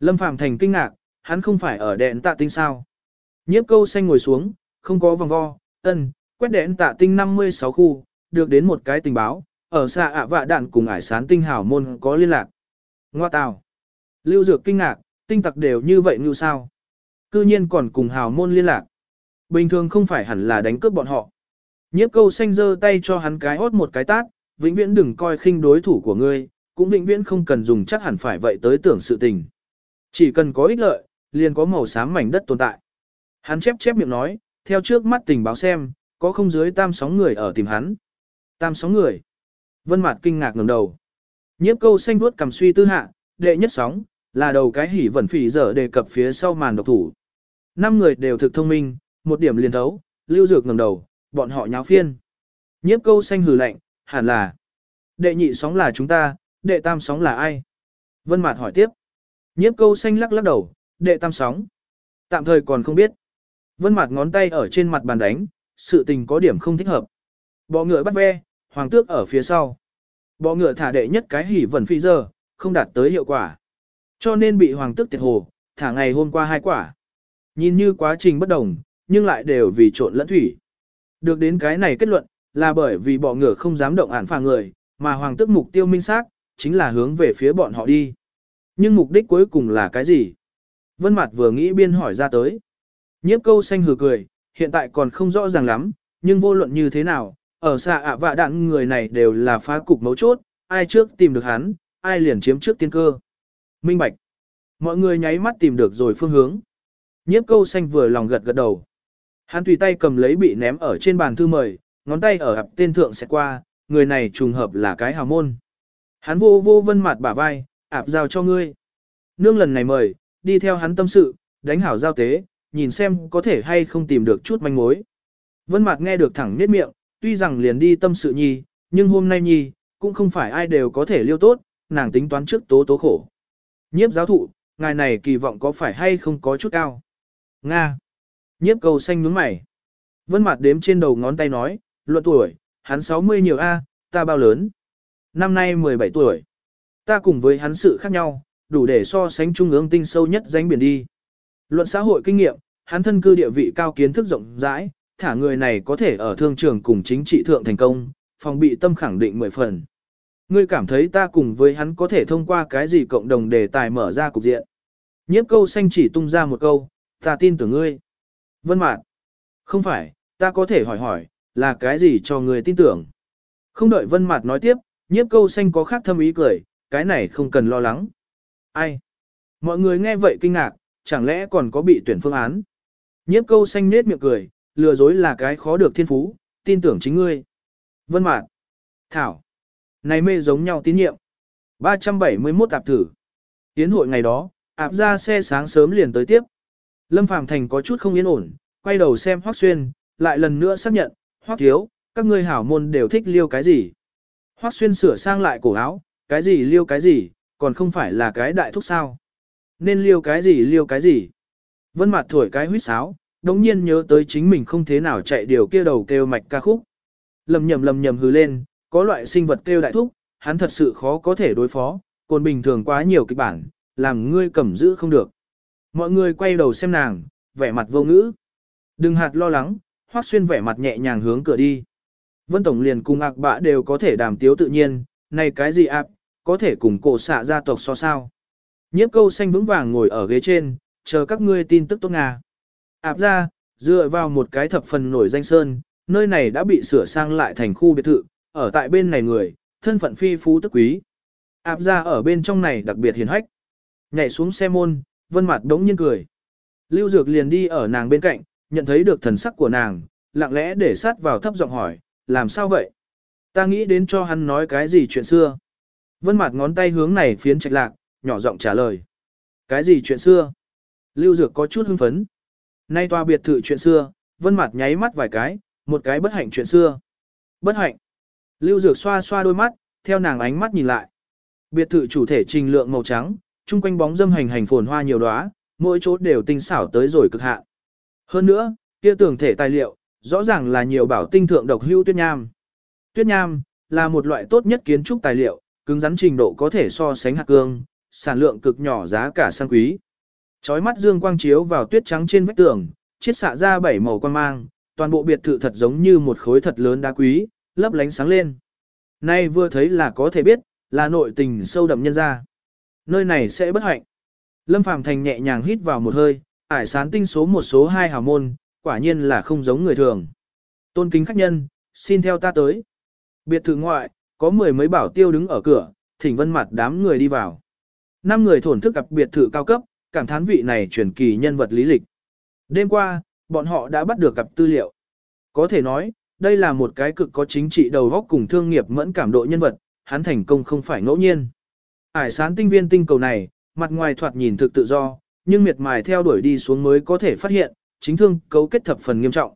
Lâm Phàm Thành kinh ngạc, hắn không phải ở đèn tạ tinh sao. Nhiếp câu xanh ngồi xuống, không có vòng vo, ân, quét đèn tạ tinh 56 khu, được đến một cái tình báo, ở xa ạ vạ đạn cùng ải sán tinh hảo môn có liên lạc. Ngoa tào. Lưu Dược kinh ngạc, tinh tặc đều như vậy như sao. Cư nhiên còn cùng hào môn liên lạc. Bình thường không phải hẳn là đánh cướp bọn họ. Nhiếp câu xanh giơ tay cho hắn cái hót một cái tát, vĩnh viễn đừng coi khinh đối thủ của ngươi, cũng vĩnh viễn không cần dùng chắc hẳn phải vậy tới tưởng sự tình. Chỉ cần có ích lợi, liền có màu xám mảnh đất tồn tại. Hắn chép chép miệng nói, theo trước mắt tình báo xem, có không dưới tam sóng người ở tìm hắn. Tam sóng người. Vân Mạt kinh ngạc ngẩng đầu. Nhiếp câu xanh vuốt cầm suy tư hạ, đệ nhất sóng, là đầu cái hỉ vẩn phỉ dở đề cập phía sau màn độc thủ. Năm người đều thực thông minh, một điểm liền thấu, lưu dược ngẩng đầu, bọn họ nháo phiên. Nhiếp câu xanh hừ lạnh, hẳn là. Đệ nhị sóng là chúng ta, đệ tam sóng là ai? Vân Mạt hỏi tiếp. Nhiếp câu xanh lắc lắc đầu, đệ tam sóng. Tạm thời còn không biết. Vân Mạt ngón tay ở trên mặt bàn đánh, sự tình có điểm không thích hợp. Bọ ngựa bắt ve, hoàng tước ở phía sau. Bọ ngựa thả đệ nhất cái hỉ vẩn phi giờ, không đạt tới hiệu quả. Cho nên bị hoàng tước tiệt hồ, thả ngày hôm qua hai quả. Nhìn như quá trình bất đồng, nhưng lại đều vì trộn lẫn thủy. Được đến cái này kết luận, là bởi vì bọ ngựa không dám động ản phà người, mà hoàng tước mục tiêu minh xác chính là hướng về phía bọn họ đi. Nhưng mục đích cuối cùng là cái gì? Vân Mạt vừa nghĩ biên hỏi ra tới. Nhiếp câu xanh hừ cười, hiện tại còn không rõ ràng lắm, nhưng vô luận như thế nào, ở xa ạ vạ đạn người này đều là phá cục mấu chốt, ai trước tìm được hắn, ai liền chiếm trước tiên cơ. Minh Bạch. Mọi người nháy mắt tìm được rồi phương hướng. Nhiếp câu xanh vừa lòng gật gật đầu. Hắn tùy tay cầm lấy bị ném ở trên bàn thư mời, ngón tay ở ập tên thượng sẽ qua, người này trùng hợp là cái hào môn. Hắn vô vô vân mặt bả vai, ạp giao cho ngươi. Nương lần này mời, đi theo hắn tâm sự, đánh hảo giao tế, nhìn xem có thể hay không tìm được chút manh mối. Vân mặt nghe được thẳng nết miệng, tuy rằng liền đi tâm sự nhi, nhưng hôm nay nhi, cũng không phải ai đều có thể liêu tốt, nàng tính toán trước tố tố khổ. Nhiếp giáo thụ, ngài này kỳ vọng có phải hay không có chút cao? Nga. Nhiếp cầu xanh nhướng mày. Vân mặt đếm trên đầu ngón tay nói, luận tuổi, hắn 60 nhiều A, ta bao lớn? Năm nay 17 tuổi. Ta cùng với hắn sự khác nhau, đủ để so sánh trung ương tinh sâu nhất danh biển đi. Luận xã hội kinh nghiệm, hắn thân cư địa vị cao kiến thức rộng rãi, thả người này có thể ở thương trường cùng chính trị thượng thành công, phòng bị tâm khẳng định mười phần. Ngươi cảm thấy ta cùng với hắn có thể thông qua cái gì cộng đồng đề tài mở ra cục diện. Nhiếp câu xanh chỉ tung ra một câu, ta tin tưởng ngươi. Vân Mạt, không phải, ta có thể hỏi hỏi, là cái gì cho ngươi tin tưởng. Không đợi Vân Mạt nói tiếp, nhiếp câu xanh có khác thâm ý cười, cái này không cần lo lắng. Ai? Mọi người nghe vậy kinh ngạc, chẳng lẽ còn có bị tuyển phương án. Nhiếp câu xanh nết miệng cười, lừa dối là cái khó được thiên phú, tin tưởng chính ngươi. Vân Mạt. Thảo, này mê giống nhau tín nhiệm. 371 tạp thử. Tiến hội ngày đó, ạp ra xe sáng sớm liền tới tiếp. Lâm Phàm Thành có chút không yên ổn, quay đầu xem Hoắc Xuyên, lại lần nữa xác nhận, Hoắc thiếu, các ngươi hảo môn đều thích liêu cái gì. Hoắc Xuyên sửa sang lại cổ áo, cái gì liêu cái gì, còn không phải là cái đại thúc sao. Nên liêu cái gì liêu cái gì. Vân mặt thổi cái huýt sáo, đống nhiên nhớ tới chính mình không thế nào chạy điều kia đầu kêu mạch ca khúc. Lầm nhầm lầm nhầm hứ lên, có loại sinh vật kêu đại thúc, hắn thật sự khó có thể đối phó, còn bình thường quá nhiều kịch bản, làm ngươi cầm giữ không được. Mọi người quay đầu xem nàng, vẻ mặt vô ngữ. Đừng hạt lo lắng, Hoắc Xuyên vẻ mặt nhẹ nhàng hướng cửa đi. Vân Tổng liền cùng ạc bạ đều có thể đàm tiếu tự nhiên, này cái gì ạc, có thể cùng cổ xạ gia tộc so sao. Nhiếp câu xanh vững vàng ngồi ở ghế trên, chờ các ngươi tin tức tốt ngà. Ạp ra, dựa vào một cái thập phần nổi danh sơn, nơi này đã bị sửa sang lại thành khu biệt thự, ở tại bên này người, thân phận phi phú tức quý. Ạp ra ở bên trong này đặc biệt hiền hách. Nhảy xuống xe môn, vân mặt đống nhiên cười. Lưu Dược liền đi ở nàng bên cạnh, nhận thấy được thần sắc của nàng, lặng lẽ để sát vào thấp giọng hỏi, làm sao vậy? Ta nghĩ đến cho hắn nói cái gì chuyện xưa. Vân mặt ngón tay hướng này phiến trạch lạc, nhỏ giọng trả lời. Cái gì chuyện xưa? Lưu Dược có chút hưng phấn. Nay tòa biệt thự chuyện xưa, vân mặt nháy mắt vài cái, một cái bất hạnh chuyện xưa. Bất hạnh. Lưu Dược xoa xoa đôi mắt, theo nàng ánh mắt nhìn lại. Biệt thự chủ thể trình lượng màu trắng, chung quanh bóng dâm hành hành phồn hoa nhiều đóa, mỗi chỗ đều tinh xảo tới rồi cực hạn. Hơn nữa, kia tường thể tài liệu, rõ ràng là nhiều bảo tinh thượng độc hưu tuyết nham. Tuyết nham là một loại tốt nhất kiến trúc tài liệu, cứng rắn trình độ có thể so sánh hạt cương, sản lượng cực nhỏ giá cả sang quý. Chói mắt dương quang chiếu vào tuyết trắng trên vách tường, chiết xạ ra bảy màu quang mang, toàn bộ biệt thự thật giống như một khối thật lớn đá quý, lấp lánh sáng lên. Nay vừa thấy là có thể biết, là nội tình sâu đậm nhân ra. Nơi này sẽ bất hạnh. Lâm Phàm Thành nhẹ nhàng hít vào một hơi, ải sán tinh số một số hai hào môn, quả nhiên là không giống người thường. Tôn kính khách nhân, xin theo ta tới. Biệt thự ngoại, có mười mấy bảo tiêu đứng ở cửa, thỉnh vân mặt đám người đi vào. Năm người thổn thức gặp biệt thự cao cấp, cảm thán vị này truyền kỳ nhân vật lý lịch. Đêm qua, bọn họ đã bắt được cặp tư liệu. Có thể nói, đây là một cái cực có chính trị đầu góc cùng thương nghiệp mẫn cảm độ nhân vật, hắn thành công không phải ngẫu nhiên. Ải sán tinh viên tinh cầu này, mặt ngoài thoạt nhìn thực tự do, nhưng miệt mài theo đuổi đi xuống mới có thể phát hiện, chính thương cấu kết thập phần nghiêm trọng.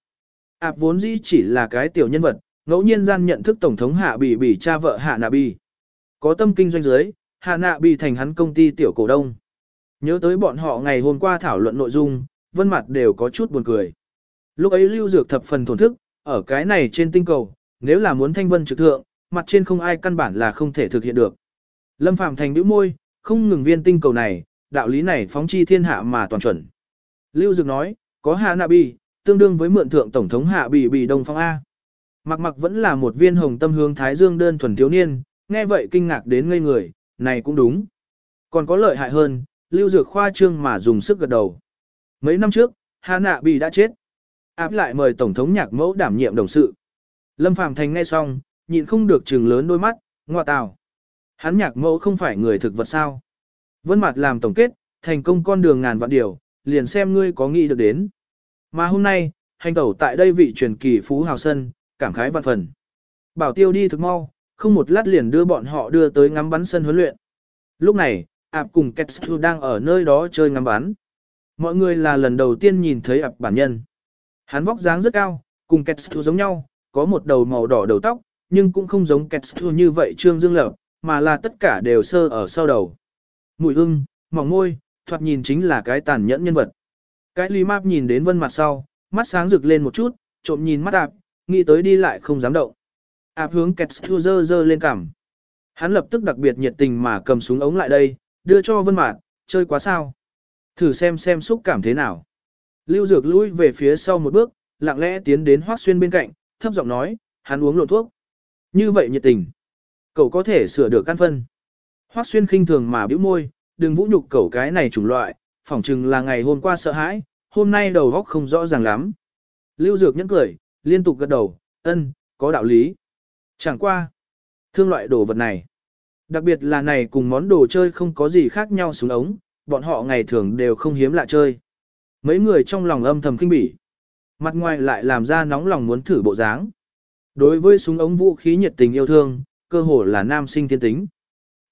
Ảp vốn dĩ chỉ là cái tiểu nhân vật, ngẫu nhiên gian nhận thức tổng thống Hạ Bỉ Bỉ cha vợ Hạ Nạ Bỉ. Có tâm kinh doanh giới, Hạ Nạ Bỉ thành hắn công ty tiểu cổ đông. Nhớ tới bọn họ ngày hôm qua thảo luận nội dung, vân mặt đều có chút buồn cười. Lúc ấy lưu dược thập phần thổn thức, ở cái này trên tinh cầu, nếu là muốn thanh vân trực thượng, mặt trên không ai căn bản là không thể thực hiện được. Lâm Phàm thành bĩu môi, không ngừng viên tinh cầu này, đạo lý này phóng chi thiên hạ mà toàn chuẩn. Lưu Dược nói, có Hạ Nạ Bì, tương đương với mượn thượng tổng thống Hạ Bì Bì Đông Phong A. Mặc mặc vẫn là một viên hồng tâm hướng Thái Dương đơn thuần thiếu niên, nghe vậy kinh ngạc đến ngây người, này cũng đúng. Còn có lợi hại hơn, Lưu Dược khoa trương mà dùng sức gật đầu. Mấy năm trước, Hạ Nạ Bì đã chết. Áp lại mời tổng thống nhạc mẫu đảm nhiệm đồng sự. Lâm Phàm Thành nghe xong, nhịn không được trừng lớn đôi mắt, ngoa tào. Hắn nhạc mẫu không phải người thực vật sao. Vân Mạt làm tổng kết, thành công con đường ngàn vạn điều, liền xem ngươi có nghĩ được đến. Mà hôm nay, hành tẩu tại đây vị truyền kỳ phú hào sân, cảm khái vạn phần. Bảo tiêu đi thực mau, không một lát liền đưa bọn họ đưa tới ngắm bắn sân huấn luyện. Lúc này, ạp cùng Ketsu đang ở nơi đó chơi ngắm bắn. Mọi người là lần đầu tiên nhìn thấy ạp bản nhân. Hắn vóc dáng rất cao, cùng Ketsu giống nhau, có một đầu màu đỏ đầu tóc, nhưng cũng không giống Ketsu như vậy trương dương lập, mà là tất cả đều sơ ở sau đầu. Mùi ưng, mỏng môi, thoạt nhìn chính là cái tàn nhẫn nhân vật. Cái ly map nhìn đến vân mặt sau, mắt sáng rực lên một chút, trộm nhìn mắt ạp, nghĩ tới đi lại không dám động. Ạp hướng kẹt Ketsu dơ dơ lên cằm. Hắn lập tức đặc biệt nhiệt tình mà cầm súng ống lại đây, đưa cho vân mặt, chơi quá sao. Thử xem xem xúc cảm thế nào. Lưu Dược lui về phía sau một bước, lặng lẽ tiến đến hoác Xuyên bên cạnh, thấp giọng nói, hắn uống lộn thuốc. Như vậy nhiệt tình. Cậu có thể sửa được căn phân. Hoắc Xuyên khinh thường mà bĩu môi, đừng vũ nhục cậu cái này chủng loại, phỏng chừng là ngày hôm qua sợ hãi, hôm nay đầu óc không rõ ràng lắm. Lưu Dược nhẫn cười, liên tục gật đầu, ân, có đạo lý. Chẳng qua. Thương loại đồ vật này. Đặc biệt là này cùng món đồ chơi không có gì khác nhau xuống ống, bọn họ ngày thường đều không hiếm lạ chơi. Mấy người trong lòng âm thầm kinh bỉ. Mặt ngoài lại làm ra nóng lòng muốn thử bộ dáng. Đối với súng ống vũ khí nhiệt tình yêu thương, cơ hồ là nam sinh thiên tính.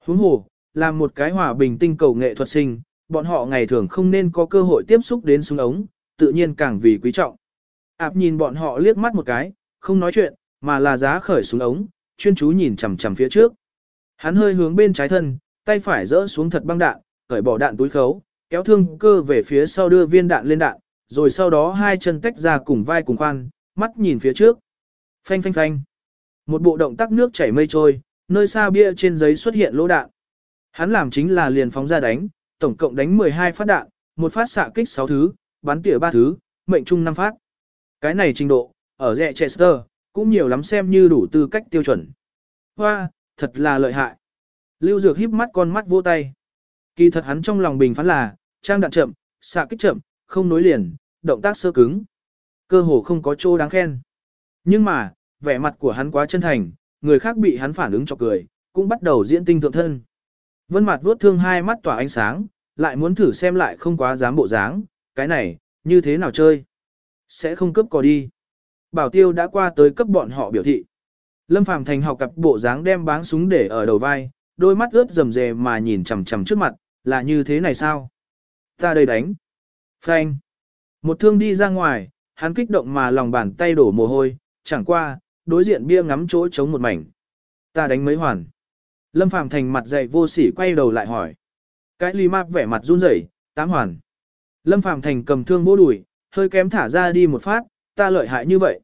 Huống hồ, là một cái hòa bình tinh cầu nghệ thuật sinh, bọn họ ngày thường không nên có cơ hội tiếp xúc đến súng ống, tự nhiên càng vì quý trọng. Ảp nhìn bọn họ liếc mắt một cái, không nói chuyện, mà là giá khởi súng ống, chuyên chú nhìn chằm chằm phía trước. Hắn hơi hướng bên trái thân, tay phải rỡ xuống thật băng đạn, cởi bỏ đạn túi khấu, kéo thương cơ về phía sau đưa viên đạn lên đạn, rồi sau đó hai chân tách ra cùng vai cùng khoan, mắt nhìn phía trước. Phanh phanh phanh. Một bộ động tác nước chảy mây trôi, nơi xa bia trên giấy xuất hiện lỗ đạn. Hắn làm chính là liền phóng ra đánh, tổng cộng đánh 12 phát đạn, một phát xạ kích 6 thứ, bắn tỉa 3 thứ, mệnh trung 5 phát. Cái này trình độ, ở rẻ Chester, cũng nhiều lắm xem như đủ tư cách tiêu chuẩn. Hoa, thật là lợi hại. Lưu Dược híp mắt con mắt vô tay. Kỳ thật hắn trong lòng bình phán là, trang đạn chậm, xạ kích chậm, không nối liền, động tác sơ cứng. Cơ hồ không có chỗ đáng khen. Nhưng mà, vẻ mặt của hắn quá chân thành, người khác bị hắn phản ứng cho cười, cũng bắt đầu diễn tinh thượng thân. Vân mặt vuốt thương hai mắt tỏa ánh sáng, lại muốn thử xem lại không quá dám bộ dáng, cái này, như thế nào chơi? Sẽ không cướp cò đi. Bảo tiêu đã qua tới cấp bọn họ biểu thị. Lâm Phàm Thành học cặp bộ dáng đem báng súng để ở đầu vai, đôi mắt ướt rầm rề mà nhìn chằm chằm trước mặt, là như thế này sao? Ta đây đánh. Phanh. Một thương đi ra ngoài, hắn kích động mà lòng bàn tay đổ mồ hôi, chẳng qua, đối diện bia ngắm chỗ chống một mảnh. Ta đánh mấy hoàn. Lâm Phàm Thành mặt dày vô sỉ quay đầu lại hỏi. Cái ly map vẻ mặt run rẩy, tám hoàn. Lâm Phàm Thành cầm thương vỗ đùi, hơi kém thả ra đi một phát, ta lợi hại như vậy.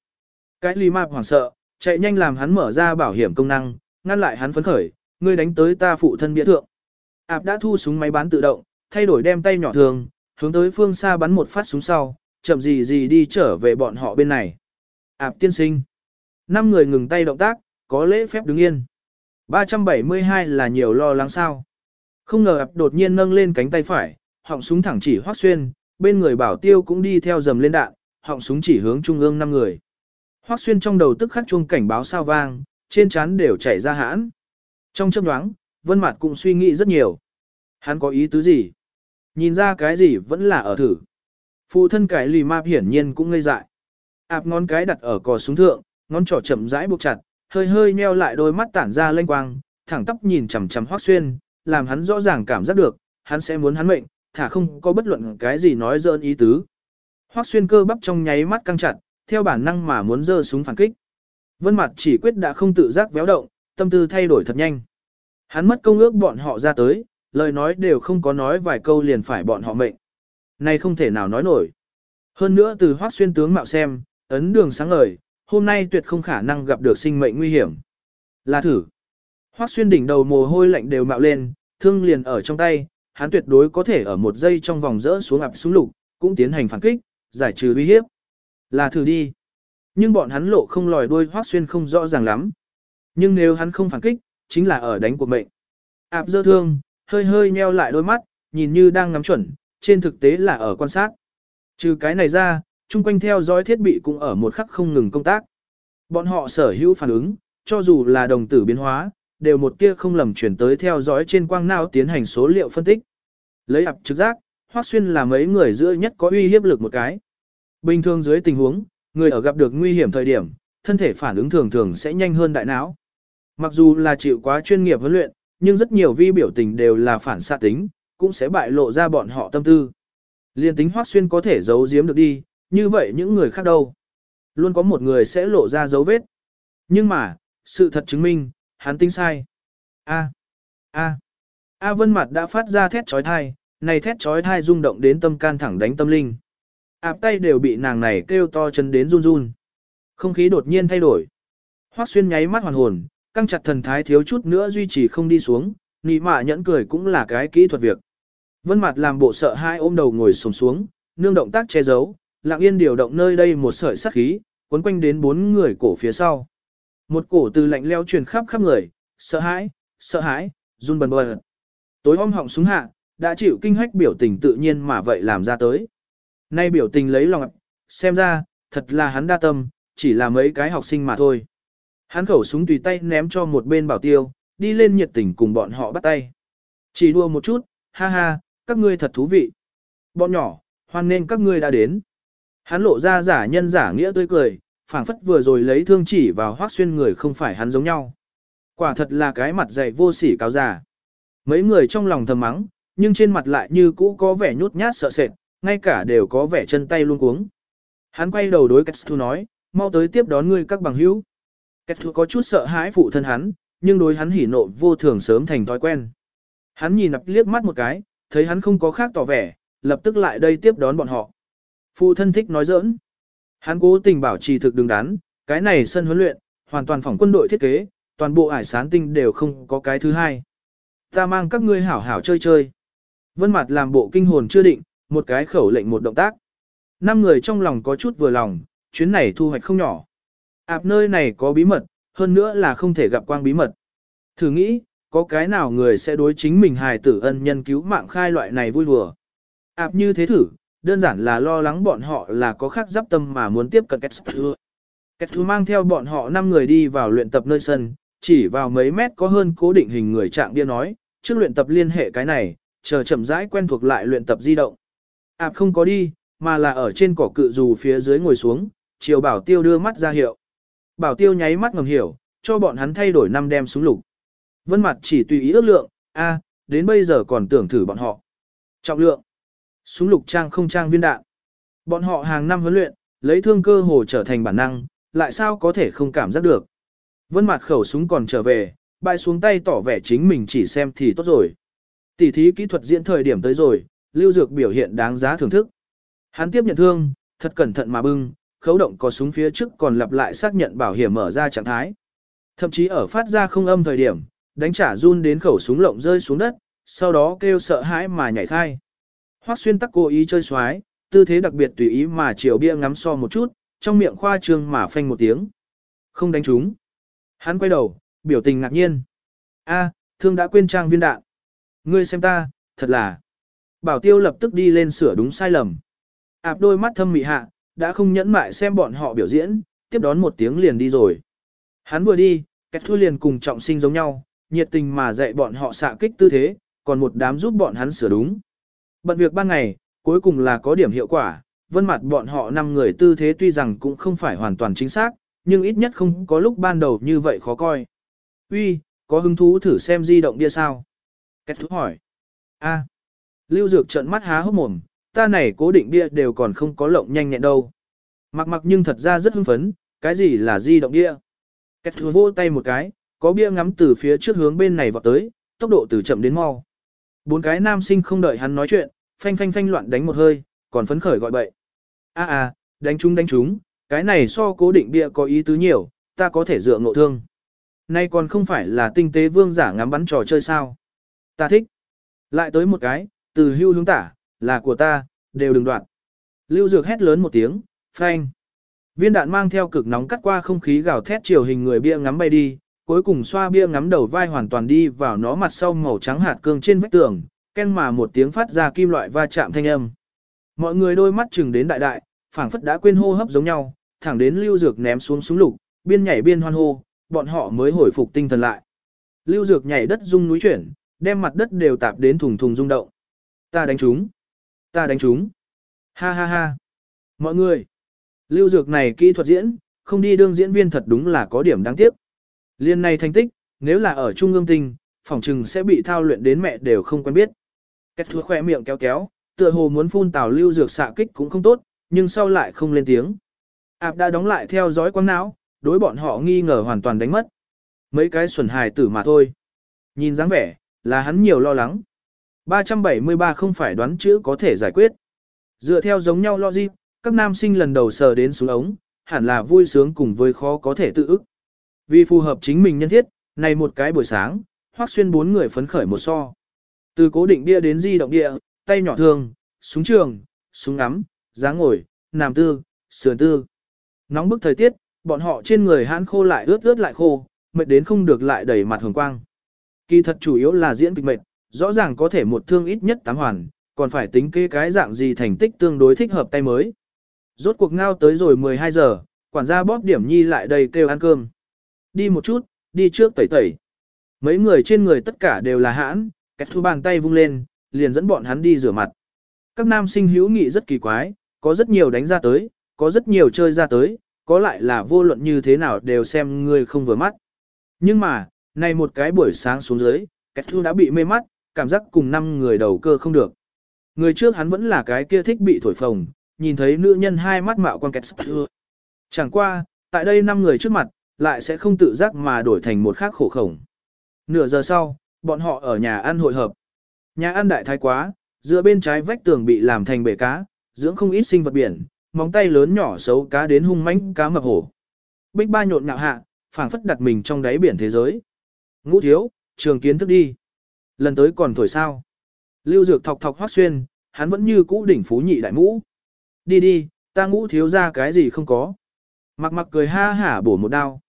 Cái ly map hoảng sợ, chạy nhanh làm hắn mở ra bảo hiểm công năng, ngăn lại hắn phấn khởi, ngươi đánh tới ta phụ thân bia thượng. Ảp đã thu súng máy bán tự động, thay đổi đem tay nhỏ thường, hướng tới phương xa bắn một phát súng sau, chậm gì gì đi trở về bọn họ bên này. Ảp tiên sinh. Năm người ngừng tay động tác, có lễ phép đứng yên. 372 là nhiều lo lắng sao. Không ngờ ập đột nhiên nâng lên cánh tay phải, họng súng thẳng chỉ hoác xuyên, bên người bảo tiêu cũng đi theo dầm lên đạn, họng súng chỉ hướng trung ương năm người. Hoác xuyên trong đầu tức khắc chuông cảnh báo sao vang, trên trán đều chảy ra hãn. Trong chấp đoáng, vân Mạt cũng suy nghĩ rất nhiều. Hắn có ý tứ gì? Nhìn ra cái gì vẫn là ở thử. Phụ thân cái lì map hiển nhiên cũng ngây dại. Ảp ngón cái đặt ở cò súng thượng, ngón trỏ chậm rãi buộc chặt, hơi hơi nheo lại đôi mắt tản ra lênh quang, thẳng tóc nhìn chằm chằm Hoắc Xuyên, làm hắn rõ ràng cảm giác được, hắn sẽ muốn hắn mệnh, thả không có bất luận cái gì nói dỡn ý tứ. Hoắc Xuyên cơ bắp trong nháy mắt căng chặt, theo bản năng mà muốn giơ súng phản kích. Vân Mặt chỉ quyết đã không tự giác véo động, tâm tư thay đổi thật nhanh. Hắn mất công ước bọn họ ra tới, lời nói đều không có nói vài câu liền phải bọn họ mệnh. Này không thể nào nói nổi. Hơn nữa từ Hoắc Xuyên tướng mạo xem, ấn đường sáng ngời, hôm nay tuyệt không khả năng gặp được sinh mệnh nguy hiểm. Là thử. Hoắc xuyên đỉnh đầu mồ hôi lạnh đều mạo lên, thương liền ở trong tay, hắn tuyệt đối có thể ở một giây trong vòng rỡ xuống ập xuống lục, cũng tiến hành phản kích, giải trừ uy hiếp. Là thử đi. Nhưng bọn hắn lộ không lòi đuôi Hoắc xuyên không rõ ràng lắm. Nhưng nếu hắn không phản kích, chính là ở đánh cuộc mệnh. Áp dơ thương, hơi hơi nheo lại đôi mắt, nhìn như đang ngắm chuẩn, trên thực tế là ở quan sát. Trừ cái này ra, chung quanh theo dõi thiết bị cũng ở một khắc không ngừng công tác. Bọn họ sở hữu phản ứng, cho dù là đồng tử biến hóa, đều một tia không lầm chuyển tới theo dõi trên quang não tiến hành số liệu phân tích. Lấy ập trực giác, Hoắc Xuyên là mấy người giữa nhất có uy hiếp lực một cái. Bình thường dưới tình huống, người ở gặp được nguy hiểm thời điểm, thân thể phản ứng thường thường sẽ nhanh hơn đại não. Mặc dù là chịu quá chuyên nghiệp huấn luyện, nhưng rất nhiều vi biểu tình đều là phản xạ tính, cũng sẽ bại lộ ra bọn họ tâm tư. Liên tính Hoắc Xuyên có thể giấu giếm được đi, như vậy những người khác đâu? Luôn có một người sẽ lộ ra dấu vết. Nhưng mà, sự thật chứng minh, hắn tính sai. A. A. A Vân Mặt đã phát ra thét trói thai, này thét trói thai rung động đến tâm can thẳng đánh tâm linh. Áp tay đều bị nàng này kêu to chân đến run run. Không khí đột nhiên thay đổi. Hoắc xuyên nháy mắt hoàn hồn, căng chặt thần thái thiếu chút nữa duy trì không đi xuống, nị mạ nhẫn cười cũng là cái kỹ thuật việc. Vân Mặt làm bộ sợ hai ôm đầu ngồi xổm xuống, nương động tác che giấu, lặng yên điều động nơi đây một sợi sát khí, cuốn quanh đến bốn người cổ phía sau. Một cổ từ lạnh leo truyền khắp khắp người, sợ hãi, sợ hãi, run bần bần. Tối om họng xuống hạ, đã chịu kinh hách biểu tình tự nhiên mà vậy làm ra tới. Nay biểu tình lấy lòng, xem ra, thật là hắn đa tâm, chỉ là mấy cái học sinh mà thôi. Hắn khẩu súng tùy tay ném cho một bên bảo tiêu, đi lên nhiệt tình cùng bọn họ bắt tay. Chỉ đua một chút, ha ha, các ngươi thật thú vị. Bọn nhỏ, hoan nên các ngươi đã đến. Hắn lộ ra giả nhân giả nghĩa tươi cười, phảng phất vừa rồi lấy thương chỉ vào hoác xuyên người không phải hắn giống nhau. Quả thật là cái mặt dày vô sỉ cáo già. Mấy người trong lòng thầm mắng, nhưng trên mặt lại như cũ có vẻ nhút nhát sợ sệt, ngay cả đều có vẻ chân tay luôn cuống. Hắn quay đầu đối Ketsu nói, mau tới tiếp đón ngươi các bằng hữu. Ketsu có chút sợ hãi phụ thân hắn, nhưng đối hắn hỉ nộ vô thường sớm thành thói quen. Hắn nhìn nặp liếc mắt một cái, thấy hắn không có khác tỏ vẻ, lập tức lại đây tiếp đón bọn họ. Phụ thân thích nói giỡn. Hắn cố tình bảo trì thực đứng đắn, cái này sân huấn luyện, hoàn toàn phòng quân đội thiết kế, toàn bộ ải sán tinh đều không có cái thứ hai. Ta mang các ngươi hảo hảo chơi chơi. Vân mặt làm bộ kinh hồn chưa định, một cái khẩu lệnh một động tác. Năm người trong lòng có chút vừa lòng, chuyến này thu hoạch không nhỏ. Ảp nơi này có bí mật, hơn nữa là không thể gặp quang bí mật. Thử nghĩ, có cái nào người sẽ đối chính mình hài tử ân nhân cứu mạng khai loại này vui đùa. Ảp như thế thử, đơn giản là lo lắng bọn họ là có khác giáp tâm mà muốn tiếp cận Ketsu. Ketsu mang theo bọn họ 5 người đi vào luyện tập nơi sân, chỉ vào mấy mét có hơn cố định hình người trạng bia nói, trước luyện tập liên hệ cái này, chờ chậm rãi quen thuộc lại luyện tập di động. Ảp không có đi, mà là ở trên cỏ cự dù phía dưới ngồi xuống, chiều bảo tiêu đưa mắt ra hiệu. Bảo tiêu nháy mắt ngầm hiểu, cho bọn hắn thay đổi năm đem súng lục. Vân mặt chỉ tùy ý ước lượng, a, đến bây giờ còn tưởng thử bọn họ. Trọng lượng, súng lục trang không trang viên đạn. Bọn họ hàng năm huấn luyện, lấy thương cơ hồ trở thành bản năng, lại sao có thể không cảm giác được. Vân mặt khẩu súng còn trở về, bay xuống tay tỏ vẻ chính mình chỉ xem thì tốt rồi. Tỷ thí kỹ thuật diễn thời điểm tới rồi, lưu dược biểu hiện đáng giá thưởng thức. Hắn tiếp nhận thương, thật cẩn thận mà bưng, khấu động có súng phía trước còn lặp lại xác nhận bảo hiểm mở ra trạng thái. Thậm chí ở phát ra không âm thời điểm, đánh trả run đến khẩu súng lộng rơi xuống đất, sau đó kêu sợ hãi mà nhảy khai. Hoắc xuyên tắc cố ý chơi xoái, tư thế đặc biệt tùy ý mà chiều bia ngắm so một chút, trong miệng khoa trương mà phanh một tiếng. Không đánh trúng. Hắn quay đầu, biểu tình ngạc nhiên. A, thương đã quên trang viên đạn. Ngươi xem ta, thật là. Bảo tiêu lập tức đi lên sửa đúng sai lầm. Ảp đôi mắt thâm mị hạ, đã không nhẫn mại xem bọn họ biểu diễn, tiếp đón một tiếng liền đi rồi. Hắn vừa đi, kết thua liền cùng trọng sinh giống nhau, nhiệt tình mà dạy bọn họ xạ kích tư thế, còn một đám giúp bọn hắn sửa đúng. Bận việc ban ngày, cuối cùng là có điểm hiệu quả, vân mặt bọn họ năm người tư thế tuy rằng cũng không phải hoàn toàn chính xác, nhưng ít nhất không có lúc ban đầu như vậy khó coi. Uy, có hứng thú thử xem di động bia sao? Kết thú hỏi. A. Lưu Dược trợn mắt há hốc mồm, ta này cố định bia đều còn không có lộng nhanh nhẹn đâu. Mặc mặc nhưng thật ra rất hưng phấn, cái gì là di động bia? Kết thú vô tay một cái, có bia ngắm từ phía trước hướng bên này vọt tới, tốc độ từ chậm đến mau. Bốn cái nam sinh không đợi hắn nói chuyện, phanh phanh phanh loạn đánh một hơi, còn phấn khởi gọi bậy. A a, đánh chúng đánh chúng, cái này so cố định bia có ý tứ nhiều, ta có thể dựa ngộ thương. Nay còn không phải là tinh tế vương giả ngắm bắn trò chơi sao. Ta thích. Lại tới một cái, từ hưu hướng tả, là của ta, đều đừng đoạn. Lưu Dược hét lớn một tiếng, phanh. Viên đạn mang theo cực nóng cắt qua không khí gào thét chiều hình người bia ngắm bay đi, cuối cùng xoa bia ngắm đầu vai hoàn toàn đi vào nó mặt sau màu trắng hạt cương trên vách tường, ken mà một tiếng phát ra kim loại va chạm thanh âm. Mọi người đôi mắt chừng đến đại đại, phảng phất đã quên hô hấp giống nhau, thẳng đến Lưu Dược ném xuống súng lục, biên nhảy biên hoan hô, bọn họ mới hồi phục tinh thần lại. Lưu Dược nhảy đất rung núi chuyển, đem mặt đất đều tạp đến thùng thùng rung động. Ta đánh chúng. Ta đánh chúng. Ha ha ha. Mọi người. Lưu Dược này kỹ thuật diễn, không đi đương diễn viên thật đúng là có điểm đáng tiếc. Liên này thành tích, nếu là ở Trung ương tinh, phòng trừng sẽ bị thao luyện đến mẹ đều không quen biết. Kết thua khoe miệng kéo kéo, tựa hồ muốn phun tào lưu dược xạ kích cũng không tốt, nhưng sau lại không lên tiếng. Ảp đã đóng lại theo dõi quang não, đối bọn họ nghi ngờ hoàn toàn đánh mất. Mấy cái xuẩn hài tử mà thôi. Nhìn dáng vẻ, là hắn nhiều lo lắng. 373 không phải đoán chữ có thể giải quyết. Dựa theo giống nhau logic, các nam sinh lần đầu sờ đến xuống ống, hẳn là vui sướng cùng với khó có thể tự ức. Vì phù hợp chính mình nhân thiết, này một cái buổi sáng, hoác xuyên bốn người phấn khởi một so. Từ cố định địa đến di động địa, tay nhỏ thường, súng trường, súng ngắm, dáng ngồi, nằm tư, sườn tư. Nóng bức thời tiết, bọn họ trên người hãn khô lại ướt ướt lại khô, mệt đến không được lại đẩy mặt hồng quang. Kỳ thật chủ yếu là diễn kịch mệt, rõ ràng có thể một thương ít nhất tám hoàn, còn phải tính kế cái dạng gì thành tích tương đối thích hợp tay mới. Rốt cuộc ngao tới rồi 12 giờ, quản gia bóp điểm nhi lại đây kêu ăn cơm. Đi một chút, đi trước tẩy tẩy. Mấy người trên người tất cả đều là hãn, kẹt thu bàn tay vung lên, liền dẫn bọn hắn đi rửa mặt. Các nam sinh hữu nghị rất kỳ quái, có rất nhiều đánh ra tới, có rất nhiều chơi ra tới, có lại là vô luận như thế nào đều xem người không vừa mắt. Nhưng mà, này một cái buổi sáng xuống dưới, Kết Thu đã bị mê mắt, cảm giác cùng năm người đầu cơ không được. Người trước hắn vẫn là cái kia thích bị thổi phồng, nhìn thấy nữ nhân hai mắt mạo quan Kết Thu. Chẳng qua, tại đây năm người trước mặt, lại sẽ không tự giác mà đổi thành một khác khổ khổng. Nửa giờ sau, bọn họ ở nhà ăn hội hợp. Nhà ăn đại thái quá, giữa bên trái vách tường bị làm thành bể cá, dưỡng không ít sinh vật biển, móng tay lớn nhỏ xấu cá đến hung mãnh cá mập hổ. Bích ba nhộn nhạo hạ, phảng phất đặt mình trong đáy biển thế giới. Ngũ thiếu, trường kiến thức đi. Lần tới còn thổi sao. Lưu dược thọc thọc hoác xuyên, hắn vẫn như cũ đỉnh phú nhị đại mũ. Đi đi, ta ngũ thiếu ra cái gì không có. Mặc mặc cười ha hả bổ một đao.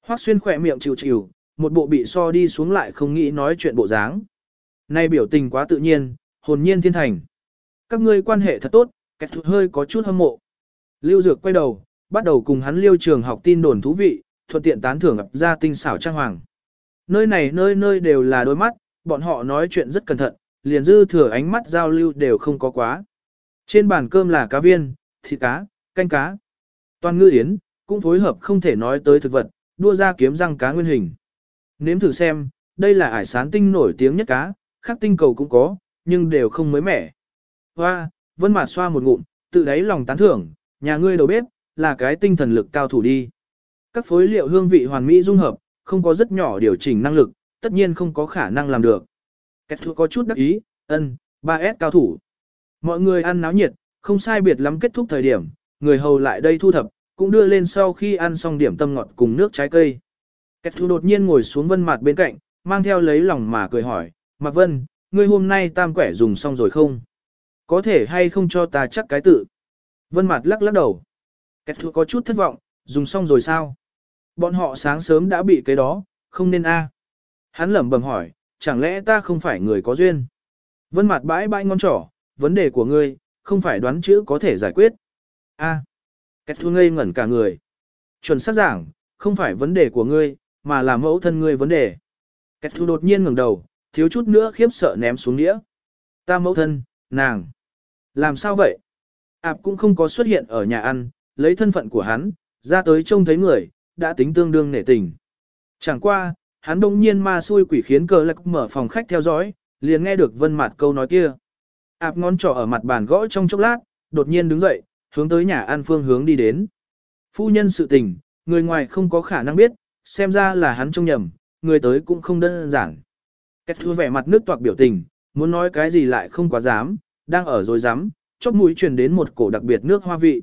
Hoác xuyên khỏe miệng chịu chịu, một bộ bị so đi xuống lại không nghĩ nói chuyện bộ dáng. Nay biểu tình quá tự nhiên, hồn nhiên thiên thành. Các ngươi quan hệ thật tốt, kẹt thụt hơi có chút hâm mộ. Lưu Dược quay đầu, bắt đầu cùng hắn liêu trường học tin đồn thú vị, thuận tiện tán thưởng ập ra tinh xảo trang hoàng. Nơi này nơi nơi đều là đôi mắt, bọn họ nói chuyện rất cẩn thận, liền dư thừa ánh mắt giao lưu đều không có quá. Trên bàn cơm là cá viên, thịt cá, canh cá. Toàn ngư yến, cũng phối hợp không thể nói tới thực vật, đua ra kiếm răng cá nguyên hình. Nếm thử xem, đây là ải sán tinh nổi tiếng nhất cá, khác tinh cầu cũng có, nhưng đều không mới mẻ. Hoa, vân mạt xoa một ngụm, tự đáy lòng tán thưởng, nhà ngươi đầu bếp, là cái tinh thần lực cao thủ đi. Các phối liệu hương vị hoàn mỹ dung hợp, không có rất nhỏ điều chỉnh năng lực, tất nhiên không có khả năng làm được. Kết thúc có chút đắc ý, ân, 3S cao thủ. Mọi người ăn náo nhiệt, không sai biệt lắm kết thúc thời điểm, người hầu lại đây thu thập, cũng đưa lên sau khi ăn xong điểm tâm ngọt cùng nước trái cây. Kết thu đột nhiên ngồi xuống vân mặt bên cạnh, mang theo lấy lòng mà cười hỏi, Mạc Vân, ngươi hôm nay tam quẻ dùng xong rồi không? Có thể hay không cho ta chắc cái tự? Vân mặt lắc lắc đầu. Kết thu có chút thất vọng, dùng xong rồi sao? Bọn họ sáng sớm đã bị cái đó, không nên a. Hắn lẩm bẩm hỏi, chẳng lẽ ta không phải người có duyên? Vân mặt bãi bãi ngon trỏ, vấn đề của ngươi, không phải đoán chữ có thể giải quyết. A. À. Kết thu ngây ngẩn cả người. Chuẩn xác giảng, không phải vấn đề của ngươi, mà là mẫu thân ngươi vấn đề. Kết thu đột nhiên ngẩng đầu, thiếu chút nữa khiếp sợ ném xuống đĩa. Ta mẫu thân, nàng. Làm sao vậy? Ảp cũng không có xuất hiện ở nhà ăn, lấy thân phận của hắn, ra tới trông thấy người, đã tính tương đương nể tình. Chẳng qua, hắn đông nhiên ma xui quỷ khiến cờ lạc mở phòng khách theo dõi, liền nghe được vân mặt câu nói kia. Ảp ngón trỏ ở mặt bàn gõ trong chốc lát, đột nhiên đứng dậy, hướng tới nhà ăn phương hướng đi đến. Phu nhân sự tình, người ngoài không có khả năng biết, xem ra là hắn trông nhầm, người tới cũng không đơn giản. Kết thua vẻ mặt nước toạc biểu tình, muốn nói cái gì lại không quá dám, đang ở rồi dám, chóp mũi truyền đến một cổ đặc biệt nước hoa vị.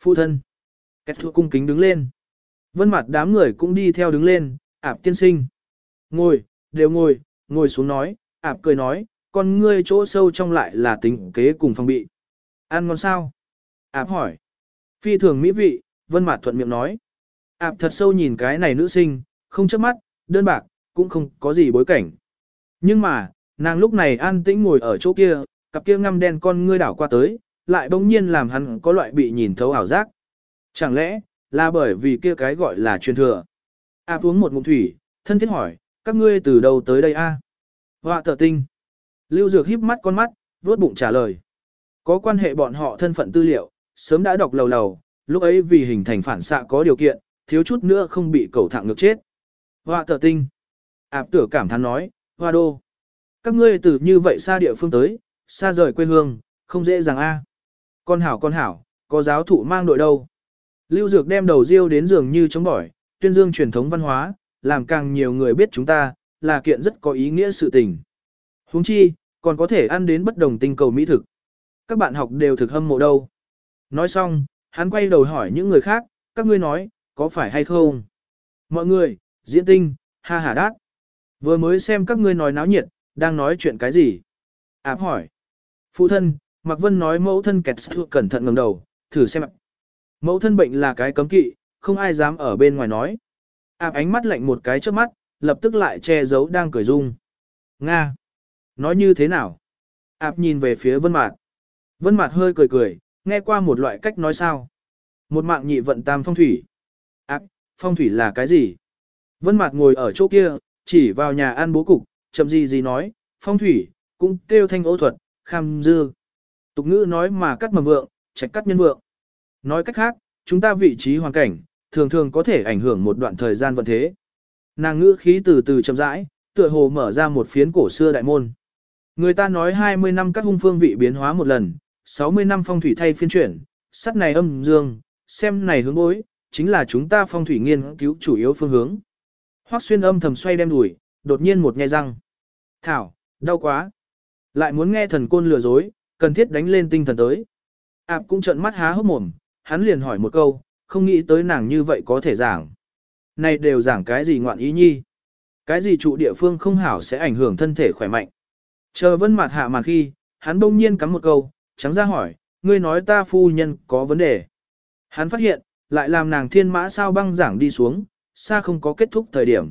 Phu thân. Kết thua cung kính đứng lên. Vân mặt đám người cũng đi theo đứng lên, ạp tiên sinh. Ngồi, đều ngồi, ngồi xuống nói, ạp cười nói, con ngươi chỗ sâu trong lại là tính kế cùng phòng bị. Ăn ngon sao? Ảp hỏi. Phi thường mỹ vị, vân mặt thuận miệng nói. Ảp thật sâu nhìn cái này nữ sinh, không chớp mắt, đơn bạc, cũng không có gì bối cảnh. Nhưng mà, nàng lúc này an tĩnh ngồi ở chỗ kia, cặp kia ngăm đen con ngươi đảo qua tới, lại bỗng nhiên làm hắn có loại bị nhìn thấu ảo giác. Chẳng lẽ, là bởi vì kia cái gọi là truyền thừa. Áp uống một ngụm thủy, thân thiết hỏi, các ngươi từ đâu tới đây a? À? Họa thở tinh. Lưu Dược híp mắt con mắt, vuốt bụng trả lời. Có quan hệ bọn họ thân phận tư liệu, sớm đã đọc lầu lầu, lúc ấy vì hình thành phản xạ có điều kiện, thiếu chút nữa không bị cầu thẳng ngược chết. hoa tờ tinh. Ảp tử cảm thán nói, hoa đô. Các ngươi từ như vậy xa địa phương tới, xa rời quê hương, không dễ dàng a. Con hảo con hảo, có giáo thụ mang đội đâu. Lưu Dược đem đầu riêu đến giường như chống bỏi, tuyên dương truyền thống văn hóa, làm càng nhiều người biết chúng ta, là kiện rất có ý nghĩa sự tình. Huống chi, còn có thể ăn đến bất đồng tinh cầu mỹ thực. Các bạn học đều thực hâm mộ đâu. Nói xong, hắn quay đầu hỏi những người khác, các ngươi nói, có phải hay không? Mọi người, diễn tinh, ha ha đát. Vừa mới xem các ngươi nói náo nhiệt, đang nói chuyện cái gì? Áp hỏi. Phụ thân, Mạc Vân nói mẫu thân kẹt cẩn thận ngẩng đầu, thử xem. Mẫu thân bệnh là cái cấm kỵ, không ai dám ở bên ngoài nói. Áp ánh mắt lạnh một cái trước mắt, lập tức lại che giấu đang cười rung Nga! Nói như thế nào? Áp nhìn về phía Vân Mạt. Vân Mạt hơi cười cười, nghe qua một loại cách nói sao. Một mạng nhị vận tam phong thủy. Phong thủy là cái gì? Vân Mạt ngồi ở chỗ kia, chỉ vào nhà ăn bố cục, chậm gì gì nói, phong thủy, cũng kêu thanh ô thuật, kham dư. Tục ngữ nói mà cắt mầm vượng, trạch cắt nhân vượng. Nói cách khác, chúng ta vị trí hoàn cảnh, thường thường có thể ảnh hưởng một đoạn thời gian vận thế. Nàng ngữ khí từ từ chậm rãi, tựa hồ mở ra một phiến cổ xưa đại môn. Người ta nói 20 năm các hung phương vị biến hóa một lần, 60 năm phong thủy thay phiên chuyển, sắt này âm dương, xem này hướng bối, chính là chúng ta phong thủy nghiên cứu chủ yếu phương hướng. Hoắc xuyên âm thầm xoay đem đuổi, đột nhiên một nghe răng. Thảo, đau quá. Lại muốn nghe thần côn lừa dối, cần thiết đánh lên tinh thần tới. Ảp cũng trợn mắt há hốc mồm, hắn liền hỏi một câu, không nghĩ tới nàng như vậy có thể giảng. Này đều giảng cái gì ngoạn ý nhi? Cái gì trụ địa phương không hảo sẽ ảnh hưởng thân thể khỏe mạnh? Chờ vân mặt hạ màn khi, hắn bỗng nhiên cắm một câu, trắng ra hỏi, ngươi nói ta phu nhân có vấn đề. Hắn phát hiện, lại làm nàng thiên mã sao băng giảng đi xuống, xa không có kết thúc thời điểm.